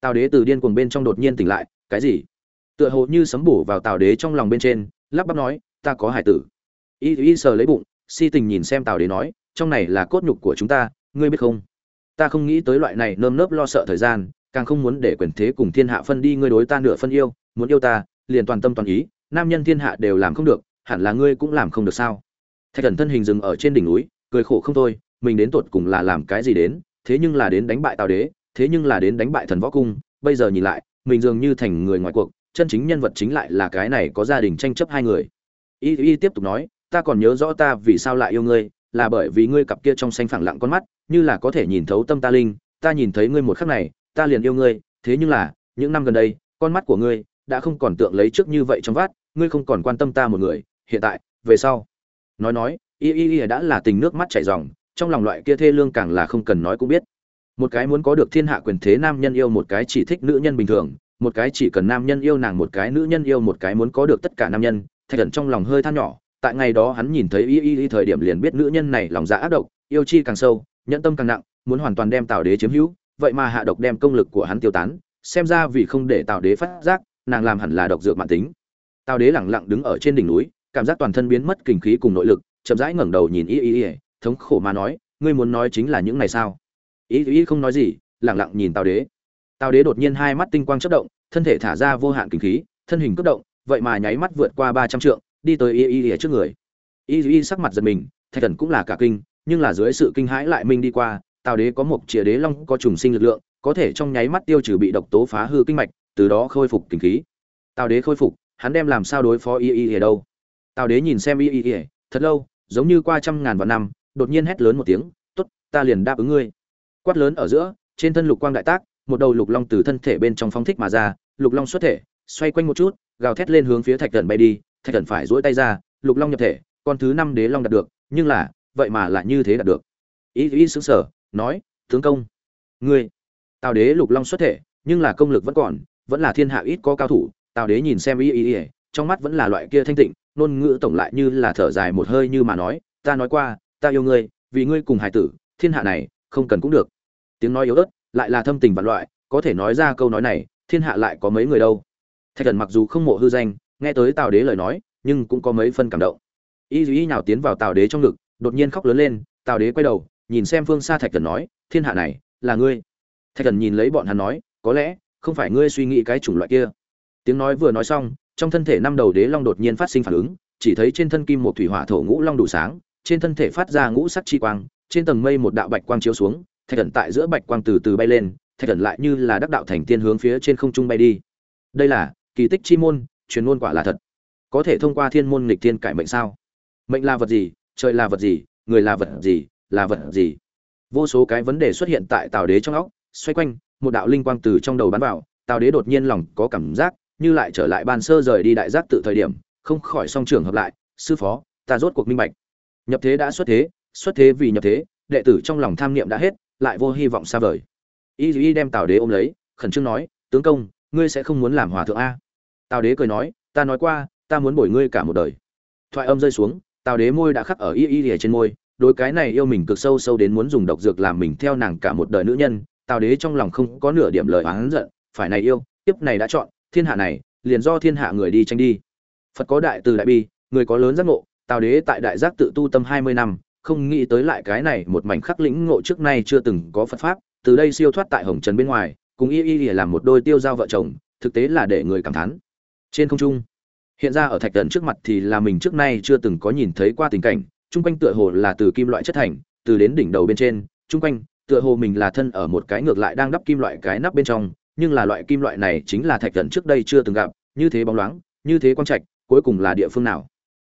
Tào đế từ điên cuồng bên trong đột nhiên tỉnh lại, cái gì? Tựa hồ như sấm bổ vào tào đế trong lòng bên trên, lắp bắp nói, ta có hải tử. Y y sờ lấy bụng, si tình nhìn xem tào đế nói, trong này là cốt nhục của chúng ta, ngươi biết không? Ta không nghĩ tới loại này nơm nớp lo sợ thời gian, càng không muốn để quyền thế cùng thiên hạ phân đi, ngươi đối ta nửa phân yêu, muốn yêu ta, liền toàn tâm toàn ý nam nhân thiên hạ đều làm không được, hẳn là ngươi cũng làm không được sao? Thạch thần thân hình dừng ở trên đỉnh núi, cười khổ không thôi, mình đến tột cùng là làm cái gì đến? Thế nhưng là đến đánh bại tào đế, thế nhưng là đến đánh bại thần võ cung, bây giờ nhìn lại, mình dường như thành người ngoài cuộc, chân chính nhân vật chính lại là cái này có gia đình tranh chấp hai người. Y y tiếp tục nói, ta còn nhớ rõ ta vì sao lại yêu ngươi, là bởi vì ngươi cặp kia trong xanh phẳng lặng con mắt, như là có thể nhìn thấu tâm ta linh, ta nhìn thấy ngươi một khắc này, ta liền yêu ngươi, thế nhưng là, những năm gần đây, con mắt của ngươi đã không còn tượng lấy trước như vậy trong vát ngươi không còn quan tâm ta một người, hiện tại, về sau. Nói nói, y y y đã là tình nước mắt chảy ròng, trong lòng loại kia thê lương càng là không cần nói cũng biết. Một cái muốn có được thiên hạ quyền thế nam nhân yêu một cái chỉ thích nữ nhân bình thường, một cái chỉ cần nam nhân yêu nàng một cái, nữ nhân yêu một cái muốn có được tất cả nam nhân, thạch thần trong lòng hơi than nhỏ, tại ngày đó hắn nhìn thấy y y y thời điểm liền biết nữ nhân này lòng dạ ác độc, yêu chi càng sâu, nhẫn tâm càng nặng, muốn hoàn toàn đem tào đế chiếm hữu, vậy mà hạ độc đem công lực của hắn tiêu tán, xem ra vì không để tào đế phát giác, nàng làm hẳn là độc dược mạng tính tào đế lẳng lặng đứng ở trên đỉnh núi, cảm giác toàn thân biến mất kinh khí cùng nội lực, chậm rãi ngẩng đầu nhìn y y y, thống khổ mà nói, ngươi muốn nói chính là những này sao? Y y không nói gì, lẳng lặng nhìn tào đế. Tào đế đột nhiên hai mắt tinh quang chất động, thân thể thả ra vô hạn kinh khí, thân hình cất động, vậy mà nháy mắt vượt qua ba trăm trượng, đi tới y y y trước người. Y y sắc mặt giật mình, thạch thần cũng là cả kinh, nhưng là dưới sự kinh hãi lại minh đi qua, tào đế có một chìa đế long, có trùng sinh lực lượng, có thể trong nháy mắt tiêu trừ bị độc tố phá hư kinh mạch, từ đó khôi phục kinh khí. Tào đế khôi phục hắn đem làm sao đối phó y y ở đâu. Tào đế nhìn xem y y y, thật lâu, giống như qua trăm ngàn vạn năm, đột nhiên hét lớn một tiếng, tốt, ta liền đáp ứng ngươi. Quát lớn ở giữa, trên thân lục quang đại tác, một đầu lục long từ thân thể bên trong phóng thích mà ra, lục long xuất thể, xoay quanh một chút, gào thét lên hướng phía thạch thần bay đi, thạch thần phải duỗi tay ra, lục long nhập thể, con thứ năm đế long đạt được, nhưng là, vậy mà lại như thế đạt được. Ý ý xứng sở nói, tướng công, ngươi, tào đế lục long xuất thể, nhưng là công lực vẫn còn, vẫn là thiên hạ ít có cao thủ tào đế nhìn xem y y y trong mắt vẫn là loại kia thanh tịnh, ngôn ngữ tổng lại như là thở dài một hơi như mà nói, ta nói qua, ta yêu ngươi, vì ngươi cùng hải tử, thiên hạ này, không cần cũng được. Tiếng nói yếu ớt, lại là thâm tình vạn loại, có thể nói ra câu nói này, thiên hạ lại có mấy người đâu. Thạch thần mặc dù không mộ hư danh, nghe tới tào đế lời nói, nhưng cũng có mấy phân cảm động. Y duy nào tiến vào tào đế trong ngực, đột nhiên khóc lớn lên, tào đế quay đầu, nhìn xem phương xa thạch thần nói, thiên hạ này, là ngươi. Thạch thần nhìn lấy bọn hắn nói, có lẽ, không phải ngươi suy nghĩ cái chủng loại kia tiếng nói vừa nói xong, trong thân thể năm đầu đế long đột nhiên phát sinh phản ứng, chỉ thấy trên thân kim một thủy hỏa thổ ngũ long đủ sáng, trên thân thể phát ra ngũ sắc chi quang, trên tầng mây một đạo bạch quang chiếu xuống, thạch thần tại giữa bạch quang từ từ bay lên, thạch thần lại như là đắc đạo thành tiên hướng phía trên không trung bay đi. Đây là kỳ tích chi môn, truyền ngôn quả là thật. Có thể thông qua thiên môn nghịch thiên cải mệnh sao? Mệnh là vật gì, trời là vật gì, người là vật gì, là vật gì? Vô số cái vấn đề xuất hiện tại tào đế trong óc, xoay quanh, một đạo linh quang từ trong đầu bắn vào, tào đế đột nhiên lòng có cảm giác như lại trở lại ban sơ rời đi đại giác tự thời điểm, không khỏi song trường hợp lại, sư phó, ta rốt cuộc minh bạch. Nhập thế đã xuất thế xuất thế vì nhập thế, đệ tử trong lòng tham niệm đã hết, lại vô hy vọng xa vời. Y y đem tào đế ôm lấy, khẩn trương nói, tướng công, ngươi sẽ không muốn làm hòa thượng a. Tào đế cười nói, ta nói qua, ta muốn bồi ngươi cả một đời. Thoại âm rơi xuống, tào đế môi đã khắc ở y y lìa trên môi đôi cái này yêu mình cực sâu sâu đến muốn dùng độc dược làm mình theo nàng cả một đời nữ nhân, tào đế trong lòng không có nửa điểm lời oán giận, phải này yêu tiếp này đã chọn thiên hạ này, liền do thiên hạ người đi tranh đi. Phật có đại từ đại bi, người có lớn giác ngộ, tào đế tại đại giác tự tu tâm hai mươi năm, không nghĩ tới lại cái này một mảnh khắc lĩnh ngộ trước nay chưa từng có phật pháp, từ đây siêu thoát tại hồng trần bên ngoài, cùng y y làm một đôi tiêu giao vợ chồng, thực tế là để người cảm thán. Trên không trung, hiện ra ở thạch tần trước mặt thì là mình trước nay chưa từng có nhìn thấy qua tình cảnh, chung quanh tựa hồ là từ kim loại chất thành, từ đến đỉnh đầu bên trên, chung quanh, tựa hồ mình là thân ở một cái ngược lại đang đắp kim loại cái nắp bên trong nhưng là loại kim loại này chính là thạch thần trước đây chưa từng gặp, như thế bóng loáng, như thế quang trạch, cuối cùng là địa phương nào?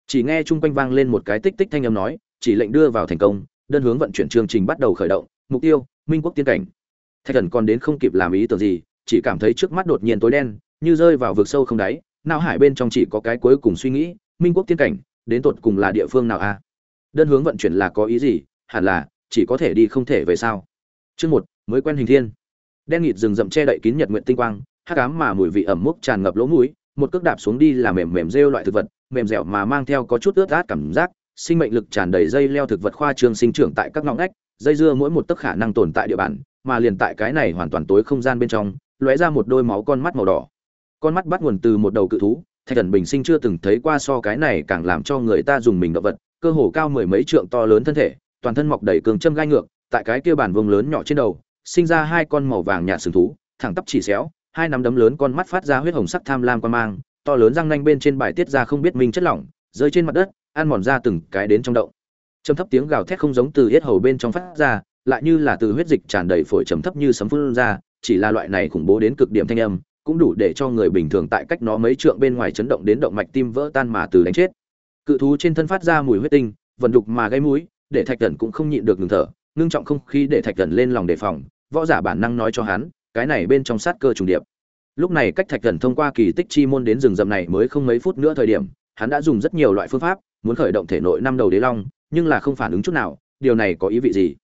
Chỉ nghe chung quanh vang lên một cái tích tích thanh âm nói, chỉ lệnh đưa vào thành công, đơn hướng vận chuyển chương trình bắt đầu khởi động, mục tiêu, minh quốc tiên cảnh. Thạch thần còn đến không kịp làm ý tưởng gì, chỉ cảm thấy trước mắt đột nhiên tối đen, như rơi vào vực sâu không đáy, não hải bên trong chỉ có cái cuối cùng suy nghĩ, minh quốc tiên cảnh, đến tột cùng là địa phương nào a? À? Đơn hướng vận chuyển là có ý gì? Hẳn là, chỉ có thể đi không thể về sao? Chương một, mới quen hình thiên đen nghịt rừng rậm che đậy kín nhật nguyện tinh quang, hắc ám mà mùi vị ẩm mốc tràn ngập lỗ mũi, một cước đạp xuống đi là mềm mềm rêu loại thực vật, mềm dẻo mà mang theo có chút ướt át cảm giác, sinh mệnh lực tràn đầy dây leo thực vật khoa trương sinh trưởng tại các ngõ ngách, dây dưa mỗi một tấc khả năng tồn tại địa bàn, mà liền tại cái này hoàn toàn tối không gian bên trong, lóe ra một đôi máu con mắt màu đỏ. Con mắt bắt nguồn từ một đầu cự thú, thạch thần bình sinh chưa từng thấy qua so cái này càng làm cho người ta dùng mình động vật, cơ hồ cao mười mấy trượng to lớn thân thể, toàn thân mọc đầy cường châm gai ngược, tại cái kia bản vùng lớn nhỏ trên đầu sinh ra hai con màu vàng nhạt sừng thú, thẳng tắp chỉ xéo, hai nắm đấm lớn con mắt phát ra huyết hồng sắc tham lam quan mang, to lớn răng nanh bên trên bài tiết ra không biết minh chất lỏng, rơi trên mặt đất, ăn mòn ra từng cái đến trong động. Trầm thấp tiếng gào thét không giống từ yết hầu bên trong phát ra, lại như là từ huyết dịch tràn đầy phổi trầm thấp như sấm phun ra, chỉ là loại này khủng bố đến cực điểm thanh âm, cũng đủ để cho người bình thường tại cách nó mấy trượng bên ngoài chấn động đến động mạch tim vỡ tan mà từ đánh chết. Cự thú trên thân phát ra mùi huyết tinh, vận đục mà gây mũi, để thạch Cẩn cũng không nhịn được ngừng thở ngưng trọng không khí để thạch thần lên lòng đề phòng, võ giả bản năng nói cho hắn, cái này bên trong sát cơ trùng điệp. Lúc này cách thạch thần thông qua kỳ tích chi môn đến rừng rậm này mới không mấy phút nữa thời điểm, hắn đã dùng rất nhiều loại phương pháp, muốn khởi động thể nội năm đầu đế long, nhưng là không phản ứng chút nào, điều này có ý vị gì?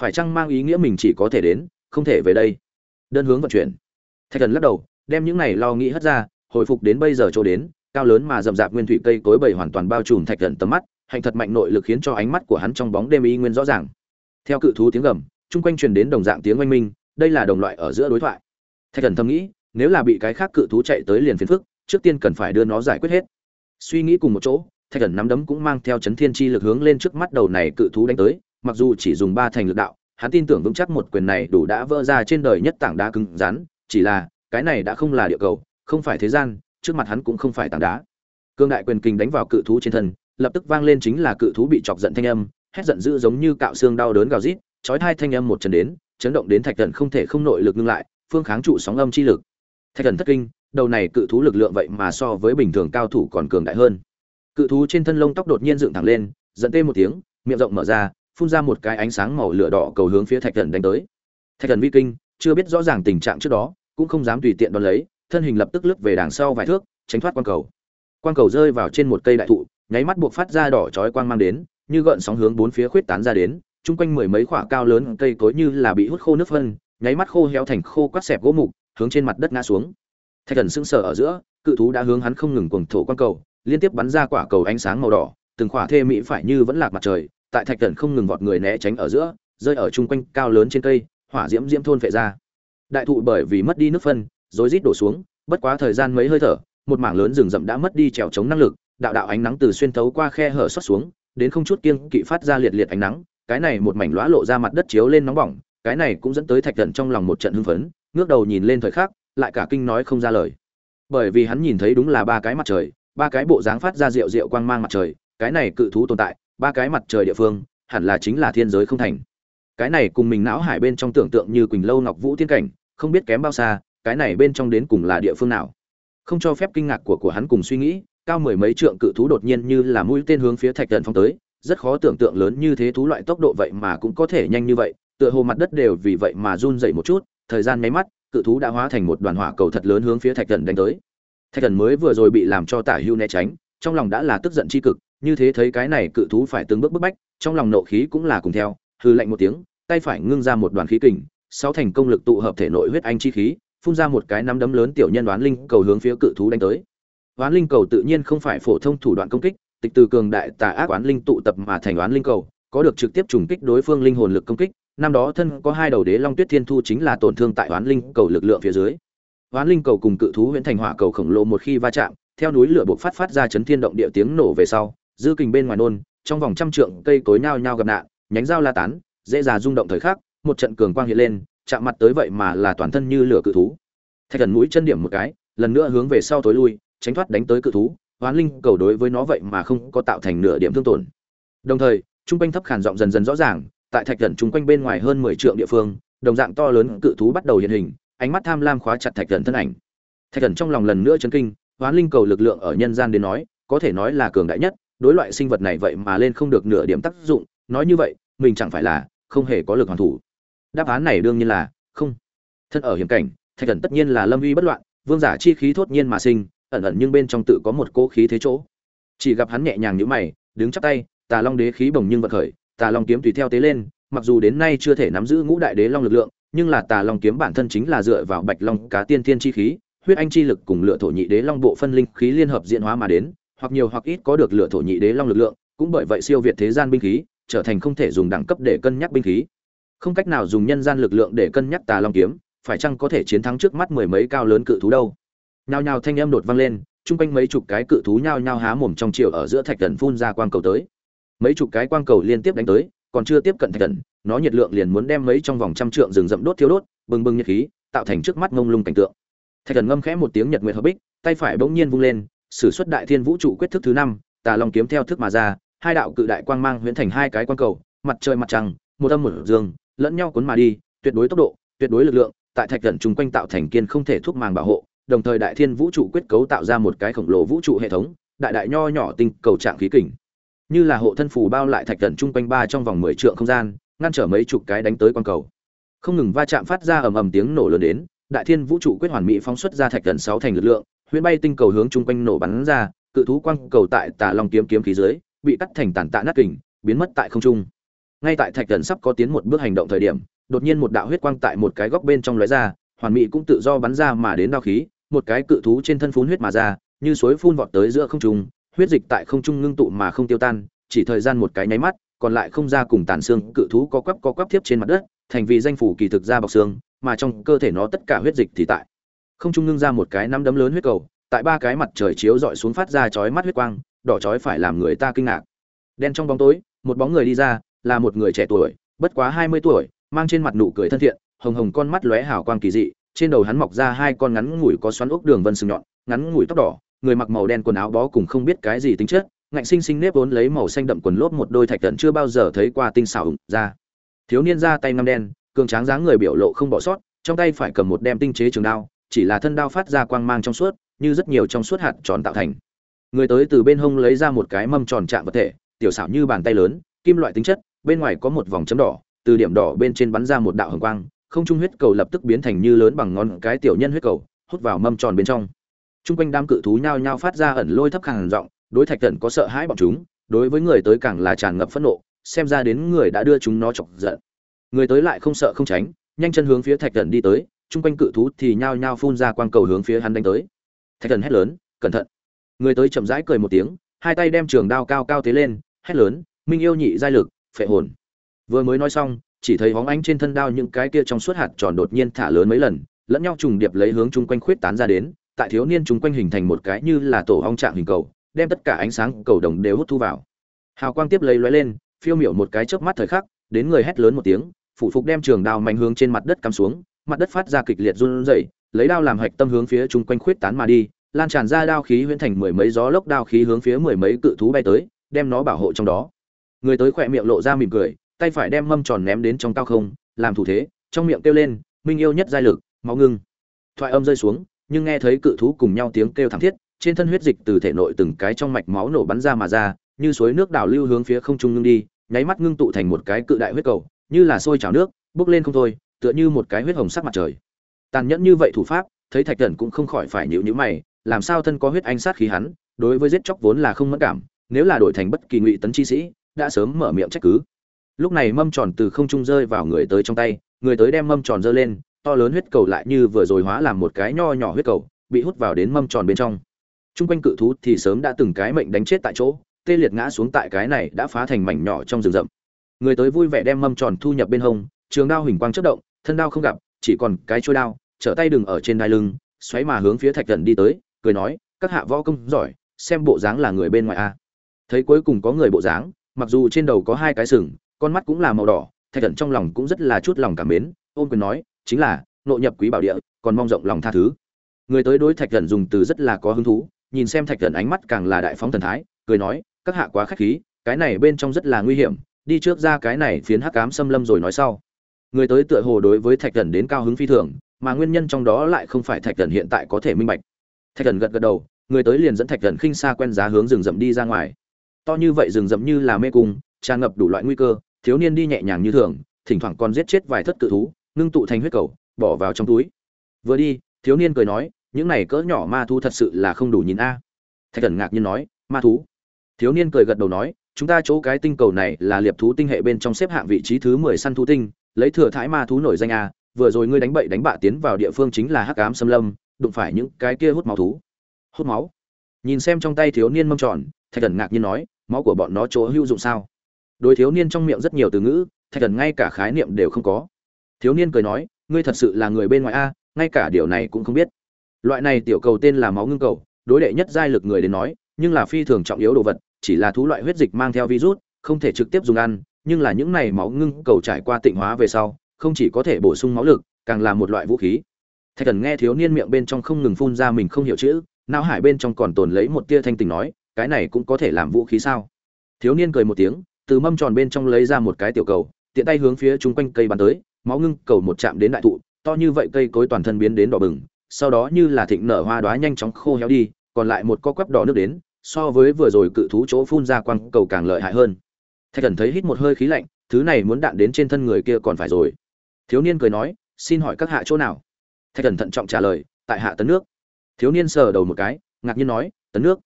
Phải chăng mang ý nghĩa mình chỉ có thể đến, không thể về đây? Đơn hướng vận chuyển. Thạch thần lắc đầu, đem những này lo nghĩ hất ra, hồi phục đến bây giờ chỗ đến, cao lớn mà rậm rạp nguyên thủy cây cối bầy hoàn toàn bao trùm thạch thần tầm mắt, hành thật mạnh nội lực khiến cho ánh mắt của hắn trong bóng đêm y nguyên rõ ràng theo cự thú tiếng gầm, chung quanh truyền đến đồng dạng tiếng oanh minh, đây là đồng loại ở giữa đối thoại. Thạch thần thầm nghĩ, nếu là bị cái khác cự thú chạy tới liền phiền phức, trước tiên cần phải đưa nó giải quyết hết. Suy nghĩ cùng một chỗ, thạch thần nắm đấm cũng mang theo chấn thiên chi lực hướng lên trước mắt đầu này cự thú đánh tới, mặc dù chỉ dùng ba thành lực đạo, hắn tin tưởng vững chắc một quyền này đủ đã vỡ ra trên đời nhất tảng đá cứng rắn, chỉ là, cái này đã không là địa cầu, không phải thế gian, trước mặt hắn cũng không phải tảng đá. Cương đại quyền kình đánh vào cự thú trên thân, lập tức vang lên chính là cự thú bị chọc giận thanh âm hét giận dữ giống như cạo xương đau đớn gào rít, chói thai thanh âm một trận đến, chấn động đến thạch thần không thể không nội lực ngưng lại, phương kháng trụ sóng âm chi lực. Thạch thần thất kinh, đầu này cự thú lực lượng vậy mà so với bình thường cao thủ còn cường đại hơn. Cự thú trên thân lông tóc đột nhiên dựng thẳng lên dẫn tê một tiếng, miệng rộng mở ra, phun ra một cái ánh sáng màu lửa đỏ cầu hướng phía thạch thần đánh tới. Thạch thần vi kinh, chưa biết rõ ràng tình trạng trước đó, cũng không dám tùy tiện đón lấy, thân hình lập tức lướt về đằng sau vài thước, tránh thoát quan cầu. Quan cầu rơi vào trên một cây đại thụ, nháy mắt buộc phát ra đỏ chói quang mang đến như gợn sóng hướng bốn phía khuyết tán ra đến, chung quanh mười mấy khỏa cao lớn cây cối như là bị hút khô nước phân, nháy mắt khô héo thành khô quắt xẹp gỗ mục, hướng trên mặt đất ngã xuống. Thạch thần sững sờ ở giữa, cự thú đã hướng hắn không ngừng cuồng thổ quan cầu, liên tiếp bắn ra quả cầu ánh sáng màu đỏ, từng khỏa thê mỹ phải như vẫn lạc mặt trời, tại thạch thần không ngừng vọt người né tránh ở giữa, rơi ở chung quanh cao lớn trên cây, hỏa diễm diễm thôn phệ ra. Đại thụ bởi vì mất đi nước phân, rối rít đổ xuống, bất quá thời gian mấy hơi thở, một mảng lớn rừng rậm đã mất đi trèo chống năng lực, đạo đạo ánh nắng từ xuyên thấu qua khe hở xuất xuống đến không chút kiêng kỵ phát ra liệt liệt ánh nắng, cái này một mảnh lóa lộ ra mặt đất chiếu lên nóng bỏng, cái này cũng dẫn tới thạch Cẩn trong lòng một trận hưng phấn, ngước đầu nhìn lên thời khắc, lại cả kinh nói không ra lời. Bởi vì hắn nhìn thấy đúng là ba cái mặt trời, ba cái bộ dáng phát ra rượu rượu quang mang mặt trời, cái này cự thú tồn tại, ba cái mặt trời địa phương, hẳn là chính là thiên giới không thành. Cái này cùng mình não hải bên trong tưởng tượng như quỳnh lâu ngọc vũ tiên cảnh, không biết kém bao xa, cái này bên trong đến cùng là địa phương nào. Không cho phép kinh ngạc của của hắn cùng suy nghĩ cao mười mấy trượng cự thú đột nhiên như là mũi tên hướng phía thạch thần phong tới, rất khó tưởng tượng lớn như thế thú loại tốc độ vậy mà cũng có thể nhanh như vậy, tựa hồ mặt đất đều vì vậy mà run dậy một chút, thời gian nháy mắt, cự thú đã hóa thành một đoàn hỏa cầu thật lớn hướng phía thạch thần đánh tới. Thạch thần mới vừa rồi bị làm cho tả hưu né tránh, trong lòng đã là tức giận tri cực, như thế thấy cái này cự thú phải từng bước bức bách, trong lòng nộ khí cũng là cùng theo hư lạnh một tiếng, tay phải ngưng ra một đoàn khí kình, sáu thành công lực tụ hợp thể nội huyết anh chi khí, phun ra một cái nắm đấm lớn tiểu nhân đoán linh cầu hướng phía cự thú đánh tới oán linh cầu tự nhiên không phải phổ thông thủ đoạn công kích, tịch từ cường đại tà ác oán linh tụ tập mà thành oán linh cầu, có được trực tiếp trùng kích đối phương linh hồn lực công kích. Năm đó thân có hai đầu đế long tuyết thiên thu chính là tổn thương tại oán linh cầu lực lượng phía dưới. Oán linh cầu cùng cự thú huyễn thành hỏa cầu khổng lồ một khi va chạm, theo núi lửa buộc phát phát ra chấn thiên động địa tiếng nổ về sau, dư kình bên ngoài nôn, trong vòng trăm trượng cây cối nhao nhao gặp nạn, nhánh dao la tán, dễ dàng rung động thời khắc, một trận cường quang hiện lên, chạm mặt tới vậy mà là toàn thân như lửa cự thú. Thạch thần mũi chân điểm một cái, lần nữa hướng về sau tối lui tránh thoát đánh tới cự thú, hoán linh cầu đối với nó vậy mà không có tạo thành nửa điểm thương tổn. Đồng thời, trung quanh thấp khản giọng dần dần rõ ràng, tại thạch thần trung quanh bên ngoài hơn mười trượng địa phương, đồng dạng to lớn cự thú bắt đầu hiện hình, ánh mắt tham lam khóa chặt thạch thần thân ảnh. Thạch thần trong lòng lần nữa chấn kinh, hoán linh cầu lực lượng ở nhân gian đến nói, có thể nói là cường đại nhất, đối loại sinh vật này vậy mà lên không được nửa điểm tác dụng, nói như vậy, mình chẳng phải là không hề có lực hoàn thủ. Đáp án này đương nhiên là không. Thân ở hiểm cảnh, thạch thần tất nhiên là lâm uy bất loạn, vương giả chi khí thốt nhiên mà sinh ẩn ẩn nhưng bên trong tự có một cỗ khí thế chỗ. Chỉ gặp hắn nhẹ nhàng nhíu mày, đứng chắp tay, tà long đế khí bồng nhưng vận khởi, tà long kiếm tùy theo tế lên, mặc dù đến nay chưa thể nắm giữ ngũ đại đế long lực lượng, nhưng là tà long kiếm bản thân chính là dựa vào bạch long cá tiên thiên chi khí, huyết anh chi lực cùng lựa thổ nhị đế long bộ phân linh khí liên hợp diễn hóa mà đến, hoặc nhiều hoặc ít có được lựa thổ nhị đế long lực lượng, cũng bởi vậy siêu việt thế gian binh khí, trở thành không thể dùng đẳng cấp để cân nhắc binh khí. Không cách nào dùng nhân gian lực lượng để cân nhắc tà long kiếm, phải chăng có thể chiến thắng trước mắt mười mấy cao lớn cự thú đâu? Nhao nhao thanh âm đột vang lên, chung quanh mấy chục cái cự thú nhao nhao há mồm trong chiều ở giữa thạch thần phun ra quang cầu tới. Mấy chục cái quang cầu liên tiếp đánh tới, còn chưa tiếp cận thạch thần, nó nhiệt lượng liền muốn đem mấy trong vòng trăm trượng rừng rậm đốt thiêu đốt, bừng bừng nhiệt khí, tạo thành trước mắt ngông lung cảnh tượng. Thạch thần ngâm khẽ một tiếng nhật nguyệt hợp bích, tay phải bỗng nhiên vung lên, sử xuất đại thiên vũ trụ quyết thức thứ năm, tà long kiếm theo thức mà ra, hai đạo cự đại quang mang huyễn thành hai cái quang cầu, mặt trời mặt trăng, một âm một dương, lẫn nhau cuốn mà đi, tuyệt đối tốc độ, tuyệt đối lực lượng, tại thạch thần chung quanh tạo thành kiên không thể thúc màng bảo hộ đồng thời đại thiên vũ trụ quyết cấu tạo ra một cái khổng lồ vũ trụ hệ thống, đại đại nho nhỏ tinh cầu trạng khí kình. Như là hộ thân phù bao lại thạch thần chung quanh ba trong vòng mười trượng không gian, ngăn trở mấy chục cái đánh tới quang cầu. Không ngừng va chạm phát ra ầm ầm tiếng nổ lớn đến, đại thiên vũ trụ quyết hoàn mỹ phóng xuất ra thạch thần sáu thành lực lượng, huyễn bay tinh cầu hướng chung quanh nổ bắn ra, cự thú quang cầu tại tà long kiếm kiếm khí dưới, bị cắt thành tàn tạ nát kình, biến mất tại không trung. Ngay tại thạch thần sắp có tiến một bước hành động thời điểm, đột nhiên một đạo huyết quang tại một cái góc bên trong lóe ra, hoàn mỹ cũng tự do bắn ra mà đến đao khí một cái cự thú trên thân phun huyết mà ra, như suối phun vọt tới giữa không trung, huyết dịch tại không trung ngưng tụ mà không tiêu tan, chỉ thời gian một cái nháy mắt, còn lại không ra cùng tàn xương, cự thú có quắp có quắp tiếp trên mặt đất, thành vì danh phủ kỳ thực ra bọc xương, mà trong cơ thể nó tất cả huyết dịch thì tại không trung ngưng ra một cái nắm đấm lớn huyết cầu, tại ba cái mặt trời chiếu dọi xuống phát ra chói mắt huyết quang, đỏ chói phải làm người ta kinh ngạc. Đen trong bóng tối, một bóng người đi ra, là một người trẻ tuổi, bất quá hai mươi tuổi, mang trên mặt nụ cười thân thiện, hồng hồng con mắt lóe hào quang kỳ dị trên đầu hắn mọc ra hai con ngắn ngủi có xoắn ốc đường vân sừng nhọn, ngắn ngủi tóc đỏ, người mặc màu đen quần áo bó cùng không biết cái gì tính chất, ngạnh sinh sinh nếp vốn lấy màu xanh đậm quần lốp một đôi thạch tận chưa bao giờ thấy qua tinh xảo ra. Thiếu niên ra tay ngăm đen, cường tráng dáng người biểu lộ không bỏ sót, trong tay phải cầm một đem tinh chế trường đao, chỉ là thân đao phát ra quang mang trong suốt, như rất nhiều trong suốt hạt tròn tạo thành. Người tới từ bên hông lấy ra một cái mâm tròn trạng vật thể, tiểu xảo như bàn tay lớn, kim loại tính chất, bên ngoài có một vòng chấm đỏ, từ điểm đỏ bên trên bắn ra một đạo hồng quang không trung huyết cầu lập tức biến thành như lớn bằng ngón cái tiểu nhân huyết cầu hút vào mâm tròn bên trong Trung quanh đám cự thú nhao nhao phát ra ẩn lôi thấp khàn giọng, đối Thạch Thần có sợ hãi bọn chúng, đối với người tới càng là tràn ngập phẫn nộ, xem ra đến người đã đưa chúng nó chọc giận. Người tới lại không sợ không tránh, nhanh chân hướng phía Thạch Thần đi tới, trung quanh cự thú thì nhao nhao phun ra quang cầu hướng phía hắn đánh tới. Thạch Thần hét lớn, "Cẩn thận!" Người tới chậm rãi cười một tiếng, hai tay đem trường đao cao cao tế lên, hét lớn, "Minh yêu nhị giai lực, phệ hồn!" Vừa mới nói xong, chỉ thấy hóng ánh trên thân đao những cái kia trong suốt hạt tròn đột nhiên thả lớn mấy lần, lẫn nhau trùng điệp lấy hướng chung quanh khuyết tán ra đến, tại thiếu niên chung quanh hình thành một cái như là tổ ong trạng hình cầu, đem tất cả ánh sáng cầu đồng đều hút thu vào. Hào quang tiếp lấy lóe lên, phiêu miểu một cái chớp mắt thời khắc, đến người hét lớn một tiếng, phủ phục đem trường đao mạnh hướng trên mặt đất cắm xuống, mặt đất phát ra kịch liệt run rẩy, lấy đao làm hạch tâm hướng phía chung quanh khuyết tán mà đi, lan tràn ra đao khí huyễn thành mười mấy gió lốc đao khí hướng phía mười mấy cự thú bay tới, đem nó bảo hộ trong đó. Người tới khỏe miệng lộ ra mỉm cười, tay phải đem mâm tròn ném đến trong cao không, làm thủ thế, trong miệng kêu lên, "Minh yêu nhất giai lực, máu ngưng." Thoại âm rơi xuống, nhưng nghe thấy cự thú cùng nhau tiếng kêu thảm thiết, trên thân huyết dịch từ thể nội từng cái trong mạch máu nổ bắn ra mà ra, như suối nước đảo lưu hướng phía không trung ngưng đi, nháy mắt ngưng tụ thành một cái cự đại huyết cầu, như là sôi trào nước, bốc lên không thôi, tựa như một cái huyết hồng sắc mặt trời. Tàn nhẫn như vậy thủ pháp, thấy Thạch Cẩn cũng không khỏi phải nhíu nhíu mày, làm sao thân có huyết anh sát khí hắn, đối với giết chóc vốn là không mẫn cảm, nếu là đổi thành bất kỳ ngụy tấn chi sĩ, đã sớm mở miệng trách cứ. Lúc này mâm tròn từ không trung rơi vào người tới trong tay, người tới đem mâm tròn giơ lên, to lớn huyết cầu lại như vừa rồi hóa làm một cái nho nhỏ huyết cầu, bị hút vào đến mâm tròn bên trong. Trung quanh cự thú thì sớm đã từng cái mệnh đánh chết tại chỗ, tê liệt ngã xuống tại cái này đã phá thành mảnh nhỏ trong rừng rậm. Người tới vui vẻ đem mâm tròn thu nhập bên hông, trường đao huỳnh quang chớp động, thân đao không gặp, chỉ còn cái chuôi đao, trở tay đừng ở trên đai lưng, xoáy mà hướng phía Thạch thần đi tới, cười nói, các hạ võ công giỏi, xem bộ dáng là người bên ngoài a. Thấy cuối cùng có người bộ dáng, mặc dù trên đầu có hai cái sừng, con mắt cũng là màu đỏ, Thạch thần trong lòng cũng rất là chút lòng cảm mến, ôm quyền nói, chính là nội nhập quý bảo địa còn mong rộng lòng tha thứ. Người tới đối thạch thần dùng từ rất là có hứng thú nhìn xem thạch thần ánh mắt càng là đại phóng thần thái cười nói các hạ quá khách khí cái này bên trong rất là nguy hiểm đi trước ra cái này phiến hắc ám xâm lâm rồi nói sau. Người tới tựa hồ đối với thạch thần đến cao hứng phi thường mà nguyên nhân trong đó lại không phải thạch thần hiện tại có thể minh bạch. Thạch thần gật gật đầu người tới liền dẫn thạch thần khinh xa quen giá hướng rừng rậm đi ra ngoài. To như vậy rừng rậm như là mê cung tràn ngập đủ loại nguy cơ thiếu niên đi nhẹ nhàng như thường, thỉnh thoảng còn giết chết vài thất cự thú, ngưng tụ thành huyết cầu, bỏ vào trong túi. Vừa đi, thiếu niên cười nói, những này cỡ nhỏ ma thú thật sự là không đủ nhìn a. Thạch thần ngạc nhiên nói, ma thú? Thiếu niên cười gật đầu nói, chúng ta chỗ cái tinh cầu này là liệp thú tinh hệ bên trong xếp hạng vị trí thứ mười săn thú tinh, lấy thừa thái ma thú nổi danh a, vừa rồi ngươi đánh bậy đánh bạ tiến vào địa phương chính là hắc ám xâm lâm, đụng phải những cái kia hút máu thú. Hút máu? Nhìn xem trong tay thiếu niên mâm tròn, thạch thần ngạc nhiên nói, máu của bọn nó chỗ hữu dụng sao? Đối thiếu niên trong miệng rất nhiều từ ngữ, thạch thần ngay cả khái niệm đều không có. Thiếu niên cười nói, ngươi thật sự là người bên ngoài a, ngay cả điều này cũng không biết. Loại này tiểu cầu tên là máu ngưng cầu, đối đệ nhất giai lực người đến nói, nhưng là phi thường trọng yếu đồ vật, chỉ là thú loại huyết dịch mang theo virus, không thể trực tiếp dùng ăn, nhưng là những này máu ngưng cầu trải qua tịnh hóa về sau, không chỉ có thể bổ sung máu lực, càng là một loại vũ khí. Thạch thần nghe thiếu niên miệng bên trong không ngừng phun ra mình không hiểu chữ, não hải bên trong còn tồn lấy một tia thanh tình nói, cái này cũng có thể làm vũ khí sao? Thiếu niên cười một tiếng từ mâm tròn bên trong lấy ra một cái tiểu cầu, tiện tay hướng phía chung quanh cây bắn tới, máu ngưng cầu một chạm đến đại thụ, to như vậy cây cối toàn thân biến đến đỏ bừng, sau đó như là thịnh nở hoa đóa nhanh chóng khô héo đi, còn lại một co quắp đỏ nước đến, so với vừa rồi cự thú chỗ phun ra quăng cầu càng lợi hại hơn. Thạch thần thấy hít một hơi khí lạnh, thứ này muốn đạn đến trên thân người kia còn phải rồi. Thiếu niên cười nói, xin hỏi các hạ chỗ nào? Thạch thần thận trọng trả lời, tại hạ tấn nước. Thiếu niên sờ đầu một cái, ngạc nhiên nói, tấn nước?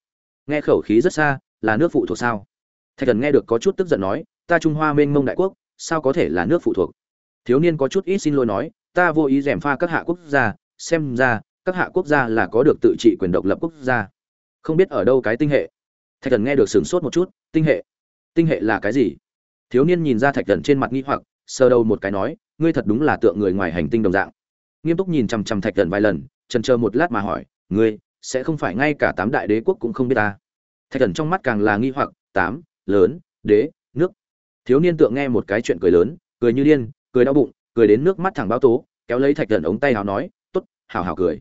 Nghe khẩu khí rất xa, là nước phụ thuộc sao? Thạch thần nghe được có chút tức giận nói, ta trung hoa mênh mông đại quốc, sao có thể là nước phụ thuộc? Thiếu niên có chút ít xin lỗi nói, ta vô ý rèm pha các hạ quốc gia, xem ra, các hạ quốc gia là có được tự trị quyền độc lập quốc gia. Không biết ở đâu cái tinh hệ. Thạch thần nghe được sửng sốt một chút, tinh hệ? Tinh hệ là cái gì? Thiếu niên nhìn ra thạch thần trên mặt nghi hoặc, sờ đầu một cái nói, ngươi thật đúng là tượng người ngoài hành tinh đồng dạng. Nghiêm túc nhìn chằm chằm thạch thần vài lần, trần chờ một lát mà hỏi, ngươi, sẽ không phải ngay cả tám đại đế quốc cũng không biết ta? Thạch thần trong mắt càng là nghi hoặc, tám lớn, đế, nước. Thiếu niên tượng nghe một cái chuyện cười lớn, cười như điên, cười đau bụng, cười đến nước mắt thẳng báo tố, kéo lấy thạch thần ống tay hào nói t ố t hào hào cười.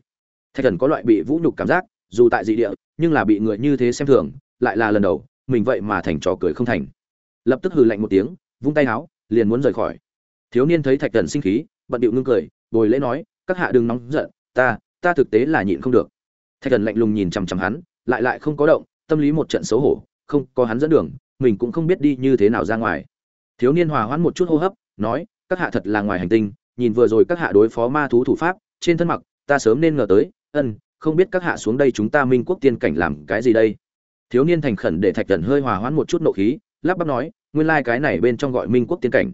Thạch thần có loại bị vũ nhục cảm giác, dù tại dị địa, nhưng là bị người như thế xem thường, lại là lần đầu, mình vậy mà thành trò cười không thành. Lập tức hừ lạnh một tiếng, vung tay háo liền muốn rời khỏi. Thiếu niên thấy thạch thần sinh khí, bận điệu ngưng cười, bồi lễ nói, các hạ đừng nóng giận, ta ta thực tế là nhịn không được. Thạch thần lạnh lùng nhìn chằm chằm hắn, lại lại không có động, tâm lý một trận xấu hổ, không có hắn dẫn đường mình cũng không biết đi như thế nào ra ngoài. Thiếu niên hòa hoãn một chút hô hấp, nói, các hạ thật là ngoài hành tinh, nhìn vừa rồi các hạ đối phó ma thú thủ pháp, trên thân mặc, ta sớm nên ngờ tới, ân, không biết các hạ xuống đây chúng ta minh quốc tiên cảnh làm cái gì đây? Thiếu niên thành khẩn để thạch thần hơi hòa hoãn một chút nộ khí, lắp bắp nói, nguyên lai cái này bên trong gọi minh quốc tiên cảnh.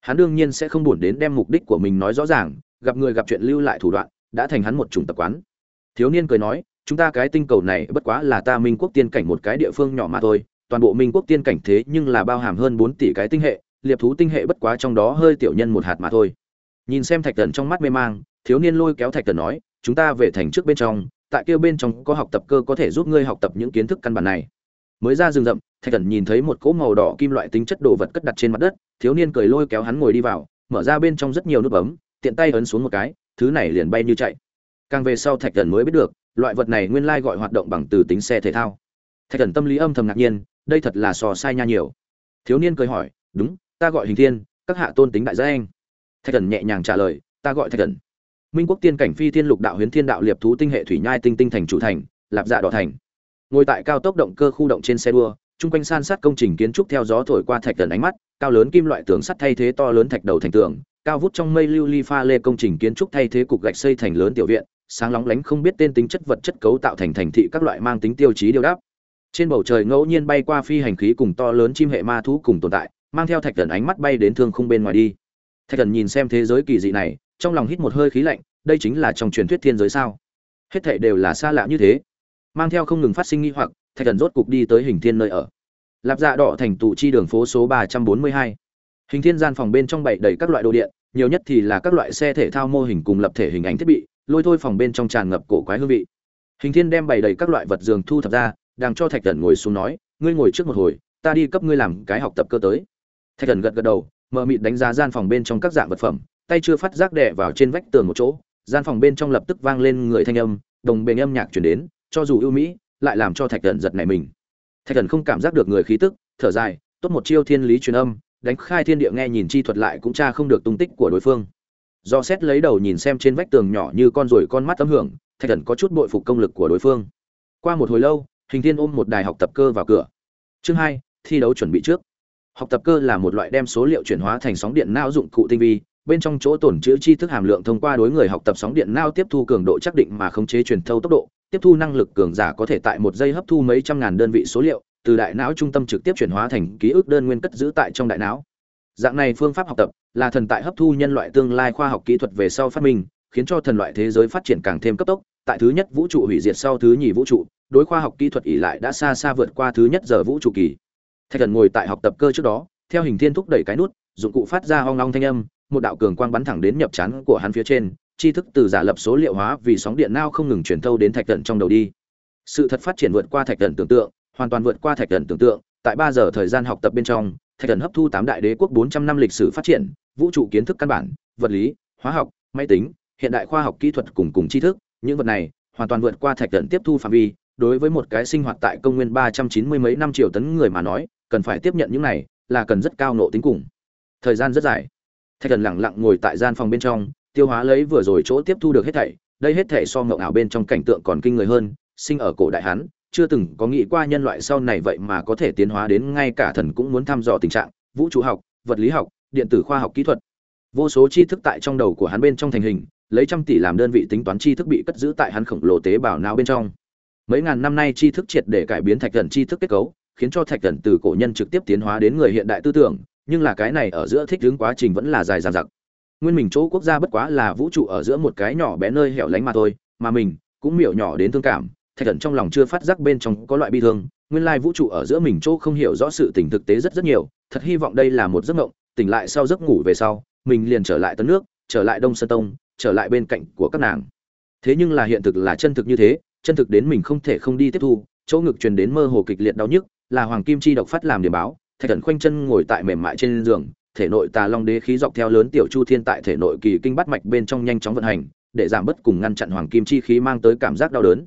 Hắn đương nhiên sẽ không buồn đến đem mục đích của mình nói rõ ràng, gặp người gặp chuyện lưu lại thủ đoạn, đã thành hắn một chủng tập quán. Thiếu niên cười nói, chúng ta cái tinh cầu này bất quá là ta minh quốc tiên cảnh một cái địa phương nhỏ mà thôi toàn bộ minh quốc tiên cảnh thế nhưng là bao hàm hơn bốn tỷ cái tinh hệ, liệp thú tinh hệ bất quá trong đó hơi tiểu nhân một hạt mà thôi. Nhìn xem thạch thần trong mắt mê mang, thiếu niên lôi kéo thạch thần nói, chúng ta về thành trước bên trong, tại kia bên trong có học tập cơ có thể giúp ngươi học tập những kiến thức căn bản này. Mới ra rừng rậm, thạch thần nhìn thấy một cỗ màu đỏ kim loại tính chất đồ vật cất đặt trên mặt đất, thiếu niên cười lôi kéo hắn ngồi đi vào, mở ra bên trong rất nhiều nút bấm, tiện tay ấn xuống một cái, thứ này liền bay như chạy. Càng về sau thạch thần mới biết được, loại vật này nguyên lai gọi hoạt động bằng từ tính xe thể thao. Thạch thần tâm lý âm thầm ngạc nhiên đây thật là sò sai nha nhiều. Thiếu niên cười hỏi, đúng, ta gọi hình thiên, các hạ tôn tính đại gia anh. Thạch thần nhẹ nhàng trả lời, ta gọi thạch thần. Minh quốc tiên cảnh phi thiên lục đạo huyền thiên đạo liệp thú tinh hệ thủy nhai tinh tinh thành chủ thành, lạp dạ đỏ thành. Ngồi tại cao tốc động cơ khu động trên xe đua, chung quanh san sát công trình kiến trúc theo gió thổi qua thạch thần ánh mắt, cao lớn kim loại tường sắt thay thế to lớn thạch đầu thành tường, cao vút trong mây lưu ly pha lê công trình kiến trúc thay thế cục gạch xây thành lớn tiểu viện, sáng lóng lánh không biết tên tính chất vật chất cấu tạo thành thành thị các loại mang tính tiêu chí điều đáp trên bầu trời ngẫu nhiên bay qua phi hành khí cùng to lớn chim hệ ma thú cùng tồn tại, mang theo thạch thần ánh mắt bay đến thương khung bên ngoài đi. Thạch thần nhìn xem thế giới kỳ dị này, trong lòng hít một hơi khí lạnh, đây chính là trong truyền thuyết thiên giới sao? Hết thảy đều là xa lạ như thế. Mang theo không ngừng phát sinh nghi hoặc, thạch thần rốt cục đi tới hình thiên nơi ở. Lạp dạ đỏ thành tụ chi đường phố số ba trăm bốn mươi hai. Hình thiên gian phòng bên trong bày đầy các loại đồ điện, nhiều nhất thì là các loại xe thể thao mô hình cùng lập thể hình ảnh thiết bị, lôi thôi phòng bên trong tràn ngập cổ quái hương vị. Hình thiên đem bày đầy các loại vật giường thu thập ra đang cho thạch thần ngồi xuống nói, ngươi ngồi trước một hồi, ta đi cấp ngươi làm cái học tập cơ tới. Thạch thần gật gật đầu, mờ mịt đánh giá gian phòng bên trong các dạng vật phẩm, tay chưa phát giác đè vào trên vách tường một chỗ, gian phòng bên trong lập tức vang lên người thanh âm, đồng bền âm nhạc chuyển đến, cho dù ưu mỹ, lại làm cho thạch thần giật nảy mình. Thạch thần không cảm giác được người khí tức, thở dài, tốt một chiêu thiên lý truyền âm, đánh khai thiên địa nghe nhìn chi thuật lại cũng tra không được tung tích của đối phương. Do xét lấy đầu nhìn xem trên vách tường nhỏ như con ruồi con mắt tấm hưởng, thạch thần có chút bội phục công lực của đối phương. Qua một hồi lâu hình thiên ôm một đài học tập cơ vào cửa. Chương hai, thi đấu chuẩn bị trước. Học tập cơ là một loại đem số liệu chuyển hóa thành sóng điện não dụng cụ tinh vi, bên trong chỗ tổn chữ tri thức hàm lượng thông qua đối người học tập sóng điện não tiếp thu cường độ chắc định mà khống chế truyền thâu tốc độ, tiếp thu năng lực cường giả có thể tại một giây hấp thu mấy trăm ngàn đơn vị số liệu, từ đại não trung tâm trực tiếp chuyển hóa thành ký ức đơn nguyên cất giữ tại trong đại não. Dạng này phương pháp học tập là thần tại hấp thu nhân loại tương lai khoa học kỹ thuật về sau phát minh, khiến cho thần loại thế giới phát triển càng thêm cấp tốc, tại thứ nhất vũ trụ hủy diệt sau thứ nhì vũ trụ đối khoa học kỹ thuật ỉ lại đã xa xa vượt qua thứ nhất giờ vũ trụ kỳ. Thạch thần ngồi tại học tập cơ trước đó, theo hình thiên thúc đẩy cái nút, dụng cụ phát ra hoang long thanh âm, một đạo cường quang bắn thẳng đến nhập chán của hắn phía trên, tri thức từ giả lập số liệu hóa vì sóng điện nao không ngừng truyền thâu đến thạch thần trong đầu đi. Sự thật phát triển vượt qua thạch thần tưởng tượng, hoàn toàn vượt qua thạch thần tưởng tượng, tại ba giờ thời gian học tập bên trong, thạch thần hấp thu tám đại đế quốc bốn trăm năm lịch sử phát triển, vũ trụ kiến thức căn bản, vật lý, hóa học, máy tính, hiện đại khoa học kỹ thuật cùng cùng tri thức, những vật này hoàn toàn vượt qua thạch thần tiếp thu phạm vi đối với một cái sinh hoạt tại công nguyên ba trăm chín mươi mấy năm triệu tấn người mà nói, cần phải tiếp nhận những này là cần rất cao nộ tính cùng. Thời gian rất dài. Thạch thần lặng lặng ngồi tại gian phòng bên trong, tiêu hóa lấy vừa rồi chỗ tiếp thu được hết thảy, đây hết thảy so ngậu ảo bên trong cảnh tượng còn kinh người hơn, sinh ở cổ đại hán chưa từng có nghĩ qua nhân loại sau này vậy mà có thể tiến hóa đến ngay cả thần cũng muốn thăm dò tình trạng, vũ trụ học, vật lý học, điện tử khoa học kỹ thuật. Vô số tri thức tại trong đầu của hắn bên trong thành hình, lấy trăm tỷ làm đơn vị tính toán tri thức bị cất giữ tại hắn khổng lồ tế bào não bên trong mấy ngàn năm nay tri thức triệt để cải biến thạch thần tri thức kết cấu, khiến cho thạch thần từ cổ nhân trực tiếp tiến hóa đến người hiện đại tư tưởng, nhưng là cái này ở giữa thích ứng quá trình vẫn là dài dằng dặc. Nguyên mình chỗ quốc gia bất quá là vũ trụ ở giữa một cái nhỏ bé nơi hẻo lánh mà thôi, mà mình cũng miểu nhỏ đến thương cảm, thạch thần trong lòng chưa phát giác bên trong có loại bi thương, nguyên lai vũ trụ ở giữa mình chỗ không hiểu rõ sự tình thực tế rất rất nhiều, thật hy vọng đây là một giấc mộng, tỉnh lại sau giấc ngủ về sau, mình liền trở lại tấn nước, trở lại đông sơn tông, trở lại bên cạnh của các nàng. Thế nhưng là hiện thực là chân thực như thế chân thực đến mình không thể không đi tiếp thu, chỗ ngực truyền đến mơ hồ kịch liệt đau nhức, là hoàng kim chi độc phát làm điểm báo, thạch thần khoanh chân ngồi tại mềm mại trên giường, thể nội tà long đế khí dọc theo lớn tiểu chu thiên tại thể nội kỳ kinh bắt mạch bên trong nhanh chóng vận hành, để giảm bớt cùng ngăn chặn hoàng kim chi khí mang tới cảm giác đau đớn.